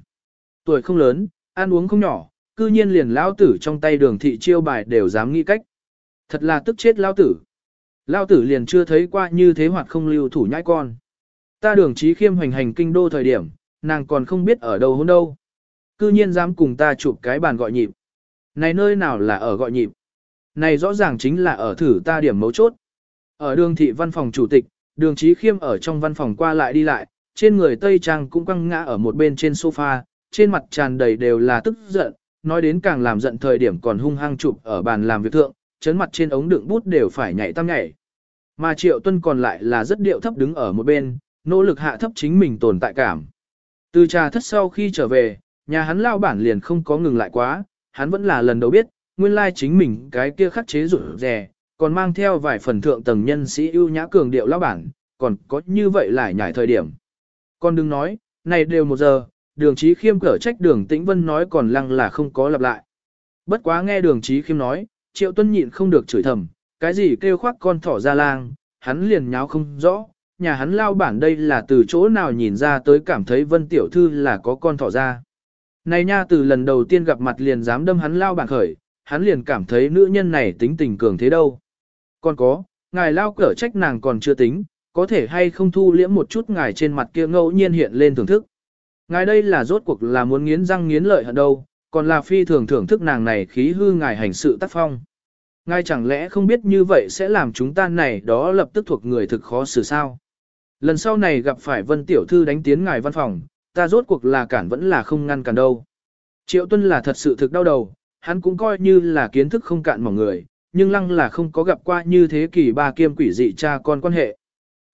Tuổi không lớn, ăn uống không nhỏ, cư nhiên liền lao tử trong tay đường thị chiêu bài đều dám nghĩ cách. Thật là tức chết lao tử. Lao tử liền chưa thấy qua như thế hoặc không lưu thủ nhãi con. Ta đường trí khiêm hoành hành kinh đô thời điểm, nàng còn không biết ở đâu hôn đâu. Cư nhiên dám cùng ta chụp cái bàn gọi nhịp. Này nơi nào là ở gọi nhịp? Này rõ ràng chính là ở thử ta điểm mấu chốt. Ở đường thị văn phòng chủ tịch, đường trí khiêm ở trong văn phòng qua lại đi lại, trên người Tây Trang cũng quăng ngã ở một bên trên sofa, trên mặt tràn đầy đều là tức giận, nói đến càng làm giận thời điểm còn hung hăng chụp ở bàn làm việc thượng, chấn mặt trên ống đựng bút đều phải nhảy tam nhảy. Mà Triệu Tuân còn lại là rất điệu thấp đứng ở một bên, nỗ lực hạ thấp chính mình tồn tại cảm. Từ trà thất sau khi trở về, nhà hắn lao bản liền không có ngừng lại quá, hắn vẫn là lần đầu biết, nguyên lai chính mình cái kia khắc chế rủi rè, còn mang theo vài phần thượng tầng nhân sĩ ưu nhã cường điệu lao bản, còn có như vậy lại nhảy thời điểm. Con đừng nói, này đều một giờ, đường trí khiêm cở trách đường tĩnh vân nói còn lăng là không có lặp lại. Bất quá nghe đường trí khiêm nói, triệu tuân nhịn không được chửi thầm, cái gì kêu khoác con thỏ ra lang, hắn liền nháo không rõ, nhà hắn lao bản đây là từ chỗ nào nhìn ra tới cảm thấy vân tiểu thư là có con thỏ ra. Này nha từ lần đầu tiên gặp mặt liền dám đâm hắn lao bản khởi, hắn liền cảm thấy nữ nhân này tính tình cường thế đâu. Còn có, ngài lao cở trách nàng còn chưa tính, có thể hay không thu liễm một chút ngài trên mặt kia ngẫu nhiên hiện lên thưởng thức. Ngài đây là rốt cuộc là muốn nghiến răng nghiến lợi hận đâu, còn là phi thường thưởng thức nàng này khí hư ngài hành sự tác phong. Ngài chẳng lẽ không biết như vậy sẽ làm chúng ta này đó lập tức thuộc người thực khó xử sao. Lần sau này gặp phải vân tiểu thư đánh tiến ngài văn phòng, ta rốt cuộc là cản vẫn là không ngăn cản đâu. Triệu tuân là thật sự thực đau đầu, hắn cũng coi như là kiến thức không cạn mỏng người, nhưng lăng là không có gặp qua như thế kỷ ba kiêm quỷ dị cha con quan hệ.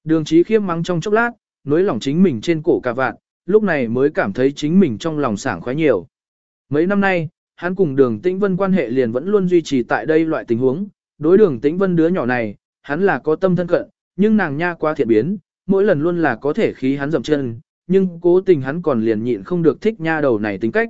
Đường trí khiêm mắng trong chốc lát, nối lòng chính mình trên cổ cà vạn, lúc này mới cảm thấy chính mình trong lòng sảng khoái nhiều. Mấy năm nay, hắn cùng đường tĩnh vân quan hệ liền vẫn luôn duy trì tại đây loại tình huống, đối đường tĩnh vân đứa nhỏ này, hắn là có tâm thân cận, nhưng nàng nha quá thiện biến, mỗi lần luôn là có thể khí hắn dậm chân, nhưng cố tình hắn còn liền nhịn không được thích nha đầu này tính cách.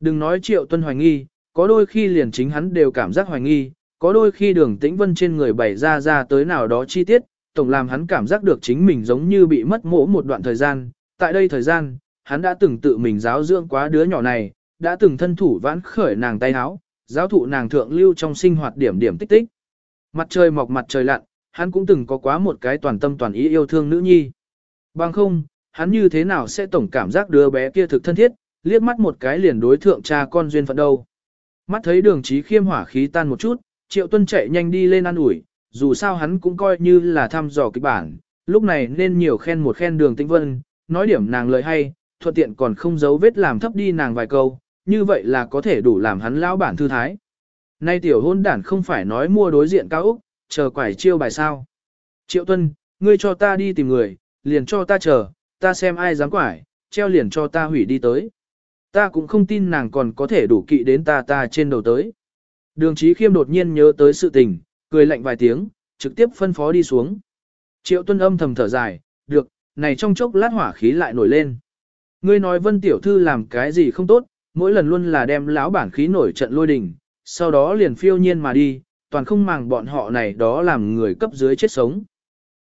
Đừng nói triệu tuân hoài nghi, có đôi khi liền chính hắn đều cảm giác hoài nghi, có đôi khi đường tĩnh vân trên người bày ra ra tới nào đó chi tiết, tổng làm hắn cảm giác được chính mình giống như bị mất mỗ một đoạn thời gian. Tại đây thời gian, hắn đã từng tự mình giáo dưỡng quá đứa nhỏ này, đã từng thân thủ vãn khởi nàng tay áo, giáo thụ nàng thượng lưu trong sinh hoạt điểm điểm tích tích. Mặt trời mọc mặt trời lặn, hắn cũng từng có quá một cái toàn tâm toàn ý yêu thương nữ nhi. Bằng không, hắn như thế nào sẽ tổng cảm giác đứa bé kia thực thân thiết, liếc mắt một cái liền đối thượng cha con duyên phận đâu. Mắt thấy đường trí khiêm hỏa khí tan một chút, triệu tuân chạy nhanh đi lên ăn ủi, dù sao hắn cũng coi như là thăm dò kịch bản, lúc này nên nhiều khen một khen đường tĩnh vân, nói điểm nàng lời hay, thuận tiện còn không giấu vết làm thấp đi nàng vài câu, như vậy là có thể đủ làm hắn lão bản thư thái. Nay tiểu hôn đản không phải nói mua đối diện cao Úc, chờ quải chiêu bài sao. Triệu tuân, ngươi cho ta đi tìm người, liền cho ta chờ, ta xem ai dám quải, treo liền cho ta hủy đi tới. Ta cũng không tin nàng còn có thể đủ kỵ đến ta ta trên đầu tới. Đường trí khiêm đột nhiên nhớ tới sự tình, cười lạnh vài tiếng, trực tiếp phân phó đi xuống. Triệu tuân âm thầm thở dài, được, này trong chốc lát hỏa khí lại nổi lên. Ngươi nói vân tiểu thư làm cái gì không tốt, mỗi lần luôn là đem lão bản khí nổi trận lôi đình, sau đó liền phiêu nhiên mà đi, toàn không màng bọn họ này đó làm người cấp dưới chết sống.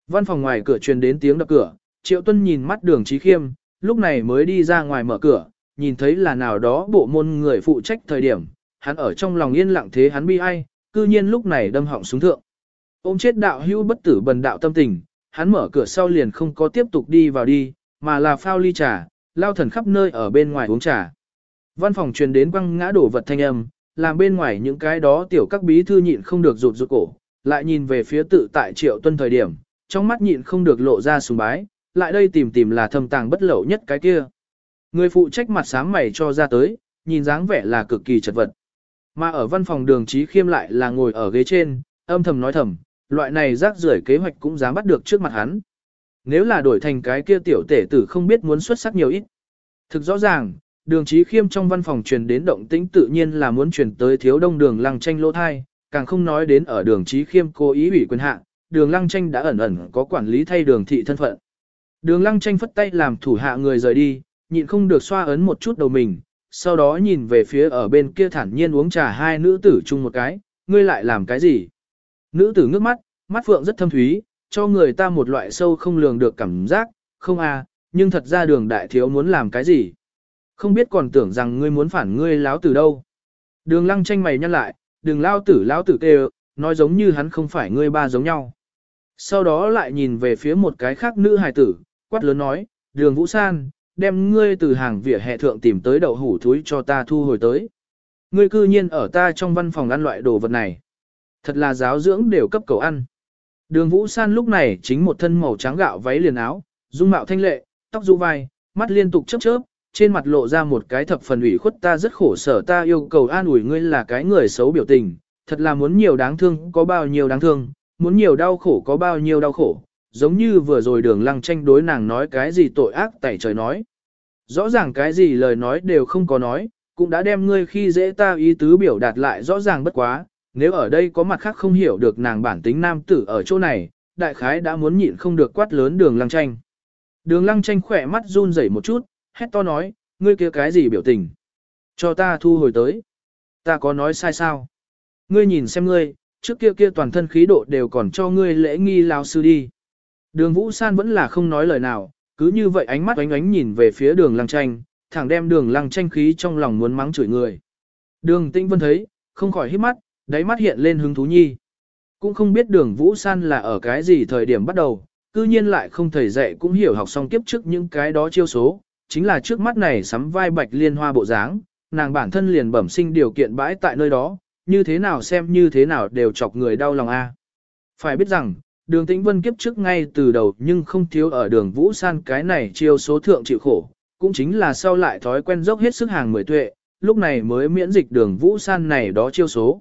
Văn phòng ngoài cửa truyền đến tiếng đập cửa, Triệu Tuân nhìn mắt đường trí khiêm, lúc này mới đi ra ngoài mở cửa, nhìn thấy là nào đó bộ môn người phụ trách thời điểm, hắn ở trong lòng yên lặng thế hắn bi ai, cư nhiên lúc này đâm họng xuống thượng. Ôm chết đạo hưu bất tử bần đạo tâm tình, hắn mở cửa sau liền không có tiếp tục đi vào đi, mà là phao ly trà, lao thần khắp nơi ở bên ngoài uống trà. Văn phòng truyền đến quăng ngã đổ vật thanh âm, làm bên ngoài những cái đó tiểu các bí thư nhịn không được rụt rụt cổ, lại nhìn về phía tự tại triệu tuân thời điểm, trong mắt nhịn không được lộ ra sùng bái, lại đây tìm tìm là thâm tàng bất lậu nhất cái kia. Người phụ trách mặt sáng mày cho ra tới, nhìn dáng vẻ là cực kỳ chật vật. Mà ở văn phòng đường trí khiêm lại là ngồi ở ghế trên, âm thầm nói thầm, loại này rác rưởi kế hoạch cũng dám bắt được trước mặt hắn. Nếu là đổi thành cái kia tiểu tể tử không biết muốn xuất sắc nhiều ít. Thực rõ ràng, đường trí khiêm trong văn phòng truyền đến động tĩnh tự nhiên là muốn truyền tới thiếu đông đường lăng tranh lỗ thai, càng không nói đến ở đường trí khiêm cố ý ủy quyền hạ, đường lăng tranh đã ẩn ẩn có quản lý thay đường thị thân phận. Đường lăng tranh phất tay làm thủ hạ người rời đi, nhịn không được xoa ấn một chút đầu mình, sau đó nhìn về phía ở bên kia thản nhiên uống trà hai nữ tử chung một cái, ngươi lại làm cái gì? Nữ tử ngước mắt, mắt phượng rất thâm thúy, cho người ta một loại sâu không lường được cảm giác, không à, nhưng thật ra đường đại thiếu muốn làm cái gì? Không biết còn tưởng rằng ngươi muốn phản ngươi láo tử đâu. Đường lăng tranh mày nhăn lại, đường lao tử lao tử kêu, nói giống như hắn không phải ngươi ba giống nhau. Sau đó lại nhìn về phía một cái khác nữ hài tử, quát lớn nói, đường vũ san, đem ngươi từ hàng vỉa hè thượng tìm tới đậu hủ thúi cho ta thu hồi tới. Ngươi cư nhiên ở ta trong văn phòng ăn loại đồ vật này. Thật là giáo dưỡng đều cấp cầu ăn. Đường Vũ San lúc này chính một thân màu trắng gạo váy liền áo, dung mạo thanh lệ, tóc rũ vai, mắt liên tục chớp chớp, trên mặt lộ ra một cái thập phần ủy khuất ta rất khổ sở ta yêu cầu an ủi ngươi là cái người xấu biểu tình, thật là muốn nhiều đáng thương có bao nhiêu đáng thương, muốn nhiều đau khổ có bao nhiêu đau khổ, giống như vừa rồi đường lăng tranh đối nàng nói cái gì tội ác tẩy trời nói. Rõ ràng cái gì lời nói đều không có nói, cũng đã đem ngươi khi dễ ta ý tứ biểu đạt lại rõ ràng bất quá, nếu ở đây có mặt khác không hiểu được nàng bản tính nam tử ở chỗ này, đại khái đã muốn nhịn không được quát lớn đường lăng tranh. Đường lăng tranh khỏe mắt run rẩy một chút, hét to nói, ngươi kia cái gì biểu tình? Cho ta thu hồi tới. Ta có nói sai sao? Ngươi nhìn xem ngươi, trước kia kia toàn thân khí độ đều còn cho ngươi lễ nghi lao sư đi. Đường Vũ San vẫn là không nói lời nào, cứ như vậy ánh mắt ánh ánh nhìn về phía đường lăng tranh, thẳng đem đường lăng tranh khí trong lòng muốn mắng chửi người. Đường Tĩnh Vân thấy, không khỏi hít mắt, đáy mắt hiện lên hứng thú nhi. Cũng không biết đường Vũ San là ở cái gì thời điểm bắt đầu, cư nhiên lại không thầy dạy cũng hiểu học xong kiếp trước những cái đó chiêu số, chính là trước mắt này sắm vai bạch liên hoa bộ dáng, nàng bản thân liền bẩm sinh điều kiện bãi tại nơi đó, như thế nào xem như thế nào đều chọc người đau lòng a. Phải biết rằng, đường tĩnh vân kiếp trước ngay từ đầu nhưng không thiếu ở đường Vũ San cái này chiêu số thượng chịu khổ, cũng chính là sau lại thói quen dốc hết sức hàng mười tuệ, lúc này mới miễn dịch đường Vũ San này đó chiêu số.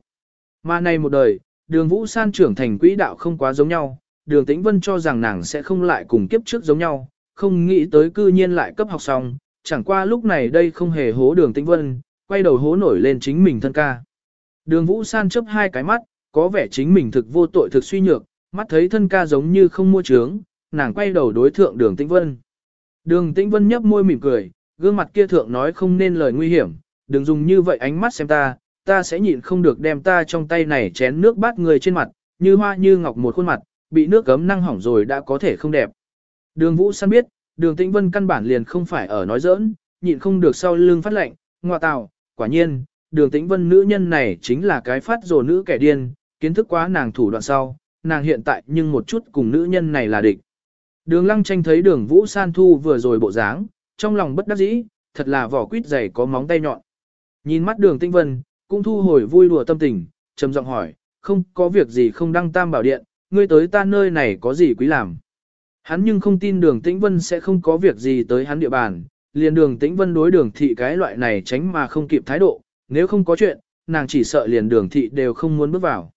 Mà này một đời, đường Vũ San trưởng thành quỹ đạo không quá giống nhau, đường tĩnh vân cho rằng nàng sẽ không lại cùng kiếp trước giống nhau, không nghĩ tới cư nhiên lại cấp học xong, chẳng qua lúc này đây không hề hố đường tĩnh vân, quay đầu hố nổi lên chính mình thân ca. Đường Vũ San chấp hai cái mắt, có vẻ chính mình thực vô tội thực suy nhược, mắt thấy thân ca giống như không mua trướng, nàng quay đầu đối thượng đường tĩnh vân. Đường tĩnh vân nhấp môi mỉm cười, gương mặt kia thượng nói không nên lời nguy hiểm, đừng dùng như vậy ánh mắt xem ta, ta sẽ nhịn không được đem ta trong tay này chén nước bát người trên mặt, như hoa như ngọc một khuôn mặt, bị nước cấm năng hỏng rồi đã có thể không đẹp. Đường Vũ San biết, đường Tĩnh Vân căn bản liền không phải ở nói giỡn, nhịn không được sau lưng phát lệnh, ngoa tào, quả nhiên, đường Tĩnh Vân nữ nhân này chính là cái phát rồ nữ kẻ điên, kiến thức quá nàng thủ đoạn sau, nàng hiện tại nhưng một chút cùng nữ nhân này là địch. Đường Lăng tranh thấy đường Vũ San thu vừa rồi bộ dáng, trong lòng bất đắc dĩ, thật là vỏ quýt dày có móng tay nhọn. Nhìn mắt đường Tĩnh Vân, cũng thu hồi vui đùa tâm tình, trầm giọng hỏi, không có việc gì không đăng tam bảo điện, ngươi tới ta nơi này có gì quý làm. Hắn nhưng không tin đường Tĩnh Vân sẽ không có việc gì tới hắn địa bàn, liền đường Tĩnh Vân đối đường thị cái loại này tránh mà không kịp thái độ, nếu không có chuyện, nàng chỉ sợ liền đường thị đều không muốn bước vào.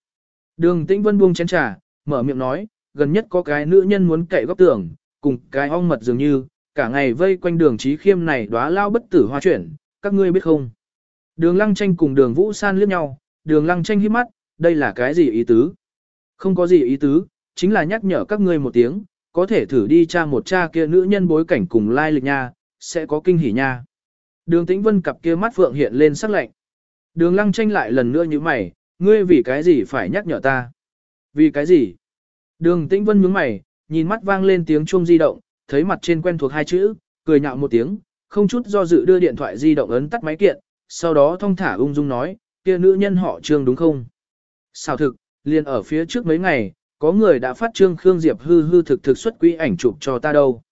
Đường Tĩnh Vân buông chén trà, mở miệng nói, gần nhất có cái nữ nhân muốn cậy góc tường, cùng cái ong mật dường như, cả ngày vây quanh đường trí khiêm này đóa lao bất tử hoa chuyển, các ngươi biết không? Đường lăng tranh cùng đường vũ san liếc nhau, đường lăng tranh hít mắt, đây là cái gì ý tứ? Không có gì ý tứ, chính là nhắc nhở các ngươi một tiếng, có thể thử đi tra một cha kia nữ nhân bối cảnh cùng lai lịch nha, sẽ có kinh hỉ nha. Đường Tĩnh Vân cặp kia mắt phượng hiện lên sắc lạnh. Đường Lăng tranh lại lần nữa như mày, ngươi vì cái gì phải nhắc nhở ta? Vì cái gì? Đường Tĩnh Vân nhướng mày, nhìn mắt vang lên tiếng chuông di động, thấy mặt trên quen thuộc hai chữ, cười nhạo một tiếng, không chút do dự đưa điện thoại di động ấn tắt máy kiện, sau đó thong thả ung dung nói, kia nữ nhân họ Trương đúng không? Sao thực, liền ở phía trước mấy ngày, có người đã phát trương Khương Diệp hư hư thực thực xuất quỹ ảnh chụp cho ta đâu.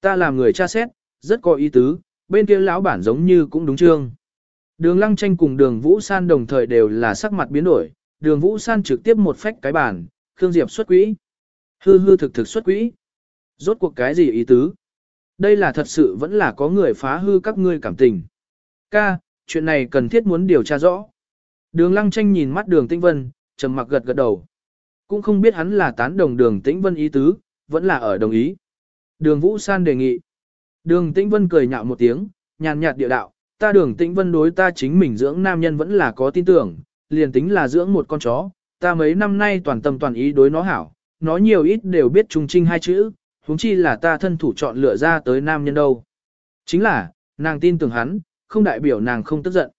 Ta làm người tra xét, rất có ý tứ, bên kia lão bản giống như cũng đúng trương. Đường Lăng Tranh cùng đường Vũ San đồng thời đều là sắc mặt biến đổi, đường Vũ San trực tiếp một phách cái bản, Khương Diệp xuất quỹ. Hư hư thực thực xuất quỹ. Rốt cuộc cái gì ý tứ? Đây là thật sự vẫn là có người phá hư các ngươi cảm tình. Ca, chuyện này cần thiết muốn điều tra rõ. Đường Lăng Tranh nhìn mắt đường Tĩnh Vân, trầm mặc gật gật đầu. Cũng không biết hắn là tán đồng đường Tĩnh Vân ý tứ, vẫn là ở đồng ý. Đường Vũ San đề nghị. Đường Tĩnh Vân cười nhạo một tiếng, nhàn nhạt địa đạo, ta đường Tĩnh Vân đối ta chính mình dưỡng nam nhân vẫn là có tin tưởng, liền tính là dưỡng một con chó, ta mấy năm nay toàn tâm toàn ý đối nó hảo, nó nhiều ít đều biết trung trinh hai chữ, huống chi là ta thân thủ chọn lựa ra tới nam nhân đâu. Chính là, nàng tin tưởng hắn, không đại biểu nàng không tức giận.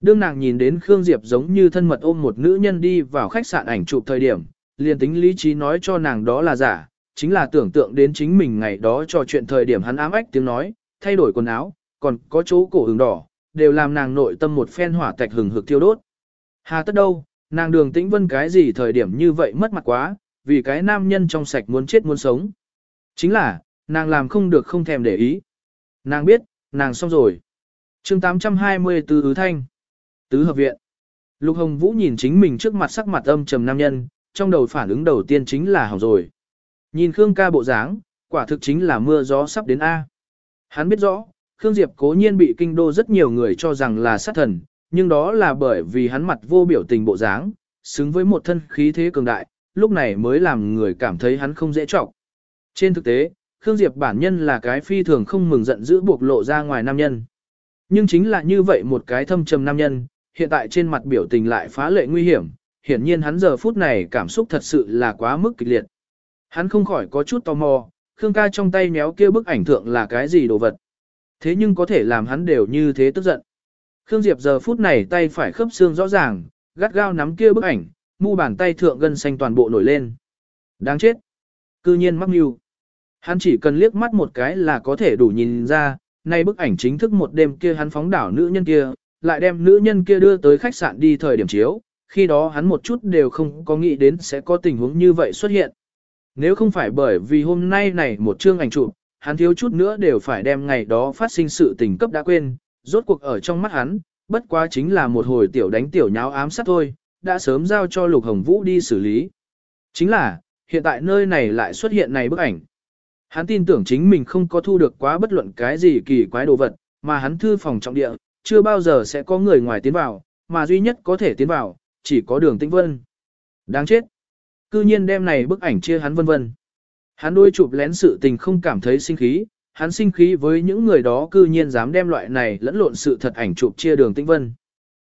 Đương nàng nhìn đến Khương Diệp giống như thân mật ôm một nữ nhân đi vào khách sạn ảnh chụp thời điểm, liền tính lý trí nói cho nàng đó là giả, chính là tưởng tượng đến chính mình ngày đó trò chuyện thời điểm hắn ám ách tiếng nói, thay đổi quần áo, còn có chỗ cổ hừng đỏ, đều làm nàng nội tâm một phen hỏa tạch hừng hực thiêu đốt. Hà tất đâu, nàng đường tĩnh vân cái gì thời điểm như vậy mất mặt quá, vì cái nam nhân trong sạch muốn chết muốn sống. Chính là, nàng làm không được không thèm để ý. Nàng biết, nàng xong rồi. chương 820 từ Tứ Thanh. Tứ Hợp Viện. Lục Hồng Vũ nhìn chính mình trước mặt sắc mặt âm trầm nam nhân, trong đầu phản ứng đầu tiên chính là hỏng rồi. Nhìn Khương ca bộ dáng, quả thực chính là mưa gió sắp đến A. Hắn biết rõ, Khương Diệp cố nhiên bị kinh đô rất nhiều người cho rằng là sát thần, nhưng đó là bởi vì hắn mặt vô biểu tình bộ dáng, xứng với một thân khí thế cường đại, lúc này mới làm người cảm thấy hắn không dễ trọng. Trên thực tế, Khương Diệp bản nhân là cái phi thường không mừng giận dữ buộc lộ ra ngoài nam nhân. Nhưng chính là như vậy một cái thâm trầm nam nhân, hiện tại trên mặt biểu tình lại phá lệ nguy hiểm, hiển nhiên hắn giờ phút này cảm xúc thật sự là quá mức kịch liệt. Hắn không khỏi có chút tò mò, Khương ca trong tay méo kia bức ảnh thượng là cái gì đồ vật. Thế nhưng có thể làm hắn đều như thế tức giận. Khương Diệp giờ phút này tay phải khớp xương rõ ràng, gắt gao nắm kia bức ảnh, mu bàn tay thượng gân xanh toàn bộ nổi lên. Đáng chết. Cư nhiên mắc mưu. Hắn chỉ cần liếc mắt một cái là có thể đủ nhìn ra, nay bức ảnh chính thức một đêm kia hắn phóng đảo nữ nhân kia, lại đem nữ nhân kia đưa tới khách sạn đi thời điểm chiếu, khi đó hắn một chút đều không có nghĩ đến sẽ có tình huống như vậy xuất hiện. Nếu không phải bởi vì hôm nay này một chương ảnh chụp, hắn thiếu chút nữa đều phải đem ngày đó phát sinh sự tình cấp đã quên, rốt cuộc ở trong mắt hắn, bất quá chính là một hồi tiểu đánh tiểu nháo ám sát thôi, đã sớm giao cho Lục Hồng Vũ đi xử lý. Chính là, hiện tại nơi này lại xuất hiện này bức ảnh. Hắn tin tưởng chính mình không có thu được quá bất luận cái gì kỳ quái đồ vật, mà hắn thư phòng trọng địa, chưa bao giờ sẽ có người ngoài tiến vào, mà duy nhất có thể tiến vào, chỉ có đường tĩnh vân. Đáng chết. Cư nhiên đem này bức ảnh chia hắn vân vân. Hắn đôi chụp lén sự tình không cảm thấy sinh khí, hắn sinh khí với những người đó cư nhiên dám đem loại này lẫn lộn sự thật ảnh chụp chia đường tĩnh vân.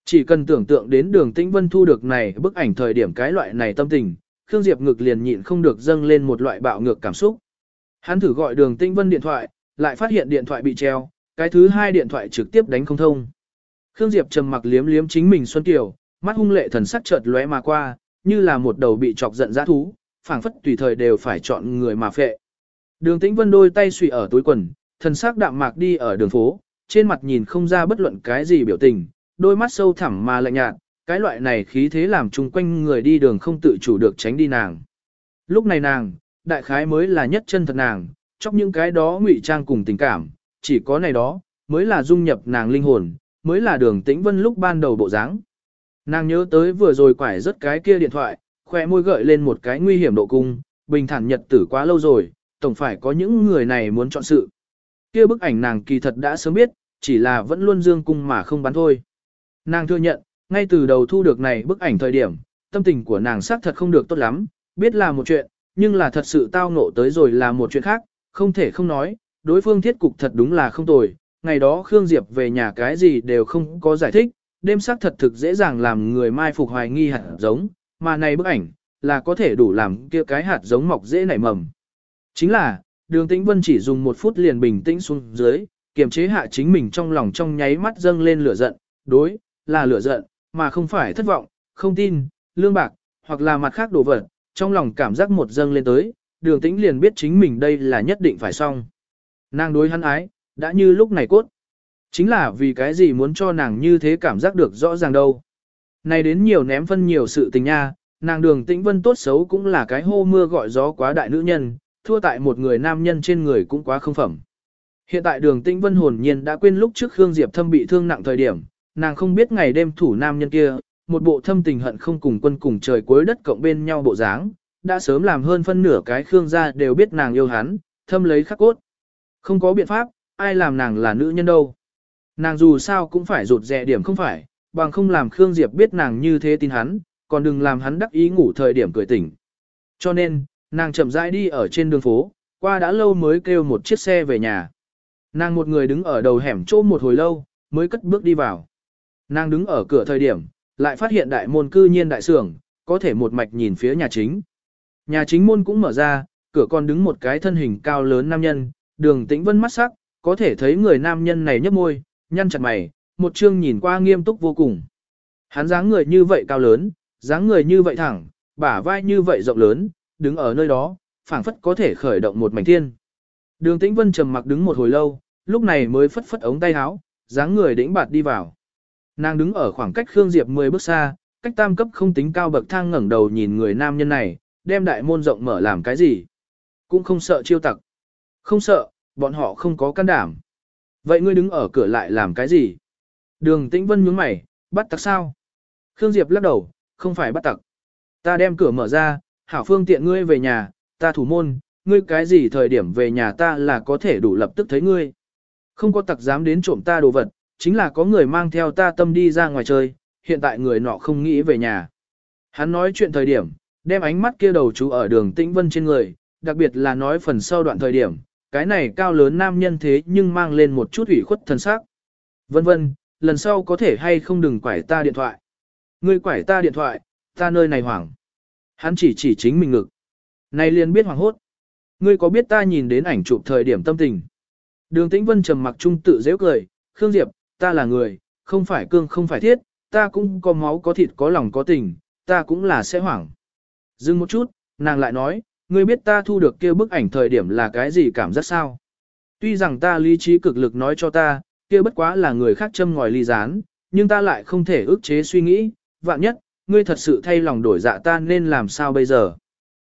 Chỉ cần tưởng tượng đến đường tĩnh vân thu được này bức ảnh thời điểm cái loại này tâm tình, Khương Diệp ngực liền nhịn không được dâng lên một loại bạo ngược cảm xúc. Hắn thử gọi đường tĩnh vân điện thoại, lại phát hiện điện thoại bị treo, cái thứ hai điện thoại trực tiếp đánh không thông. Khương Diệp trầm mặc liếm liếm chính mình Xuân Kiều, mắt hung lệ thần sắc chợt lóe mà qua, như là một đầu bị chọc giận dã thú, phảng phất tùy thời đều phải chọn người mà phệ. Đường Tĩnh Vân đôi tay suy ở túi quần, thần sắc đạm mạc đi ở đường phố, trên mặt nhìn không ra bất luận cái gì biểu tình, đôi mắt sâu thẳm mà lạnh nhạt, cái loại này khí thế làm chung quanh người đi đường không tự chủ được tránh đi nàng. Lúc này nàng, đại khái mới là nhất chân thật nàng, Trong những cái đó ngụy trang cùng tình cảm, chỉ có này đó, mới là dung nhập nàng linh hồn, mới là đường tĩnh vân lúc ban đầu bộ dáng. Nàng nhớ tới vừa rồi quải rất cái kia điện thoại, khoe môi gợi lên một cái nguy hiểm độ cung, bình thản nhật tử quá lâu rồi, tổng phải có những người này muốn chọn sự. Kia bức ảnh nàng kỳ thật đã sớm biết, chỉ là vẫn luôn dương cung mà không bắn thôi. Nàng thừa nhận, ngay từ đầu thu được này bức ảnh thời điểm, tâm tình của nàng xác thật không được tốt lắm, biết là một chuyện, nhưng là thật sự tao ngộ tới rồi là một chuyện khác, không thể không nói, đối phương thiết cục thật đúng là không tồi. Ngày đó Khương Diệp về nhà cái gì đều không có giải thích, đêm xác thật thực dễ dàng làm người mai phục hoài nghi hẳn giống, mà này bức ảnh, là có thể đủ làm kia cái hạt giống mọc dễ nảy mầm. Chính là, đường tĩnh vân chỉ dùng một phút liền bình tĩnh xuống dưới, kiềm chế hạ chính mình trong lòng trong nháy mắt dâng lên lửa giận, đối, là lửa giận, mà không phải thất vọng, không tin, lương bạc, hoặc là mặt khác đồ vật, trong lòng cảm giác một dâng lên tới, đường tĩnh liền biết chính mình đây là nhất định phải xong. Nàng đối hắn ái, đã như lúc này cốt. Chính là vì cái gì muốn cho nàng như thế cảm giác được rõ ràng đâu. Này đến nhiều ném phân nhiều sự tình nha, nàng đường tĩnh vân tốt xấu cũng là cái hô mưa gọi gió quá đại nữ nhân, thua tại một người nam nhân trên người cũng quá không phẩm. Hiện tại đường tĩnh vân hồn nhiên đã quên lúc trước Khương Diệp thâm bị thương nặng thời điểm, nàng không biết ngày đêm thủ nam nhân kia, một bộ thâm tình hận không cùng quân cùng trời cuối đất cộng bên nhau bộ dáng, đã sớm làm hơn phân nửa cái Khương gia đều biết nàng yêu hắn, thâm lấy khắc cốt. Không có biện pháp, ai làm nàng là nữ nhân đâu. Nàng dù sao cũng phải rụt rè điểm không phải, bằng không làm Khương Diệp biết nàng như thế tin hắn, còn đừng làm hắn đắc ý ngủ thời điểm cười tỉnh. Cho nên, nàng chậm rãi đi ở trên đường phố, qua đã lâu mới kêu một chiếc xe về nhà. Nàng một người đứng ở đầu hẻm chỗ một hồi lâu, mới cất bước đi vào. Nàng đứng ở cửa thời điểm, lại phát hiện đại môn cư nhiên đại sưởng, có thể một mạch nhìn phía nhà chính. Nhà chính môn cũng mở ra, cửa còn đứng một cái thân hình cao lớn nam nhân, đường tĩnh vân mắt sắc, có thể thấy người nam nhân này nhấp môi, nhăn chặt mày, một chương nhìn qua nghiêm túc vô cùng. Hắn dáng người như vậy cao lớn, dáng người như vậy thẳng, bả vai như vậy rộng lớn, đứng ở nơi đó, phảng phất có thể khởi động một mảnh thiên. Đường Tĩnh Vân trầm mặc đứng một hồi lâu, lúc này mới phất phất ống tay áo, dáng người đĩnh bạt đi vào. Nàng đứng ở khoảng cách Khương Diệp 10 bước xa, cách tam cấp không tính cao bậc thang ngẩng đầu nhìn người nam nhân này, đem đại môn rộng mở làm cái gì. Cũng không sợ chiêu tặc. Không sợ, bọn họ không có can đảm. Vậy ngươi đứng ở cửa lại làm cái gì? Đường Tĩnh Vân nhướng mày, bắt tặc sao? Khương Diệp lắc đầu, không phải bắt tặc. Ta đem cửa mở ra, hảo phương tiện ngươi về nhà, ta thủ môn, ngươi cái gì thời điểm về nhà ta là có thể đủ lập tức thấy ngươi. Không có tặc dám đến trộm ta đồ vật, chính là có người mang theo ta tâm đi ra ngoài chơi, hiện tại người nọ không nghĩ về nhà. Hắn nói chuyện thời điểm, đem ánh mắt kia đầu chú ở đường tĩnh vân trên người, đặc biệt là nói phần sau đoạn thời điểm, cái này cao lớn nam nhân thế nhưng mang lên một chút ủy khuất thân xác. Vân vân, lần sau có thể hay không đừng quải ta điện thoại. Ngươi quải ta điện thoại, ta nơi này hoảng. Hắn chỉ chỉ chính mình ngực. Này liền biết hoảng hốt. Ngươi có biết ta nhìn đến ảnh chụp thời điểm tâm tình. Đường Tĩnh Vân trầm mặc trung tự dễ cười, Khương Diệp, ta là người, không phải cương không phải thiết, ta cũng có máu có thịt có lòng có tình, ta cũng là sẽ hoảng. Dừng một chút, nàng lại nói, ngươi biết ta thu được kia bức ảnh thời điểm là cái gì cảm giác sao? Tuy rằng ta lý trí cực lực nói cho ta, kia bất quá là người khác châm ngòi ly gián, nhưng ta lại không thể ức chế suy nghĩ, vạn nhất, ngươi thật sự thay lòng đổi dạ ta nên làm sao bây giờ?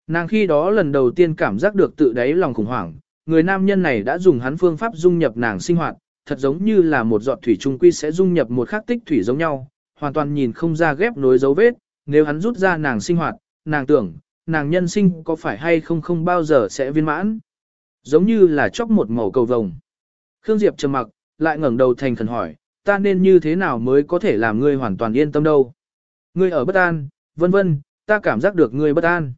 Nàng khi đó lần đầu tiên cảm giác được tự đáy lòng khủng hoảng, người nam nhân này đã dùng hắn phương pháp dung nhập nàng sinh hoạt, thật giống như là một giọt thủy trung quy sẽ dung nhập một khắc tích thủy giống nhau, hoàn toàn nhìn không ra ghép nối dấu vết, nếu hắn rút ra nàng sinh hoạt, nàng tưởng, nàng nhân sinh có phải hay không không bao giờ sẽ viên mãn. Giống như là chóc một màu cầu vồng. Khương Diệp trầm mặc, lại ngẩng đầu thành khẩn hỏi, ta nên như thế nào mới có thể làm ngươi hoàn toàn yên tâm đâu. Ngươi ở bất an, vân vân, ta cảm giác được ngươi bất an.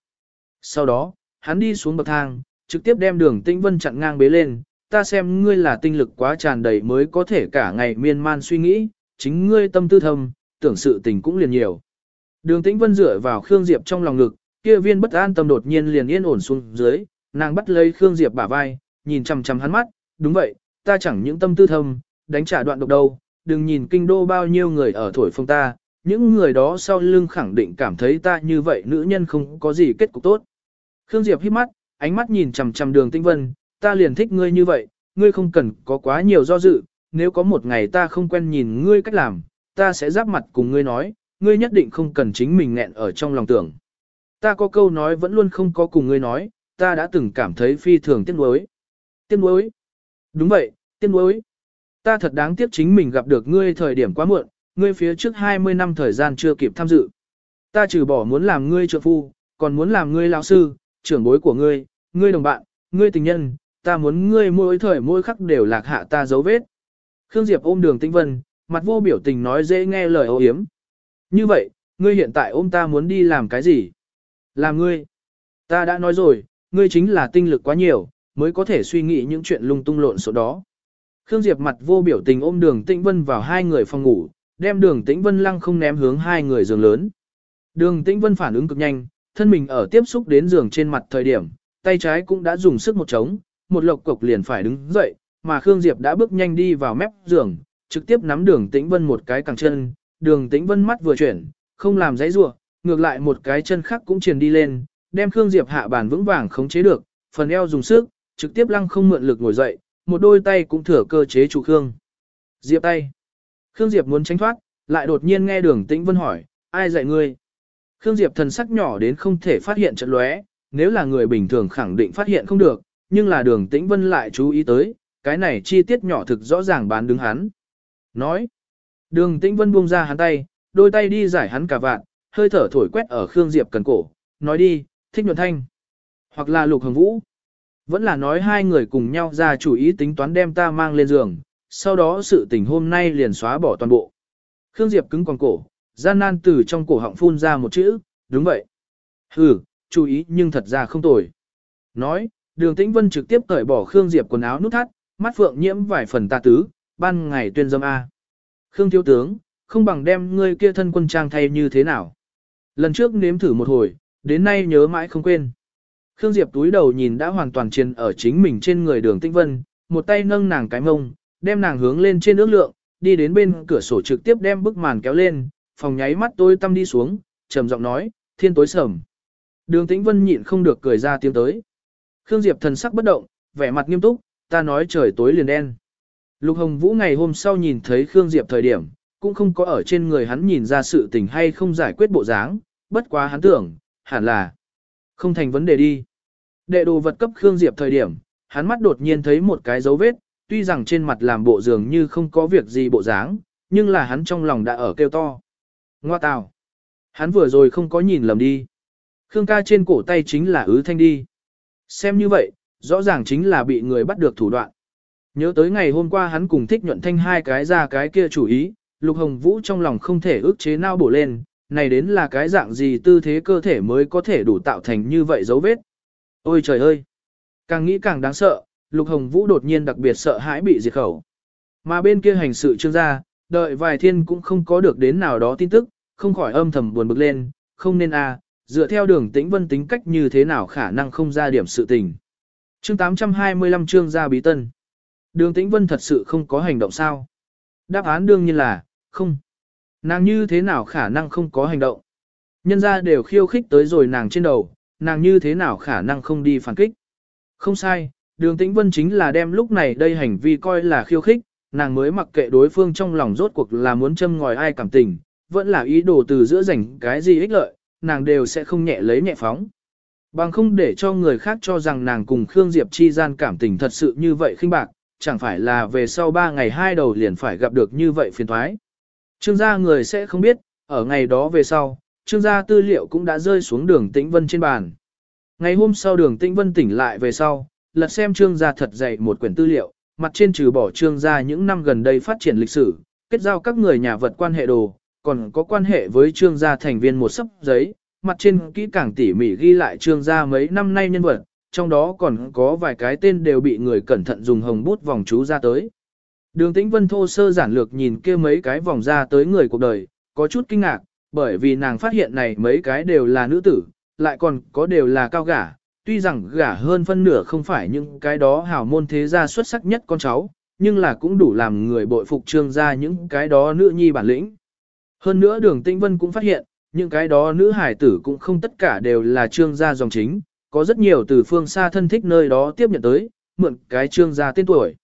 Sau đó, hắn đi xuống bậc thang, trực tiếp đem đường tinh vân chặn ngang bế lên, ta xem ngươi là tinh lực quá tràn đầy mới có thể cả ngày miên man suy nghĩ, chính ngươi tâm tư thâm, tưởng sự tình cũng liền nhiều. Đường tĩnh vân dựa vào Khương Diệp trong lòng ngực, kia viên bất an tâm đột nhiên liền yên ổn xuống dưới, nàng bắt lấy Khương Diệp bả vai, nhìn chằm chằm hắn mắt, đúng vậy, ta chẳng những tâm tư thâm, đánh trả đoạn độc đâu, đừng nhìn kinh đô bao nhiêu người ở thổi phong ta, những người đó sau lưng khẳng định cảm thấy ta như vậy nữ nhân không có gì kết cục tốt. Khương Diệp hít mắt, ánh mắt nhìn chằm chằm đường tinh vân, ta liền thích ngươi như vậy, ngươi không cần có quá nhiều do dự, nếu có một ngày ta không quen nhìn ngươi cách làm, ta sẽ giáp mặt cùng ngươi nói, ngươi nhất định không cần chính mình nghẹn ở trong lòng tưởng. Ta có câu nói vẫn luôn không có cùng ngươi nói, ta đã từng cảm thấy phi thường tiếc nuối. Tiếc nuối? Đúng vậy, tiếc nuối. Ta thật đáng tiếc chính mình gặp được ngươi thời điểm quá muộn, ngươi phía trước 20 năm thời gian chưa kịp tham dự. Ta trừ bỏ muốn làm ngươi trợ phu, còn muốn làm ngươi lão sư, trưởng bối của ngươi, ngươi đồng bạn, ngươi tình nhân, ta muốn ngươi mỗi thời mỗi khắc đều lạc hạ ta dấu vết. Khương Diệp ôm đường tinh vân, mặt vô biểu tình nói dễ nghe lời ấu hiếm. Như vậy, ngươi hiện tại ôm ta muốn đi làm cái gì? Làm ngươi. Ta đã nói rồi, ngươi chính là tinh lực quá nhiều, mới có thể suy nghĩ những chuyện lung tung lộn số đó. Khương Diệp mặt vô biểu tình ôm đường tĩnh vân vào hai người phòng ngủ, đem đường tĩnh vân lăng không ném hướng hai người giường lớn. Đường tĩnh vân phản ứng cực nhanh, thân mình ở tiếp xúc đến giường trên mặt thời điểm, tay trái cũng đã dùng sức một trống, một lộc cục liền phải đứng dậy, mà Khương Diệp đã bước nhanh đi vào mép giường, trực tiếp nắm đường tĩnh vân một cái cẳng chân, đường tĩnh vân mắt vừa chuyển, không làm giấy rủa ngược lại một cái chân khác cũng truyền đi lên, đem Khương Diệp hạ bàn vững vàng khống chế được, phần eo dùng sức, trực tiếp lăng không mượn lực ngồi dậy, một đôi tay cũng thừa cơ chế chủ Khương. Diệp tay. Khương Diệp muốn tránh thoát, lại đột nhiên nghe đường tĩnh vân hỏi, ai dạy ngươi? Khương Diệp thần sắc nhỏ đến không thể phát hiện trận lóe, nếu là người bình thường khẳng định phát hiện không được, nhưng là đường tĩnh vân lại chú ý tới, cái này chi tiết nhỏ thực rõ ràng bán đứng hắn. Nói, đường tĩnh vân buông ra hắn tay, đôi tay đi giải hắn cả vạn, hơi thở thổi quét ở Khương Diệp cần cổ, nói đi, thích nhuận thanh. Hoặc là lục hồng vũ. Vẫn là nói hai người cùng nhau ra chủ ý tính toán đem ta mang lên giường, sau đó sự tình hôm nay liền xóa bỏ toàn bộ. Khương Diệp cứng còn cổ, gian nan từ trong cổ họng phun ra một chữ, đúng vậy. Ừ, chú ý nhưng thật ra không tồi. Nói, đường tĩnh vân trực tiếp cởi bỏ Khương Diệp quần áo nút thắt, mắt phượng nhiễm vài phần tà tứ, ban ngày tuyên dâm A. Khương thiếu tướng, không bằng đem ngươi kia thân quân trang thay như thế nào. Lần trước nếm thử một hồi, đến nay nhớ mãi không quên. Khương Diệp túi đầu nhìn đã hoàn toàn chiến ở chính mình trên người đường tĩnh vân, một tay nâng nàng cái mông, đem nàng hướng lên trên ước lượng, đi đến bên cửa sổ trực tiếp đem bức màn kéo lên, phòng nháy mắt tôi tâm đi xuống, trầm giọng nói, thiên tối sầm. Đường tĩnh vân nhịn không được cười ra tiếng tới. Khương Diệp thần sắc bất động, vẻ mặt nghiêm túc, ta nói trời tối liền đen. Lục Hồng Vũ ngày hôm sau nhìn thấy Khương Diệp thời điểm, cũng không có ở trên người hắn nhìn ra sự tình hay không giải quyết bộ dáng, bất quá hắn tưởng, hẳn là không thành vấn đề đi. Đệ đồ vật cấp Khương Diệp thời điểm, hắn mắt đột nhiên thấy một cái dấu vết, tuy rằng trên mặt làm bộ dường như không có việc gì bộ dáng, nhưng là hắn trong lòng đã ở kêu to. Ngoa tào. Hắn vừa rồi không có nhìn lầm đi. Khương ca trên cổ tay chính là ứ thanh đi. Xem như vậy, rõ ràng chính là bị người bắt được thủ đoạn. Nhớ tới ngày hôm qua hắn cùng thích nhuận thanh hai cái ra cái kia chủ ý, Lục Hồng Vũ trong lòng không thể ước chế nao bổ lên, này đến là cái dạng gì tư thế cơ thể mới có thể đủ tạo thành như vậy dấu vết. Ôi trời ơi! Càng nghĩ càng đáng sợ, Lục Hồng Vũ đột nhiên đặc biệt sợ hãi bị diệt khẩu. Mà bên kia hành sự trương gia, đợi vài thiên cũng không có được đến nào đó tin tức, không khỏi âm thầm buồn bực lên, không nên a, à, dựa theo đường tĩnh vân tính cách như thế nào khả năng không ra điểm sự tình. Chương 825 chương gia bí tân. Đường tĩnh vân thật sự không có hành động sao? Đáp án đương nhiên là, không. Nàng như thế nào khả năng không có hành động? Nhân ra đều khiêu khích tới rồi nàng trên đầu, nàng như thế nào khả năng không đi phản kích? Không sai, đường tĩnh vân chính là đem lúc này đây hành vi coi là khiêu khích, nàng mới mặc kệ đối phương trong lòng rốt cuộc là muốn châm ngòi ai cảm tình, vẫn là ý đồ từ giữa rảnh cái gì ích lợi, nàng đều sẽ không nhẹ lấy nhẹ phóng. Bằng không để cho người khác cho rằng nàng cùng Khương Diệp chi gian cảm tình thật sự như vậy khinh bạc, chẳng phải là về sau 3 ngày hai đầu liền phải gặp được như vậy phiền thoái. Trương gia người sẽ không biết, ở ngày đó về sau, trương gia tư liệu cũng đã rơi xuống đường tĩnh vân trên bàn. Ngày hôm sau đường tĩnh vân tỉnh lại về sau, lật xem trương gia thật dày một quyển tư liệu, mặt trên trừ bỏ trương gia những năm gần đây phát triển lịch sử, kết giao các người nhà vật quan hệ đồ, còn có quan hệ với trương gia thành viên một sấp giấy, mặt trên kỹ càng tỉ mỉ ghi lại trương gia mấy năm nay nhân vật, trong đó còn có vài cái tên đều bị người cẩn thận dùng hồng bút vòng chú ra tới. Đường tĩnh vân thô sơ giản lược nhìn kia mấy cái vòng ra tới người cuộc đời, có chút kinh ngạc, bởi vì nàng phát hiện này mấy cái đều là nữ tử, lại còn có đều là cao gả, tuy rằng gả hơn phân nửa không phải những cái đó hào môn thế gia xuất sắc nhất con cháu, nhưng là cũng đủ làm người bội phục trương gia những cái đó nữ nhi bản lĩnh. Hơn nữa đường tĩnh vân cũng phát hiện, những cái đó nữ hải tử cũng không tất cả đều là trương gia dòng chính, có rất nhiều từ phương xa thân thích nơi đó tiếp nhận tới, mượn cái trương gia tên tuổi.